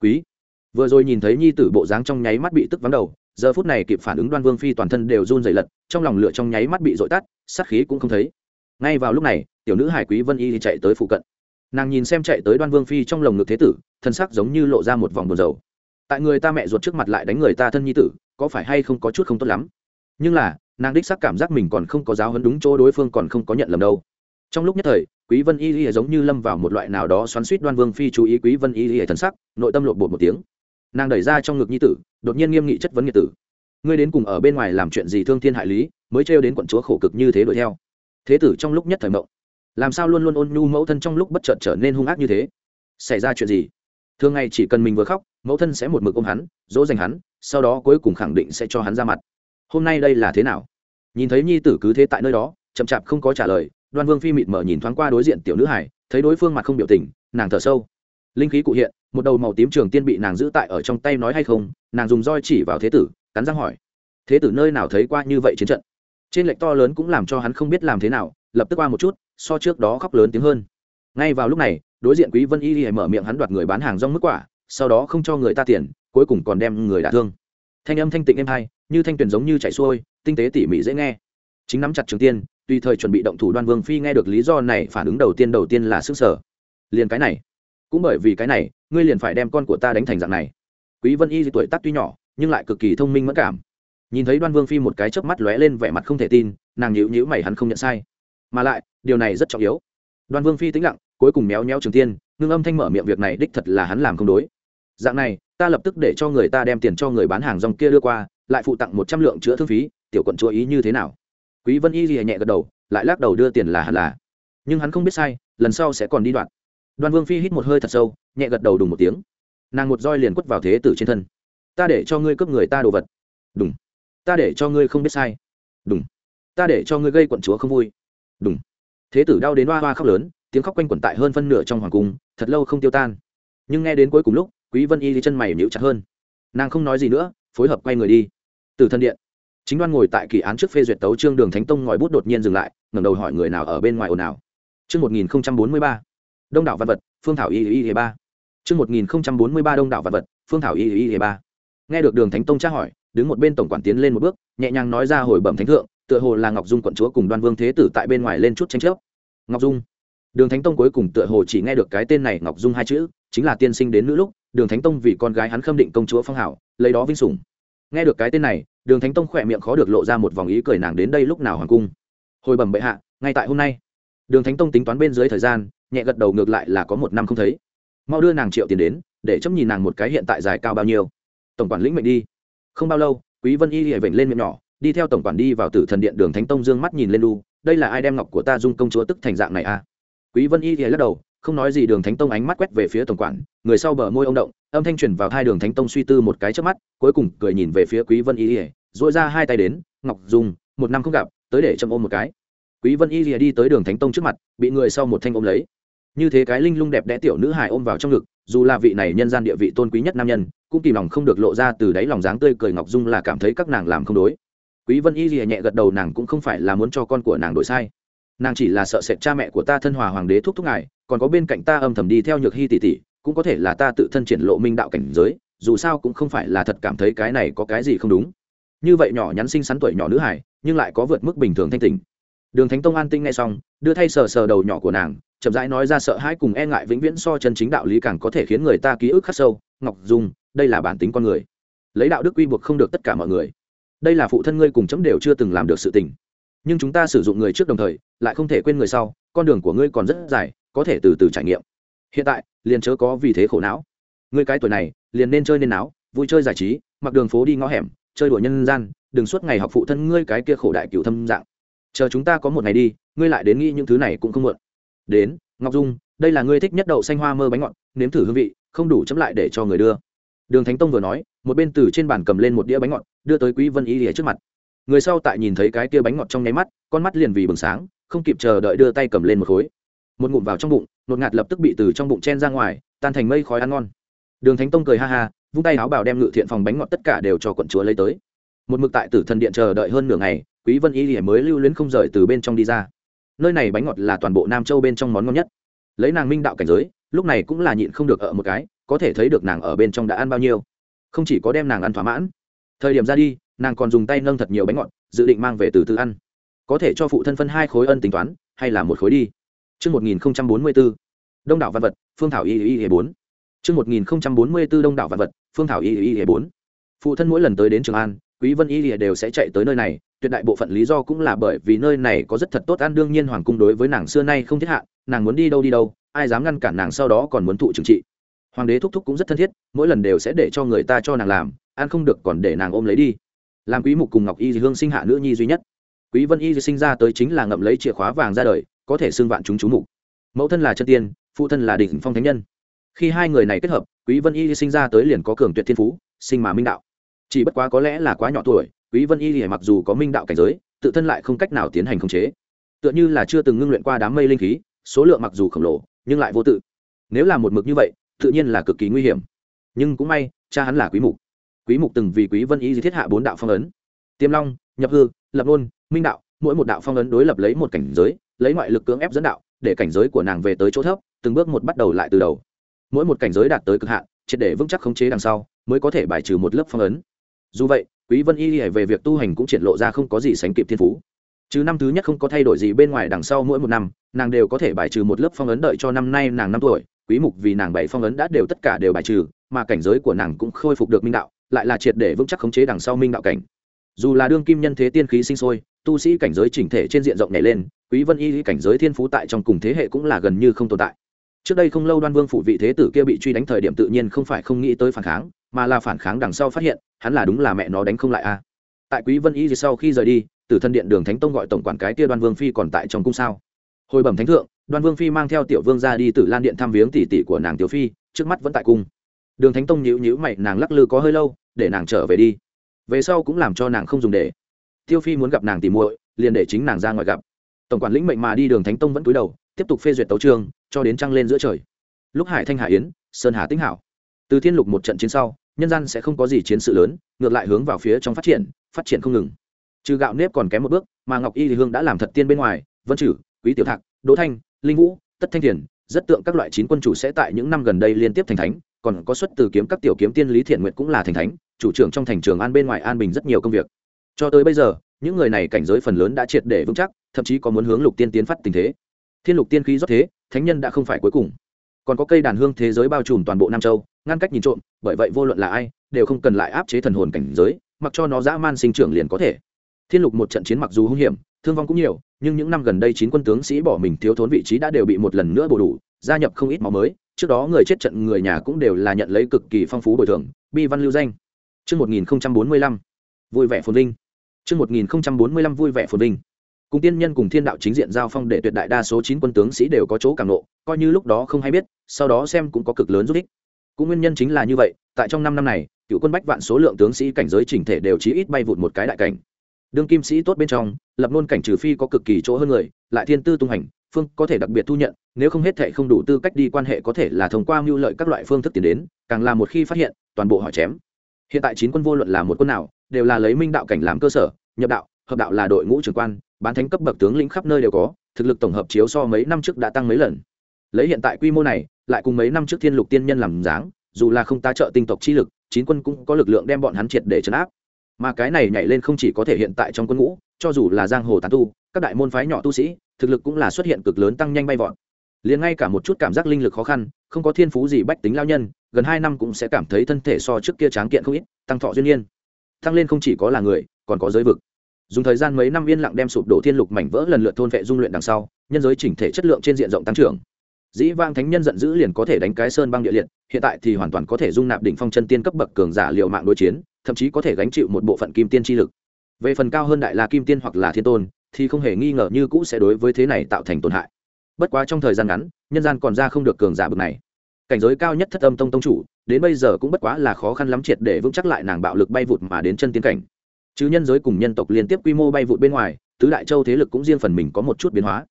Quý. Vừa rồi nhìn thấy nhi tử bộ dáng trong nháy mắt bị tức vắng đầu giờ phút này kịp phản ứng đoan vương phi toàn thân đều run dày lật, trong lòng lửa trong nháy mắt bị dội tắt, sát khí cũng không thấy. Ngay vào lúc này, tiểu nữ hải quý vân y chạy tới phụ cận. Nàng nhìn xem chạy tới đoan vương phi trong lồng ngực thế tử, thân sắc giống như lộ ra một vòng buồn dầu tại người ta mẹ ruột trước mặt lại đánh người ta thân nhi tử, có phải hay không có chút không tốt lắm? Nhưng là, nàng đích sắc cảm giác mình còn không có giáo hấn đúng chỗ đối phương còn không có nhận lầm đâu. Trong lúc nhất thời, quý vân y y giống như lâm vào một loại nào đó xoắn suýt đoan vương phi chú ý quý vân y y thần sắc, nội tâm lột bột một tiếng. Nàng đẩy ra trong ngực nhi tử đột nhiên nghiêm nghị chất vấn nghiệt tử. Ngươi đến cùng ở bên ngoài làm chuyện gì thương thiên hại lý, mới trêu đến quận chúa khổ cực như thế đuổi theo? Thế tử trong lúc nhất thời mộng. Làm sao luôn luôn ôn nhu mẫu thân trong lúc bất chợt trở nên hung ác như thế? Xảy ra chuyện gì? Thường ngày chỉ cần mình vừa khóc, mẫu thân sẽ một mực ôm hắn, dỗ dành hắn, sau đó cuối cùng khẳng định sẽ cho hắn ra mặt. Hôm nay đây là thế nào? Nhìn thấy nhi tử cứ thế tại nơi đó, chậm chạp không có trả lời, đoan vương phi mịt mở nhìn thoáng qua đối diện tiểu nữ hải thấy đối phương mặt không biểu tình, nàng thở sâu linh khí cụ hiện, một đầu màu tím trường tiên bị nàng giữ tại ở trong tay nói hay không, nàng dùng roi chỉ vào thế tử, cắn răng hỏi. Thế tử nơi nào thấy qua như vậy chiến trận? Trên lệch to lớn cũng làm cho hắn không biết làm thế nào, lập tức qua một chút, so trước đó khóc lớn tiếng hơn. Ngay vào lúc này, đối diện quý vân y y mở miệng hắn đoạt người bán hàng rong mức quả, sau đó không cho người ta tiền, cuối cùng còn đem người đả thương. Thanh âm thanh tịnh êm hai, như thanh tuyển giống như chảy xuôi, tinh tế tỉ mỉ dễ nghe. Chính nắm chặt trường tiên, tùy thời chuẩn bị động thủ đoan vương phi nghe được lý do này, phản ứng đầu tiên đầu tiên là sức sở liền cái này cũng bởi vì cái này, ngươi liền phải đem con của ta đánh thành dạng này. Quý vân y tuổi tác tuy nhỏ, nhưng lại cực kỳ thông minh mẫn cảm. Nhìn thấy đoan vương phi một cái chớp mắt lóe lên vẻ mặt không thể tin, nàng nhíu nhíu mày hắn không nhận sai. Mà lại, điều này rất trọng yếu. Đoan vương phi tĩnh lặng, cuối cùng méo méo trường tiên, ngưng âm thanh mở miệng việc này đích thật là hắn làm không đối. Dạng này, ta lập tức để cho người ta đem tiền cho người bán hàng rong kia đưa qua, lại phụ tặng một trăm lượng chữa thương phí, tiểu quận chúa ý như thế nào? Quý vân y gì nhẹ gật đầu, lại lắc đầu đưa tiền là hẳn là. Nhưng hắn không biết sai, lần sau sẽ còn đi đoạn đoan vương phi hít một hơi thật sâu, nhẹ gật đầu đùng một tiếng. Nàng một roi liền quất vào thế tử trên thân. Ta để cho ngươi cướp người ta đồ vật. Đúng ta để cho ngươi không biết sai. Đúng ta để cho ngươi gây quận chúa không vui. Đúng thế tử đau đến hoa hoa khóc lớn, tiếng khóc quanh quẩn tại hơn phân nửa trong hoàng cung, thật lâu không tiêu tan. Nhưng nghe đến cuối cùng lúc, quý vân y đi chân mày nhíu chặt hơn. Nàng không nói gì nữa, phối hợp quay người đi. Từ thân điện, chính đoan ngồi tại kỳ án trước phê duyệt tấu trương đường thánh tông ngòi bút đột nhiên dừng lại, ngẩng đầu hỏi người nào ở bên ngoài ồn ào. Chương 1043 đông đảo văn vật, phương thảo y y y ba. Chương 1043 đông đảo văn vật, phương thảo y y y ba. Nghe được đường thánh tông tra hỏi, đứng một bên tổng quản tiến lên một bước, nhẹ nhàng nói ra hồi bẩm thánh thượng, tựa hồ là ngọc dung quận chúa cùng đoan vương thế tử tại bên ngoài lên chút tranh chấp. Ngọc dung. Đường thánh tông cuối cùng tựa hồ chỉ nghe được cái tên này ngọc dung hai chữ, chính là tiên sinh đến nữ lúc, đường thánh tông vì con gái hắn khâm định công chúa phong hảo, lấy đó vinh sủng. Nghe được cái tên này, đường thánh tông khỏe miệng khó được lộ ra một vòng ý cười nàng đến đây lúc nào hoàng cung. Hồi bẩm bệ hạ, ngay tại hôm nay. Đường thánh tông tính toán bên dưới thời gian nhẹ gật đầu ngược lại là có một năm không thấy. Mau đưa nàng triệu tiền đến, để chấm nhìn nàng một cái hiện tại dài cao bao nhiêu. Tổng quản lĩnh mệnh đi. Không bao lâu, quý vân y hệ vểnh lên miệng nhỏ, đi theo tổng quản đi vào tử thần điện đường thánh tông dương mắt nhìn lên lu đây là ai đem ngọc của ta dung công chúa tức thành dạng này à? Quý vân y hề lắc đầu, không nói gì đường thánh tông ánh mắt quét về phía tổng quản. Người sau bờ môi ông động, âm thanh truyền vào hai đường thánh tông suy tư một cái trước mắt, cuối cùng cười nhìn về phía quý vân y hề dội ra hai tay đến, ngọc dung, một năm không gặp, tới để châm ôm một cái. Quý vân y hề đi tới đường thánh tông trước mặt, bị người sau một thanh ôm lấy như thế cái linh lung đẹp đẽ tiểu nữ hài ôm vào trong ngực, dù là vị này nhân gian địa vị tôn quý nhất nam nhân, cũng kìm lòng không được lộ ra từ đáy lòng dáng tươi cười ngọc dung là cảm thấy các nàng làm không đối. Quý vân y lìa nhẹ gật đầu nàng cũng không phải là muốn cho con của nàng đổi sai. Nàng chỉ là sợ sệt cha mẹ của ta thân hòa hoàng đế thúc thúc ngài, còn có bên cạnh ta âm thầm đi theo nhược hy tỷ tỷ, cũng có thể là ta tự thân triển lộ minh đạo cảnh giới, dù sao cũng không phải là thật cảm thấy cái này có cái gì không đúng. Như vậy nhỏ nhắn xinh xắn tuổi nhỏ nữ hải nhưng lại có vượt mức bình thường thanh tình. Đường thánh tông an tinh nghe xong, đưa thay sờ sờ đầu nhỏ của nàng chậm rãi nói ra sợ hãi cùng e ngại vĩnh viễn so chân chính đạo lý càng có thể khiến người ta ký ức khắc sâu. Ngọc dung, đây là bản tính con người. Lấy đạo đức quy buộc không được tất cả mọi người. Đây là phụ thân ngươi cùng chấm đều chưa từng làm được sự tình. Nhưng chúng ta sử dụng người trước đồng thời, lại không thể quên người sau, con đường của ngươi còn rất dài, có thể từ từ trải nghiệm. Hiện tại, liền chớ có vì thế khổ não. Ngươi cái tuổi này, liền nên chơi nên não vui chơi giải trí, mặc đường phố đi ngõ hẻm, chơi đùa nhân gian, đừng suốt ngày học phụ thân ngươi cái kia khổ đại cựu thâm dạng. Chờ chúng ta có một ngày đi, ngươi lại đến nghĩ những thứ này cũng không muộn đến, ngọc dung, đây là ngươi thích nhất đậu xanh hoa mơ bánh ngọt, nếm thử hương vị, không đủ chấm lại để cho người đưa. Đường thánh tông vừa nói, một bên từ trên bàn cầm lên một đĩa bánh ngọt, đưa tới quý vân y lìa trước mặt. Người sau tại nhìn thấy cái kia bánh ngọt trong nháy mắt, con mắt liền vì bừng sáng, không kịp chờ đợi đưa tay cầm lên một khối. Một ngụm vào trong bụng, nột ngạt lập tức bị từ trong bụng chen ra ngoài, tan thành mây khói ăn ngon. Đường thánh tông cười ha ha, vung tay áo bảo đem ngự thiện phòng bánh ngọt tất cả đều cho quận chúa lấy tới. Một mực tại tử thần điện chờ đợi hơn nửa ngày, quý vân y lìa mới lưu luyến không rời từ bên trong đi ra nơi này bánh ngọt là toàn bộ nam châu bên trong món ngon nhất. Lấy nàng minh đạo cảnh giới lúc này cũng là nhịn không được ở một cái có thể thấy được nàng ở bên trong đã ăn bao nhiêu. Không chỉ có đem nàng ăn thỏa mãn. Thời điểm ra đi nàng còn dùng tay nâng thật nhiều bánh ngọt dự định mang về từ từ ăn. Có thể cho phụ thân phân hai khối ân tính toán hay là một khối đi. Trước 1044, Đông đảo văn vật, Phương Thảo Y Y Y 4. Trước 1044 Đông đảo văn vật, Phương Thảo Y Y Y 4. Phụ thân mỗi lần tới đến Trường An, Quý Vân Y lìa đều sẽ chạy tới nơi này, tuyệt đại bộ phận lý do cũng là bởi vì nơi này có rất thật tốt ăn đương nhiên hoàng cung đối với nàng xưa nay không thiết hạ, nàng muốn đi đâu đi đâu, ai dám ngăn cản nàng sau đó còn muốn thụ trừng trị. Hoàng đế thúc thúc cũng rất thân thiết, mỗi lần đều sẽ để cho người ta cho nàng làm, ăn không được còn để nàng ôm lấy đi. Làm quý mục cùng Ngọc Y Hương sinh hạ nữ nhi duy nhất quý vân y sinh ra tới chính là ngậm lấy chìa khóa vàng ra đời có thể xưng vạn chúng chú mục mẫu thân là chân tiên phụ thân là đỉnh phong thánh nhân khi hai người này kết hợp quý vân y sinh ra tới liền có cường tuyệt thiên phú sinh mà minh đạo chỉ bất quá có lẽ là quá nhỏ tuổi, quý vân y mặc dù có minh đạo cảnh giới, tự thân lại không cách nào tiến hành khống chế. Tựa như là chưa từng ngưng luyện qua đám mây linh khí, số lượng mặc dù khổng lồ, nhưng lại vô tự. Nếu là một mực như vậy, tự nhiên là cực kỳ nguy hiểm. Nhưng cũng may, cha hắn là quý mục. Quý mục từng vì quý vân y thiết hạ bốn đạo phong ấn. Tiêm long, nhập hư, lập nôn, minh đạo, mỗi một đạo phong ấn đối lập lấy một cảnh giới, lấy ngoại lực cưỡng ép dẫn đạo, để cảnh giới của nàng về tới chỗ thấp, từng bước một bắt đầu lại từ đầu. Mỗi một cảnh giới đạt tới cực hạn, triệt để vững chắc khống chế đằng sau, mới có thể bài trừ một lớp phong ấn dù vậy, quý vân y về việc tu hành cũng triển lộ ra không có gì sánh kịp thiên phú. Chứ năm thứ nhất không có thay đổi gì bên ngoài đằng sau mỗi một năm, nàng đều có thể bài trừ một lớp phong ấn đợi cho năm nay nàng năm tuổi. Quý mục vì nàng bảy phong ấn đã đều tất cả đều bài trừ, mà cảnh giới của nàng cũng khôi phục được minh đạo, lại là triệt để vững chắc khống chế đằng sau minh đạo cảnh. Dù là đương kim nhân thế tiên khí sinh sôi, tu sĩ cảnh giới chỉnh thể trên diện rộng nhảy lên, quý vân y cảnh giới thiên phú tại trong cùng thế hệ cũng là gần như không tồn tại trước đây không lâu đoan vương phụ vị thế tử kia bị truy đánh thời điểm tự nhiên không phải không nghĩ tới phản kháng, mà là phản kháng đằng sau phát hiện, hắn là đúng là mẹ nó đánh không lại a. Tại quý vân y sau khi rời đi, tử thân điện đường thánh tông gọi tổng quản cái kia đoan vương phi còn tại trong cung sao. Hồi bẩm thánh thượng, đoan vương phi mang theo tiểu vương ra đi tử lan điện thăm viếng tỷ tỷ của nàng tiểu phi, trước mắt vẫn tại cung. Đường thánh tông nhíu nhíu mày, nàng lắc lư có hơi lâu, để nàng trở về đi. Về sau cũng làm cho nàng không dùng để. Tiêu phi muốn gặp nàng tìm muội, liền để chính nàng ra ngoài gặp. Tổng quản lĩnh mệnh mà đi đường thánh tông vẫn cúi đầu tiếp tục phê duyệt tấu trương cho đến trăng lên giữa trời. Lúc hải thanh hà yến, sơn hà tĩnh hảo. Từ thiên lục một trận chiến sau, nhân gian sẽ không có gì chiến sự lớn, ngược lại hướng vào phía trong phát triển phát triển không ngừng. Trừ gạo nếp còn kém một bước, mà ngọc y thì hương đã làm thật tiên bên ngoài, vân chử, quý tiểu thạc, đỗ thanh, linh vũ, tất thanh thiền, rất tượng các loại chín quân chủ sẽ tại những năm gần đây liên tiếp thành thánh, còn có xuất từ kiếm các tiểu kiếm tiên lý thiện nguyện cũng là thành thánh, chủ trưởng trong thành trường an bên ngoài an bình rất nhiều công việc. Cho tới bây giờ, những người này cảnh giới phần lớn đã triệt để vững chắc, thậm chí có muốn hướng lục tiên tiến phát tình thế thiên lục tiên khí rót thế thánh nhân đã không phải cuối cùng còn có cây đàn hương thế giới bao trùm toàn bộ nam châu ngăn cách nhìn trộm bởi vậy vô luận là ai đều không cần lại áp chế thần hồn cảnh giới mặc cho nó dã man sinh trưởng liền có thể thiên lục một trận chiến mặc dù hung hiểm thương vong cũng nhiều nhưng những năm gần đây chín quân tướng sĩ bỏ mình thiếu thốn vị trí đã đều bị một lần nữa bổ đủ gia nhập không ít máu mới trước đó người chết trận người nhà cũng đều là nhận lấy cực kỳ phong phú bồi thường bi văn lưu danh Trước 1045, vui vẻ phồn vinh. Trước 1045 vui vẻ phồn vinh. Cùng tiên nhân cùng thiên đạo chính diện giao phong để tuyệt đại đa số chín quân tướng sĩ đều có chỗ cảm nộ, coi như lúc đó không hay biết, sau đó xem cũng có cực lớn giúp ích. Cũng nguyên nhân chính là như vậy, tại trong năm năm này, cựu quân bách vạn số lượng tướng sĩ cảnh giới chỉnh thể đều chí ít bay vụt một cái đại cảnh. Đương kim sĩ tốt bên trong, lập luôn cảnh trừ phi có cực kỳ chỗ hơn người, lại thiên tư tung hành, phương có thể đặc biệt thu nhận, nếu không hết thệ không đủ tư cách đi quan hệ có thể là thông qua mưu lợi các loại phương thức tiến đến, càng là một khi phát hiện, toàn bộ hỏi chém. Hiện tại chín quân vô luận là một quân nào, đều là lấy minh đạo cảnh làm cơ sở, nhập đạo, hợp đạo là đội ngũ trưởng quan, bán thánh cấp bậc tướng lĩnh khắp nơi đều có, thực lực tổng hợp chiếu so mấy năm trước đã tăng mấy lần. Lấy hiện tại quy mô này, lại cùng mấy năm trước Thiên Lục Tiên Nhân làm dáng, dù là không ta trợ tinh tộc chi lực, chín quân cũng có lực lượng đem bọn hắn triệt để trấn áp. Mà cái này nhảy lên không chỉ có thể hiện tại trong quân ngũ, cho dù là giang hồ tán tu, các đại môn phái nhỏ tu sĩ, thực lực cũng là xuất hiện cực lớn tăng nhanh bay vọt. Liền ngay cả một chút cảm giác linh lực khó khăn, không có thiên phú gì bách tính lao nhân, gần hai năm cũng sẽ cảm thấy thân thể so trước kia tráng kiện không ít, tăng thọ duyên nhiên. Tăng lên không chỉ có là người, còn có giới vực dùng thời gian mấy năm yên lặng đem sụp đổ thiên lục mảnh vỡ lần lượt thôn vệ dung luyện đằng sau, nhân giới chỉnh thể chất lượng trên diện rộng tăng trưởng. Dĩ vang thánh nhân giận dữ liền có thể đánh cái sơn băng địa liệt, hiện tại thì hoàn toàn có thể dung nạp đỉnh phong chân tiên cấp bậc cường giả liệu mạng đối chiến, thậm chí có thể gánh chịu một bộ phận kim tiên chi lực. Về phần cao hơn đại la kim tiên hoặc là thiên tôn, thì không hề nghi ngờ như cũ sẽ đối với thế này tạo thành tổn hại. Bất quá trong thời gian ngắn, nhân gian còn ra không được cường giả bậc này. Cảnh giới cao nhất thất âm tông tông chủ, đến bây giờ cũng bất quá là khó khăn lắm triệt để vững chắc lại nàng bạo lực bay vụt mà đến chân tiến cảnh chứ nhân giới cùng nhân tộc liên tiếp quy mô bay vụt bên ngoài, tứ đại châu thế lực cũng riêng phần mình có một chút biến hóa.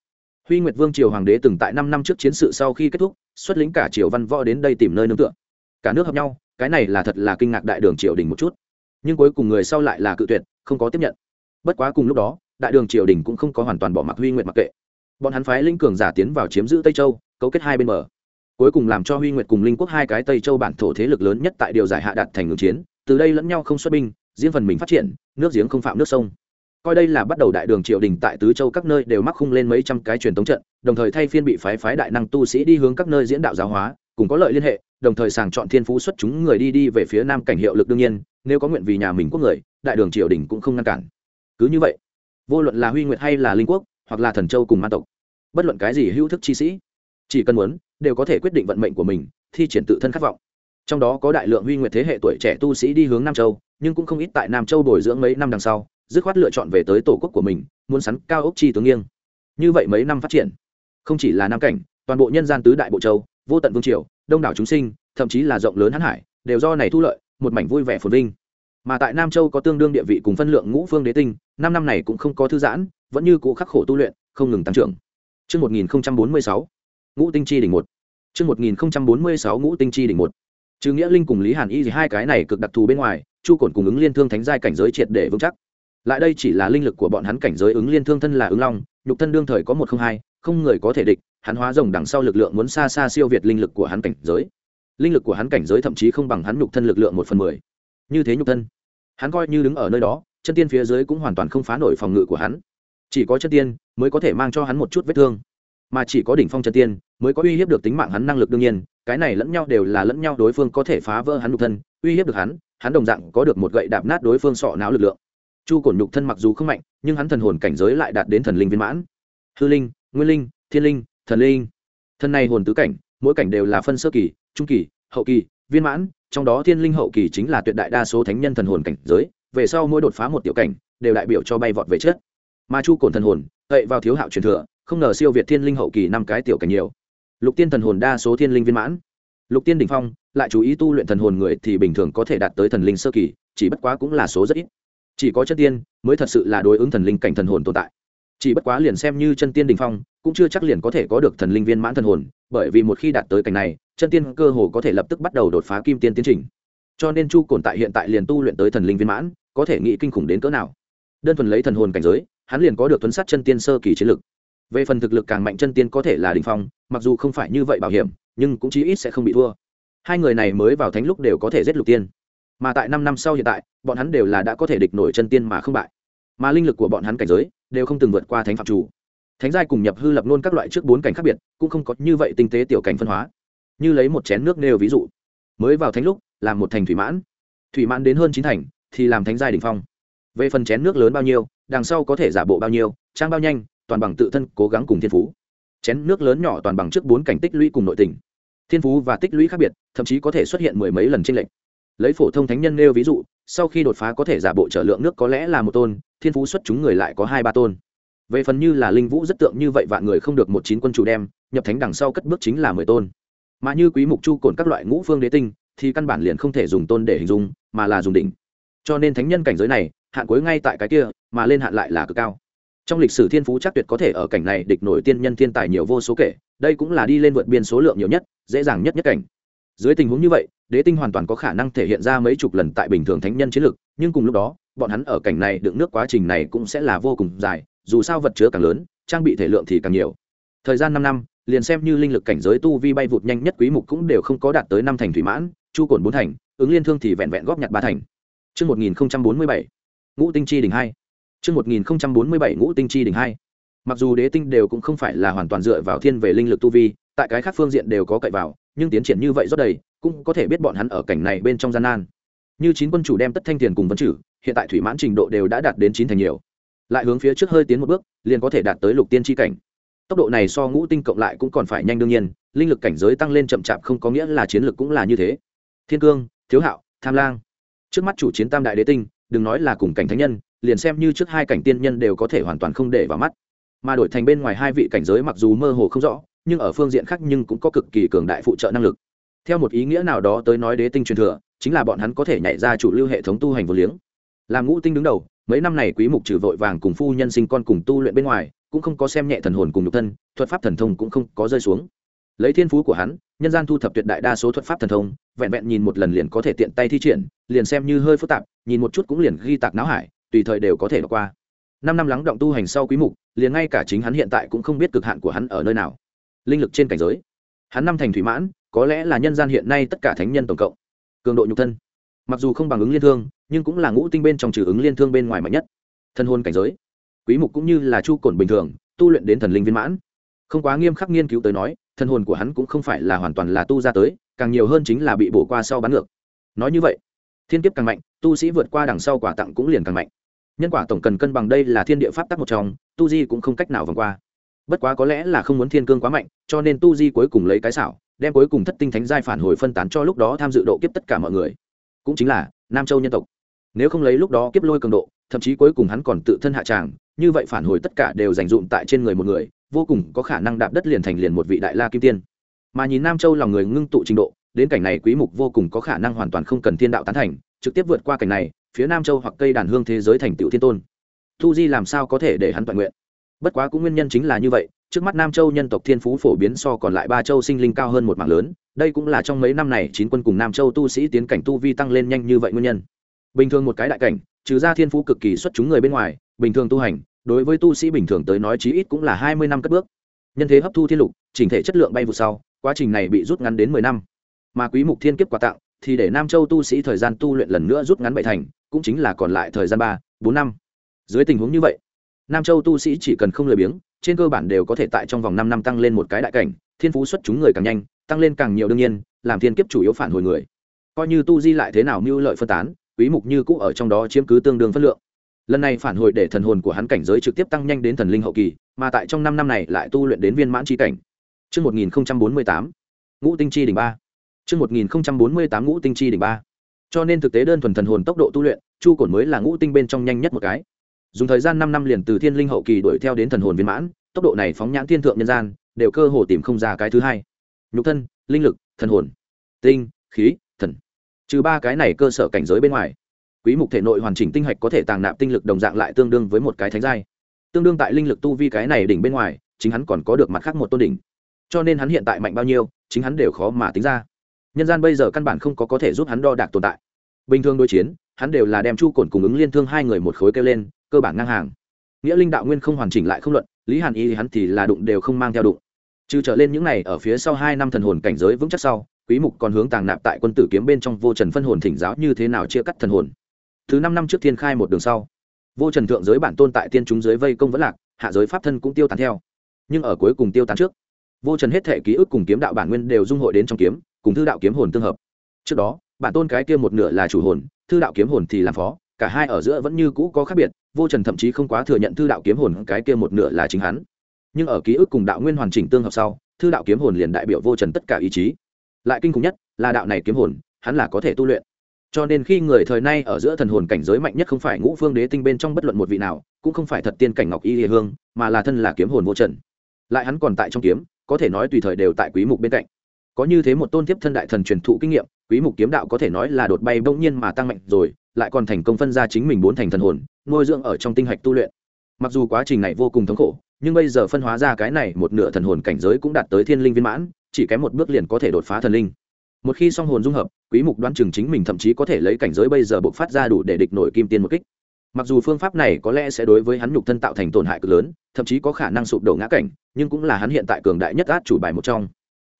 Huy nguyệt vương triều hoàng đế từng tại năm năm trước chiến sự sau khi kết thúc, xuất lĩnh cả triều văn võ đến đây tìm nơi nương tựa. Cả nước hợp nhau, cái này là thật là kinh ngạc đại đường triều đình một chút. Nhưng cuối cùng người sau lại là cự tuyệt, không có tiếp nhận. Bất quá cùng lúc đó, đại đường triều đình cũng không có hoàn toàn bỏ mặc huy nguyệt mặc kệ. Bọn hắn phái linh cường giả tiến vào chiếm giữ tây châu, cấu kết hai bên bờ. Cuối cùng làm cho huy nguyệt cùng linh quốc hai cái tây châu bản thổ thế lực lớn nhất tại điều giải hạ đạt thành ngừng chiến, từ đây lẫn nhau không xuất binh riêng phần mình phát triển, nước giếng không phạm nước sông. Coi đây là bắt đầu đại đường triều đình tại tứ châu các nơi đều mắc khung lên mấy trăm cái truyền thống trận, đồng thời thay phiên bị phái phái đại năng tu sĩ đi hướng các nơi diễn đạo giáo hóa, cùng có lợi liên hệ, đồng thời sàng chọn thiên phú xuất chúng người đi đi về phía nam cảnh hiệu lực đương nhiên, nếu có nguyện vì nhà mình quốc người, đại đường triều đình cũng không ngăn cản. Cứ như vậy, vô luận là huy nguyệt hay là linh quốc, hoặc là thần châu cùng ma tộc, bất luận cái gì hữu thức chi sĩ, chỉ cần muốn, đều có thể quyết định vận mệnh của mình, thi triển tự thân khát vọng. Trong đó có đại lượng huy nguyệt thế hệ tuổi trẻ tu sĩ đi hướng nam châu nhưng cũng không ít tại nam châu bồi dưỡng mấy năm đằng sau dứt khoát lựa chọn về tới tổ quốc của mình muốn sắn cao ốc chi tướng nghiêng như vậy mấy năm phát triển không chỉ là nam cảnh toàn bộ nhân gian tứ đại bộ châu vô tận vương triều đông đảo chúng sinh thậm chí là rộng lớn hãn hải đều do này thu lợi một mảnh vui vẻ phồn vinh mà tại nam châu có tương đương địa vị cùng phân lượng ngũ phương đế tinh năm năm này cũng không có thư giãn vẫn như cũ khắc khổ tu luyện không ngừng tăng trưởng Trước 1046, ngũ tinh chi đỉnh một. Trước 1046 ngũ tinh chi đỉnh một. Trừ Nghĩa Linh cùng Lý Hàn Y hai cái này cực đặc thù bên ngoài, Chu Cổn cùng ứng liên thương thánh giai cảnh giới triệt để vững chắc. Lại đây chỉ là linh lực của bọn hắn cảnh giới ứng liên thương thân là ứng long, nhục thân đương thời có một không hai, không người có thể địch, hắn hóa rồng đằng sau lực lượng muốn xa xa siêu việt linh lực của hắn cảnh giới. Linh lực của hắn cảnh giới thậm chí không bằng hắn nhục thân lực lượng một phần mười. Như thế nhục thân, hắn coi như đứng ở nơi đó, chân tiên phía dưới cũng hoàn toàn không phá nổi phòng ngự của hắn. Chỉ có chân tiên mới có thể mang cho hắn một chút vết thương mà chỉ có đỉnh phong chân tiên mới có uy hiếp được tính mạng hắn năng lực đương nhiên cái này lẫn nhau đều là lẫn nhau đối phương có thể phá vỡ hắn nhục thân uy hiếp được hắn hắn đồng dạng có được một gậy đạp nát đối phương sọ não lực lượng. Chu cổn nhục thân mặc dù không mạnh, nhưng hắn thần hồn cảnh giới lại đạt đến thần linh viên mãn. Hư linh, nguyên linh, thiên linh, thần linh. Thân này hồn tứ cảnh, mỗi cảnh đều là phân sơ kỳ, trung kỳ, hậu kỳ, viên mãn, trong đó thiên linh hậu kỳ chính là tuyệt đại đa số thánh nhân thần hồn cảnh giới, về sau mỗi đột phá một tiểu cảnh, đều đại biểu cho bay vọt về chết mà chu cổn thần hồn cậy vào thiếu hạo truyền thừa, không ngờ siêu việt thiên linh hậu kỳ năm cái tiểu cảnh nhiều. Lục tiên thần hồn đa số thiên linh viên mãn lục tiên đ ỉ n h phong, lại chú ý tu luyện thần hồn người thì bình thường có thể đạt tới thần linh sơ kỳ, chỉ bất quá cũng là số rất ít. Chỉ có chân tiên mới thật sự là đối ứng thần linh cảnh thần hồn tồn tại. Chỉ bất quá liền xem như chân tiên đình phong, cũng chưa chắc liền có thể có được thần linh viên mãn thần hồn, bởi vì một khi đạt tới cảnh này, chân tiên cơ hồ có thể lập tức bắt đầu đột phá kim tiên tiến trình. Cho nên chu cồn tại hiện tại liền tu luyện tới thần linh viên mãn, có thể nghĩ kinh khủng đến cỡ nào. Đơn thuần lấy thần hồn cảnh giới, hắn liền có được tuấn sát chân tiên sơ kỳ chiến lực. Về phần thực lực càng mạnh chân tiên có thể là đình phong, mặc dù không phải như vậy bảo hiểm nhưng cũng chí ít sẽ không bị thua. Hai người này mới vào thánh lúc đều có thể giết lục tiên. Mà tại năm năm sau hiện tại, bọn hắn đều là đã có thể địch nổi chân tiên mà không bại. Mà linh lực của bọn hắn cảnh giới đều không từng vượt qua thánh phạm chủ. Thánh giai cùng nhập hư lập nôn các loại trước bốn cảnh khác biệt, cũng không có như vậy tinh tế tiểu cảnh phân hóa. Như lấy một chén nước nêu ví dụ, mới vào thánh lúc làm một thành thủy mãn. Thủy mãn đến hơn chín thành thì làm thánh giai đ ỉ n h phong. Về phần chén nước lớn bao nhiêu, đằng sau có thể giả bộ bao nhiêu, trang bao nhanh, toàn bằng tự thân cố gắng cùng thiên phú chén nước lớn nhỏ toàn bằng trước bốn cảnh tích lũy cùng nội tình. Thiên phú và tích lũy khác biệt, thậm chí có thể xuất hiện mười mấy lần trên lệnh lấy phổ thông thánh nhân nêu ví dụ, sau khi đột phá có thể giả bộ trở lượng nước có lẽ là một tôn, thiên phú xuất chúng người lại có hai ba tôn. Về phần như là linh vũ rất tượng như vậy vạn người không được một chín quân chủ đem, nhập thánh đằng sau cất bước chính là mười tôn. Mà như quý mục chu cồn các loại ngũ phương đế tinh, thì căn bản liền không thể dùng tôn để hình dung, mà là dùng đỉnh. Cho nên thánh nhân cảnh giới này, hạn cuối ngay tại cái kia, mà lên hạn lại là cực cao trong lịch sử thiên phú chắc tuyệt có thể ở cảnh này địch nổi tiên nhân thiên tài nhiều vô số kể đây cũng là đi lên vượt biên số lượng nhiều nhất dễ dàng nhất nhất cảnh. Dưới tình huống như vậy đế tinh hoàn toàn có khả năng thể hiện ra mấy chục lần tại bình thường thánh nhân chiến lực nhưng cùng lúc đó bọn hắn ở cảnh này đựng nước quá trình này cũng sẽ là vô cùng dài dù sao vật chứa càng lớn trang bị thể lượng thì càng nhiều. Thời gian năm năm liền xem như linh lực cảnh giới tu vi bay vụt nhanh nhất quý mục cũng đều không có đạt tới năm thành thủy mãn chu cồn bốn thành ứng liên thương thì vẹn vẹn góp nhặt ba thành. Trước 1047, ngũ tinh chi đỉnh hai. Trước 1047 ngũ tinh chi đỉnh hai. Mặc dù đế tinh đều cũng không phải là hoàn toàn dựa vào thiên về linh lực tu vi, tại cái khác phương diện đều có cậy vào, nhưng tiến triển như vậy rất đầy, cũng có thể biết bọn hắn ở cảnh này bên trong gian nan. Như chín quân chủ đem tất thanh tiền cùng vấn chử, hiện tại thủy mãn trình độ đều đã đạt đến chín thành nhiều. Lại hướng phía trước hơi tiến một bước, liền có thể đạt tới lục tiên chi cảnh. Tốc độ này so ngũ tinh cộng lại cũng còn phải nhanh đương nhiên, linh lực cảnh giới tăng lên chậm chạp không có nghĩa là chiến lực cũng là như thế. Thiên Cương, Thiếu Hạo, Tham Lang. Trước mắt chủ chiến tam đại đế tinh, đừng nói là cùng cảnh thánh nhân, liền xem như trước hai cảnh tiên nhân đều có thể hoàn toàn không để vào mắt. Mà đổi thành bên ngoài hai vị cảnh giới mặc dù mơ hồ không rõ, nhưng ở phương diện khác nhưng cũng có cực kỳ cường đại phụ trợ năng lực. Theo một ý nghĩa nào đó tới nói đế tinh truyền thừa, chính là bọn hắn có thể nhảy ra chủ lưu hệ thống tu hành vô liếng. Làm ngũ tinh đứng đầu, mấy năm này quý mục trừ vội vàng cùng phu nhân sinh con cùng tu luyện bên ngoài, cũng không có xem nhẹ thần hồn cùng nhục thân, thuật pháp thần thông cũng không có rơi xuống. Lấy thiên phú của hắn, nhân gian thu thập tuyệt đại đa số thuật pháp thần thông, vẹn vẹn nhìn một lần liền có thể tiện tay thi triển, liền xem như hơi phức tạp, nhìn một chút cũng liền ghi tạc não hải tùy thời đều có thể qua. Năm năm lắng động tu hành sau quý mục, liền ngay cả chính hắn hiện tại cũng không biết cực hạn của hắn ở nơi nào. Linh lực trên cảnh giới. Hắn năm thành thủy mãn, có lẽ là nhân gian hiện nay tất cả thánh nhân tổng cộng. Cường độ nhục thân. Mặc dù không bằng ứng liên thương, nhưng cũng là ngũ tinh bên trong trừ ứng liên thương bên ngoài mạnh nhất. Thân hôn cảnh giới. Quý mục cũng như là chu cổn bình thường, tu luyện đến thần linh viên mãn. Không quá nghiêm khắc nghiên cứu tới nói, thân hồn của hắn cũng không phải là hoàn toàn là tu ra tới, càng nhiều hơn chính là bị bổ qua sau bán ngược. Nói như vậy, thiên kiếp càng mạnh, tu sĩ vượt qua đằng sau quả tặng cũng liền càng mạnh nhân quả tổng cần cân bằng đây là thiên địa pháp tắc một trong, tu di cũng không cách nào vòng qua. Bất quá có lẽ là không muốn thiên cương quá mạnh, cho nên tu di cuối cùng lấy cái xảo, đem cuối cùng thất tinh thánh giai phản hồi phân tán cho lúc đó tham dự độ kiếp tất cả mọi người. Cũng chính là, nam châu nhân tộc. Nếu không lấy lúc đó kiếp lôi cường độ, thậm chí cuối cùng hắn còn tự thân hạ tràng, như vậy phản hồi tất cả đều dành dụm tại trên người một người, vô cùng có khả năng đạp đất liền thành liền một vị đại la kim tiên. Mà nhìn nam châu lòng người ngưng tụ trình độ, đến cảnh này quý mục vô cùng có khả năng hoàn toàn không cần thiên đạo tán thành, trực tiếp vượt qua cảnh này phía nam châu hoặc cây đàn hương thế giới thành tựu thiên tôn. Tu di làm sao có thể để hắn toàn nguyện? Bất quá cũng nguyên nhân chính là như vậy, trước mắt nam châu nhân tộc thiên phú phổ biến so còn lại ba châu sinh linh cao hơn một mạng lớn, đây cũng là trong mấy năm này chín quân cùng nam châu tu sĩ tiến cảnh tu vi tăng lên nhanh như vậy nguyên nhân. Bình thường một cái đại cảnh, trừ ra thiên phú cực kỳ xuất chúng người bên ngoài, bình thường tu hành, đối với tu sĩ bình thường tới nói chí ít cũng là hai mươi năm cất bước. Nhân thế hấp thu thiên lục, chỉnh thể chất lượng bay vụ sau, quá trình này bị rút ngắn đến mười năm. Mà quý mục thiên kiếp quà tặng, thì để nam châu tu sĩ thời gian tu luyện lần nữa rút ngắn bảy thành cũng chính là còn lại thời gian ba bốn năm dưới tình huống như vậy nam châu tu sĩ chỉ cần không lười biếng trên cơ bản đều có thể tại trong vòng năm năm tăng lên một cái đại cảnh thiên phú xuất chúng người càng nhanh tăng lên càng nhiều đương nhiên làm thiên kiếp chủ yếu phản hồi người coi như tu di lại thế nào mưu lợi phân tán quý mục như cũ ở trong đó chiếm cứ tương đương phân lượng lần này phản hồi để thần hồn của hắn cảnh giới trực tiếp tăng nhanh đến thần linh hậu kỳ mà tại trong năm năm này lại tu luyện đến viên mãn chi cảnh Trước 1048, ngũ tinh chi đỉnh ba. Trước 1048 ngũ tinh chi đỉnh ba. Cho nên thực tế đơn thuần thần hồn tốc độ tu luyện, chu cổn mới là ngũ tinh bên trong nhanh nhất một cái. Dùng thời gian năm năm liền từ thiên linh hậu kỳ đuổi theo đến thần hồn viên mãn, tốc độ này phóng nhãn thiên thượng nhân gian, đều cơ hồ tìm không ra cái thứ hai. Nhục thân, linh lực, thần hồn, tinh, khí, thần. Trừ ba cái này cơ sở cảnh giới bên ngoài, quý mục thể nội hoàn chỉnh tinh hạch có thể tàng nạp tinh lực đồng dạng lại tương đương với một cái thánh giai tương đương tại linh lực tu vi cái này đỉnh bên ngoài chính hắn còn có được mặt khác một tôn đỉnh cho nên hắn hiện tại mạnh bao nhiêu chính hắn đều khó mà tính ra nhân gian bây giờ căn bản không có có thể giúp hắn đo đạc tồn tại. Bình thường đối chiến, hắn đều là đem chu cồn cùng ứng liên thương hai người một khối kêu lên, cơ bản ngang hàng. Nghĩa linh đạo nguyên không hoàn chỉnh lại không luận, lý hàn y thì hắn thì là đụng đều không mang theo đụng. Trừ trở lên những này ở phía sau hai năm thần hồn cảnh giới vững chắc sau, quý mục còn hướng tàng nạp tại quân tử kiếm bên trong vô trần phân hồn thỉnh giáo như thế nào chia cắt thần hồn. Thứ năm năm trước thiên khai một đường sau, vô trần thượng giới bản tôn tại tiên chúng giới vây công vẫn lạc, hạ giới pháp thân cũng tiêu tán theo. Nhưng ở cuối cùng tiêu tán trước, vô trần hết thể ký ức cùng kiếm đạo bản nguyên đều dung hội đến trong kiếm cùng thư đạo kiếm hồn tương hợp. Trước đó, bản tôn cái kia một nửa là chủ hồn, thư đạo kiếm hồn thì làm phó, cả hai ở giữa vẫn như cũ có khác biệt, vô trần thậm chí không quá thừa nhận thư đạo kiếm hồn cái kia một nửa là chính hắn. Nhưng ở ký ức cùng đạo nguyên hoàn chỉnh tương hợp sau, thư đạo kiếm hồn liền đại biểu vô trần tất cả ý chí. Lại kinh khủng nhất là đạo này kiếm hồn, hắn là có thể tu luyện. Cho nên khi người thời nay ở giữa thần hồn cảnh giới mạnh nhất không phải ngũ phương đế tinh bên trong bất luận một vị nào, cũng không phải thật tiên cảnh ngọc y địa hương, mà là thân là kiếm hồn vô trần. Lại hắn còn tại trong kiếm, có thể nói tùy thời đều tại quý mục bên cạnh có như thế một tôn tiếp thân đại thần truyền thụ kinh nghiệm, quý mục kiếm đạo có thể nói là đột bay bỗng nhiên mà tăng mạnh rồi, lại còn thành công phân ra chính mình bốn thành thần hồn, nuôi dưỡng ở trong tinh hạch tu luyện. Mặc dù quá trình này vô cùng thống khổ, nhưng bây giờ phân hóa ra cái này một nửa thần hồn cảnh giới cũng đạt tới thiên linh viên mãn, chỉ kém một bước liền có thể đột phá thần linh. Một khi song hồn dung hợp, quý mục đoán chừng chính mình thậm chí có thể lấy cảnh giới bây giờ bộc phát ra đủ để địch nổi kim tiên một kích. Mặc dù phương pháp này có lẽ sẽ đối với hắn nhục thân tạo thành tổn hại cực lớn, thậm chí có khả năng sụp đổ ngã cảnh, nhưng cũng là hắn hiện tại cường đại nhất át chủ bài một trong.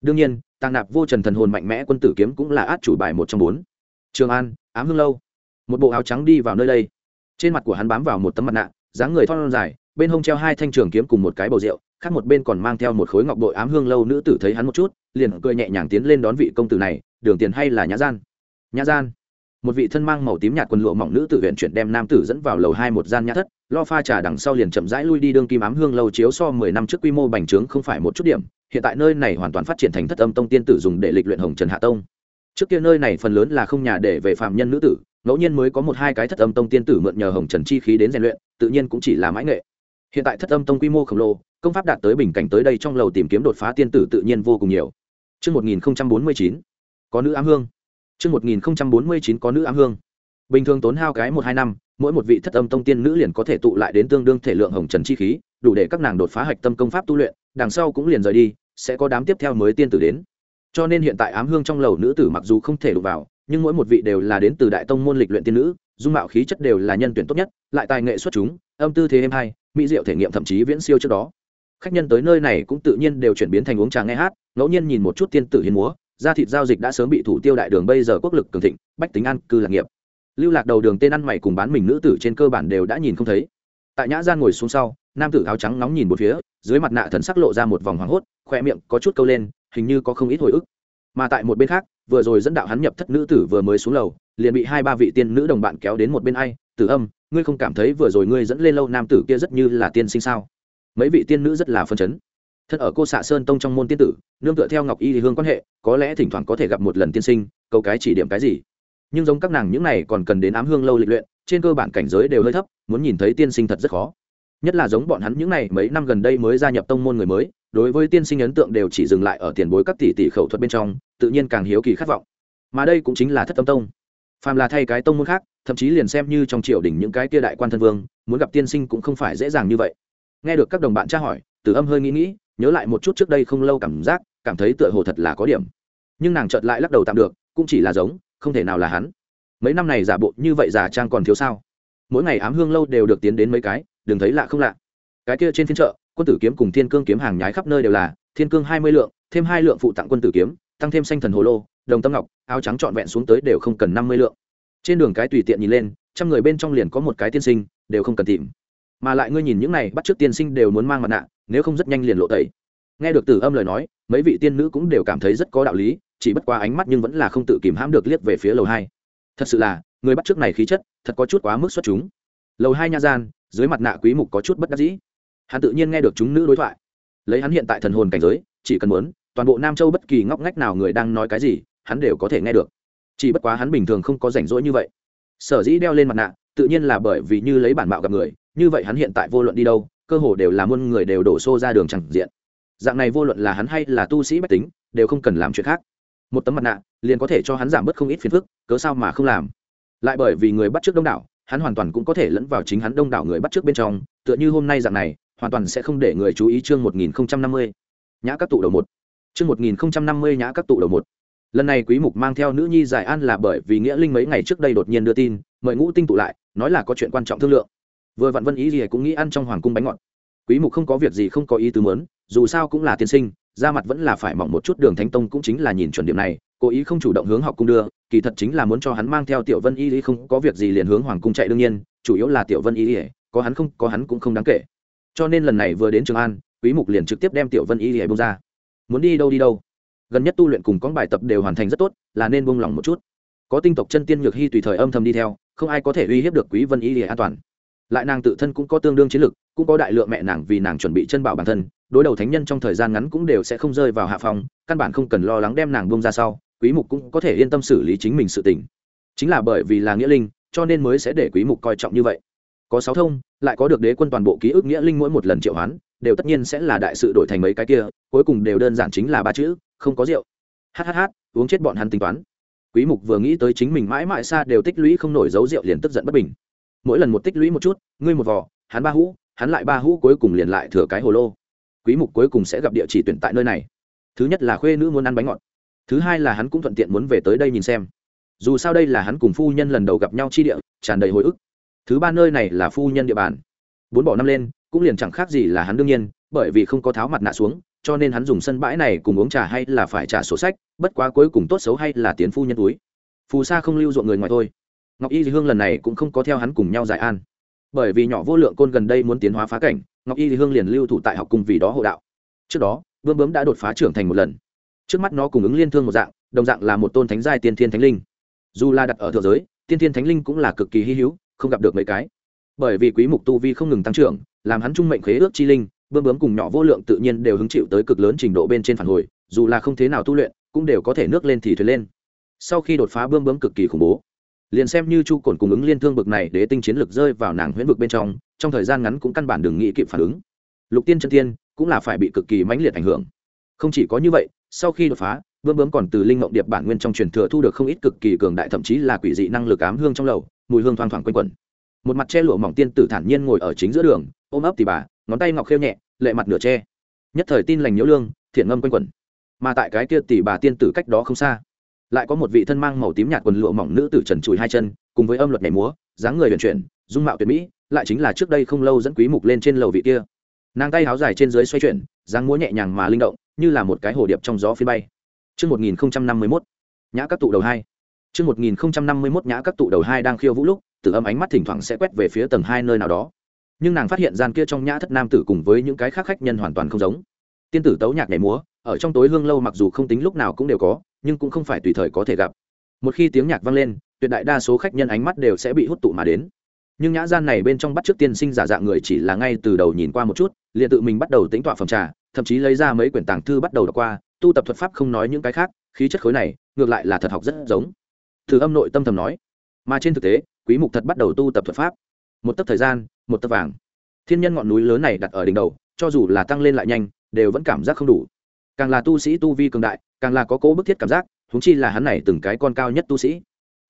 Đương nhiên tàng nạp vô trần thần hồn mạnh mẽ quân tử kiếm cũng là át chủ bài một trong bốn. Trường an, ám hương lâu. Một bộ áo trắng đi vào nơi đây. Trên mặt của hắn bám vào một tấm mặt nạ, dáng người thon dài, bên hông treo hai thanh trường kiếm cùng một cái bầu rượu, khác một bên còn mang theo một khối ngọc bội ám hương lâu nữ tử thấy hắn một chút, liền cười nhẹ nhàng tiến lên đón vị công tử này, đường tiền hay là nhã gian? Nhã gian một vị thân mang màu tím nhạt quần lụa mỏng nữ tử huyện chuyển đem nam tử dẫn vào lầu hai một gian nhã thất lo pha trà đằng sau liền chậm rãi lui đi đương kim ám hương lâu chiếu so mười năm trước quy mô bành trướng không phải một chút điểm hiện tại nơi này hoàn toàn phát triển thành thất âm tông tiên tử dùng để lịch luyện hồng trần hạ tông. Trước kia nơi này phần lớn là không nhà để về phạm nhân nữ tử ngẫu nhiên mới có một hai cái thất âm tông tiên tử mượn nhờ hồng trần chi khí đến rèn luyện tự nhiên cũng chỉ là mãi nghệ. Hiện tại thất âm tông quy mô khổng lồ công pháp đạt tới bình cảnh tới đây trong lầu tìm kiếm đột phá tiên tử tự nhiên vô cùng nhiều. Trước 1049, có nữ ám hương. Chương 1049 có nữ ám hương. Bình thường tốn hao cái một hai năm, mỗi một vị thất âm tông tiên nữ liền có thể tụ lại đến tương đương thể lượng hồng trần chi khí, đủ để các nàng đột phá hạch tâm công pháp tu luyện, đằng sau cũng liền rời đi, sẽ có đám tiếp theo mới tiên tử đến. Cho nên hiện tại ám hương trong lầu nữ tử mặc dù không thể đụng vào, nhưng mỗi một vị đều là đến từ đại tông môn lịch luyện tiên nữ, dung mạo khí chất đều là nhân tuyển tốt nhất, lại tài nghệ xuất chúng, âm tư thế êm hay, mỹ diệu thể nghiệm thậm chí viễn siêu trước đó. Khách nhân tới nơi này cũng tự nhiên đều chuyển biến thành uống trà nghe hát, ngẫu nhiên nhìn một chút tiên tử hiến múa, da thịt giao dịch đã sớm bị thủ tiêu đại đường bây giờ quốc lực cường thịnh, bách tính ăn cư lạc nghiệp. Lưu lạc đầu đường tên ăn mày cùng bán mình nữ tử trên cơ bản đều đã nhìn không thấy. Tại nhã gian ngồi xuống sau, nam tử áo trắng nóng nhìn một phía, dưới mặt nạ thần sắc lộ ra một vòng hoảng hốt khoe miệng có chút câu lên, hình như có không ít hồi ức. Mà tại một bên khác, vừa rồi dẫn đạo hắn nhập thất nữ tử vừa mới xuống lầu, liền bị hai ba vị tiên nữ đồng bạn kéo đến một bên ai, tử âm, ngươi không cảm thấy vừa rồi ngươi dẫn lên lâu nam tử kia rất như là tiên sinh sao? Mấy vị tiên nữ rất là phân chấn thân ở cô xạ sơn tông trong môn tiên tử, nương tựa theo ngọc y thì hương quan hệ, có lẽ thỉnh thoảng có thể gặp một lần tiên sinh, câu cái chỉ điểm cái gì. Nhưng giống các nàng những này còn cần đến ám hương lâu lịch luyện, trên cơ bản cảnh giới đều hơi thấp, muốn nhìn thấy tiên sinh thật rất khó. Nhất là giống bọn hắn những này mấy năm gần đây mới gia nhập tông môn người mới, đối với tiên sinh ấn tượng đều chỉ dừng lại ở tiền bối các tỷ tỷ khẩu thuật bên trong, tự nhiên càng hiếu kỳ khát vọng. Mà đây cũng chính là thất tâm tông. Phàm là thay cái tông môn khác, thậm chí liền xem như trong triều đình những cái kia đại quan thân vương, muốn gặp tiên sinh cũng không phải dễ dàng như vậy. Nghe được các đồng bạn tra hỏi, tử âm hơi nghĩ nghĩ nhớ lại một chút trước đây không lâu cảm giác, cảm thấy tựa hồ thật là có điểm. Nhưng nàng chợt lại lắc đầu tạm được, cũng chỉ là giống, không thể nào là hắn. Mấy năm này giả bộ như vậy giả trang còn thiếu sao? Mỗi ngày ám hương lâu đều được tiến đến mấy cái, đừng thấy lạ không lạ. Cái kia trên phiên chợ, quân tử kiếm cùng thiên cương kiếm hàng nhái khắp nơi đều là, thiên cương hai mươi lượng, thêm hai lượng phụ tặng quân tử kiếm, tăng thêm xanh thần hồ lô, đồng tâm ngọc, áo trắng trọn vẹn xuống tới đều không cần năm mươi lượng. Trên đường cái tùy tiện nhìn lên, trăm người bên trong liền có một cái tiên sinh, đều không cần tìm. Mà lại ngươi nhìn những này, bắt t r ư ớ c tiên sinh đều muốn mang mặt nạ nếu không rất nhanh liền lộ tẩy. Nghe được tử âm lời nói, mấy vị tiên nữ cũng đều cảm thấy rất có đạo lý, chỉ bất qua ánh mắt nhưng vẫn là không tự kìm hãm được liếc về phía lầu hai. Thật sự là, người bắt trước này khí chất, thật có chút quá mức xuất chúng. Lầu hai nha gian, dưới mặt nạ quý mục có chút bất đắc dĩ. Hắn tự nhiên nghe được chúng nữ đối thoại. Lấy hắn hiện tại thần hồn cảnh giới, chỉ cần muốn, toàn bộ nam châu bất kỳ ngóc ngách nào người đang nói cái gì, hắn đều có thể nghe được. Chỉ bất quá hắn bình thường không có rảnh rỗi như vậy. Sở dĩ đeo lên mặt nạ, tự nhiên là bởi vì như lấy bản mạo gặp người, như vậy hắn hiện tại vô luận đi đâu cơ hồ đều là muôn người đều đổ xô ra đường chẳng diện. Dạng này vô luận là hắn hay là tu sĩ bách tính, đều không cần làm chuyện khác. Một tấm mặt nạ, liền có thể cho hắn giảm bớt không ít phiền phức, cớ sao mà không làm? Lại bởi vì người bắt trước đông đảo, hắn hoàn toàn cũng có thể lẫn vào chính hắn đông đảo người bắt trước bên trong, tựa như hôm nay dạng này, hoàn toàn sẽ không để người chú ý chương một nghìn năm mươi. Nhã các tụ đầu một. Chương một nghìn năm mươi nhã các tụ đầu một. Lần này quý mục mang theo nữ nhi giải an là bởi vì nghĩa linh mấy ngày trước đây đột nhiên đưa tin, mời ngũ tinh tụ lại, nói là có chuyện quan trọng thương lượng vừa vạn vân ý gì cũng nghĩ ăn trong hoàng cung bánh ngọt. Quý mục không có việc gì không có ý tứ muốn, dù sao cũng là tiên sinh, ra mặt vẫn là phải mỏng một chút đường thánh tông cũng chính là nhìn chuẩn điểm này, cố ý không chủ động hướng học cung đưa, kỳ thật chính là muốn cho hắn mang theo tiểu vân y lý không có việc gì liền hướng hoàng cung chạy đương nhiên, chủ yếu là tiểu vân y lý có hắn không, có hắn cũng không đáng kể. Cho nên lần này vừa đến trường an, quý mục liền trực tiếp đem tiểu vân y lý bông ra. Muốn đi đâu đi đâu? Gần nhất tu luyện cùng con bài tập đều hoàn thành rất tốt, là nên buông lỏng một chút. Có tinh tộc chân tiên nhược hy tùy thời âm thầm đi theo, không ai có thể uy hiếp được quý vân y lý an toàn lại nàng tự thân cũng có tương đương chiến lực, cũng có đại lượng mẹ nàng vì nàng chuẩn bị chân bảo bản thân, đối đầu thánh nhân trong thời gian ngắn cũng đều sẽ không rơi vào hạ phòng căn bản không cần lo lắng đem nàng bông ra sau, quý mục cũng có thể yên tâm xử lý chính mình sự tình. Chính là bởi vì là nghĩa linh, cho nên mới sẽ để quý mục coi trọng như vậy. Có sáu thông, lại có được đế quân toàn bộ ký ức nghĩa linh mỗi một lần triệu hoán, đều tất nhiên sẽ là đại sự đổi thành mấy cái kia, cuối cùng đều đơn giản chính là ba chữ, không có rượu. Hhh uống chết bọn hắn tính toán. Quý mục vừa nghĩ tới chính mình mãi mãi xa đều tích lũy không nổi dấu rượu liền tức giận bất bình mỗi lần một tích lũy một chút, ngươi một vò, hắn ba hũ, hắn lại ba hũ cuối cùng liền lại thừa cái hồ lô. Quý mục cuối cùng sẽ gặp địa chỉ tuyển tại nơi này. Thứ nhất là khuê nữ muốn ăn bánh ngọt. Thứ hai là hắn cũng thuận tiện muốn về tới đây nhìn xem. Dù sao đây là hắn cùng phu nhân lần đầu gặp nhau chi địa, tràn đầy hồi ức. Thứ ba nơi này là phu nhân địa bàn. Bốn bỏ năm lên, cũng liền chẳng khác gì là hắn đương nhiên, bởi vì không có tháo mặt nạ xuống, cho nên hắn dùng sân bãi này cùng uống trà hay là phải trả sổ sách, bất quá cuối cùng tốt xấu hay là tiến phu nhân túi. Phù sa không lưu ruộng người ngoài thôi ngọc y hương lần này cũng không có theo hắn cùng nhau giải an. Bởi vì nhỏ vô lượng côn gần đây muốn tiến hóa phá cảnh, ngọc y hương liền lưu thủ tại học cung vì đó hộ đạo. Trước đó bướm bướm đã đột phá trưởng thành một lần. Trước mắt nó cùng ứng liên thương một dạng, đồng dạng là một tôn thánh giai tiên thiên thánh linh. Dù là đặt ở thượng giới, tiên thiên thánh linh cũng là cực kỳ hy hữu, không gặp được mấy cái. Bởi vì quý mục tu vi không ngừng tăng trưởng, làm hắn trung mệnh khế ước chi linh bướm bướm cùng nhỏ vô lượng tự nhiên đều hứng chịu tới cực lớn trình độ bên trên phản hồi, dù là không thế nào tu luyện, cũng đều có thể nước lên thì thuyền lên. Sau khi đột phá bướm bướm cực kỳ khủng bố liền xem như chu cồn cùng ứng liên thương bực này để tinh chiến lực rơi vào nàng huyễn vực bên trong trong thời gian ngắn cũng căn bản đừng nghĩ kịp phản ứng. Lục tiên chân tiên cũng là phải bị cực kỳ mãnh liệt ảnh hưởng. Không chỉ có như vậy, sau khi đột phá vương bướm còn từ linh ngộng điệp bản nguyên trong truyền thừa thu được không ít cực kỳ cường đại, thậm chí là quỷ dị năng lực ám hương trong lầu, mùi hương thoang thoảng quanh quẩn. Một mặt che lụa mỏng tiên tử thản nhiên ngồi ở chính giữa đường, ôm ấp thì bà, ngón tay ngọc khêu nhẹ, lệ mặt nửa che. Nhất thời tin lành nhiễu lương, thiện ngâm quanh quẩn. Mà tại cái kia tỷ bà tiên tử cách đó không xa lại có một vị thân mang màu tím nhạt quần lụa mỏng nữ tử trần trụi hai chân cùng với âm luật nhảy múa dáng người vận chuyển dung mạo tuyệt mỹ lại chính là trước đây không lâu dẫn quý mục lên trên lầu vị kia nàng tay háo dài trên dưới xoay chuyển dáng múa nhẹ nhàng mà linh động như là một cái hồ điệp trong gió phi bay Trước 1051, nhã các tụ đầu hai. Trước 1051 nhã các tụ đầu hai đang khiêu vũ lúc, tử âm ánh mắt thỉnh thoảng sẽ quét về phía tầng hai nơi nào đó. Nhưng nàng phát hiện gian kia trong nhã thất nam tử cùng với những cái khác khách nhân hoàn toàn không giống. Tiên tử tấu nhạc nhảy múa, ở trong tối hương lâu mặc dù không tính lúc nào cũng đều có, nhưng cũng không phải tùy thời có thể gặp. Một khi tiếng nhạc vang lên, tuyệt đại đa số khách nhân ánh mắt đều sẽ bị hút tụ mà đến. Nhưng nhã gian này bên trong bắt trước tiên sinh giả dạng người chỉ là ngay từ đầu nhìn qua một chút liền tự mình bắt đầu tính tọa phẩm trà thậm chí lấy ra mấy quyển tàng thư bắt đầu đọc qua tu tập thuật pháp không nói những cái khác khí chất khối này ngược lại là thật học rất giống. Thử âm nội tâm thầm nói. Mà trên thực tế quý mục thật bắt đầu tu tập thuật pháp. Một tấc thời gian một tấc vàng. Thiên nhân ngọn núi lớn này đặt ở đỉnh đầu cho dù là tăng lên lại nhanh đều vẫn cảm giác không đủ càng là tu sĩ tu vi cường đại, càng là có cố bức thiết cảm giác húng chi là hắn này từng cái con cao nhất tu sĩ.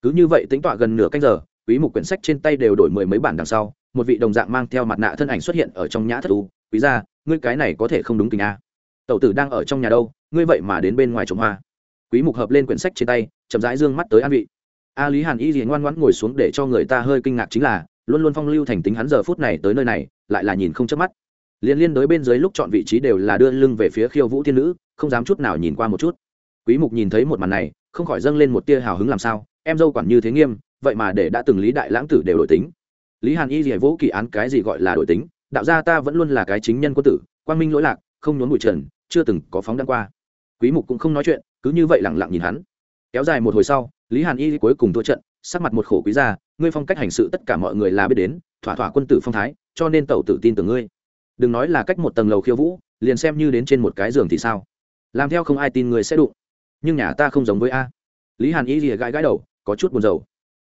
Cứ như vậy tính tọa gần nửa canh giờ, quý mục quyển sách trên tay đều đổi mười mấy bản đằng sau, một vị đồng dạng mang theo mặt nạ thân ảnh xuất hiện ở trong nhã thất u. Quý gia, ngươi cái này có thể không đúng tình a. Tẩu tử đang ở trong nhà đâu, ngươi vậy mà đến bên ngoài trồng hoa. Quý mục hợp lên quyển sách trên tay, chậm rãi dương mắt tới an vị. A lý hàn y gì ngoan ngoãn ngồi xuống để cho người ta hơi kinh ngạc chính là, luôn luôn phong lưu thành tính hắn giờ phút này tới nơi này, lại là nhìn không chớp mắt liên liên đối bên dưới lúc chọn vị trí đều là đưa lưng về phía khiêu vũ thiên nữ, không dám chút nào nhìn qua một chút. Quý mục nhìn thấy một màn này, không khỏi dâng lên một tia hào hứng làm sao, em dâu quản như thế nghiêm, vậy mà để đã từng lý đại lãng tử đều đổi tính. Lý hàn y dì vỗ kỳ án cái gì gọi là đổi tính, đạo gia ta vẫn luôn là cái chính nhân quân tử, quang minh lỗi lạc, không nhốn bụi trần, chưa từng có phóng đăng qua. Quý mục cũng không nói chuyện, cứ như vậy lặng lặng nhìn hắn. Kéo dài một hồi sau, lý hàn y cuối cùng thua trận, sắc mặt một khổ quý gia, ngươi phong cách hành sự tất cả mọi người là biết đến, thỏa thỏa quân tử phong thái, cho nên tẩu tử tin tưởng ngươi đừng nói là cách một tầng lầu khiêu vũ, liền xem như đến trên một cái giường thì sao? Làm theo không ai tin người sẽ đụng. Nhưng nhà ta không giống với a. Lý hàn y rìa gãi gãi đầu, có chút buồn rầu.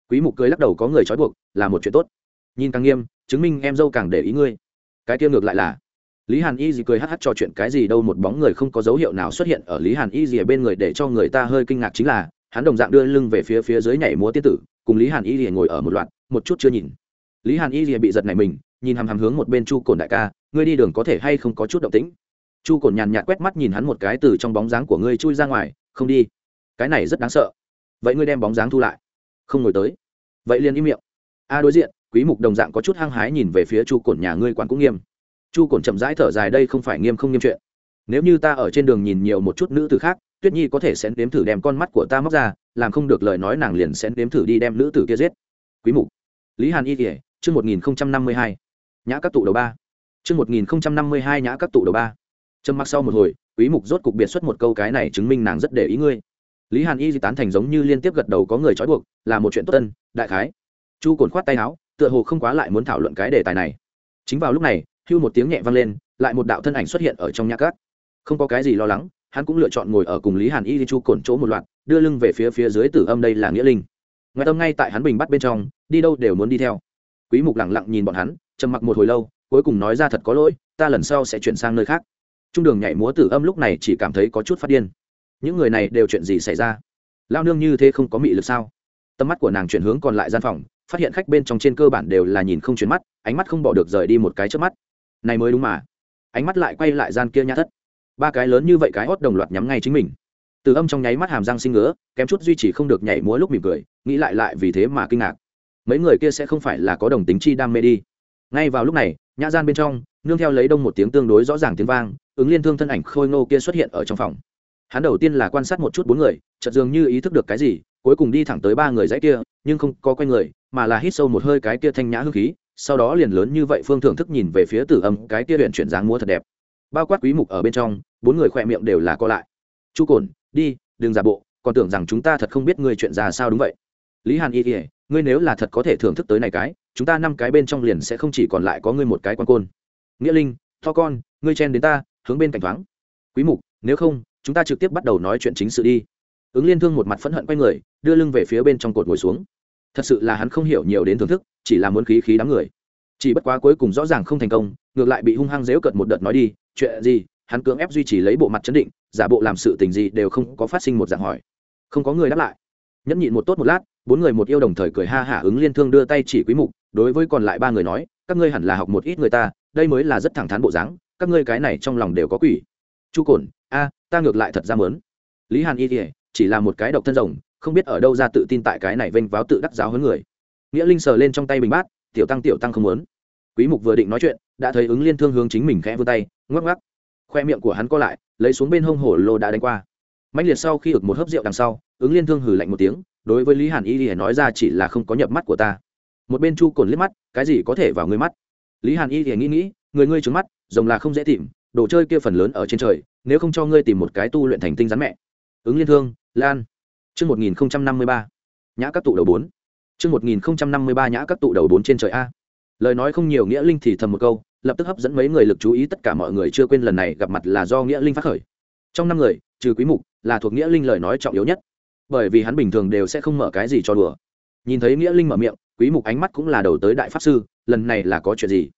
Quý mục cười lắc đầu có người trói buộc, là một chuyện tốt. Nhìn càng nghiêm, chứng minh em dâu càng để ý ngươi. Cái kia ngược lại là, lý hàn y gì cười hắc hắc trò chuyện cái gì đâu, một bóng người không có dấu hiệu nào xuất hiện ở lý hàn y gì bên người để cho người ta hơi kinh ngạc chính là, hắn đồng dạng đưa lưng về phía phía dưới nhảy múa tiên tử, cùng lý hàn y gì ngồi ở một loạt, một chút chưa nhìn. Lý hàn y gì bị giật này mình nhìn hằm hằm hướng một bên chu cồn đại ca, ngươi đi đường có thể hay không có chút động tĩnh? Chu cồn nhàn nhạt quét mắt nhìn hắn một cái từ trong bóng dáng của ngươi chui ra ngoài, không đi. Cái này rất đáng sợ. Vậy ngươi đem bóng dáng thu lại. Không ngồi tới. Vậy liền im miệng. A, đối diện, quý mục đồng dạng có chút hăng hái nhìn về phía chu cổn nhà ngươi quản cũng nghiêm. Chu cổn chậm rãi thở dài, đây không phải nghiêm không nghiêm chuyện. Nếu như ta ở trên đường nhìn nhiều một chút nữ tử khác, tuyết nhi có thể sẽ nếm thử đem con mắt của ta móc ra, làm không được lời nói nàng liền sẽ nếm thử đi đem nữ tử kia giết. Quý mục. Lý hàn y kể chương 1052 nhã các tụ đầu ba. Chương 1052 nhã các tụ đầu ba. Trầm mặc sau một hồi, quý mục rốt cục biệt xuất một câu cái này chứng minh nàng rất để ý ngươi. Lý hàn y di tán thành giống như liên tiếp gật đầu có người trói buộc, là một chuyện tốt tân, đại khái. Chu cồn khoát tay áo, tựa hồ không quá lại muốn thảo luận cái đề tài này. Chính vào lúc này, hưu một tiếng nhẹ vang lên, lại một đạo thân ảnh xuất hiện ở trong nhà cát không có cái gì lo lắng, hắn cũng lựa chọn ngồi ở cùng lý hàn y di chu cồn chỗ một loạt, đưa lưng về phía phía dưới tử âm đây là nghĩa linh. Ngoại tâm ngay tại hắn bình bắt bên trong, đi đâu đều muốn đi theo. Quý mục lẳng lặng nhìn bọn hắn trầm mặc một hồi lâu, cuối cùng nói ra thật có lỗi, ta lần sau sẽ chuyển sang nơi khác. Trung đường nhảy múa tử âm lúc này chỉ cảm thấy có chút phát điên. Những người này đều chuyện gì xảy ra? Lao nương như thế không có mị lực sao? Tầm mắt của nàng chuyển hướng còn lại gian phòng, phát hiện khách bên trong trên cơ bản đều là nhìn không chuyển mắt, ánh mắt không bỏ được rời đi một cái trước mắt. Này mới đúng mà. Ánh mắt lại quay lại gian kia nhã thất. Ba cái lớn như vậy cái hót đồng loạt nhắm ngay chính mình. Từ âm trong nháy mắt hàm răng sinh ngứa, kém chút duy trì không được nhảy múa lúc mỉm cười, nghĩ lại lại vì thế mà kinh ngạc. Mấy người kia sẽ không phải là có đồng tính chi đam mê đi ngay vào lúc này, nhã gian bên trong, nương theo lấy đông một tiếng tương đối rõ ràng tiếng vang, ứng liên thương thân ảnh khôi ngô kia xuất hiện ở trong phòng. Hắn đầu tiên là quan sát một chút bốn người, chợt dường như ý thức được cái gì, cuối cùng đi thẳng tới ba người dãy kia, nhưng không có quay người, mà là hít sâu một hơi cái kia thanh nhã hương khí, sau đó liền lớn như vậy phương thưởng thức nhìn về phía tử âm, cái kia luyện chuyển dáng múa thật đẹp. Bao quát quý mục ở bên trong, bốn người khỏe miệng đều là co lại. Chu cồn đi, đừng giả bộ, còn tưởng rằng chúng ta thật không biết ngươi chuyện ra sao đúng vậy. Lý hàn y, ngươi nếu là thật có thể thưởng thức tới này cái chúng ta năm cái bên trong liền sẽ không chỉ còn lại có ngươi một cái quan côn. Nghĩa linh, tho con, ngươi chen đến ta, hướng bên cạnh thoáng. Quý mục, nếu không, chúng ta trực tiếp bắt đầu nói chuyện chính sự đi. Ứng liên thương một mặt phẫn hận quay người, đưa lưng về phía bên trong cột ngồi xuống. Thật sự là hắn không hiểu nhiều đến thưởng thức, chỉ là muốn khí khí đám người. Chỉ bất quá cuối cùng rõ ràng không thành công, ngược lại bị hung hăng dễu cợt một đợt nói đi, chuyện gì, hắn cưỡng ép duy trì lấy bộ mặt chấn định, giả bộ làm sự tình gì đều không có phát sinh một dạng hỏi. Không có người đáp lại. Nhẫn nhịn một tốt một lát, bốn người một yêu đồng thời cười ha hả ứng liên thương đưa tay chỉ quý mục đối với còn lại ba người nói, các ngươi hẳn là học một ít người ta, đây mới là rất thẳng thắn bộ dáng, các ngươi cái này trong lòng đều có quỷ. Chu cổn, a, ta ngược lại thật ra mớn lý hàn y thì chỉ là một cái độc thân rồng, không biết ở đâu ra tự tin tại cái này vênh váo tự đắc giáo hơn người. Nghĩa linh sờ lên trong tay bình bát, tiểu tăng tiểu tăng không muốn. Quý mục vừa định nói chuyện, đã thấy ứng liên thương hướng chính mình khẽ vươn tay, ngoắc ngoắc. Khoe miệng của hắn co lại, lấy xuống bên hông hổ lô đã đánh qua. Mãnh liệt sau khi ực một hớp rượu đằng sau, ứng liên thương hừ lạnh một tiếng, đối với lý hàn y thì nói ra chỉ là không có nhập mắt của ta một bên chu cồn liếc mắt, cái gì có thể vào ngươi mắt? Lý hàn y thì nghĩ nghĩ, người ngươi trứng mắt, rồng là không dễ tìm, đồ chơi kia phần lớn ở trên trời, nếu không cho ngươi tìm một cái tu luyện thành tinh rắn mẹ. Ứng liên thương, lan. Chương một nghìn năm mươi ba. Nhã các tụ đầu bốn. Chương một nghìn năm mươi ba nhã các tụ đầu bốn trên trời a. Lời nói không nhiều nghĩa linh thì thầm một câu, lập tức hấp dẫn mấy người lực chú ý tất cả mọi người chưa quên lần này gặp mặt là do nghĩa linh phát khởi. Trong năm người, trừ quý mục là thuộc nghĩa linh lời nói trọng yếu nhất, bởi vì hắn bình thường đều sẽ không mở cái gì cho đùa. Nhìn thấy nghĩa linh mở miệng quý mục ánh mắt cũng là đầu tới đại pháp sư, lần này là có chuyện gì?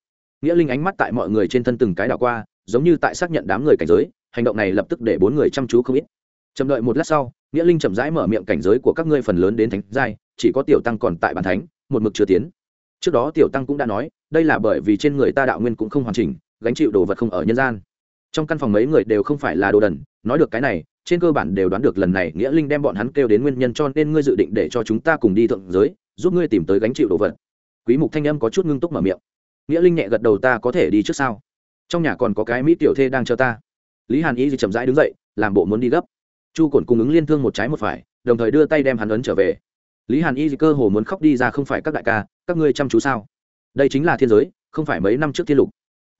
Nghĩa linh ánh mắt tại mọi người trên thân từng cái đảo qua, giống như tại xác nhận đám người cảnh giới, hành động này lập tức để bốn người chăm chú không ít. Chậm đợi một lát sau, nghĩa linh chậm rãi mở miệng cảnh giới của các ngươi phần lớn đến thánh giai, chỉ có tiểu tăng còn tại bàn thánh, một mực chưa tiến. Trước đó tiểu tăng cũng đã nói, đây là bởi vì trên người ta đạo nguyên cũng không hoàn chỉnh, gánh chịu đồ vật không ở nhân gian. Trong căn phòng mấy người đều không phải là đồ đần, nói được cái này, trên cơ bản đều đoán được lần này nghĩa linh đem bọn hắn kêu đến nguyên nhân cho nên ngươi dự định để cho chúng ta cùng đi thượng giới giúp ngươi tìm tới gánh chịu đồ vật. Quý mục thanh âm có chút ngưng túc mở miệng. Nghĩa linh nhẹ gật đầu, ta có thể đi trước sao? Trong nhà còn có cái mỹ tiểu thê đang chờ ta. Lý hàn y thì chậm rãi đứng dậy, làm bộ muốn đi gấp. Chu cổn cung ứng liên thương một trái một phải, đồng thời đưa tay đem hắn ấn trở về. Lý hàn y cơ hồ muốn khóc đi ra, không phải các đại ca, các ngươi chăm chú sao? Đây chính là thiên giới, không phải mấy năm trước thiên lục.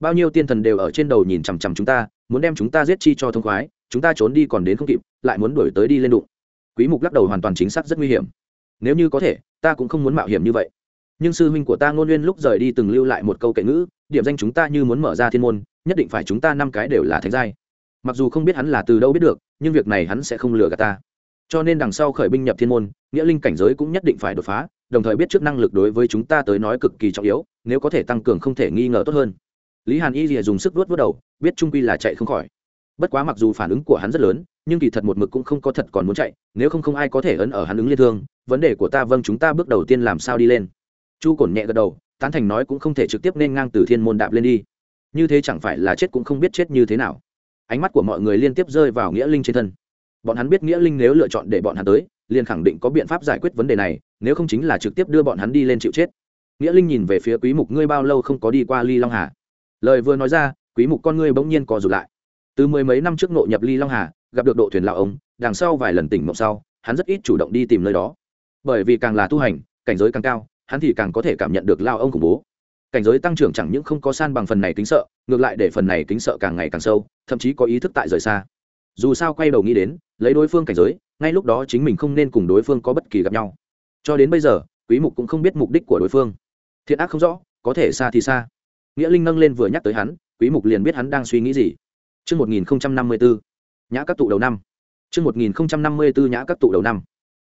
Bao nhiêu tiên thần đều ở trên đầu nhìn chằm chằm chúng ta, muốn đem chúng ta giết chi cho thông khoái, chúng ta trốn đi còn đến không kịp, lại muốn đuổi tới đi lên đụng. Quý mục lắc đầu hoàn toàn chính xác rất nguy hiểm nếu như có thể, ta cũng không muốn mạo hiểm như vậy. Nhưng sư huynh của ta ngôn nguyên lúc rời đi từng lưu lại một câu kệ ngữ, điểm danh chúng ta như muốn mở ra thiên môn, nhất định phải chúng ta năm cái đều là thánh giai. Mặc dù không biết hắn là từ đâu biết được, nhưng việc này hắn sẽ không lừa gạt ta. Cho nên đằng sau khởi binh nhập thiên môn, nghĩa linh cảnh giới cũng nhất định phải đột phá, đồng thời biết trước năng lực đối với chúng ta tới nói cực kỳ trọng yếu, nếu có thể tăng cường không thể nghi ngờ tốt hơn. Lý hàn y rìa dùng sức vuốt vuốt đầu, biết trung quy là chạy không khỏi. Bất quá mặc dù phản ứng của hắn rất lớn, nhưng kỳ thật một mực cũng không có thật còn muốn chạy, nếu không không ai có thể ấn ở hắn ứng liên thương vấn đề của ta vâng chúng ta bước đầu tiên làm sao đi lên. Chu cổn nhẹ gật đầu, tán thành nói cũng không thể trực tiếp nên ngang từ thiên môn đạp lên đi. Như thế chẳng phải là chết cũng không biết chết như thế nào. Ánh mắt của mọi người liên tiếp rơi vào nghĩa linh trên thân. Bọn hắn biết nghĩa linh nếu lựa chọn để bọn hắn tới, liền khẳng định có biện pháp giải quyết vấn đề này, nếu không chính là trực tiếp đưa bọn hắn đi lên chịu chết. Nghĩa linh nhìn về phía quý mục, ngươi bao lâu không có đi qua ly long hà? Lời vừa nói ra, quý mục con ngươi bỗng nhiên co rụt lại. Từ mười mấy năm trước nội nhập ly long hà, gặp được độ thuyền lão ông, đằng sau vài lần tỉnh mộng sau, hắn rất ít chủ động đi tìm nơi đó bởi vì càng là tu hành cảnh giới càng cao hắn thì càng có thể cảm nhận được lao ông khủng bố. Cảnh giới tăng trưởng chẳng những không có san bằng phần này kính sợ ngược lại để phần này kính sợ càng ngày càng sâu thậm chí có ý thức tại rời xa. Dù sao quay đầu nghĩ đến lấy đối phương cảnh giới ngay lúc đó chính mình không nên cùng đối phương có bất kỳ gặp nhau. Cho đến bây giờ quý mục cũng không biết mục đích của đối phương. Thiện ác không rõ có thể xa thì xa. Nghĩa linh nâng lên vừa nhắc tới hắn quý mục liền biết hắn đang suy nghĩ gì. Trước 1054, nhã các tụ đầu năm. Trước 1054 nhã các tụ đầu năm.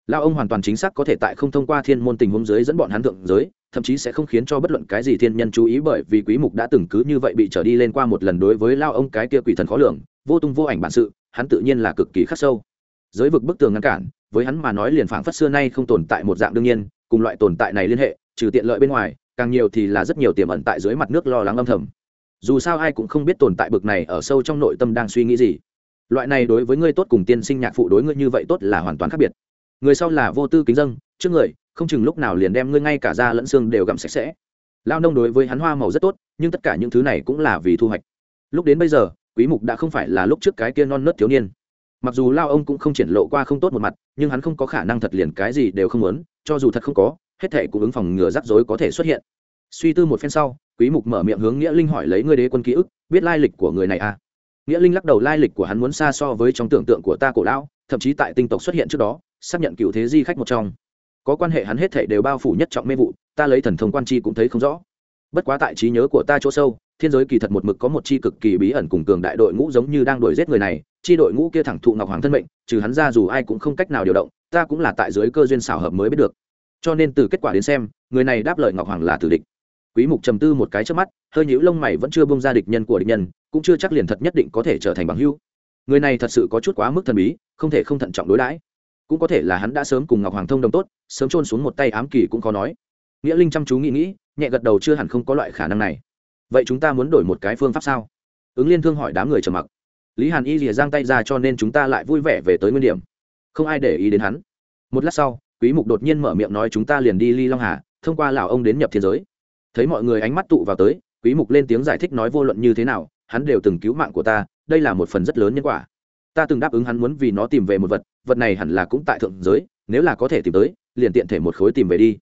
Lao ông hoàn toàn chính xác có thể tại không thông qua thiên môn tình huống giới dẫn bọn hắn thượng giới, thậm chí sẽ không khiến cho bất luận cái gì thiên nhân chú ý bởi vì quý mục đã từng cứ như vậy bị trở đi lên qua một lần đối với Lao ông cái kia quỷ thần khó lường, vô tung vô ảnh bản sự, hắn tự nhiên là cực kỳ khắc sâu. Giới vực bức tường ngăn cản, với hắn mà nói liền phảng phất xưa nay không tồn tại một dạng đương nhiên, cùng loại tồn tại này liên hệ, trừ tiện lợi bên ngoài, càng nhiều thì là rất nhiều tiềm ẩn tại dưới mặt nước lo lắng âm thầm. Dù sao ai cũng không biết tồn tại bực này ở sâu trong nội tâm đang suy nghĩ gì. Loại này đối với ngươi tốt cùng tiên sinh nhạc phụ đối ngươi như vậy tốt là hoàn toàn khác biệt người sau là vô tư kính dân trước người, không chừng lúc nào liền đem ngươi ngay cả da lẫn xương đều gặm sạch sẽ. Lao nông đối với hắn hoa màu rất tốt, nhưng tất cả những thứ này cũng là vì thu hoạch. Lúc đến bây giờ, quý mục đã không phải là lúc trước cái kia non nớt thiếu niên. Mặc dù lao ông cũng không triển lộ qua không tốt một mặt, nhưng hắn không có khả năng thật liền cái gì đều không muốn, cho dù thật không có, hết thể cũng ứng phòng ngừa rắc rối có thể xuất hiện. Suy tư một phen sau, quý mục mở miệng hướng nghĩa linh hỏi lấy ngươi đế quân ký ức, biết lai lịch của người này à? Nghĩa linh lắc đầu, lai lịch của hắn muốn xa so với trong tưởng tượng của ta cổ lão, thậm chí tại tinh tộc xuất hiện trước đó xác nhận cựu thế di khách một trong. Có quan hệ hắn hết thảy đều bao phủ nhất trọng mê vụ, ta lấy thần thông quan chi cũng thấy không rõ. Bất quá tại trí nhớ của ta chỗ sâu, thiên giới kỳ thật một mực có một chi cực kỳ bí ẩn cùng cường đại đội ngũ giống như đang đuổi giết người này, chi đội ngũ kia thẳng thụ ngọc hoàng thân mệnh, trừ hắn ra dù ai cũng không cách nào điều động, ta cũng là tại dưới cơ duyên xảo hợp mới biết được. Cho nên từ kết quả đến xem, người này đáp lời ngọc hoàng là tử địch. Quý mục trầm tư một cái trước mắt, hơi nhũ lông mày vẫn chưa bông ra địch nhân của địch nhân, cũng chưa chắc liền thật nhất định có thể trở thành bằng hữu. Người này thật sự có chút quá mức thần bí, không thể không thận trọng đối đãi cũng có thể là hắn đã sớm cùng ngọc hoàng thông đồng tốt, sớm trôn xuống một tay ám kỳ cũng khó nói. Nghĩa linh chăm chú nghĩ nghĩ, nhẹ gật đầu chưa hẳn không có loại khả năng này. Vậy chúng ta muốn đổi một cái phương pháp sao? Ứng liên thương hỏi đám người trầm mặc. Lý hàn y lìa giang tay ra cho nên chúng ta lại vui vẻ về tới nguyên điểm. Không ai để ý đến hắn. Một lát sau, quý mục đột nhiên mở miệng nói chúng ta liền đi ly long hà, thông qua lão ông đến nhập thiên giới. Thấy mọi người ánh mắt tụ vào tới, quý mục lên tiếng giải thích nói vô luận như thế nào, hắn đều từng cứu mạng của ta, đây là một phần rất lớn nhân quả. Ta từng đáp ứng hắn muốn vì nó tìm về một vật vật này hẳn là cũng tại thượng giới, nếu là có thể tìm tới, liền tiện thể một khối tìm về đi.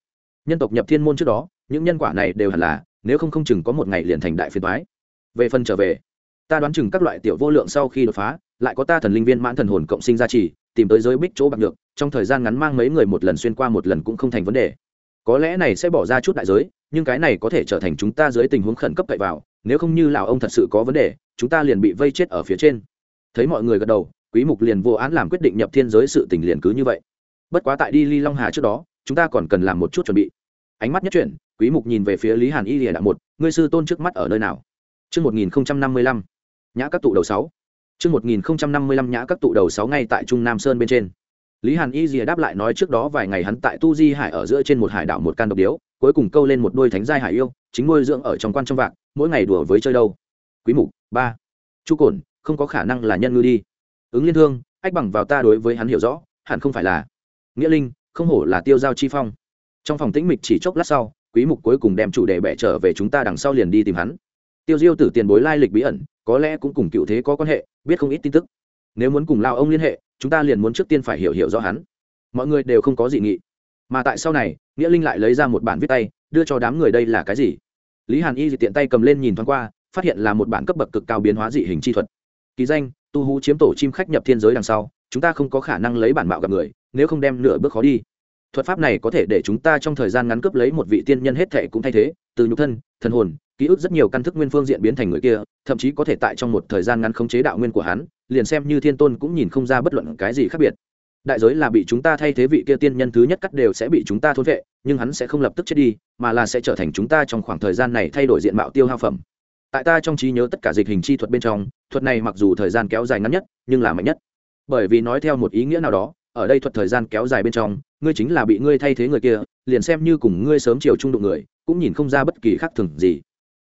Nhân tộc nhập thiên môn trước đó, những nhân quả này đều hẳn là, nếu không không chừng có một ngày liền thành đại phiền thoái về phần trở về, ta đoán chừng các loại tiểu vô lượng sau khi đột phá, lại có ta thần linh viên mãn thần hồn cộng sinh ra chỉ, tìm tới giới bích chỗ bạc được trong thời gian ngắn mang mấy người một lần xuyên qua một lần cũng không thành vấn đề. Có lẽ này sẽ bỏ ra chút đại giới, nhưng cái này có thể trở thành chúng ta dưới tình huống khẩn cấp cậy vào, nếu không như lào ông thật sự có vấn đề, chúng ta liền bị vây chết ở phía trên. Thấy mọi người gật đầu quý mục liền vô án làm quyết định nhập thiên giới sự tình liền cứ như vậy bất quá tại đi ly long hà trước đó chúng ta còn cần làm một chút chuẩn bị ánh mắt nhất chuyển quý mục nhìn về phía lý hàn y lìa đạo một ngươi sư tôn trước mắt ở nơi nào Trước 1055, nhã các tụ đầu 6. Trước 1055 nhã các tụ đầu 6 ngay tại Trung Nam Sơn bên trên. Lý Hàn Y Lìa đáp lại nói trước đó vài ngày hắn tại Tu Di Hải ở giữa trên một hải đảo một can độc điếu, cuối cùng câu lên một đôi thánh giai hải yêu, chính nuôi dưỡng ở trong quan trong vạc, mỗi ngày đùa với chơi đâu. Quý mục, ba. Chu Cổn, không có khả năng là nhân ngư đi. Ứng Liên Thương, ách bằng vào ta đối với hắn hiểu rõ, hẳn không phải là. Nghĩa Linh, không hổ là tiêu giao chi phong. Trong phòng tĩnh mịch chỉ chốc lát sau, Quý mục cuối cùng đem chủ đề bẻ trở về chúng ta đằng sau liền đi tìm hắn. Tiêu Diêu tử tiền bối lai lịch bí ẩn, có lẽ cũng cùng cựu thế có quan hệ, biết không ít tin tức. Nếu muốn cùng lao ông liên hệ, chúng ta liền muốn trước tiên phải hiểu hiểu rõ hắn mọi người đều không có dị nghị mà tại sau này nghĩa linh lại lấy ra một bản viết tay đưa cho đám người đây là cái gì lý hàn y tiện tay cầm lên nhìn thoáng qua phát hiện là một bản cấp bậc cực cao biến hóa dị hình chi thuật ký danh tu hú chiếm tổ chim khách nhập thiên giới đằng sau, chúng ta không có khả năng lấy bản mạo gặp người, nếu không đem nửa bước khó đi. Thuật pháp này có thể để chúng ta trong thời gian ngắn cướp lấy một vị tiên nhân hết thệ cũng thay thế, từ nhục thân, thần hồn, ký ức rất nhiều căn thức nguyên phương diện biến thành người kia, thậm chí có thể tại trong một thời gian ngắn khống chế đạo nguyên của hắn, liền xem như thiên tôn cũng nhìn không ra bất luận cái gì khác biệt. Đại giới là bị chúng ta thay thế vị kia tiên nhân thứ nhất cắt đều sẽ bị chúng ta thôn vệ, nhưng hắn sẽ không lập tức chết đi, mà là sẽ trở thành chúng ta trong khoảng thời gian này thay đổi diện mạo tiêu hao phẩm tại ta trong trí nhớ tất cả dịch hình chi thuật bên trong, thuật này mặc dù thời gian kéo dài ngắn nhất, nhưng là mạnh nhất. Bởi vì nói theo một ý nghĩa nào đó, ở đây thuật thời gian kéo dài bên trong, ngươi chính là bị ngươi thay thế người kia, liền xem như cùng ngươi sớm chiều trung đụng người, cũng nhìn không ra bất kỳ khác thường gì.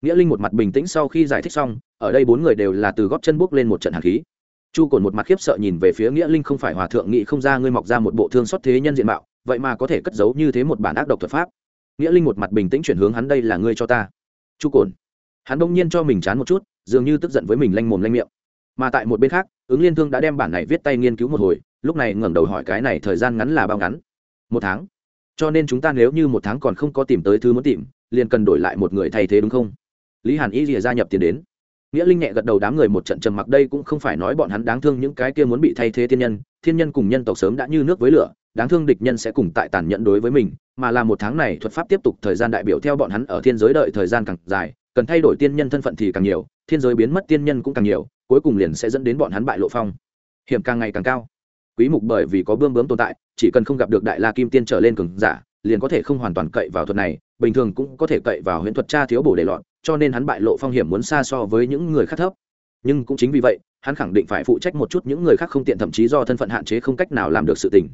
Nghĩa linh một mặt bình tĩnh sau khi giải thích xong, ở đây bốn người đều là từ góp chân bước lên một trận hạt khí. Chu cồn một mặt khiếp sợ nhìn về phía nghĩa linh không phải hòa thượng nghị không ra ngươi mọc ra một bộ thương xót thế nhân diện mạo, vậy mà có thể cất giấu như thế một bản ác độc thuật pháp. Nghĩa linh một mặt bình tĩnh chuyển hướng hắn, đây là ngươi cho ta. Chu cồn hắn đông nhiên cho mình chán một chút, dường như tức giận với mình lanh mồm lanh miệng. Mà tại một bên khác, ứng liên thương đã đem bản này viết tay nghiên cứu một hồi, lúc này ngẩng đầu hỏi cái này thời gian ngắn là bao ngắn? Một tháng. Cho nên chúng ta nếu như một tháng còn không có tìm tới thứ muốn tìm, liền cần đổi lại một người thay thế đúng không? Lý hàn y rìa gia nhập tiền đến. Nghĩa linh nhẹ gật đầu đám người một trận trầm mặc, đây cũng không phải nói bọn hắn đáng thương những cái kia muốn bị thay thế thiên nhân thiên nhân cùng nhân tộc sớm đã như nước với lửa, đáng thương địch nhân sẽ cùng tại tàn nhẫn đối với mình, mà là một tháng này thuật pháp tiếp tục thời gian đại biểu theo bọn hắn ở thiên giới đợi thời gian càng dài cần thay đổi tiên nhân thân phận thì càng nhiều thiên giới biến mất tiên nhân cũng càng nhiều cuối cùng liền sẽ dẫn đến bọn hắn bại lộ phong. Hiểm càng ngày càng cao. Quý mục bởi vì có bươm bướm tồn tại chỉ cần không gặp được đại la kim tiên trở lên cường giả liền có thể không hoàn toàn cậy vào thuật này bình thường cũng có thể cậy vào huyễn thuật tra thiếu bổ để lọt cho nên hắn bại lộ phong hiểm muốn xa so với những người khác thấp. Nhưng cũng chính vì vậy hắn khẳng định phải phụ trách một chút những người khác không tiện thậm chí do thân phận hạn chế không cách nào làm được sự tình.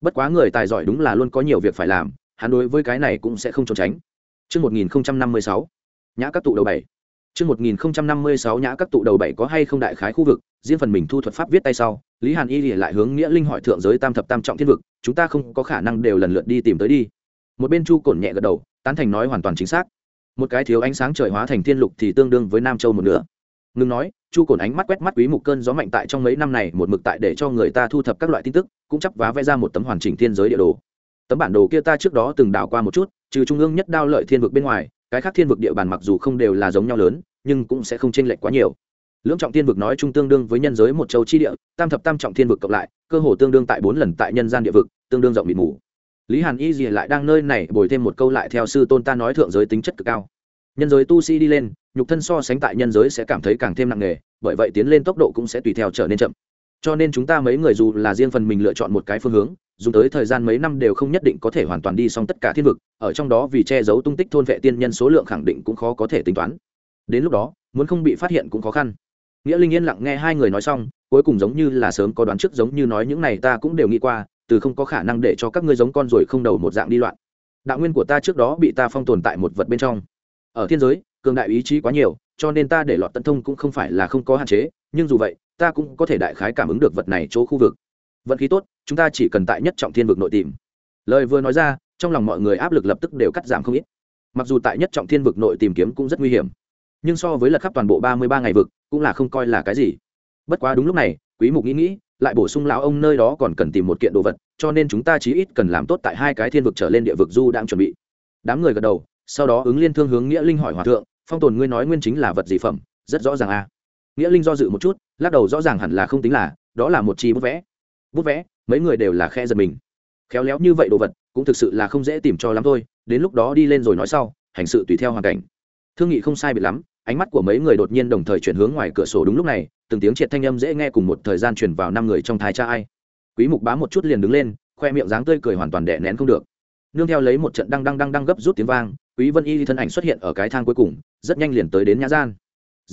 Bất quá người tài giỏi đúng là luôn có nhiều việc phải làm hắn đối với cái này cũng sẽ không trốn tránh. Trước 1056, nhã các tụ đầu bảy. Trước 1056 nhã các tụ đầu bảy có hay không đại khái khu vực, riêng phần mình thu thuật pháp viết tay sau, Lý Hàn Y lại hướng Nghĩa Linh hỏi thượng giới tam thập tam trọng thiên vực, chúng ta không có khả năng đều lần lượt đi tìm tới đi. Một bên Chu Cổn nhẹ gật đầu, tán thành nói hoàn toàn chính xác một cái thiếu ánh sáng trời hóa thành thiên lục thì tương đương với nam châu một nửa ngừng nói chu Cổn ánh mắt quét mắt quý mục cơn gió mạnh tại trong mấy năm này một mực tại để cho người ta thu thập các loại tin tức cũng chắp vá vẽ ra một tấm hoàn chỉnh thiên giới địa đồ tấm bản đồ kia ta trước đó từng đảo qua một chút trừ trung ương nhất đao lợi thiên vực bên ngoài cái khác thiên vực địa bàn mặc dù không đều là giống nhau lớn, nhưng cũng sẽ không chênh lệch quá nhiều. Lưỡng trọng thiên vực nói chung tương đương với nhân giới một châu chi địa, tam thập tam trọng thiên vực cộng lại, cơ hồ tương đương tại bốn lần tại nhân gian địa vực, tương đương rộng bị mù. Lý hàn y gì lại đang nơi này bồi thêm một câu lại theo sư tôn ta nói thượng giới tính chất cực cao. Nhân giới tu sĩ đi lên, nhục thân so sánh tại nhân giới sẽ cảm thấy càng thêm nặng nề, bởi vậy tiến lên tốc độ cũng sẽ tùy theo trở nên chậm. Cho nên chúng ta mấy người dù là riêng phần mình lựa chọn một cái phương hướng dùng tới thời gian mấy năm đều không nhất định có thể hoàn toàn đi xong tất cả thiên vực, ở trong đó vì che giấu tung tích thôn vệ tiên nhân số lượng khẳng định cũng khó có thể tính toán. Đến lúc đó, muốn không bị phát hiện cũng khó khăn. Nghĩa linh yên lặng nghe hai người nói xong, cuối cùng giống như là sớm có đoán trước giống như nói những này ta cũng đều nghĩ qua, từ không có khả năng để cho các ngươi giống con rồi không đầu một dạng đi loạn. Đạo nguyên của ta trước đó bị ta phong tồn tại một vật bên trong. Ở thiên giới, cường đại ý chí quá nhiều, cho nên ta để lọt tận thông cũng không phải là không có hạn chế, nhưng dù vậy, ta cũng có thể đại khái cảm ứng được vật này chỗ khu vực vận khí tốt, chúng ta chỉ cần tại nhất trọng thiên vực nội tìm. Lời vừa nói ra, trong lòng mọi người áp lực lập tức đều cắt giảm không ít. Mặc dù tại nhất trọng thiên vực nội tìm kiếm cũng rất nguy hiểm, nhưng so với lật khắp toàn bộ ba mươi ba ngày vực cũng là không coi là cái gì. Bất quá đúng lúc này, quý mục nghĩ nghĩ, lại bổ sung lão ông nơi đó còn cần tìm một kiện đồ vật, cho nên chúng ta chí ít cần làm tốt tại hai cái thiên vực trở lên địa vực du đang chuẩn bị. Đám người gật đầu, sau đó ứng liên thương hướng nghĩa linh hỏi hòa thượng, phong tồn ngươi nói nguyên chính là vật gì phẩm? Rất rõ ràng a à. nghĩa linh do dự một chút, lắc đầu rõ ràng hẳn là không tính là, đó là một chi bút vẽ bút vẽ, mấy người đều là khe giật mình. Khéo léo như vậy đồ vật, cũng thực sự là không dễ tìm cho lắm thôi, đến lúc đó đi lên rồi nói sau, hành sự tùy theo hoàn cảnh. Thương nghị không sai biệt lắm, ánh mắt của mấy người đột nhiên đồng thời chuyển hướng ngoài cửa sổ đúng lúc này, từng tiếng triệt thanh âm dễ nghe cùng một thời gian chuyển vào năm người trong thái cha ai. Quý mục bá một chút liền đứng lên, khoe miệng dáng tươi cười hoàn toàn đè nén không được. Nương theo lấy một trận đăng đăng đăng đăng gấp rút tiếng vang, quý vân y thân ảnh xuất hiện ở cái thang cuối cùng, rất nhanh liền tới đến nhã gian.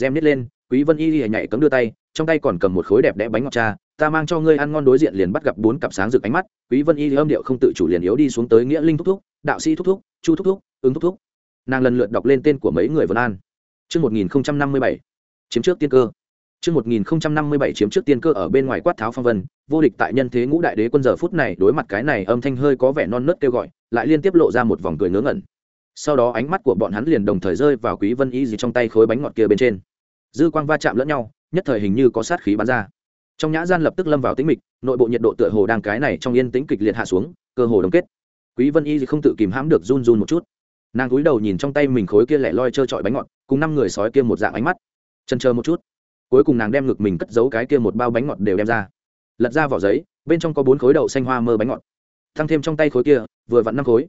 Gem nít lên, quý vân y nhảy cấm đưa tay trong tay còn cầm một khối đẹp đẽ bánh ngọt cha ta mang cho ngươi ăn ngon đối diện liền bắt gặp bốn cặp sáng rực ánh mắt quý vân y âm điệu không tự chủ liền yếu đi xuống tới nghĩa linh thúc thúc đạo sĩ thúc thúc chu thúc thúc ứng thúc thúc nàng lần lượt đọc lên tên của mấy người vân an Trước 1057, chiếm trước tiên cơ. Trước 1057 chiếm trước tiên cơ ở bên ngoài quát tháo phong vân, vô địch tại nhân thế ngũ đại đế quân giờ phút này đối mặt cái này âm thanh hơi có vẻ non nớt kêu gọi, lại liên tiếp lộ ra một vòng cười ngớ ngẩn. Sau đó ánh mắt của bọn hắn liền đồng thời rơi vào Quý Vân Y gì trong tay khối bánh ngọt kia bên trên. Dư quang va chạm lẫn nhau, nhất thời hình như có sát khí bắn ra. Trong nhã gian lập tức lâm vào tĩnh mịch, nội bộ nhiệt độ tựa hồ đang cái này trong yên tĩnh kịch liệt hạ xuống, cơ hồ đồng kết. Quý Vân Y gì không tự kìm hãm được run run một chút. Nàng cúi đầu nhìn trong tay mình khối kia lẻ loi trơ trọi bánh ngọt cùng năm người sói kia một dạng ánh mắt. Chân chờ một chút. Cuối cùng nàng đem ngực mình cất giấu cái kia một bao bánh ngọt đều đem ra. Lật ra vỏ giấy bên trong có bốn khối đậu xanh hoa mơ bánh ngọt. Thăng thêm trong tay khối kia vừa vặn năm khối.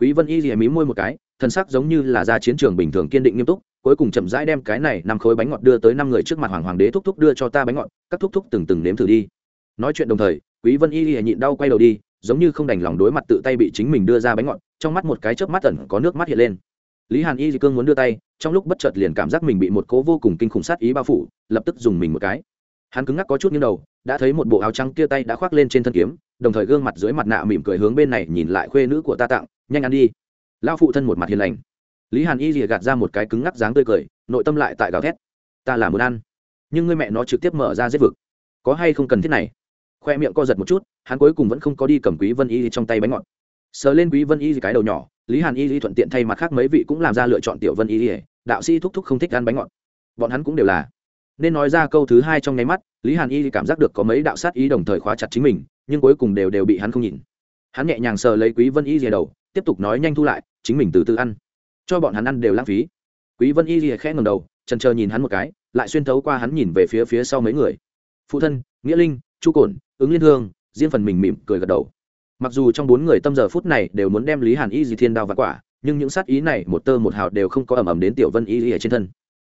Quý vân y thì mí môi một cái thân sắc giống như là ra chiến trường bình thường kiên định nghiêm túc cuối cùng chậm rãi đem cái này năm khối bánh ngọt đưa tới năm người trước mặt hoàng hoàng đế thúc thúc đưa cho ta bánh ngọt, các thúc thúc từng từng nếm thử đi. Nói chuyện đồng thời, quý vân y y nhịn đau quay đầu đi, giống như không đành lòng đối mặt tự tay bị chính mình đưa ra bánh ngọt, trong mắt một cái chớp mắt tẩn có nước mắt hiện lên. Lý hàn y dị cương muốn đưa tay, trong lúc bất chợt liền cảm giác mình bị một cố vô cùng kinh khủng sát ý bao phủ, lập tức dùng mình một cái. Hắn cứng ngắc có chút như đầu, đã thấy một bộ áo trắng kia tay đã khoác lên trên thân kiếm, đồng thời gương mặt dưới mặt nạ mỉm cười hướng bên này nhìn lại khuê nữ của ta tặng, nhanh ăn đi. Lao phụ thân một mặt hiền lành lý hàn y rìa gạt ra một cái cứng ngắc dáng tươi cười, nội tâm lại tại gào thét. Ta là muốn ăn. Nhưng người mẹ nó trực tiếp mở ra giết vực. Có hay không cần thiết này? Khoe miệng co giật một chút, hắn cuối cùng vẫn không có đi cầm quý vân y trong tay bánh ngọt. Sờ lên quý vân y cái đầu nhỏ, lý hàn y thuận tiện thay mặt khác mấy vị cũng làm ra lựa chọn tiểu vân y đạo sĩ thúc thúc không thích ăn bánh ngọt. Bọn hắn cũng đều là. Nên nói ra câu thứ hai trong nháy mắt, lý hàn y cảm giác được có mấy đạo sát ý đồng thời khóa chặt chính mình, nhưng cuối cùng đều đều bị hắn không nhìn. Hắn nhẹ nhàng sờ lấy quý vân y rìa đầu, tiếp tục nói nhanh thu lại, chính mình từ từ ăn cho bọn hắn ăn đều lãng phí. Quý vân y rìa khẽ ngầm đầu trần chờ nhìn hắn một cái lại xuyên thấu qua hắn nhìn về phía phía sau mấy người. Phụ thân nghĩa linh chu cổn ứng liên Hương, riêng phần mình mỉm cười gật đầu. Mặc dù trong bốn người tâm giờ phút này đều muốn đem lý hàn y di thiên đao và quả nhưng những sát ý này một tơ một hào đều không có ẩm ẩm đến tiểu vân y ở trên thân.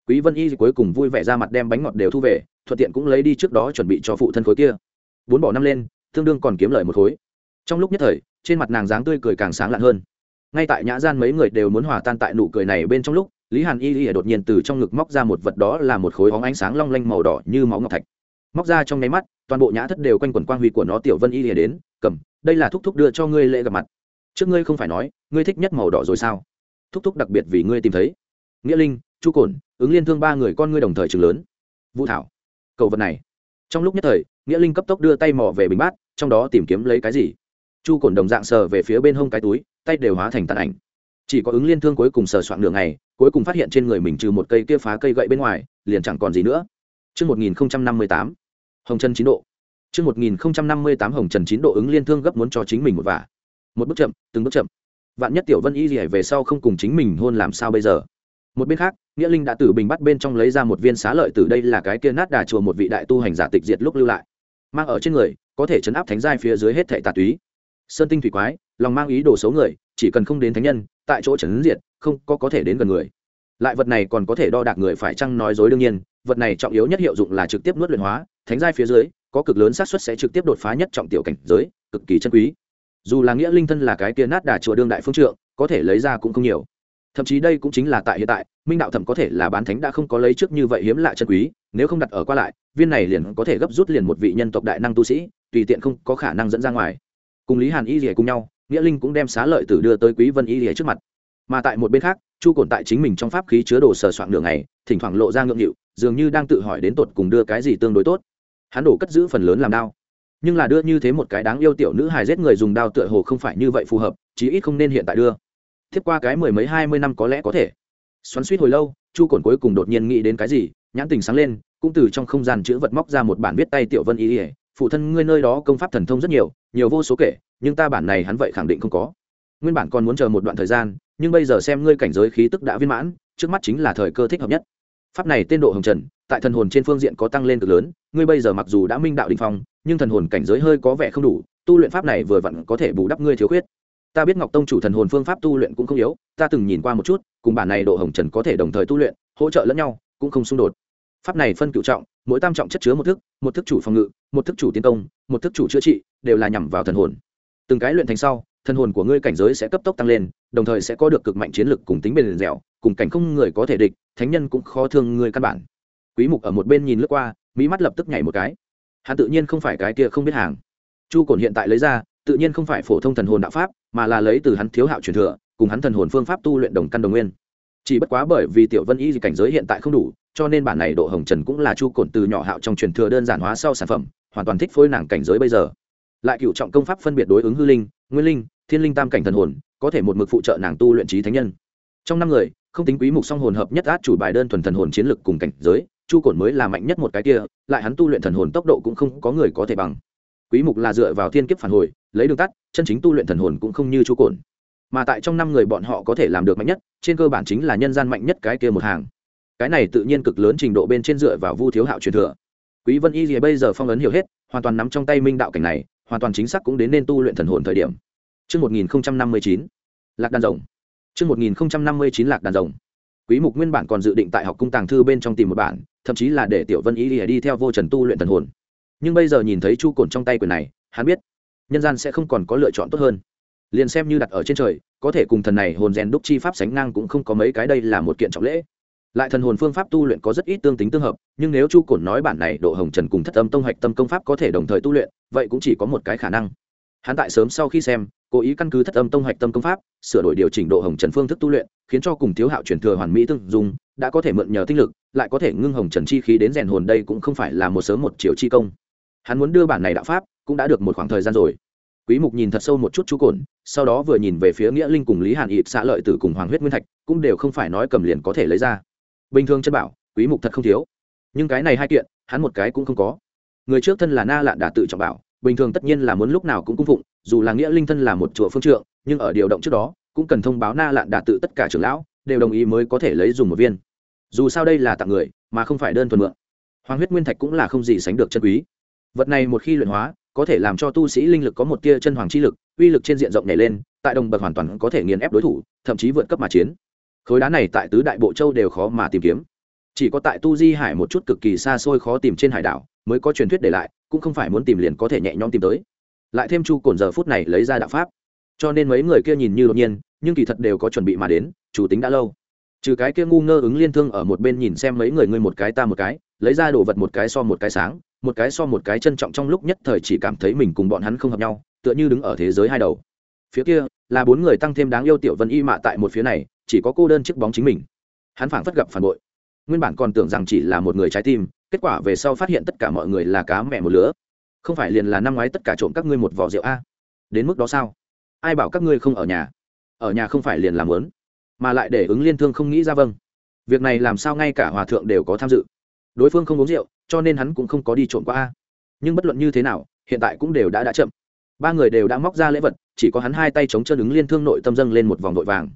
Quý vân y cuối cùng vui vẻ ra mặt đem bánh ngọt đều thu về thuận tiện cũng lấy đi trước đó chuẩn bị cho phụ thân khối kia. Bốn bỏ năm lên tương đương còn kiếm lời một khối. Trong lúc nhất thời trên mặt nàng dáng tươi cười càng sáng lạn hơn ngay tại nhã gian mấy người đều muốn hòa tan tại nụ cười này bên trong lúc, lý hàn y y đột nhiên từ trong ngực móc ra một vật đó là một khối hóng ánh sáng long lanh màu đỏ như máu ngọc thạch. Móc ra trong nháy mắt, toàn bộ nhã thất đều quanh quẩn quang huy của nó, tiểu vân y lìa đến, cầm, đây là thúc thúc đưa cho ngươi lễ gặp mặt. Trước ngươi không phải nói, ngươi thích nhất màu đỏ rồi sao? Thúc thúc đặc biệt vì ngươi tìm thấy. Nghĩa linh, chu cổn, ứng liên thương ba người con ngươi đồng thời trường lớn. Vũ thảo cầu vật này. Trong lúc nhất thời, nghĩa linh cấp tốc đưa tay mò về bình bát, trong đó tìm kiếm lấy cái gì? Chu cổn đồng dạng sờ về phía bên hông cái túi tay đều hóa thành tàn ảnh chỉ có ứng liên thương cuối cùng sờ soạn đường này cuối cùng phát hiện trên người mình trừ một cây kia phá cây gậy bên ngoài liền chẳng còn gì nữa Trước 1058, Hồng chân chín độ. Trước 1058 Hồng Trần chín độ ứng liên thương gấp muốn cho chính mình một vả. Một bước chậm, từng bước chậm. Vạn nhất Tiểu Vân Y liễu về sau không cùng chính mình hôn làm sao bây giờ? Một bên khác, Nghĩa Linh đã từ bình bắt bên trong lấy ra một viên xá lợi từ đây là cái kia nát đà chùa một vị đại tu hành giả tịch diệt lúc lưu lại. Mang ở trên người, có thể chấn áp thánh giai phía dưới hết thảy tà túy. Sơn tinh thủy quái, lòng mang ý đồ xấu người, chỉ cần không đến thánh nhân, tại chỗ chấn diệt, không có có thể đến gần người. Lại vật này còn có thể đo đạc người phải chăng nói dối đương nhiên, vật này trọng yếu nhất hiệu dụng là trực tiếp nuốt luyện hóa, thánh giai phía dưới, có cực lớn xác suất sẽ trực tiếp đột phá nhất trọng tiểu cảnh giới cực kỳ chân quý. Dù là nghĩa linh thân là cái kia nát đà chùa đương đại phương trượng có thể lấy ra cũng không nhiều. Thậm chí đây cũng chính là tại hiện tại minh đạo thẩm có thể là bán thánh đã không có lấy trước như vậy hiếm lạ chân quý nếu không đặt ở qua lại viên này liền có thể gấp rút liền một vị nhân tộc đại năng tu sĩ tùy tiện không có khả năng dẫn ra ngoài cùng lý hàn y rỉa cùng nhau, nghĩa linh cũng đem xá lợi tử đưa tới quý vân y rỉa trước mặt. Mà tại một bên khác, chu cổn tại chính mình trong pháp khí chứa đồ sờ soạn đường này thỉnh thoảng lộ ra ngượng nghịu, dường như đang tự hỏi đến tột cùng đưa cái gì tương đối tốt. Hắn đổ cất giữ phần lớn làm đao. Nhưng là đưa như thế một cái đáng yêu tiểu nữ hài giết người dùng đao tựa hồ không phải như vậy phù hợp, chí ít không nên hiện tại đưa. Tiếp qua cái mười mấy hai mươi năm có lẽ có thể. Xoắn suýt hồi lâu, chu cổn cuối cùng đột nhiên nghĩ đến cái gì, nhãn tình sáng lên, cũng từ trong không gian chữ vật móc ra một bản viết tay tiểu vân y ỉa phụ thân ngươi nơi đó công pháp thần thông rất nhiều nhiều vô số kể, nhưng ta bản này hắn vậy khẳng định không có. Nguyên bản còn muốn chờ một đoạn thời gian, nhưng bây giờ xem ngươi cảnh giới khí tức đã viên mãn, trước mắt chính là thời cơ thích hợp nhất. Pháp này tên độ hồng trần, tại thần hồn trên phương diện có tăng lên cực lớn, ngươi bây giờ mặc dù đã minh đạo định phong, nhưng thần hồn cảnh giới hơi có vẻ không đủ, tu luyện pháp này vừa vặn có thể bù đắp ngươi thiếu khuyết. Ta biết ngọc tông chủ thần hồn phương pháp tu luyện cũng không yếu, ta từng nhìn qua một chút, cùng bản này độ hồng trần có thể đồng thời tu luyện, hỗ trợ lẫn nhau, cũng không xung đột. Pháp này phân cựu trọng mỗi tam trọng chất chứa một thức một thức chủ phòng ngự, một thức chủ tiến công, một thức chủ chữa trị, đều là nhằm vào thần hồn. Từng cái luyện thành sau, thần hồn của ngươi cảnh giới sẽ cấp tốc tăng lên, đồng thời sẽ có được cực mạnh chiến lực cùng tính bền dẻo, cùng cảnh không người có thể địch, thánh nhân cũng khó thương ngươi căn bản. Quý mục ở một bên nhìn lướt qua mỹ mắt lập tức nhảy một cái. Hắn tự nhiên không phải cái kia không biết hàng. Chu cổn hiện tại lấy ra, tự nhiên không phải phổ thông thần hồn đạo pháp, mà là lấy từ hắn thiếu hạo truyền thừa, cùng hắn thần hồn phương pháp tu luyện đồng căn đồng nguyên. Chỉ bất quá bởi vì tiểu vân y cảnh giới hiện tại không đủ cho nên bản này độ hồng trần cũng là chu cổn từ nhỏ hạo trong truyền thừa đơn giản hóa sau sản phẩm, hoàn toàn thích phối nàng cảnh giới bây giờ. Lại cựu trọng công pháp phân biệt đối ứng hư linh, nguyên linh, thiên linh tam cảnh thần hồn, có thể một mực phụ trợ nàng tu luyện trí thánh nhân. Trong năm người, không tính quý mục song hồn hợp nhất át chủ bài đơn thuần thần hồn chiến lực cùng cảnh giới, chu cổn mới là mạnh nhất một cái kia, lại hắn tu luyện thần hồn tốc độ cũng không có người có thể bằng. Quý mục là dựa vào thiên kiếp phản hồi, lấy đường tắt, chân chính tu luyện thần hồn cũng không như chu cổn mà tại trong năm người bọn họ có thể làm được mạnh nhất, trên cơ bản chính là nhân gian mạnh nhất cái kia một hàng cái này tự nhiên cực lớn trình độ bên trên dựa vào vu thiếu hạo truyền thừa quý vân y gì bây giờ phong ấn hiểu hết hoàn toàn nắm trong tay minh đạo cảnh này hoàn toàn chính xác cũng đến nên tu luyện thần hồn thời điểm Trước 1059, Lạc đàn rồng. Trước 1059 Lạc đàn rồng. Quý mục nguyên bản còn dự định tại học cung tàng thư bên trong tìm một bản, thậm chí là để Tiểu Vân y gì đi theo vô trần tu luyện thần hồn. Nhưng bây giờ nhìn thấy chu cồn trong tay quyền này, hắn biết, nhân gian sẽ không còn có lựa chọn tốt hơn. Liền xem như đặt ở trên trời, có thể cùng thần này hồn rèn đúc chi pháp sánh ngang cũng không có mấy cái đây là một kiện trọng lễ. Lại thần hồn phương pháp tu luyện có rất ít tương tính tương hợp, nhưng nếu chu cổn nói bản này độ hồng trần cùng thất âm tông hạch tâm công pháp có thể đồng thời tu luyện, vậy cũng chỉ có một cái khả năng. Hắn tại sớm sau khi xem cố ý căn cứ thất âm tông hạch tâm công pháp sửa đổi điều chỉnh độ hồng trần phương thức tu luyện khiến cho cùng thiếu hạo truyền thừa hoàn mỹ tương dung đã có thể mượn nhờ tinh lực lại có thể ngưng hồng trần chi khí đến rèn hồn đây cũng không phải là một sớm một chiều chi công. Hắn muốn đưa bản này đạo pháp cũng đã được một khoảng thời gian rồi. Quý mục nhìn thật sâu một chút chú cồn sau đó vừa nhìn về phía nghĩa linh cùng lý hàn ịt xã lợi tử cùng hoàng huyết nguyên thạch cũng đều không phải nói cầm liền có thể lấy ra bình thường chân bảo, quý mục thật không thiếu. Nhưng cái này hai kiện, hắn một cái cũng không có. Người trước thân là na lạn đã tự trọng bảo, bình thường tất nhiên là muốn lúc nào cũng cung phụng, dù là nghĩa linh thân là một chùa phương trượng, nhưng ở điều động trước đó, cũng cần thông báo na lạn đã tự tất cả trưởng lão, đều đồng ý mới có thể lấy dùng một viên. Dù sao đây là tặng người, mà không phải đơn thuần mượn. Hoàng huyết nguyên thạch cũng là không gì sánh được chân quý. Vật này một khi luyện hóa, có thể làm cho tu sĩ linh lực có một tia chân hoàng chi lực, uy lực trên diện rộng nhảy lên, tại đồng bậc hoàn toàn có thể nghiền ép đối thủ, thậm chí vượt cấp mà chiến khối đá này tại tứ đại bộ châu đều khó mà tìm kiếm. Chỉ có tại tu di hải một chút cực kỳ xa xôi khó tìm trên hải đảo mới có truyền thuyết để lại, cũng không phải muốn tìm liền có thể nhẹ nhõm tìm tới. Lại thêm chu cồn giờ phút này lấy ra đạo pháp. Cho nên mấy người kia nhìn như đột nhiên, nhưng kỳ thật đều có chuẩn bị mà đến, chủ tính đã lâu. Trừ cái kia ngu ngơ ứng liên thương ở một bên nhìn xem mấy người ngươi một cái ta một cái, lấy ra đồ vật một cái so một cái sáng, một cái so một cái trân trọng trong lúc nhất thời chỉ cảm thấy mình cùng bọn hắn không hợp nhau, tựa như đứng ở thế giới hai đầu. Phía kia, là bốn người tăng thêm đáng yêu tiểu vân y mạ tại một phía này chỉ có cô đơn chiếc bóng chính mình. Hắn phảng phất gặp phản bội. Nguyên bản còn tưởng rằng chỉ là một người trái tim, kết quả về sau phát hiện tất cả mọi người là cá mẹ một lứa. Không phải liền là năm ngoái tất cả trộm các ngươi một vỏ rượu a? Đến mức đó sao? Ai bảo các ngươi không ở nhà? Ở nhà không phải liền làm lớn, mà lại để ứng liên thương không nghĩ ra vâng. Việc này làm sao ngay cả hòa thượng đều có tham dự. Đối phương không uống rượu, cho nên hắn cũng không có đi trộm qua a. Nhưng bất luận như thế nào, hiện tại cũng đều đã đã chậm. Ba người đều đã móc ra lễ vật, chỉ có hắn hai tay chống chân ứng liên thương nội tâm dâng lên một vòng vội vàng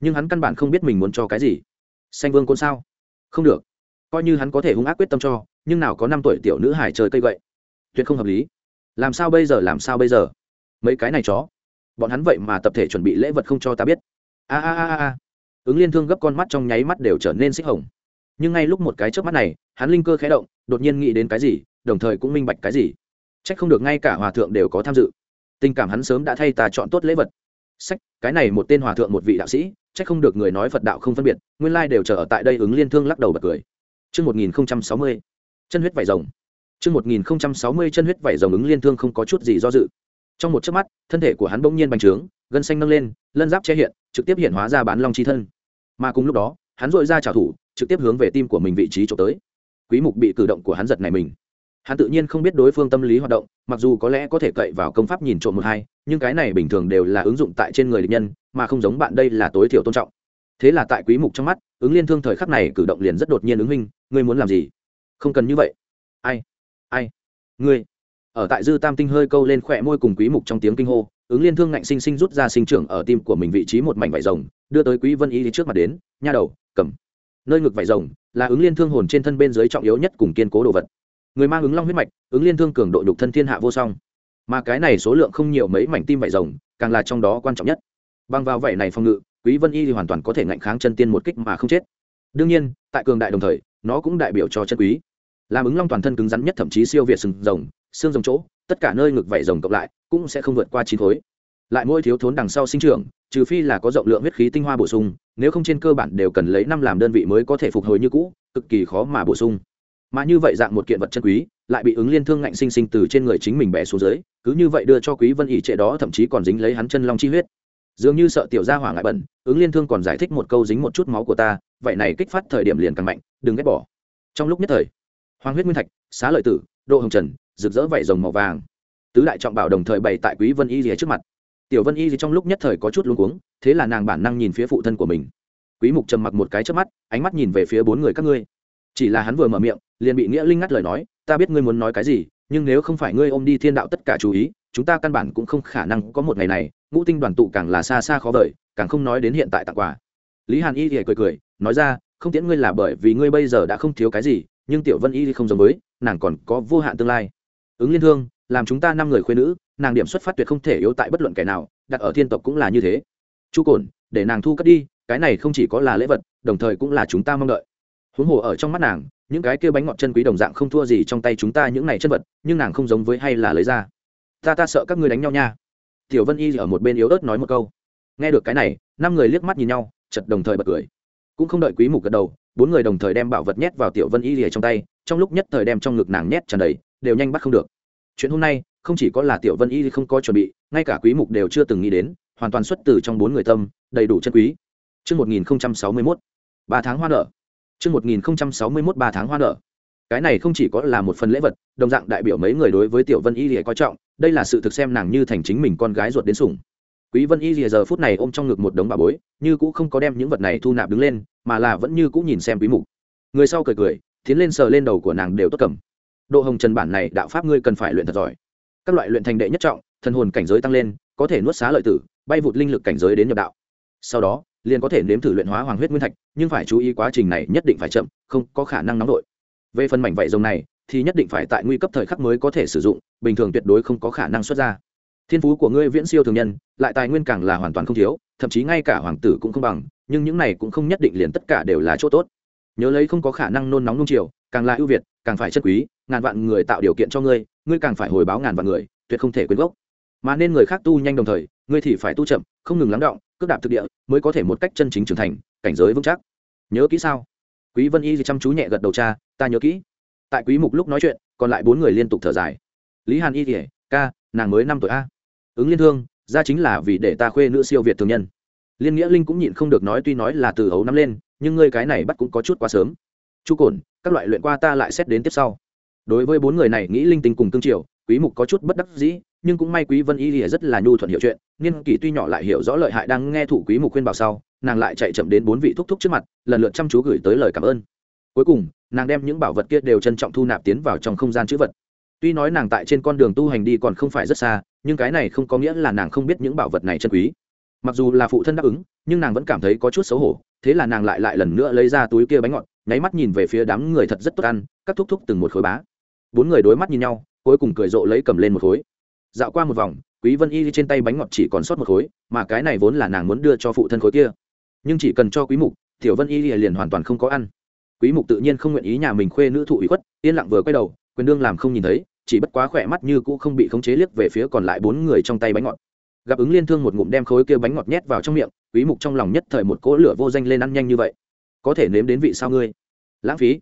nhưng hắn căn bản không biết mình muốn cho cái gì. Xanh vương côn sao? Không được. Coi như hắn có thể hung ác quyết tâm cho, nhưng nào có năm tuổi tiểu nữ hải chơi cây gậy. Tuyệt không hợp lý. Làm sao bây giờ, làm sao bây giờ? Mấy cái này chó. Bọn hắn vậy mà tập thể chuẩn bị lễ vật không cho ta biết. A a a a ứng liên thương gấp con mắt trong nháy mắt đều trở nên xích hồng. Nhưng ngay lúc một cái trước mắt này, hắn linh cơ khé động, đột nhiên nghĩ đến cái gì, đồng thời cũng minh bạch cái gì. C h ắ c không được ngay cả hòa thượng đều có tham dự. Tình cảm hắn sớm đã thay ta chọn tốt lễ vật. Sách, cái này một tên hòa thượng một vị đạo sĩ c h ắ c không được người nói phật đạo không phân biệt nguyên lai đều chờ ở tại đây ứng liên thương lắc đầu bật cười Trước 1060, chân huyết vải rồng. Trước 1060 chân huyết vảy rồng ứng liên thương không có chút gì do dự. Trong một chớp mắt, thân thể của hắn bỗng nhiên bành trướng, gân xanh nâng lên, lân giáp che hiện, trực tiếp hiện hóa ra bán long chi thân. Mà cùng lúc đó, hắn rọi ra chảo thủ, trực tiếp hướng về tim của mình vị trí chỗ tới. Quý mục bị cử động của hắn giật này mình. Hắn tự nhiên không biết đối phương tâm lý hoạt động, mặc dù có lẽ có thể cậy vào công pháp nhìn trộm một hai, nhưng cái này bình thường đều là ứng dụng tại trên người địch nhân, mà không giống bạn đây là tối thiểu tôn trọng. Thế là tại Quý mục trong mắt, ứng liên thương thời khắc này cử động liền rất đột nhiên ứng minh, ngươi muốn làm gì? Không cần như vậy. Ai? Ai? Ngươi? Ở tại dư tam tinh hơi câu lên khỏe môi cùng quý mục trong tiếng kinh hô ứng liên thương ngạnh sinh sinh rút ra sinh trưởng ở tim của mình vị trí một mảnh vải rồng đưa tới quý vân y trước mặt đến nha đầu cầm. Nơi ngực vải rồng là ứng liên thương hồn trên thân bên dưới trọng yếu nhất cùng kiên cố đồ vật người mang ứng long huyết mạch, ứng liên thương cường độ nhục thân thiên hạ vô song. Mà cái này số lượng không nhiều mấy mảnh tim vải rồng, càng là trong đó quan trọng nhất. Bằng vào vậy này phòng ngự, quý vân y thì hoàn toàn có thể ngạnh kháng chân tiên một kích mà không chết. Đương nhiên, tại cường đại đồng thời, nó cũng đại biểu cho chân quý. Làm ứng long toàn thân cứng rắn nhất thậm chí siêu việt sừng rồng, xương rồng chỗ, tất cả nơi ngực vảy rồng cộng lại, cũng sẽ không vượt qua chín khối. Lại mỗi thiếu thốn đằng sau sinh trưởng, trừ phi là có rộng lượng huyết khí tinh hoa bổ sung, nếu không trên cơ bản đều cần lấy năm làm đơn vị mới có thể phục hồi như cũ, cực kỳ khó mà bổ sung mà như vậy dạng một kiện vật chân quý, lại bị ứng liên thương ngạnh sinh sinh từ trên người chính mình bẻ xuống dưới, cứ như vậy đưa cho quý vân ỉ trệ đó, thậm chí còn dính lấy hắn chân long chi huyết. Dường như sợ tiểu gia hỏa ngại bẩn, ứng liên thương còn giải thích một câu dính một chút máu của ta, vậy này kích phát thời điểm liền càng mạnh, đừng ghét bỏ. Trong lúc nhất thời, hoàng huyết nguyên thạch, xá lợi tử độ hồng trần, rực rỡ vảy rồng màu vàng. Tứ đại trọng bảo đồng thời bày tại quý vân y rìa trước mặt. Tiểu vân y trong lúc nhất thời có chút luống cuống, thế là nàng bản năng nhìn phía phụ thân của mình. Quý mục trầm mặc một cái trước mắt, ánh mắt nhìn về phía bốn người các ngươi. Chỉ là hắn vừa mở miệng liền bị nghĩa linh ngắt lời nói, ta biết ngươi muốn nói cái gì, nhưng nếu không phải ngươi ôm đi thiên đạo tất cả chú ý, chúng ta căn bản cũng không khả năng có một ngày này, ngũ tinh đoàn tụ càng là xa xa khó vời, càng không nói đến hiện tại tặng quà. Lý hàn y thì cười cười, nói ra, không tiễn ngươi là bởi vì ngươi bây giờ đã không thiếu cái gì, nhưng tiểu vân y thì không giống với, nàng còn có vô hạn tương lai. Ứng liên thương, làm chúng ta năm người khuyên nữ, nàng điểm xuất phát tuyệt không thể yếu tại bất luận kẻ nào, đặt ở thiên tộc cũng là như thế. Chu cồn để nàng thu cất đi, cái này không chỉ có là lễ vật, đồng thời cũng là chúng ta mong đợi huống hồ ở trong mắt nàng những cái kia bánh ngọt chân quý đồng dạng không thua gì trong tay chúng ta những này chân vật nhưng nàng không giống với hay là lấy ra. Ta ta sợ các ngươi đánh nhau nha. Tiểu vân y ở một bên yếu ớt nói một câu. Nghe được cái này năm người liếc mắt nhìn nhau chật đồng thời bật cười. Cũng không đợi quý mục gật đầu bốn người đồng thời đem bảo vật nhét vào tiểu vân y lìa trong tay trong lúc nhất thời đem trong ngực nàng nhét tràn đầy đều nhanh bắt không được. Chuyện hôm nay không chỉ có là tiểu vân y không có chuẩn bị ngay cả quý mục đều chưa từng nghĩ đến hoàn toàn xuất từ trong bốn người tâm đầy đủ chân quý. Trước 1061, ba tháng hoa nở. Trước 1061 ba tháng hoa nở. Cái này không chỉ có là một phần lễ vật, đồng dạng đại biểu mấy người đối với Tiểu Vân Y Lìa coi trọng, đây là sự thực xem nàng như thành chính mình con gái ruột đến sủng. Quý Vân Y Lìa giờ phút này ôm trong ngực một đống bà bối, như cũng không có đem những vật này thu nạp đứng lên, mà là vẫn như cũng nhìn xem quý mục người sau cười cười tiến lên sờ lên đầu của nàng đều tốt cầm độ hồng trần bản này đạo pháp ngươi cần phải luyện thật giỏi các loại luyện thành đệ nhất trọng thần hồn cảnh giới tăng lên có thể nuốt xá lợi tử bay vụt linh lực cảnh giới đến nhập đạo sau đó liền có thể nếm thử luyện hóa hoàng huyết nguyên thạch, nhưng phải chú ý quá trình này nhất định phải chậm, không có khả năng nóng đội. Về phần mảnh vảy rồng này, thì nhất định phải tại nguy cấp thời khắc mới có thể sử dụng, bình thường tuyệt đối không có khả năng xuất ra. Thiên phú của ngươi viễn siêu thường nhân, lại tài nguyên càng là hoàn toàn không thiếu, thậm chí ngay cả hoàng tử cũng không bằng, nhưng những này cũng không nhất định liền tất cả đều là chỗ tốt. Nhớ lấy không có khả năng nôn nóng nung chiều, càng là ưu việt, càng phải chất quý, ngàn vạn người tạo điều kiện cho ngươi ngươi càng phải hồi báo ngàn vạn người, tuyệt không thể quên gốc. Mà nên người khác tu nhanh đồng thời, ngươi thì phải tu chậm, không ngừng lắng động cước đạp thực địa mới có thể một cách chân chính trưởng thành, cảnh giới vững chắc. Nhớ kỹ sao? Quý vân y chăm chú nhẹ gật đầu cha, ta nhớ kỹ. Tại quý mục lúc nói chuyện, còn lại bốn người liên tục thở dài. Lý hàn y kể ca, nàng mới năm tuổi a. Ứng liên thương, ra chính là vì để ta khuê nữ siêu việt thường nhân. Liên nghĩa linh cũng nhịn không được nói tuy nói là từ hấu năm lên, nhưng ngươi cái này bắt cũng có chút quá sớm. Chu cồn các loại luyện qua ta lại xét đến tiếp sau. Đối với bốn người này, nghĩ linh tinh cùng tương triều, quý mục có chút bất đắc dĩ nhưng cũng may quý vân y lìa rất là nhu thuận hiểu chuyện, niên kỷ tuy nhỏ lại hiểu rõ lợi hại đang nghe thủ quý mục khuyên bảo sau, nàng lại chạy chậm đến bốn vị thúc thúc trước mặt, lần lượt chăm chú gửi tới lời cảm ơn. Cuối cùng, nàng đem những bảo vật kia đều trân trọng thu nạp tiến vào trong không gian chữ vật. Tuy nói nàng tại trên con đường tu hành đi còn không phải rất xa, nhưng cái này không có nghĩa là nàng không biết những bảo vật này chân quý. Mặc dù là phụ thân đáp ứng, nhưng nàng vẫn cảm thấy có chút xấu hổ, thế là nàng lại lại lần nữa lấy ra túi kia bánh ngọt, nháy mắt nhìn về phía đám người thật rất tốt ăn, các thúc thúc từng một khối bá. Bốn người đối mắt nhìn nhau, cuối cùng cười rộ lấy cầm lên một khối dạo qua một vòng, quý vân y trên tay bánh ngọt chỉ còn sót một khối, mà cái này vốn là nàng muốn đưa cho phụ thân khối kia. Nhưng chỉ cần cho quý mục, tiểu vân y liền hoàn toàn không có ăn. Quý mục tự nhiên không nguyện ý nhà mình khuê nữ thụ ủy khuất, yên lặng vừa quay đầu, quyền đương làm không nhìn thấy, chỉ bất quá khỏe mắt như cũ không bị khống chế liếc về phía còn lại bốn người trong tay bánh ngọt. Gặp ứng liên thương một ngụm đem khối kia bánh ngọt nhét vào trong miệng, quý mục trong lòng nhất thời một cỗ lửa vô danh lên ăn nhanh như vậy. Có thể nếm đến vị sao ngươi? Lãng phí.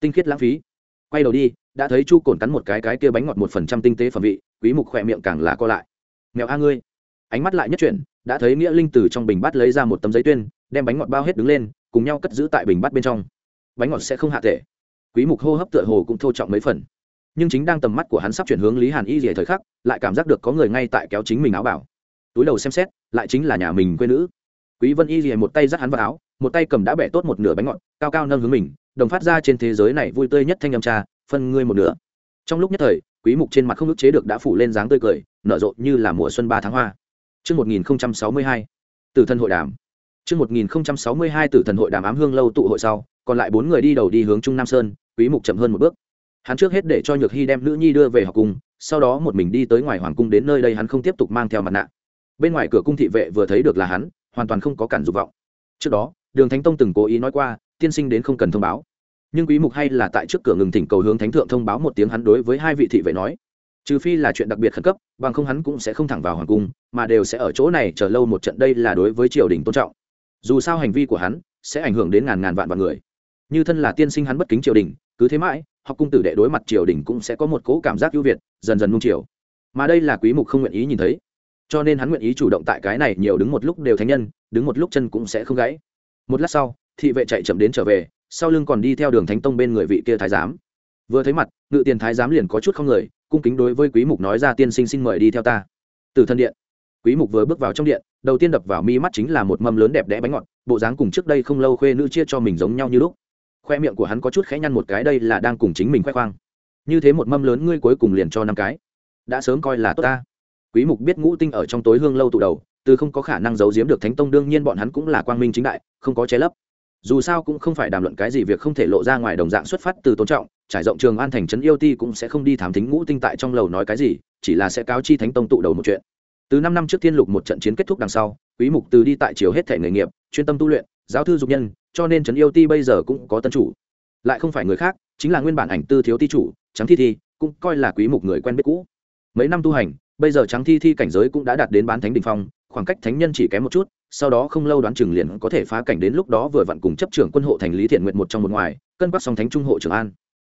Tinh khiết lãng phí. Quay đầu đi đã thấy chu cồn cắn một cái cái kia bánh ngọt một phần trăm tinh tế phẩm vị, quý mục khỏe miệng càng là co lại. Mèo a ngươi. Ánh mắt lại nhất chuyển, đã thấy nghĩa linh từ trong bình bát lấy ra một tấm giấy tuyên, đem bánh ngọt bao hết đứng lên, cùng nhau cất giữ tại bình bát bên trong. Bánh ngọt sẽ không hạ thể. Quý mục hô hấp tựa hồ cũng thô trọng mấy phần. Nhưng chính đang tầm mắt của hắn sắp chuyển hướng lý hàn y rìa thời khắc, lại cảm giác được có người ngay tại kéo chính mình áo bảo. Túi đầu xem xét, lại chính là nhà mình quê nữ. Quý vân y rìa một tay dắt hắn vào áo, một tay cầm đã bẻ tốt một nửa bánh ngọt, cao cao nâng hướng mình, đồng phát ra trên thế giới này vui tươi nhất thanh âm trà phân ngươi một nửa trong lúc nhất thời quý mục trên mặt không ức chế được đã phủ lên dáng tươi cười nở rộ như là mùa xuân ba tháng hoa Trước 1062, tử thần hội đàm. Trước 1062 tử thần hội đàm ám hương lâu tụ hội sau, còn lại bốn người đi đầu đi hướng Trung Nam Sơn, quý mục chậm hơn một bước. Hắn trước hết để cho Nhược Hy đem nữ nhi đưa về học cung, sau đó một mình đi tới ngoài hoàng cung đến nơi đây hắn không tiếp tục mang theo mặt nạ. Bên ngoài cửa cung thị vệ vừa thấy được là hắn, hoàn toàn không có cản dục vọng. Trước đó, Đường Thánh Tông từng cố ý nói qua, tiên sinh đến không cần thông báo nhưng quý mục hay là tại trước cửa ngừng thỉnh cầu hướng thánh thượng thông báo một tiếng hắn đối với hai vị thị vệ nói. Trừ phi là chuyện đặc biệt khẩn cấp, bằng không hắn cũng sẽ không thẳng vào hoàng cung, mà đều sẽ ở chỗ này chờ lâu một trận đây là đối với triều đình tôn trọng. Dù sao hành vi của hắn sẽ ảnh hưởng đến ngàn ngàn vạn vạn người. Như thân là tiên sinh hắn bất kính triều đình, cứ thế mãi, học cung tử đệ đối mặt triều đình cũng sẽ có một cố cảm giác ưu việt, dần dần nung triều mà đây là quý mục không nguyện ý nhìn thấy. Cho nên hắn nguyện ý chủ động tại cái này nhiều đứng một lúc đều thánh nhân, đứng một lúc chân cũng sẽ không gãy. Một lát sau, thị vệ chạy chậm đến trở về sau lưng còn đi theo đường thánh tông bên người vị kia thái giám. Vừa thấy mặt, ngự tiền thái giám liền có chút không người, cung kính đối với quý mục nói ra tiên sinh xin mời đi theo ta. Từ thân điện, quý mục vừa bước vào trong điện, đầu tiên đập vào mi mắt chính là một mâm lớn đẹp đẽ bánh ngọt, bộ dáng cùng trước đây không lâu khuê nữ chia cho mình giống nhau như lúc. Khoe miệng của hắn có chút khẽ nhăn một cái, đây là đang cùng chính mình khoe khoang. Như thế một mâm lớn ngươi cuối cùng liền cho năm cái. Đã sớm coi là tốt ta. Quý mục biết ngũ tinh ở trong tối hương lâu tụ đầu, từ không có khả năng giấu giếm được thánh tông, đương nhiên bọn hắn cũng là quang minh chính đại, không có che lấp dù sao cũng không phải đàm luận cái gì, việc không thể lộ ra ngoài đồng dạng xuất phát từ tôn trọng, trải rộng trường an thành trấn yêu ti cũng sẽ không đi thám thính ngũ tinh tại trong lầu nói cái gì, chỉ là sẽ cáo chi thánh tông tụ đầu một chuyện. Từ năm năm trước thiên lục một trận chiến kết thúc đằng sau, quý mục từ đi tại chiều hết thể nghề nghiệp, chuyên tâm tu luyện, giáo thư dục nhân, cho nên trấn yêu ti bây giờ cũng có tân chủ. Lại không phải người khác, chính là nguyên bản ảnh tư thiếu ti chủ trắng thi thi, cũng coi là quý mục người quen biết cũ. Mấy năm tu hành, bây giờ trắng thi thi cảnh giới cũng đã đạt đến bán thánh đỉnh phong, khoảng cách thánh nhân chỉ kém một chút sau đó không lâu đoán chừng liền có thể phá cảnh đến lúc đó vừa vặn cùng chấp trưởng quân hộ thành lý thiện nguyện một trong một ngoài, cân bắc song thánh trung hộ trường an.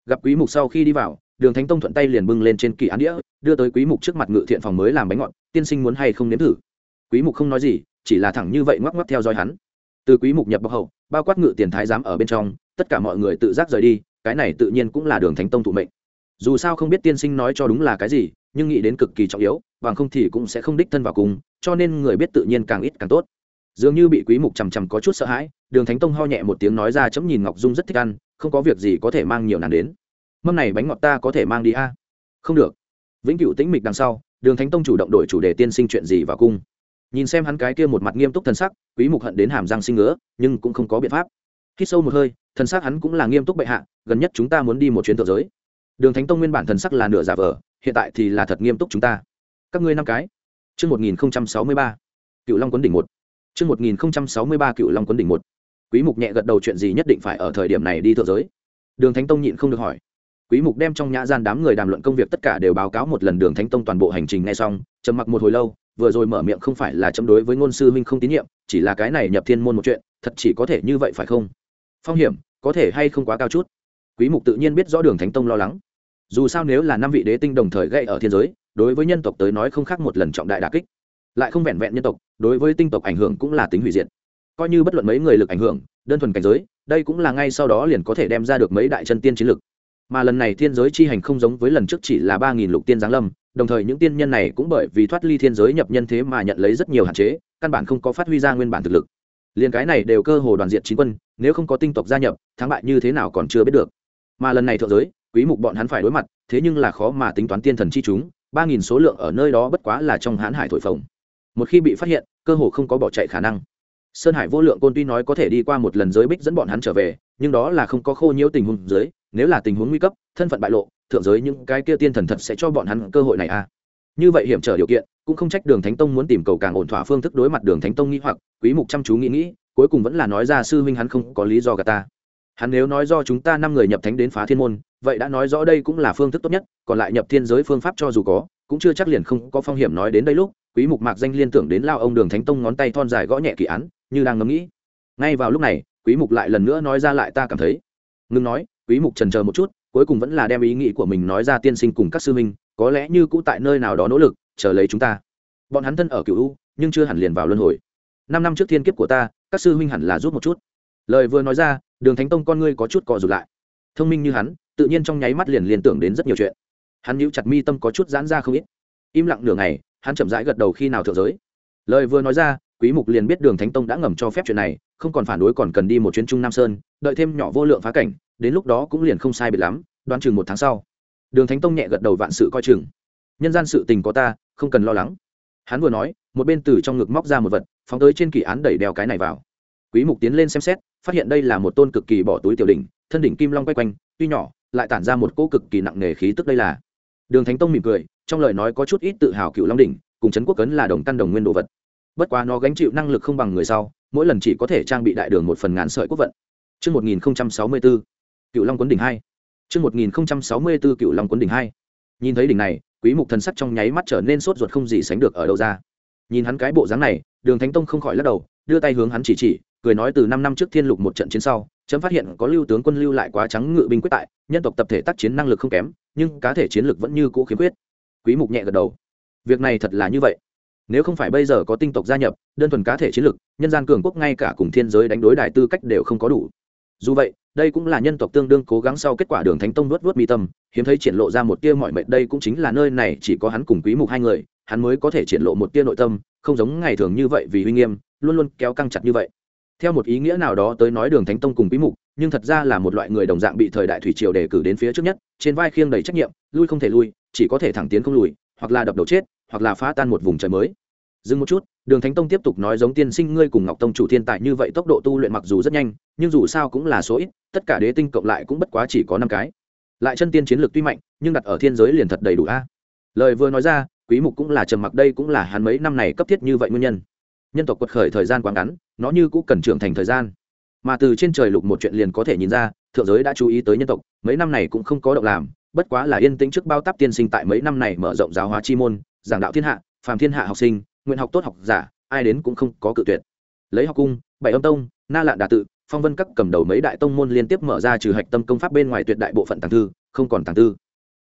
Gặp quý mục sau khi đi vào, đường thánh tông thuận tay liền bưng lên trên kỳ án đĩa, đưa tới quý mục trước mặt ngự thiện phòng mới làm bánh ngọt, tiên sinh muốn hay không nếm thử? Quý mục không nói gì, chỉ là thẳng như vậy ngoắc ngoắc theo dõi hắn. Từ quý mục nhập bọc hậu, bao quát ngự tiền thái giám ở bên trong, tất cả mọi người tự giác rời đi, cái này tự nhiên cũng là đường thánh tông thụ mệnh. Dù sao không biết tiên sinh nói cho đúng là cái gì, nhưng nghĩ đến cực kỳ trọng yếu, bằng không thì cũng sẽ không đích thân vào cùng, cho nên người biết tự nhiên càng ít càng tốt dường như bị quý mục chằm chằm có chút sợ hãi đường thánh tông ho nhẹ một tiếng nói ra chấm nhìn ngọc dung rất thích ăn không có việc gì có thể mang nhiều nàng đến. Mâm này bánh ngọt ta có thể mang đi a. À? Không được. Vĩnh cửu tĩnh mịch đằng sau đường thánh tông chủ động đổi chủ đề tiên sinh chuyện gì vào cung. Nhìn xem hắn cái kia một mặt nghiêm túc thần sắc quý mục hận đến hàm răng sinh ngứa nhưng cũng không có biện pháp. Khi sâu một hơi thần sắc hắn cũng là nghiêm túc bệ hạ gần nhất chúng ta muốn đi một chuyến thượng giới. Đường thánh tông nguyên bản thần sắc là nửa giả vờ hiện tại thì là thật nghiêm túc chúng ta. Các ngươi năm cái. Trước 1063, cựu long quấn đỉnh một. Trước 1063 cựu Long Quân đỉnh một. Quý Mục nhẹ gật đầu chuyện gì nhất định phải ở thời điểm này đi thượng giới. Đường Thánh Tông nhịn không được hỏi. Quý Mục đem trong nhã gian đám người đàm luận công việc tất cả đều báo cáo một lần Đường Thánh Tông toàn bộ hành trình nghe xong, trầm mặc một hồi lâu, vừa rồi mở miệng không phải là chấm đối với ngôn sư huynh không tín nhiệm, chỉ là cái này nhập thiên môn một chuyện, thật chỉ có thể như vậy phải không? Phong hiểm, có thể hay không quá cao chút. Quý Mục tự nhiên biết rõ Đường Thánh Tông lo lắng. Dù sao nếu là năm vị đế tinh đồng thời gây ở thiên giới, đối với nhân tộc tới nói không khác một lần trọng đại đả kích lại không vẹn vẹn nhân tộc, đối với tinh tộc ảnh hưởng cũng là tính hủy diệt. Coi như bất luận mấy người lực ảnh hưởng, đơn thuần cảnh giới, đây cũng là ngay sau đó liền có thể đem ra được mấy đại chân tiên chiến lực. Mà lần này thiên giới chi hành không giống với lần trước chỉ là ba nghìn lục tiên giáng lâm, đồng thời những tiên nhân này cũng bởi vì thoát ly thiên giới nhập nhân thế mà nhận lấy rất nhiều hạn chế, căn bản không có phát huy ra nguyên bản thực lực. Liền cái này đều cơ hồ đoàn diện chính quân, nếu không có tinh tộc gia nhập, thắng bại như thế nào còn chưa biết được. Mà lần này thượng giới, quý mục bọn hắn phải đối mặt, thế nhưng là khó mà tính toán tiên thần chi chúng, ba nghìn số lượng ở nơi đó bất quá là trong hãn hải thổi phồng một khi bị phát hiện, cơ hồ không có bỏ chạy khả năng. Sơn hải vô lượng côn tuy nói có thể đi qua một lần giới bích dẫn bọn hắn trở về, nhưng đó là không có khô nhiễu tình huống giới nếu là tình huống nguy cấp, thân phận bại lộ, thượng giới những cái kia tiên thần thật sẽ cho bọn hắn cơ hội này à. Như vậy hiểm trở điều kiện, cũng không trách đường thánh tông muốn tìm cầu càng ổn thỏa phương thức đối mặt đường thánh tông nghĩ hoặc, quý mục chăm chú nghĩ nghĩ, cuối cùng vẫn là nói ra sư huynh hắn không có lý do gạt ta. Hắn nếu nói do chúng ta năm người nhập thánh đến phá thiên môn, vậy đã nói rõ đây cũng là phương thức tốt nhất, còn lại nhập thiên giới phương pháp cho dù có, cũng chưa chắc liền không có phong hiểm nói đến đây lúc quý mục mạc danh liên tưởng đến lao ông đường thánh tông ngón tay thon dài gõ nhẹ kỳ án, như đang ngẫm nghĩ. Ngay vào lúc này, quý mục lại lần nữa nói ra lại ta cảm thấy. Ngưng nói, quý mục trần chờ một chút, cuối cùng vẫn là đem ý nghĩ của mình nói ra tiên sinh cùng các sư minh có lẽ như cũ tại nơi nào đó nỗ lực, chờ lấy chúng ta. Bọn hắn thân ở cựu u, nhưng chưa hẳn liền vào luân hồi. Năm năm trước thiên kiếp của ta, các sư huynh hẳn là rút một chút. Lời vừa nói ra, đường thánh tông con ngươi có chút cọ rụt lại. Thông minh như hắn, tự nhiên trong nháy mắt liền liên tưởng đến rất nhiều chuyện. Hắn nhíu chặt mi tâm có chút giãn ra không ít. Im lặng nửa ngày hắn chậm rãi gật đầu khi nào thượng giới. Lời vừa nói ra, quý mục liền biết đường thánh tông đã ngầm cho phép chuyện này, không còn phản đối còn cần đi một chuyến trung nam sơn, đợi thêm nhỏ vô lượng phá cảnh, đến lúc đó cũng liền không sai biệt lắm, đoán chừng một tháng sau. Đường thánh tông nhẹ gật đầu vạn sự coi chừng. Nhân gian sự tình có ta, không cần lo lắng. Hắn vừa nói, một bên từ trong ngực móc ra một vật, phóng tới trên kỳ án đẩy đèo cái này vào. Quý mục tiến lên xem xét, phát hiện đây là một tôn cực kỳ bỏ túi tiểu đỉnh, thân đỉnh kim long quay quanh, tuy nhỏ, lại tản ra một cỗ cực kỳ nặng nề khí tức đây là. Đường thánh tông mỉm cười trong lời nói có chút ít tự hào cựu long đỉnh cùng trấn quốc cấn là đồng căn đồng nguyên đồ vật bất quá nó gánh chịu năng lực không bằng người sau mỗi lần chỉ có thể trang bị đại đường một phần ngàn sợi quốc vận Trước 1064, cựu long quấn đỉnh hai. Trước 1064 cựu long quấn đỉnh hai. Nhìn thấy đỉnh này, quý mục thần sắc trong nháy mắt trở nên sốt ruột không gì sánh được ở đâu ra. Nhìn hắn cái bộ dáng này, Đường Thánh Tông không khỏi lắc đầu, đưa tay hướng hắn chỉ chỉ, cười nói từ 5 năm trước thiên lục một trận chiến sau, chấm phát hiện có lưu tướng quân lưu lại quá trắng ngự binh quyết tại, nhân tộc tập thể tác chiến năng lực không kém, nhưng cá thể chiến lực vẫn như cũ khiếm khuyết. Quý mục nhẹ gật đầu. Việc này thật là như vậy. Nếu không phải bây giờ có tinh tộc gia nhập, đơn thuần cá thể chiến lực, nhân gian cường quốc ngay cả cùng thiên giới đánh đối đại tư cách đều không có đủ. Dù vậy, đây cũng là nhân tộc tương đương cố gắng sau kết quả đường thánh tông nuốt nuốt mi tâm hiếm thấy triển lộ ra một tia mọi mệnh đây cũng chính là nơi này chỉ có hắn cùng quý mục hai người hắn mới có thể triển lộ một tia nội tâm không giống ngày thường như vậy vì uy nghiêm luôn luôn kéo căng chặt như vậy theo một ý nghĩa nào đó tới nói đường thánh tông cùng quý mục nhưng thật ra là một loại người đồng dạng bị thời đại thủy triều đề cử đến phía trước nhất, trên vai khiêng đầy trách nhiệm, lui không thể lui, chỉ có thể thẳng tiến không lùi, hoặc là đập đầu chết, hoặc là phá tan một vùng trời mới. Dừng một chút, đường thánh tông tiếp tục nói giống tiên sinh ngươi cùng ngọc tông chủ thiên tài như vậy tốc độ tu luyện mặc dù rất nhanh, nhưng dù sao cũng là số ít, tất cả đế tinh cộng lại cũng bất quá chỉ có năm cái. Lại chân tiên chiến lược tuy mạnh, nhưng đặt ở thiên giới liền thật đầy đủ a. Lời vừa nói ra, quý mục cũng là trầm mặc đây cũng là hắn mấy năm này cấp thiết như vậy nguyên nhân. Nhân tộc quật khởi thời gian quá ngắn, nó như cũng cần trưởng thành thời gian mà từ trên trời lục một chuyện liền có thể nhìn ra, thượng giới đã chú ý tới nhân tộc, mấy năm này cũng không có động làm, bất quá là yên tĩnh trước bao táp tiên sinh tại mấy năm này mở rộng giáo hóa chi môn, giảng đạo thiên hạ, phàm thiên hạ học sinh, nguyện học tốt học giả, ai đến cũng không có cự tuyệt. Lấy học cung, bảy âm tông, na lạn đà tự, phong vân các cầm đầu mấy đại tông môn liên tiếp mở ra trừ hạch tâm công pháp bên ngoài tuyệt đại bộ phận tàng thư, không còn tàng tư.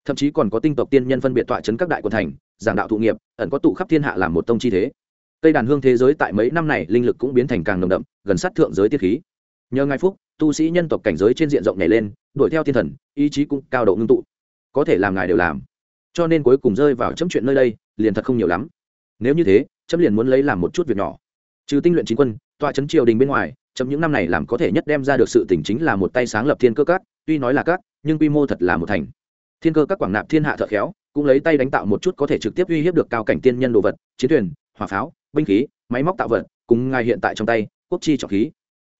Thậm chí còn có tinh tộc tiên nhân phân biệt tọa chấn các đại quần thành, giảng đạo thụ nghiệp, ẩn có tụ khắp thiên hạ làm một tông chi thế. Cây đàn hương thế giới tại mấy năm này linh lực cũng biến thành càng nồng đậm, gần sát thượng giới tiết khí nhờ ngài phúc, tu sĩ nhân tộc cảnh giới trên diện rộng nhảy lên, đuổi theo thiên thần, ý chí cũng cao độ ngưng tụ. Có thể làm ngài đều làm. Cho nên cuối cùng rơi vào chấm chuyện nơi đây, liền thật không nhiều lắm. Nếu như thế, chấm liền muốn lấy làm một chút việc nhỏ. Trừ tinh luyện chính quân, tọa chấn triều đình bên ngoài, chấm những năm này làm có thể nhất đem ra được sự tỉnh chính là một tay sáng lập thiên cơ các, tuy nói là các, nhưng quy mô thật là một thành. Thiên cơ các quảng nạp thiên hạ thợ khéo, cũng lấy tay đánh tạo một chút có thể trực tiếp uy hiếp được cao cảnh tiên nhân đồ vật, chiến thuyền, hỏa pháo, binh khí, máy móc tạo vật, cùng ngài hiện tại trong tay, quốc chi trọng khí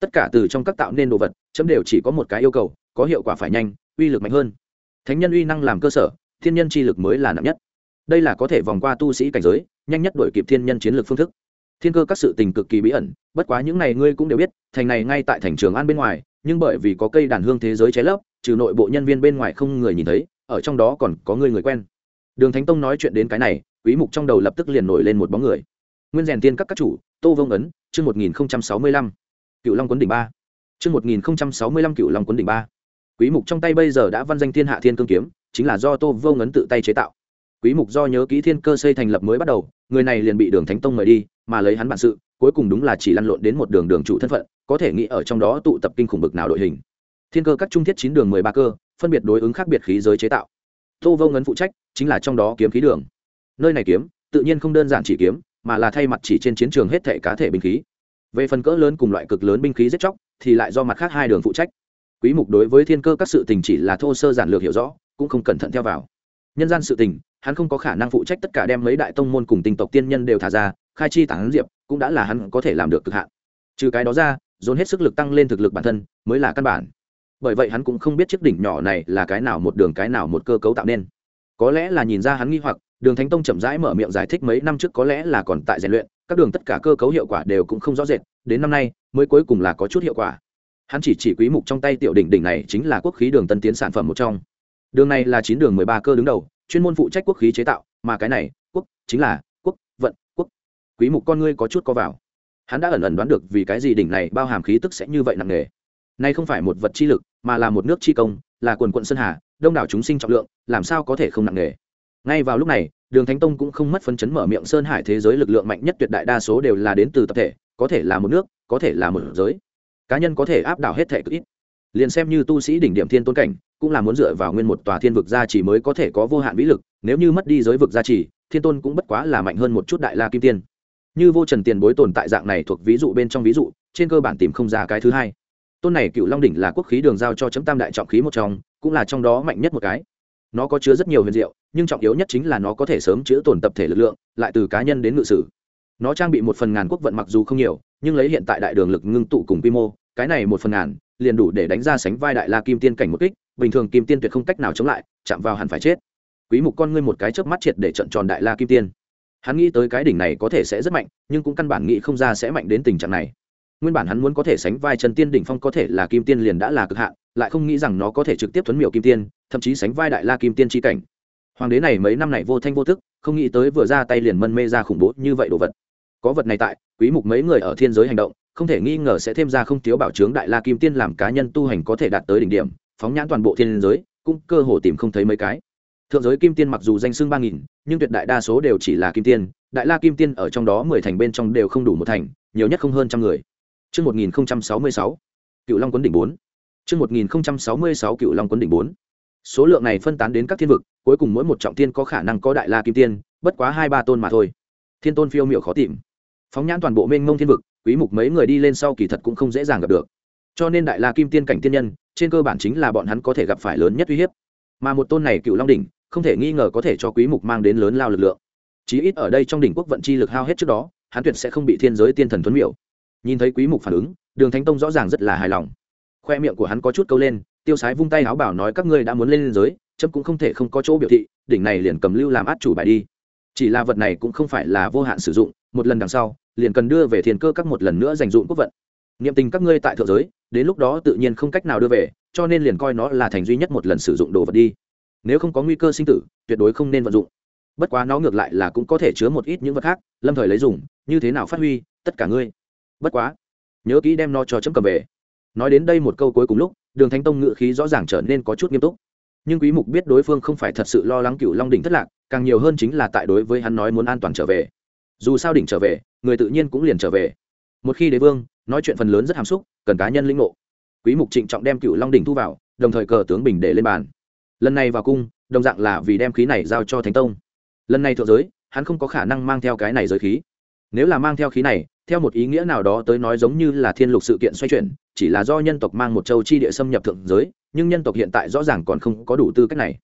tất cả từ trong các tạo nên đồ vật, chấm đều chỉ có một cái yêu cầu, có hiệu quả phải nhanh, uy lực mạnh hơn. Thánh nhân uy năng làm cơ sở, thiên nhân chi lực mới là nặng nhất. Đây là có thể vòng qua tu sĩ cảnh giới, nhanh nhất đổi kịp thiên nhân chiến lược phương thức. Thiên cơ các sự tình cực kỳ bí ẩn, bất quá những này ngươi cũng đều biết, thành này ngay tại thành trường an bên ngoài, nhưng bởi vì có cây đàn hương thế giới cháy lấp, trừ nội bộ nhân viên bên ngoài không người nhìn thấy, ở trong đó còn có người người quen. Đường thánh tông nói chuyện đến cái này, quý mục trong đầu lập tức liền nổi lên một bóng người. Nguyên rèn tiên các các chủ, tô vông ấn, chương 1065 cựu long quấn đỉnh ba. Chương 1065 cựu long quấn đỉnh ba. Quý mục trong tay bây giờ đã văn danh thiên hạ thiên cương kiếm, chính là do tô Vô Ngấn tự tay chế tạo. Quý mục do nhớ kỹ thiên cơ xây thành lập mới bắt đầu, người này liền bị đường thánh tông mời đi, mà lấy hắn bản sự, cuối cùng đúng là chỉ lăn lộn đến một đường đường chủ thân phận, có thể nghĩ ở trong đó tụ tập kinh khủng bực nào đội hình. Thiên cơ các trung thiết chín đường mười ba cơ, phân biệt đối ứng khác biệt khí giới chế tạo. Tô vô ngấn phụ trách chính là trong đó kiếm khí đường. Nơi này kiếm, tự nhiên không đơn giản chỉ kiếm, mà là thay mặt chỉ trên chiến trường hết thể cá thể binh khí về phần cỡ lớn cùng loại cực lớn binh khí giết chóc, thì lại do mặt khác hai đường phụ trách. Quý mục đối với thiên cơ các sự tình chỉ là thô sơ giản lược hiểu rõ, cũng không cẩn thận theo vào. Nhân gian sự tình, hắn không có khả năng phụ trách tất cả đem mấy đại tông môn cùng tinh tộc tiên nhân đều thả ra, khai chi tán diệp, cũng đã là hắn có thể làm được cực hạn. Trừ cái đó ra, dồn hết sức lực tăng lên thực lực bản thân, mới là căn bản. Bởi vậy hắn cũng không biết chiếc đỉnh nhỏ này là cái nào một đường cái nào một cơ cấu tạo nên. Có lẽ là nhìn ra hắn nghi hoặc, đường thánh tông chậm rãi mở miệng giải thích mấy năm trước có lẽ là còn tại rèn luyện các đường tất cả cơ cấu hiệu quả đều cũng không rõ rệt, đến năm nay, mới cuối cùng là có chút hiệu quả. Hắn chỉ chỉ quý mục trong tay tiểu đỉnh đỉnh này chính là quốc khí đường tân tiến sản phẩm một trong. Đường này là chín đường mười ba cơ đứng đầu, chuyên môn phụ trách quốc khí chế tạo, mà cái này, quốc, chính là quốc, vận, quốc. Quý mục con ngươi có chút co vào. Hắn đã ẩn ẩn đoán được vì cái gì đỉnh này bao hàm khí tức sẽ như vậy nặng nề. Nay không phải một vật chi lực, mà là một nước chi công, là quần quận sơn hà, đông đảo chúng sinh trọng lượng, làm sao có thể không nặng nề? Ngay vào lúc này đường thánh tông cũng không mất phấn chấn mở miệng sơn hải thế giới lực lượng mạnh nhất tuyệt đại đa số đều là đến từ tập thể, có thể là một nước, có thể là một giới. Cá nhân có thể áp đảo hết thể cực ít. Liền xem như tu sĩ đỉnh điểm thiên tôn cảnh, cũng là muốn dựa vào nguyên một tòa thiên vực gia trì mới có thể có vô hạn vĩ lực, nếu như mất đi giới vực gia trì, thiên tôn cũng bất quá là mạnh hơn một chút đại la kim tiên. Như vô trần tiền bối tồn tại dạng này thuộc ví dụ bên trong ví dụ, trên cơ bản tìm không ra cái thứ hai. Tôn này cựu long đỉnh là quốc khí đường giao cho chấm tam đại trọng khí một trong, cũng là trong đó mạnh nhất một cái nó có chứa rất nhiều huyền diệu, nhưng trọng yếu nhất chính là nó có thể sớm chữa tổn tập thể lực lượng, lại từ cá nhân đến ngự sử. Nó trang bị một phần ngàn quốc vận mặc dù không nhiều, nhưng lấy hiện tại đại đường lực ngưng tụ cùng quy mô, cái này một phần ngàn, liền đủ để đánh ra sánh vai đại la kim tiên cảnh một kích, bình thường kim tiên tuyệt không cách nào chống lại, chạm vào hẳn phải chết. Quý mục con ngươi một cái chớp mắt triệt để trận tròn đại la kim tiên. Hắn nghĩ tới cái đỉnh này có thể sẽ rất mạnh, nhưng cũng căn bản nghĩ không ra sẽ mạnh đến tình trạng này. Nguyên bản hắn muốn có thể sánh vai chân tiên đỉnh phong có thể là kim tiên liền đã là cực hạn lại không nghĩ rằng nó có thể trực tiếp thuấn miểu kim tiên thậm chí sánh vai đại la kim tiên chi cảnh. Hoàng đế này mấy năm này vô thanh vô thức không nghĩ tới vừa ra tay liền mân mê ra khủng bố như vậy đồ vật. Có vật này tại quý mục mấy người ở thiên giới hành động không thể nghi ngờ sẽ thêm ra không thiếu bảo chứng đại la kim tiên làm cá nhân tu hành có thể đạt tới đỉnh điểm phóng nhãn toàn bộ thiên giới cũng cơ hồ tìm không thấy mấy cái. Thượng giới kim tiên mặc dù danh xưng ba nghìn nhưng tuyệt đại đa số đều chỉ là kim tiên đại la kim tiên ở trong đó mười thành bên trong đều không đủ một thành nhiều nhất không hơn trăm người. Trước 1066, cựu long quấn đỉnh bốn. Trước 1066 cựu long Quân đỉnh bốn. số lượng này phân tán đến các thiên vực, cuối cùng mỗi một trọng thiên có khả năng có đại la kim tiên, bất quá hai ba tôn mà thôi. Thiên tôn phiêu miểu khó tìm. Phóng nhãn toàn bộ mênh mông thiên vực, quý mục mấy người đi lên sau kỳ thật cũng không dễ dàng gặp được. Cho nên đại la kim tiên cảnh tiên nhân, trên cơ bản chính là bọn hắn có thể gặp phải lớn nhất uy hiếp. Mà một tôn này cựu long đỉnh, không thể nghi ngờ có thể cho quý mục mang đến lớn lao lực lượng. Chí ít ở đây trong đỉnh quốc vận chi lực hao hết trước đó, hắn tuyệt sẽ không bị thiên giới tiên thần tuấn miểu. Nhìn thấy quý mục phản ứng, đường thánh tông rõ ràng rất là hài lòng khoe miệng của hắn có chút câu lên, tiêu sái vung tay áo bảo nói các ngươi đã muốn lên giới, chấm cũng không thể không có chỗ biểu thị, đỉnh này liền cầm lưu làm át chủ bài đi. Chỉ là vật này cũng không phải là vô hạn sử dụng, một lần đằng sau, liền cần đưa về thiên cơ các một lần nữa dành dụng quốc vận. Niệm tình các ngươi tại thượng giới, đến lúc đó tự nhiên không cách nào đưa về, cho nên liền coi nó là thành duy nhất một lần sử dụng đồ vật đi. Nếu không có nguy cơ sinh tử, tuyệt đối không nên vận dụng. Bất quá nó ngược lại là cũng có thể chứa một ít những vật khác, lâm thời lấy dùng, như thế nào phát huy, tất cả ngươi. Bất quá, nhớ kỹ đem nó cho chấm cầm về nói đến đây một câu cuối cùng lúc, đường thánh tông ngự khí rõ ràng trở nên có chút nghiêm túc. Nhưng quý mục biết đối phương không phải thật sự lo lắng cựu long đỉnh thất lạc, càng nhiều hơn chính là tại đối với hắn nói muốn an toàn trở về. Dù sao đỉnh trở về, người tự nhiên cũng liền trở về. Một khi đế vương nói chuyện phần lớn rất hàm xúc, cần cá nhân linh ngộ. Quý mục trịnh trọng đem cựu long đỉnh thu vào, đồng thời cờ tướng bình để lên bàn. Lần này vào cung, đồng dạng là vì đem khí này giao cho thánh tông. Lần này thượng giới, hắn không có khả năng mang theo cái này giới khí. Nếu là mang theo khí này theo một ý nghĩa nào đó tới nói giống như là thiên lục sự kiện xoay chuyển, chỉ là do nhân tộc mang một châu chi địa xâm nhập thượng giới, nhưng nhân tộc hiện tại rõ ràng còn không có đủ tư cách này.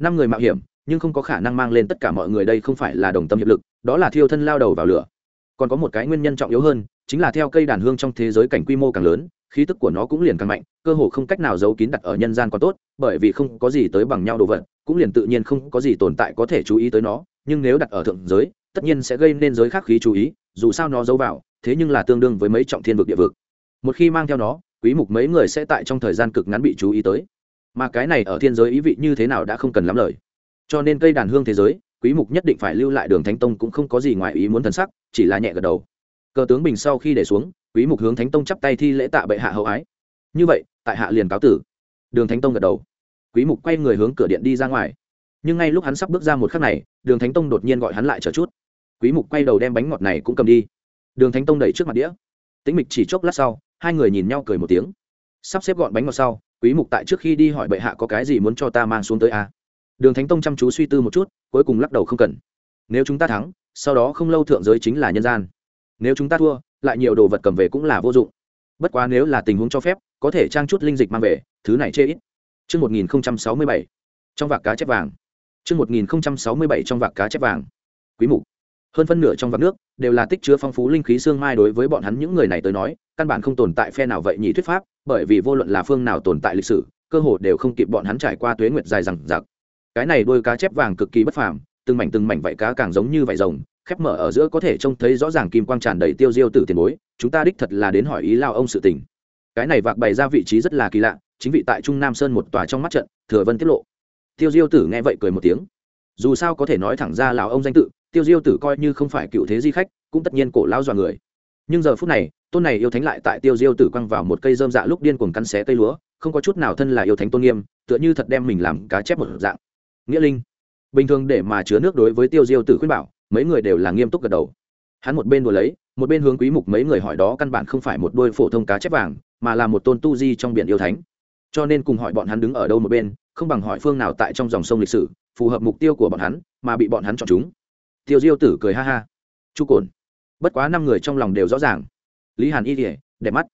Năm người mạo hiểm, nhưng không có khả năng mang lên tất cả mọi người đây không phải là đồng tâm hiệp lực, đó là thiêu thân lao đầu vào lửa. Còn có một cái nguyên nhân trọng yếu hơn, chính là theo cây đàn hương trong thế giới cảnh quy mô càng lớn, khí tức của nó cũng liền càng mạnh, cơ hồ không cách nào giấu kín đặt ở nhân gian còn tốt, bởi vì không có gì tới bằng nhau đồ vật, cũng liền tự nhiên không có gì tồn tại có thể chú ý tới nó, nhưng nếu đặt ở thượng giới tất nhiên sẽ gây nên giới khác khí chú ý, dù sao nó giấu vào, thế nhưng là tương đương với mấy trọng thiên vực địa vực. Một khi mang theo nó, quý mục mấy người sẽ tại trong thời gian cực ngắn bị chú ý tới. Mà cái này ở thiên giới ý vị như thế nào đã không cần lắm lời. Cho nên cây đàn hương thế giới, quý mục nhất định phải lưu lại đường thánh tông cũng không có gì ngoài ý muốn thần sắc, chỉ là nhẹ gật đầu. Cờ tướng bình sau khi để xuống, quý mục hướng thánh tông chắp tay thi lễ tạ bệ hạ hậu ái. Như vậy, tại hạ liền cáo tử. Đường thánh tông gật đầu. Quý mục quay người hướng cửa điện đi ra ngoài. Nhưng ngay lúc hắn sắp bước ra một khắc này, đường thánh tông đột nhiên gọi hắn lại chờ chút quý mục quay đầu đem bánh ngọt này cũng cầm đi đường thánh tông đẩy trước mặt đĩa tĩnh mịch chỉ chốc lát sau hai người nhìn nhau cười một tiếng sắp xếp gọn bánh ngọt sau quý mục tại trước khi đi hỏi bệ hạ có cái gì muốn cho ta mang xuống tới a à? đường thánh tông chăm chú suy tư một chút cuối cùng lắc đầu không cần nếu chúng ta thắng sau đó không lâu thượng giới chính là nhân gian nếu chúng ta thua lại nhiều đồ vật cầm về cũng là vô dụng bất quá nếu là tình huống cho phép có thể trang chút linh dịch mang về thứ này chê ít Trước 1067, trong vạc cá chép vàng. Trước 1067 trong vạc cá chép vàng. Quý mục. Hơn phân nửa trong vạc nước đều là tích chứa phong phú linh khí xương mai đối với bọn hắn những người này tới nói, căn bản không tồn tại phe nào vậy nhỉ thuyết pháp, bởi vì vô luận là phương nào tồn tại lịch sử, cơ hồ đều không kịp bọn hắn trải qua tuế nguyệt dài rằng giặc Cái này đôi cá chép vàng cực kỳ bất phàm, từng mảnh từng mảnh vậy cá càng giống như vải rồng, khép mở ở giữa có thể trông thấy rõ ràng kim quang tràn đầy tiêu diêu tử tiền bối chúng ta đích thật là đến hỏi ý lao ông sự tình. Cái này vạc bày ra vị trí rất là kỳ lạ chính vị tại trung nam sơn một tòa trong mắt trận thừa vân tiết lộ. Tiêu diêu tử nghe vậy cười một tiếng. Dù sao có thể nói thẳng ra lào ông danh tự tiêu diêu tử coi như không phải cựu thế di khách, cũng tất nhiên cổ lao dọa người. Nhưng giờ phút này, tôn này yêu thánh lại tại tiêu diêu tử quăng vào một cây dơm dạ lúc điên cuồng cắn xé cây lúa, không có chút nào thân là yêu thánh tôn nghiêm, tựa như thật đem mình làm cá chép một dạng. Nghĩa linh. Bình thường để mà chứa nước đối với tiêu diêu tử khuyên bảo, mấy người đều là nghiêm túc gật đầu. Hắn một bên đùa lấy, một bên hướng quý mục mấy người hỏi đó căn bản không phải một đôi phổ thông cá chép vàng, mà là một tôn tu di trong biển yêu thánh. Cho nên cùng hỏi bọn hắn đứng ở đâu một bên, không bằng hỏi phương nào tại trong dòng sông lịch sử, phù hợp mục tiêu của bọn hắn, mà bị bọn hắn chọn chúng tiêu diêu tử cười ha ha. Chu cồn bất quá năm người trong lòng đều rõ ràng. Lý hàn y thể đẹp mắt.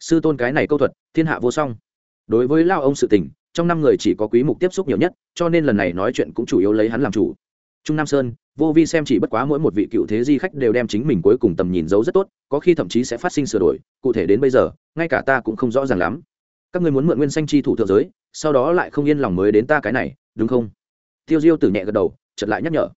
Sư tôn cái này câu thuật, thiên hạ vô song. Đối với lao ông sự tình, trong năm người chỉ có quý mục tiếp xúc nhiều nhất, cho nên lần này nói chuyện cũng chủ yếu lấy hắn làm chủ. Trung nam sơn, vô vi xem chỉ bất quá mỗi một vị cựu thế di khách đều đem chính mình cuối cùng tầm nhìn giấu rất tốt, có khi thậm chí sẽ phát sinh sửa đổi, cụ thể đến bây giờ, ngay cả ta cũng không rõ ràng lắm. Các ngươi muốn mượn nguyên xanh chi thủ thượng giới, sau đó lại không yên lòng mới đến ta cái này, đúng không? Tiêu diêu tử nhẹ gật đầu chật lại nhắc nhở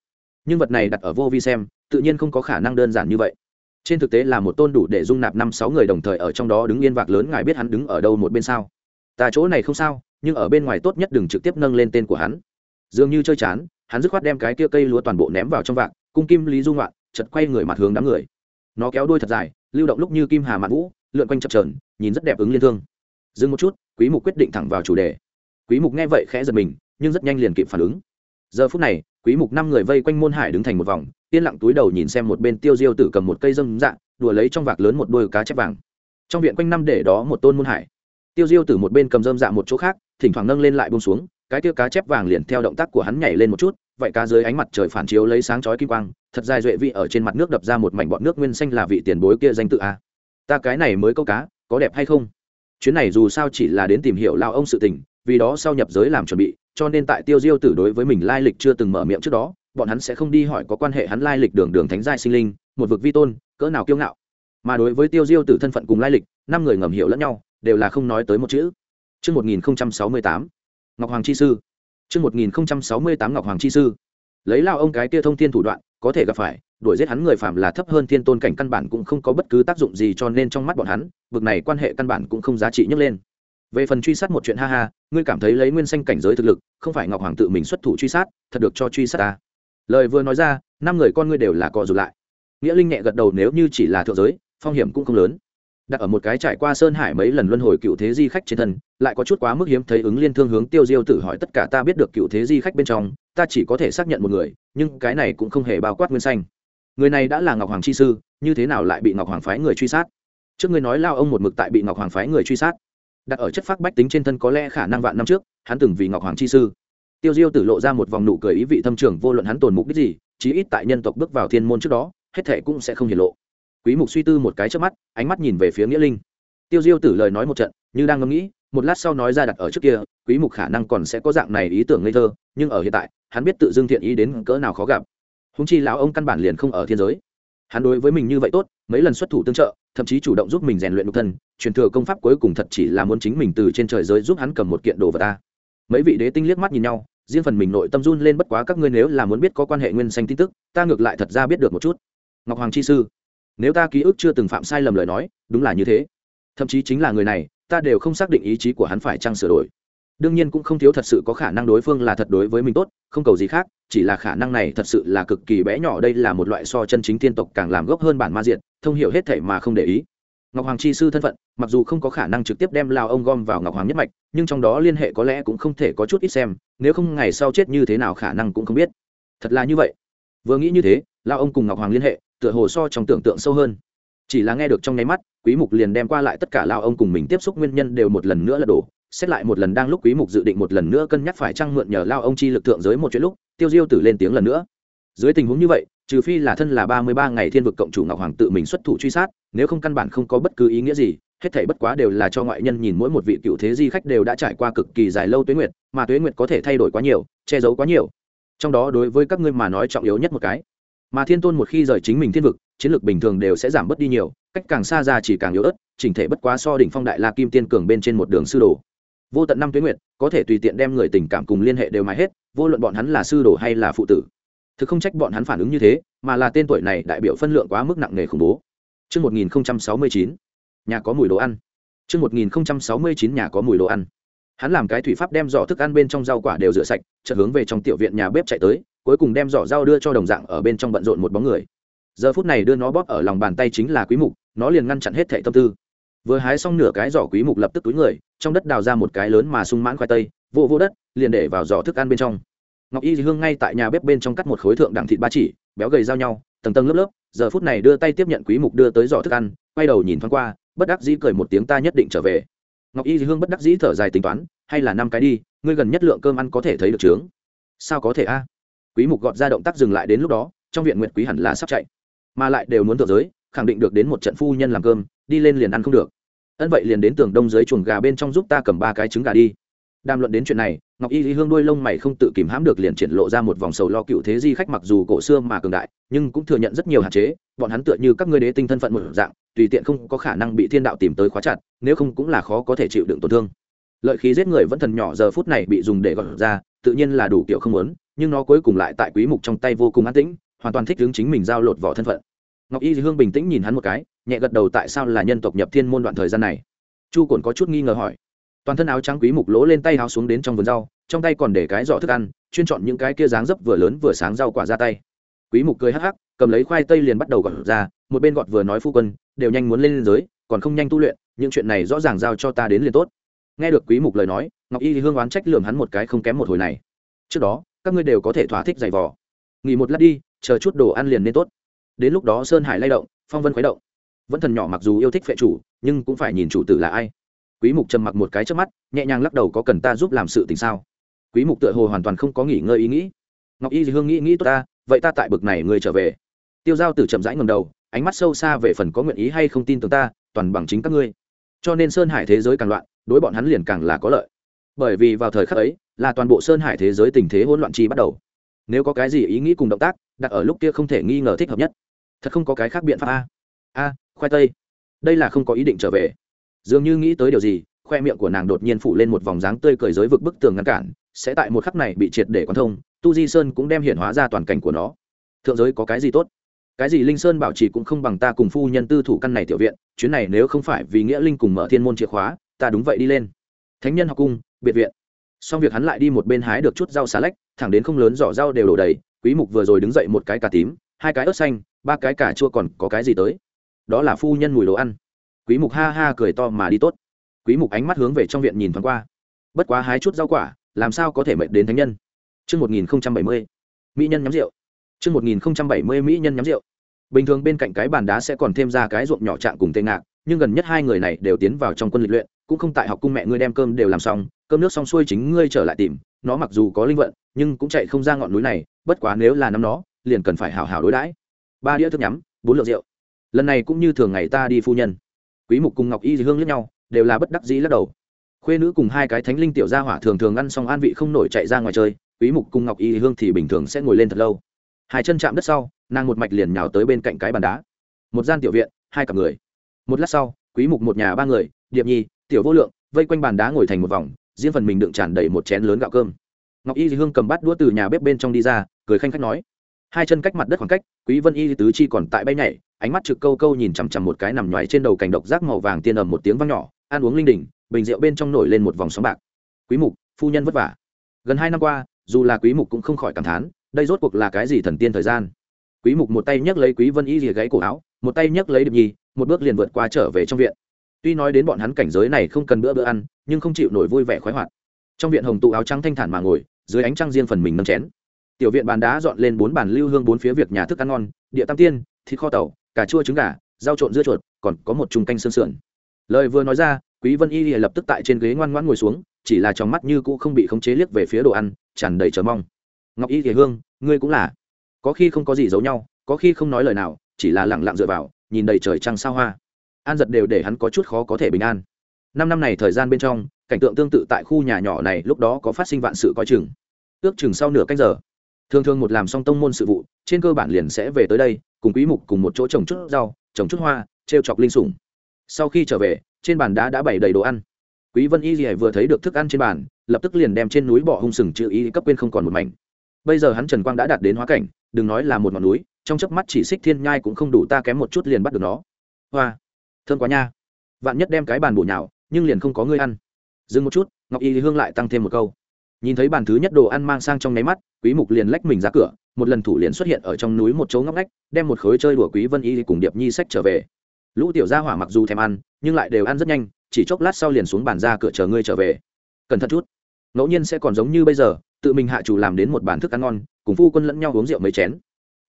nhưng vật này đặt ở vô vi xem, tự nhiên không có khả năng đơn giản như vậy. Trên thực tế là một tôn đủ để dung nạp năm sáu người đồng thời ở trong đó đứng yên vạc lớn, ngài biết hắn đứng ở đâu một bên sao? Ta chỗ này không sao, nhưng ở bên ngoài tốt nhất đừng trực tiếp nâng lên tên của hắn. Dường như chơi chán, hắn dứt khoát đem cái kia cây lúa toàn bộ ném vào trong vạc, cung kim lý dung loạn chật quay người mặt hướng đám người. Nó kéo đuôi thật dài, lưu động lúc như kim hà mạn vũ, lượn quanh chập trờn nhìn rất đẹp ứng liên thương. Dừng một chút, quý mục quyết định thẳng vào chủ đề. Quý mục nghe vậy khẽ giật mình, nhưng rất nhanh liền kịp phản ứng. Giờ phút này quý mục năm người vây quanh môn hải đứng thành một vòng, yên lặng túi đầu nhìn xem một bên tiêu diêu tử cầm một cây dâm dạng đùa lấy trong vạc lớn một đôi cá chép vàng. Trong viện quanh năm để đó một tôn môn hải. Tiêu diêu tử một bên cầm dâm dạng một chỗ khác, thỉnh thoảng nâng lên lại buông xuống, cái tiêu cá chép vàng liền theo động tác của hắn nhảy lên một chút, vậy cá dưới ánh mặt trời phản chiếu lấy sáng chói kim quang, thật dài duệ vị ở trên mặt nước đập ra một mảnh bọn nước nguyên xanh là vị tiền bối kia danh tự a. Ta cái này mới câu cá, có đẹp hay không? Chuyến này dù sao chỉ là đến tìm hiểu lao ông sự tình, vì đó sau nhập giới làm chuẩn bị cho nên tại tiêu diêu tử đối với mình lai lịch chưa từng mở miệng trước đó bọn hắn sẽ không đi hỏi có quan hệ hắn lai lịch đường đường thánh giai sinh linh một vực vi tôn cỡ nào kiêu ngạo mà đối với tiêu diêu tử thân phận cùng lai lịch năm người ngầm hiểu lẫn nhau đều là không nói tới một chữ Trước 1068, Ngọc Hoàng Chi Sư. Trước 1068 Ngọc Hoàng Chi Sư. Lấy lao ông cái kia thông thiên thủ đoạn, có thể gặp phải, đuổi giết hắn người phạm là thấp hơn thiên tôn cảnh căn bản cũng không có bất cứ tác dụng gì cho nên trong mắt bọn hắn, vực này quan hệ căn bản cũng không giá trị nhấc lên. Về phần truy sát một chuyện ha ha, ngươi cảm thấy lấy nguyên xanh cảnh giới thực lực, không phải Ngọc Hoàng tự mình xuất thủ truy sát, thật được cho truy sát ta. Lời vừa nói ra, năm người con ngươi đều là co dù lại. Nghĩa Linh nhẹ gật đầu nếu như chỉ là thượng giới, phong hiểm cũng không lớn đặt ở một cái trải qua sơn hải mấy lần luân hồi cựu thế di khách trên thân lại có chút quá mức hiếm thấy ứng liên thương hướng tiêu diêu tử hỏi tất cả ta biết được cựu thế di khách bên trong ta chỉ có thể xác nhận một người nhưng cái này cũng không hề bao quát nguyên xanh người này đã là ngọc hoàng chi sư như thế nào lại bị ngọc hoàng phái người truy sát trước ngươi nói lao ông một mực tại bị ngọc hoàng phái người truy sát đặt ở chất phác bách tính trên thân có lẽ khả năng vạn năm trước, hắn từng vì ngọc hoàng chi sư. Tiêu diêu tử lộ ra một vòng nụ cười ý vị thâm trường, vô luận hắn tồn mục đích gì, chí ít tại nhân tộc bước vào thiên môn trước đó, hết thệ cũng sẽ không hiển lộ. Quý mục suy tư một cái trước mắt, ánh mắt nhìn về phía nghĩa linh. Tiêu diêu tử lời nói một trận, như đang ngẫm nghĩ, một lát sau nói ra đặt ở trước kia, quý mục khả năng còn sẽ có dạng này ý tưởng ngây thơ, nhưng ở hiện tại, hắn biết tự dưng thiện ý đến cỡ nào khó gặp. Húng chi lão ông căn bản liền không ở thiên giới hắn đối với mình như vậy tốt, mấy lần xuất thủ tương trợ, thậm chí chủ động giúp mình rèn luyện độc thân, truyền thừa công pháp cuối cùng thật chỉ là muốn chính mình từ trên trời giới giúp hắn cầm một kiện đồ vật ta. Mấy vị đế tinh liếc mắt nhìn nhau, riêng phần mình nội tâm run lên bất quá các ngươi nếu là muốn biết có quan hệ nguyên xanh tin tức, ta ngược lại thật ra biết được một chút. Ngọc hoàng chi sư, nếu ta ký ức chưa từng phạm sai lầm lời nói, đúng là như thế. Thậm chí chính là người này, ta đều không xác định ý chí của hắn phải chăng sửa đổi đương nhiên cũng không thiếu thật sự có khả năng đối phương là thật đối với mình tốt, không cầu gì khác, chỉ là khả năng này thật sự là cực kỳ bé nhỏ, đây là một loại so chân chính tiên tộc càng làm gốc hơn bản ma diện thông hiểu hết thể mà không để ý. Ngọc hoàng chi sư thân phận, mặc dù không có khả năng trực tiếp đem lao ông gom vào ngọc hoàng nhất mạch, nhưng trong đó liên hệ có lẽ cũng không thể có chút ít xem, nếu không ngày sau chết như thế nào khả năng cũng không biết. Thật là như vậy. Vừa nghĩ như thế, lao ông cùng ngọc hoàng liên hệ, tựa hồ so trong tưởng tượng sâu hơn. Chỉ là nghe được trong nháy mắt, quý mục liền đem qua lại tất cả lao ông cùng mình tiếp xúc nguyên nhân đều một lần nữa là đổ xét lại một lần đang lúc quý mục dự định một lần nữa cân nhắc phải trăng mượn nhờ lao ông chi lực thượng giới một chuyện lúc, tiêu diêu tử lên tiếng lần nữa. Dưới tình huống như vậy, trừ phi là thân là 33 ngày thiên vực cộng chủ ngọc hoàng tự mình xuất thủ truy sát, nếu không căn bản không có bất cứ ý nghĩa gì, hết thảy bất quá đều là cho ngoại nhân nhìn mỗi một vị cựu thế di khách đều đã trải qua cực kỳ dài lâu tuế nguyệt, mà tuế nguyệt có thể thay đổi quá nhiều, che giấu quá nhiều. Trong đó đối với các ngươi mà nói trọng yếu nhất một cái. Mà thiên tôn một khi rời chính mình thiên vực, chiến lược bình thường đều sẽ giảm bớt đi nhiều, cách càng xa ra chỉ càng yếu ớt, chỉnh thể bất quá so đỉnh phong đại la kim tiên cường bên trên một đường sư đồ vô tận năm tuyến nguyệt có thể tùy tiện đem người tình cảm cùng liên hệ đều mãi hết vô luận bọn hắn là sư đồ hay là phụ tử thực không trách bọn hắn phản ứng như thế mà là tên tuổi này đại biểu phân lượng quá mức nặng nề khủng bố Trước 1069, nhà có mùi đồ ăn. Trước 1069 nhà có mùi đồ ăn. Hắn làm cái thủy pháp đem giỏ thức ăn bên trong rau quả đều rửa sạch, chợt hướng về trong tiểu viện nhà bếp chạy tới, cuối cùng đem giỏ rau đưa cho đồng dạng ở bên trong bận rộn một bóng người giờ phút này đưa nó bóp ở lòng bàn tay chính là quý mục nó liền ngăn chặn hết thệ tâm tư vừa hái xong nửa cái giỏ quý mục lập tức túi người trong đất đào ra một cái lớn mà sung mãn khoai tây, vô vô đất, liền để vào giỏ thức ăn bên trong. Ngọc y hương ngay tại nhà bếp bên trong cắt một khối thượng đẳng thịt ba chỉ, béo gầy giao nhau, tầng tầng lớp lớp, giờ phút này đưa tay tiếp nhận quý mục đưa tới giỏ thức ăn, quay đầu nhìn thoáng qua, bất đắc dĩ cười một tiếng ta nhất định trở về. Ngọc y hương bất đắc dĩ thở dài tính toán, hay là năm cái đi, ngươi gần nhất lượng cơm ăn có thể thấy được trướng sao có thể a? Quý mục gọt ra động tác dừng lại đến lúc đó, trong viện nguyệt quý hẳn là sắp chạy, mà lại đều muốn thượng giới, khẳng định được đến một trận phu nhân làm cơm, đi lên liền ăn không được ân vậy liền đến tường đông dưới chuồng gà bên trong giúp ta cầm ba cái trứng gà đi. Đàm luận đến chuyện này, ngọc y lý hương đuôi lông mày không tự kìm hãm được liền triển lộ ra một vòng sầu lo cựu thế di khách mặc dù cổ xưa mà cường đại, nhưng cũng thừa nhận rất nhiều hạn chế, bọn hắn tựa như các ngươi đế tinh thân phận một dạng, tùy tiện không có khả năng bị thiên đạo tìm tới khóa chặt, nếu không cũng là khó có thể chịu đựng tổn thương. Lợi khí giết người vẫn thần nhỏ giờ phút này bị dùng để gọi ra, tự nhiên là đủ kiểu không muốn, nhưng nó cuối cùng lại tại quý mục trong tay vô cùng an tĩnh, hoàn toàn thích hướng chính mình giao lột vỏ thân phận ngọc y hương bình tĩnh nhìn hắn một cái, nhẹ gật đầu tại sao là nhân tộc nhập thiên môn đoạn thời gian này. Chu cồn có chút nghi ngờ hỏi. Toàn thân áo trắng quý mục lỗ lên tay áo xuống đến trong vườn rau, trong tay còn để cái giỏ thức ăn, chuyên chọn những cái kia dáng dấp vừa lớn vừa sáng rau quả ra tay. Quý mục cười hắc hắc, cầm lấy khoai tây liền bắt đầu gọt ra, một bên gọt vừa nói phu quân, đều nhanh muốn lên lên giới, còn không nhanh tu luyện, những chuyện này rõ ràng giao cho ta đến liền tốt. Nghe được quý mục lời nói, ngọc y hương oán trách lườm hắn một cái không kém một hồi này. Trước đó, các ngươi đều có thể thỏa thích giày vò. Nghỉ một lát đi, chờ chút đồ ăn liền nên tốt đến lúc đó sơn hải lay động, phong vân khuấy động. Vẫn thần nhỏ mặc dù yêu thích phệ chủ, nhưng cũng phải nhìn chủ tử là ai. Quý mục trầm mặc một cái trước mắt, nhẹ nhàng lắc đầu có cần ta giúp làm sự tình sao? Quý mục tựa hồ hoàn toàn không có nghỉ ngơi ý nghĩ. Ngọc y hương nghĩ nghĩ tốt ta, vậy ta tại bực này người trở về. Tiêu giao tử chậm rãi ngầm đầu, ánh mắt sâu xa về phần có nguyện ý hay không tin tưởng ta, toàn bằng chính các ngươi. Cho nên sơn hải thế giới càng loạn, đối bọn hắn liền càng là có lợi. Bởi vì vào thời khắc ấy, là toàn bộ sơn hải thế giới tình thế hỗn loạn chi bắt đầu. Nếu có cái gì ý nghĩ cùng động tác, đặt ở lúc kia không thể nghi ngờ thích hợp nhất thật không có cái khác biện pháp a. A, khoai tây. Đây là không có ý định trở về. Dường như nghĩ tới điều gì, khoe miệng của nàng đột nhiên phủ lên một vòng dáng tươi cười dưới vực bức tường ngăn cản, sẽ tại một khắc này bị triệt để quán thông, tu di sơn cũng đem hiện hóa ra toàn cảnh của nó. Thượng giới có cái gì tốt? Cái gì linh sơn bảo trì cũng không bằng ta cùng phu nhân tư thủ căn này tiểu viện, chuyến này nếu không phải vì nghĩa linh cùng mở thiên môn chìa khóa, ta đúng vậy đi lên. Thánh nhân học cung, biệt viện. Xong việc hắn lại đi một bên hái được chút rau xà lách, thẳng đến không lớn giỏ rau đều đổ đầy, quý mục vừa rồi đứng dậy một cái cà tím hai cái ớt xanh ba cái cà chua còn có cái gì tới? Đó là phu nhân mùi đồ ăn. Quý mục ha ha cười to mà đi tốt. Quý mục ánh mắt hướng về trong viện nhìn thoáng qua. Bất quá hái chút rau quả làm sao có thể mệt đến thánh nhân? Chương 1070, mỹ nhân nhắm rượu. chương 1070 mỹ nhân nhắm rượu. Bình thường bên cạnh cái bàn đá sẽ còn thêm ra cái ruộng nhỏ trạng cùng tê ngạc, nhưng gần nhất hai người này đều tiến vào trong quân lịch luyện, cũng không tại học cung mẹ ngươi đem cơm đều làm xong, cơm nước xong xuôi chính ngươi trở lại tìm, nó mặc dù có linh vận, nhưng cũng chạy không ra ngọn núi này, bất quá nếu là năm nó, liền cần phải hảo hảo đối đãi. Ba đĩa thức nhắm, bốn lượng rượu. Lần này cũng như thường ngày ta đi phu nhân. Quý mục cùng Ngọc Y Hương lẫn nhau, đều là bất đắc dĩ lắc đầu. Khuê nữ cùng hai cái thánh linh tiểu gia hỏa thường thường ăn xong an vị không nổi chạy ra ngoài chơi, Quý mục cùng Ngọc Y Hương thì bình thường sẽ ngồi lên thật lâu. Hai chân chạm đất sau, nàng một mạch liền nhào tới bên cạnh cái bàn đá. Một gian tiểu viện, hai cặp người. Một lát sau, Quý mục một nhà ba người, Điệp Nhi, Tiểu Vô Lượng, vây quanh bàn đá ngồi thành một vòng, riêng phần mình đựng tràn đầy một chén lớn gạo cơm. Ngọc Y Hương cầm bát đũa từ nhà bếp bên trong đi ra, cười khanh khách nói: hai chân cách mặt đất khoảng cách, quý vân y tứ chi còn tại bay nhảy, ánh mắt trực câu câu nhìn chằm chằm một cái nằm nhoài trên đầu cành độc giác màu vàng tiên ầm một tiếng vang nhỏ, ăn uống linh đình, bình rượu bên trong nổi lên một vòng sóng bạc. Quý mục, phu nhân vất vả. Gần hai năm qua, dù là quý mục cũng không khỏi cảm thán, đây rốt cuộc là cái gì thần tiên thời gian. Quý mục một tay nhấc lấy quý vân y rìa gáy cổ áo, một tay nhấc lấy điệp nhi, một bước liền vượt qua trở về trong viện. Tuy nói đến bọn hắn cảnh giới này không cần bữa bữa ăn, nhưng không chịu nổi vui vẻ khoái hoạt. Trong viện hồng tụ áo trắng thanh thản mà ngồi, dưới ánh trăng riêng phần mình nâng chén tiểu viện bàn đá dọn lên bốn bàn lưu hương bốn phía việc nhà thức ăn ngon, địa tam tiên, thịt kho tàu, cà chua trứng gà, rau trộn dưa chuột, còn có một chung canh sơn sườn. Lời vừa nói ra, quý vân y lập tức tại trên ghế ngoan ngoãn ngồi xuống, chỉ là trong mắt như cũ không bị khống chế liếc về phía đồ ăn, tràn đầy chờ mong. Ngọc y thì hương, ngươi cũng là. Có khi không có gì giấu nhau, có khi không nói lời nào, chỉ là lặng lặng dựa vào, nhìn đầy trời trăng sao hoa. An giật đều để hắn có chút khó có thể bình an. Năm năm này thời gian bên trong, cảnh tượng tương tự tại khu nhà nhỏ này lúc đó có phát sinh vạn sự coi chừng. Ước chừng sau nửa canh giờ thường thường một làm xong tông môn sự vụ, trên cơ bản liền sẽ về tới đây, cùng quý mục cùng một chỗ trồng chút rau, trồng chút hoa treo chọc linh sủng. Sau khi trở về, trên bàn đá đã bày đầy đồ ăn. Quý vân y lìa vừa thấy được thức ăn trên bàn, lập tức liền đem trên núi bỏ hung sừng chữ ý cấp quên không còn một mảnh. Bây giờ hắn trần quang đã đạt đến hóa cảnh, đừng nói là một ngọn núi, trong chớp mắt chỉ xích thiên nhai cũng không đủ ta kém một chút liền bắt được nó. Hoa, thơm quá nha. Vạn nhất đem cái bàn bổ nhào, nhưng liền không có người ăn. Dừng một chút, ngọc y hương lại tăng thêm một câu nhìn thấy bàn thứ nhất đồ ăn mang sang trong nháy mắt, quý mục liền lách mình ra cửa, một lần thủ liền xuất hiện ở trong núi một chỗ ngóc ngách, đem một khối chơi đùa quý vân y cùng điệp nhi sách trở về. Lũ tiểu gia hỏa mặc dù thèm ăn, nhưng lại đều ăn rất nhanh, chỉ chốc lát sau liền xuống bàn ra cửa chờ ngươi trở về. Cẩn thận chút. Ngẫu nhiên sẽ còn giống như bây giờ, tự mình hạ chủ làm đến một bàn thức ăn ngon, cùng phu quân lẫn nhau uống rượu mấy chén.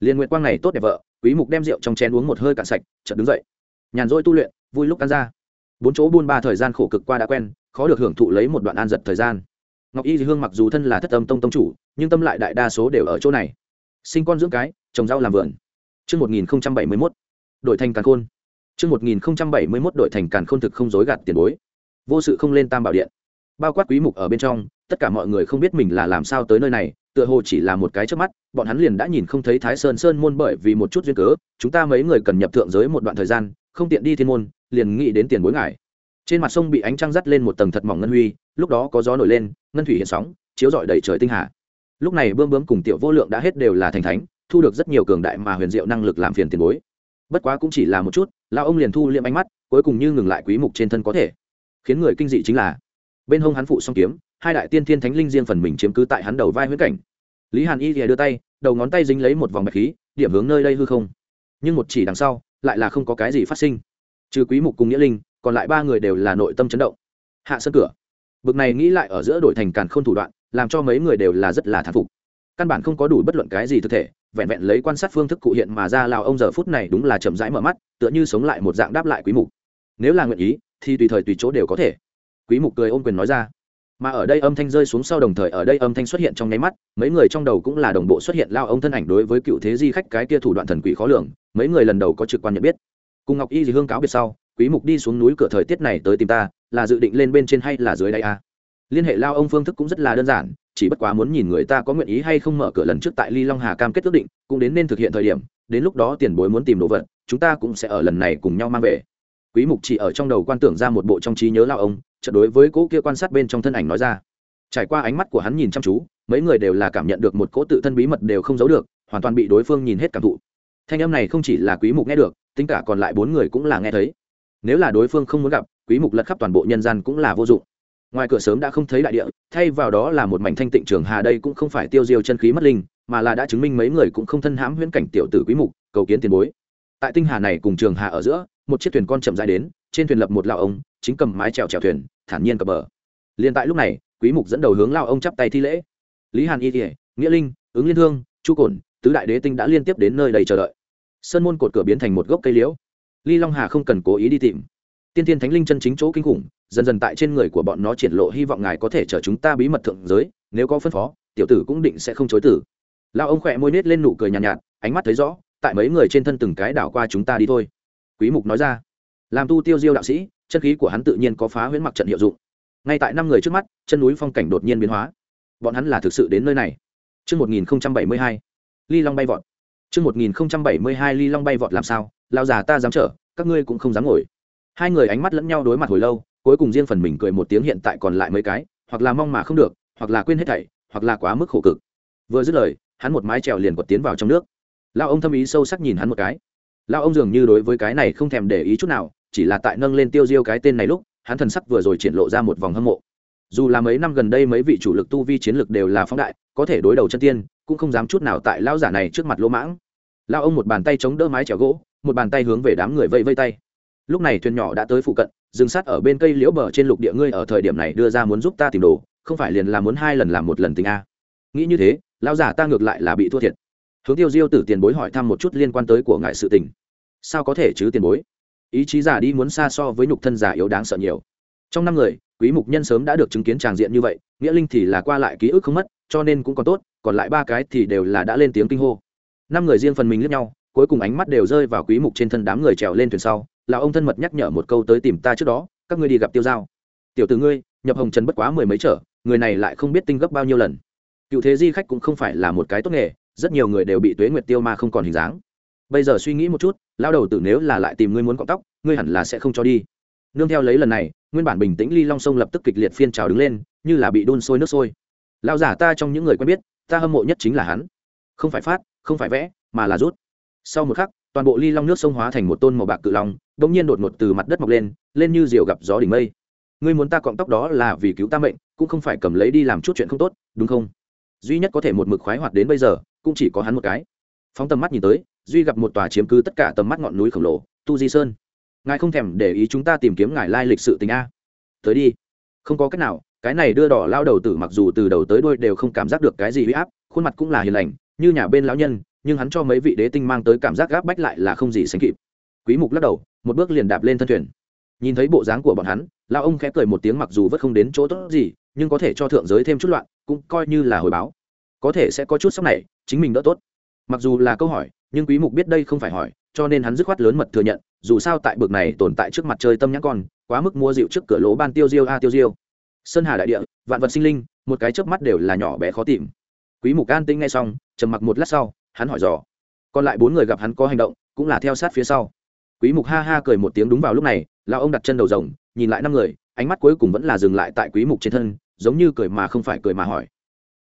Liên nguyệt quang này tốt đẹp vợ, quý mục đem rượu trong chén uống một hơi cạn sạch, chợt đứng dậy. Nhàn rỗi tu luyện, vui lúc ăn ra. Bốn chỗ buôn ba thời gian khổ cực qua đã quen, khó được hưởng thụ lấy một đoạn an giật thời gian ngọc y hương mặc dù thân là thất âm tông tông chủ nhưng tâm lại đại đa số đều ở chỗ này sinh con dưỡng cái trồng rau làm vườn Trước 1071, đổi thành càn khôn. Trước 1071 đổi thành càn khôn thực không dối gạt tiền bối. Vô sự không lên tam bảo điện. Bao quát quý mục ở bên trong, tất cả mọi người không biết mình là làm sao tới nơi này, tựa hồ chỉ là một cái trước mắt, bọn hắn liền đã nhìn không thấy Thái Sơn Sơn môn bởi vì một chút duyên cớ, chúng ta mấy người cần nhập thượng giới một đoạn thời gian, không tiện đi thiên môn, liền nghĩ đến tiền bối ngài. Trên mặt sông bị ánh trăng dắt lên một tầng thật mỏng ngân huy, lúc đó có gió nổi lên, ngân thủy hiện sóng, chiếu rọi đầy trời tinh hà. Lúc này Bươm Bướm cùng Tiểu Vô Lượng đã hết đều là thành thánh, thu được rất nhiều cường đại mà huyền diệu năng lực làm phiền tiền bối. Bất quá cũng chỉ là một chút, lão ông liền thu liệm ánh mắt, cuối cùng như ngừng lại quý mục trên thân có thể. Khiến người kinh dị chính là, bên hông hắn phụ song kiếm, hai đại tiên thiên thánh linh riêng phần mình chiếm cứ tại hắn đầu vai huyễn cảnh lý hàn y thì đưa tay đầu ngón tay dính lấy một vòng bạch khí điểm hướng nơi đây hư không nhưng một chỉ đằng sau lại là không có cái gì phát sinh trừ quý mục cùng nghĩa linh còn lại ba người đều là nội tâm chấn động hạ sân cửa bực này nghĩ lại ở giữa đổi thành càn không thủ đoạn, làm cho mấy người đều là rất là thán phục. Căn bản không có đủ bất luận cái gì thực thể, vẹn vẹn lấy quan sát phương thức cụ hiện mà ra lao ông giờ phút này đúng là chậm rãi mở mắt, tựa như sống lại một dạng đáp lại quý mục. Nếu là nguyện ý, thì tùy thời tùy chỗ đều có thể. Quý mục cười ôm quyền nói ra. Mà ở đây âm thanh rơi xuống sau đồng thời ở đây âm thanh xuất hiện trong nháy mắt, mấy người trong đầu cũng là đồng bộ xuất hiện lao ông thân ảnh đối với cựu thế di khách cái kia thủ đoạn thần quỷ khó lường, mấy người lần đầu có trực quan nhận biết. Cùng ngọc y dì hương cáo biệt sau quý mục đi xuống núi cửa thời tiết này tới tìm ta, là dự định lên bên trên hay là dưới đây à? liên hệ lao ông phương thức cũng rất là đơn giản, chỉ bất quá muốn nhìn người ta có nguyện ý hay không mở cửa lần trước tại ly long hà cam kết ước định, cũng đến nên thực hiện thời điểm, đến lúc đó tiền bối muốn tìm đồ vật, chúng ta cũng sẽ ở lần này cùng nhau mang về. Quý mục chỉ ở trong đầu quan tưởng ra một bộ trong trí nhớ lao ông, chợt đối với cỗ kia quan sát bên trong thân ảnh nói ra. Trải qua ánh mắt của hắn nhìn chăm chú, mấy người đều là cảm nhận được một cỗ tự thân bí mật đều không giấu được, hoàn toàn bị đối phương nhìn hết cảm thụ. Thanh âm này không chỉ là quý mục nghe được, tính cả còn lại bốn người cũng là nghe thấy nếu là đối phương không muốn gặp quý mục lật khắp toàn bộ nhân gian cũng là vô dụng. Ngoài cửa sớm đã không thấy đại địa thay vào đó là một mảnh thanh tịnh trường hà đây cũng không phải tiêu diêu chân khí mất linh mà là đã chứng minh mấy người cũng không thân hãm huyễn cảnh tiểu tử quý mục cầu kiến tiền bối. Tại tinh hà này cùng trường hà ở giữa một chiếc thuyền con chậm rãi đến trên thuyền lập một lão ông chính cầm mái chèo chèo thuyền thản nhiên cập bờ. Liền tại lúc này quý mục dẫn đầu hướng lao ông chắp tay thi lễ. Lý hàn y thể nghĩa linh ứng liên hương, chu cổn tứ đại đế tinh đã liên tiếp đến nơi đầy chờ đợi. Sơn môn cột cửa biến thành một gốc cây liễu ly long hà không cần cố ý đi tìm. Tiên tiên thánh linh chân chính chỗ kinh khủng dần dần tại trên người của bọn nó triển lộ hy vọng ngài có thể chở chúng ta bí mật thượng giới nếu có phân phó tiểu tử cũng định sẽ không chối tử lao ông khỏe môi nết lên nụ cười nhàn nhạt, nhạt ánh mắt thấy rõ tại mấy người trên thân từng cái đảo qua chúng ta đi thôi. Quý mục nói ra. Làm tu tiêu diêu đạo sĩ chân khí của hắn tự nhiên có phá huyễn mặc trận hiệu dụng. Ngay tại năm người trước mắt chân núi phong cảnh đột nhiên biến hóa. Bọn hắn là thực sự đến nơi này. Trước 1072, ly long bay vọt. Trước 1072 ly long bay vọt làm sao, lao già ta dám chở, các ngươi cũng không dám ngồi. Hai người ánh mắt lẫn nhau đối mặt hồi lâu, cuối cùng riêng phần mình cười một tiếng hiện tại còn lại mấy cái, hoặc là mong mà không được, hoặc là quên hết thảy, hoặc là quá mức khổ cực. Vừa dứt lời, hắn một mái trèo liền quật tiến vào trong nước. Lão ông thâm ý sâu sắc nhìn hắn một cái. Lão ông dường như đối với cái này không thèm để ý chút nào, chỉ là tại nâng lên tiêu diêu cái tên này lúc hắn thần sắc vừa rồi triển lộ ra một vòng hâm mộ dù là mấy năm gần đây mấy vị chủ lực tu vi chiến lực đều là phóng đại có thể đối đầu chân tiên cũng không dám chút nào tại lão giả này trước mặt lỗ mãng lao ông một bàn tay chống đỡ mái chèo gỗ một bàn tay hướng về đám người vây vây tay. Lúc này thuyền nhỏ đã tới phụ cận dừng sát ở bên cây liễu bờ trên lục địa ngươi ở thời điểm này đưa ra muốn giúp ta tìm đồ, không phải liền là muốn hai lần làm một lần tình a. Nghĩ như thế, lão giả ta ngược lại là bị thua thiệt. Hướng tiêu diêu tử tiền bối hỏi thăm một chút liên quan tới của ngài sự tình. Sao có thể chứ tiền bối? Ý chí giả đi muốn xa so với nhục thân giả yếu đáng sợ nhiều. Trong năm người, quý mục nhân sớm đã được chứng kiến tràng diện như vậy, nghĩa linh thì là qua lại ký ức không mất, cho nên cũng còn tốt, còn lại ba cái thì đều là đã lên tiếng kinh hô. Năm người riêng phần mình lướt nhau cuối cùng ánh mắt đều rơi vào quý mục trên thân đám người trèo lên thuyền sau, là ông thân mật nhắc nhở một câu tới tìm ta trước đó, các ngươi đi gặp tiêu giao. Tiểu tử ngươi, nhập hồng trần bất quá mười mấy trở, người này lại không biết tinh gấp bao nhiêu lần. Cựu thế di khách cũng không phải là một cái tốt nghề, rất nhiều người đều bị tuế nguyệt tiêu ma không còn hình dáng. Bây giờ suy nghĩ một chút lao đầu tử nếu là lại tìm ngươi muốn cọng tóc, ngươi hẳn là sẽ không cho đi. Nương theo lấy lần này, nguyên bản bình tĩnh ly long sông lập tức kịch liệt phiên trào đứng lên, như là bị đun sôi nước sôi. Lao giả ta trong những người quen biết, ta hâm mộ nhất chính là hắn. Không phải phát, không phải vẽ, mà là rút sau một khắc, toàn bộ ly long nước sông hóa thành một tôn màu bạc cự long đ ỗ n g nhiên đột ngột từ mặt đất mọc lên lên như diều gặp gió đỉnh mây. Ngươi muốn ta cọng tóc đó là vì cứu ta mệnh, cũng không phải cầm lấy đi làm chút chuyện không tốt, đúng không? Duy nhất có thể một mực khoái hoạt đến bây giờ, cũng chỉ có hắn một cái. Phóng tầm mắt nhìn tới, duy gặp một tòa chiếm cứ tất cả tầm mắt ngọn núi khổng lồ, tu di sơn. Ngài không thèm để ý chúng ta tìm kiếm ngài lai lịch sự tình a. Tới đi. Không có cách nào, cái này đưa đỏ lao đầu tử mặc dù từ đầu tới đôi đều không cảm giác được cái gì huy áp, khuôn mặt cũng là hiền lành, như nhà bên lão nhân nhưng hắn cho mấy vị đế tinh mang tới cảm giác gáp bách lại là không gì sánh kịp. Quý mục lắc đầu, một bước liền đạp lên thân thuyền. Nhìn thấy bộ dáng của bọn hắn, lão ông khẽ cười một tiếng mặc dù vất không đến chỗ tốt gì, nhưng có thể cho thượng giới thêm chút loạn, cũng coi như là hồi báo. Có thể sẽ có chút sốc này, chính mình đỡ tốt. Mặc dù là câu hỏi, nhưng quý mục biết đây không phải hỏi, cho nên hắn dứt khoát lớn mật thừa nhận, dù sao tại bực này tồn tại trước mặt trời tâm nhãn con, quá mức mua dịu trước cửa lỗ ban tiêu diêu a tiêu diêu. Sơn hà đại địa, vạn vật sinh linh, một cái chớp mắt đều là nhỏ bé khó tìm. Quý mục an tinh ngay xong, trầm mặc một lát sau hắn hỏi dò. Còn lại bốn người gặp hắn có hành động, cũng là theo sát phía sau. Quý mục ha ha cười một tiếng đúng vào lúc này, lão ông đặt chân đầu rồng, nhìn lại năm người, ánh mắt cuối cùng vẫn là dừng lại tại quý mục trên thân, giống như cười mà không phải cười mà hỏi.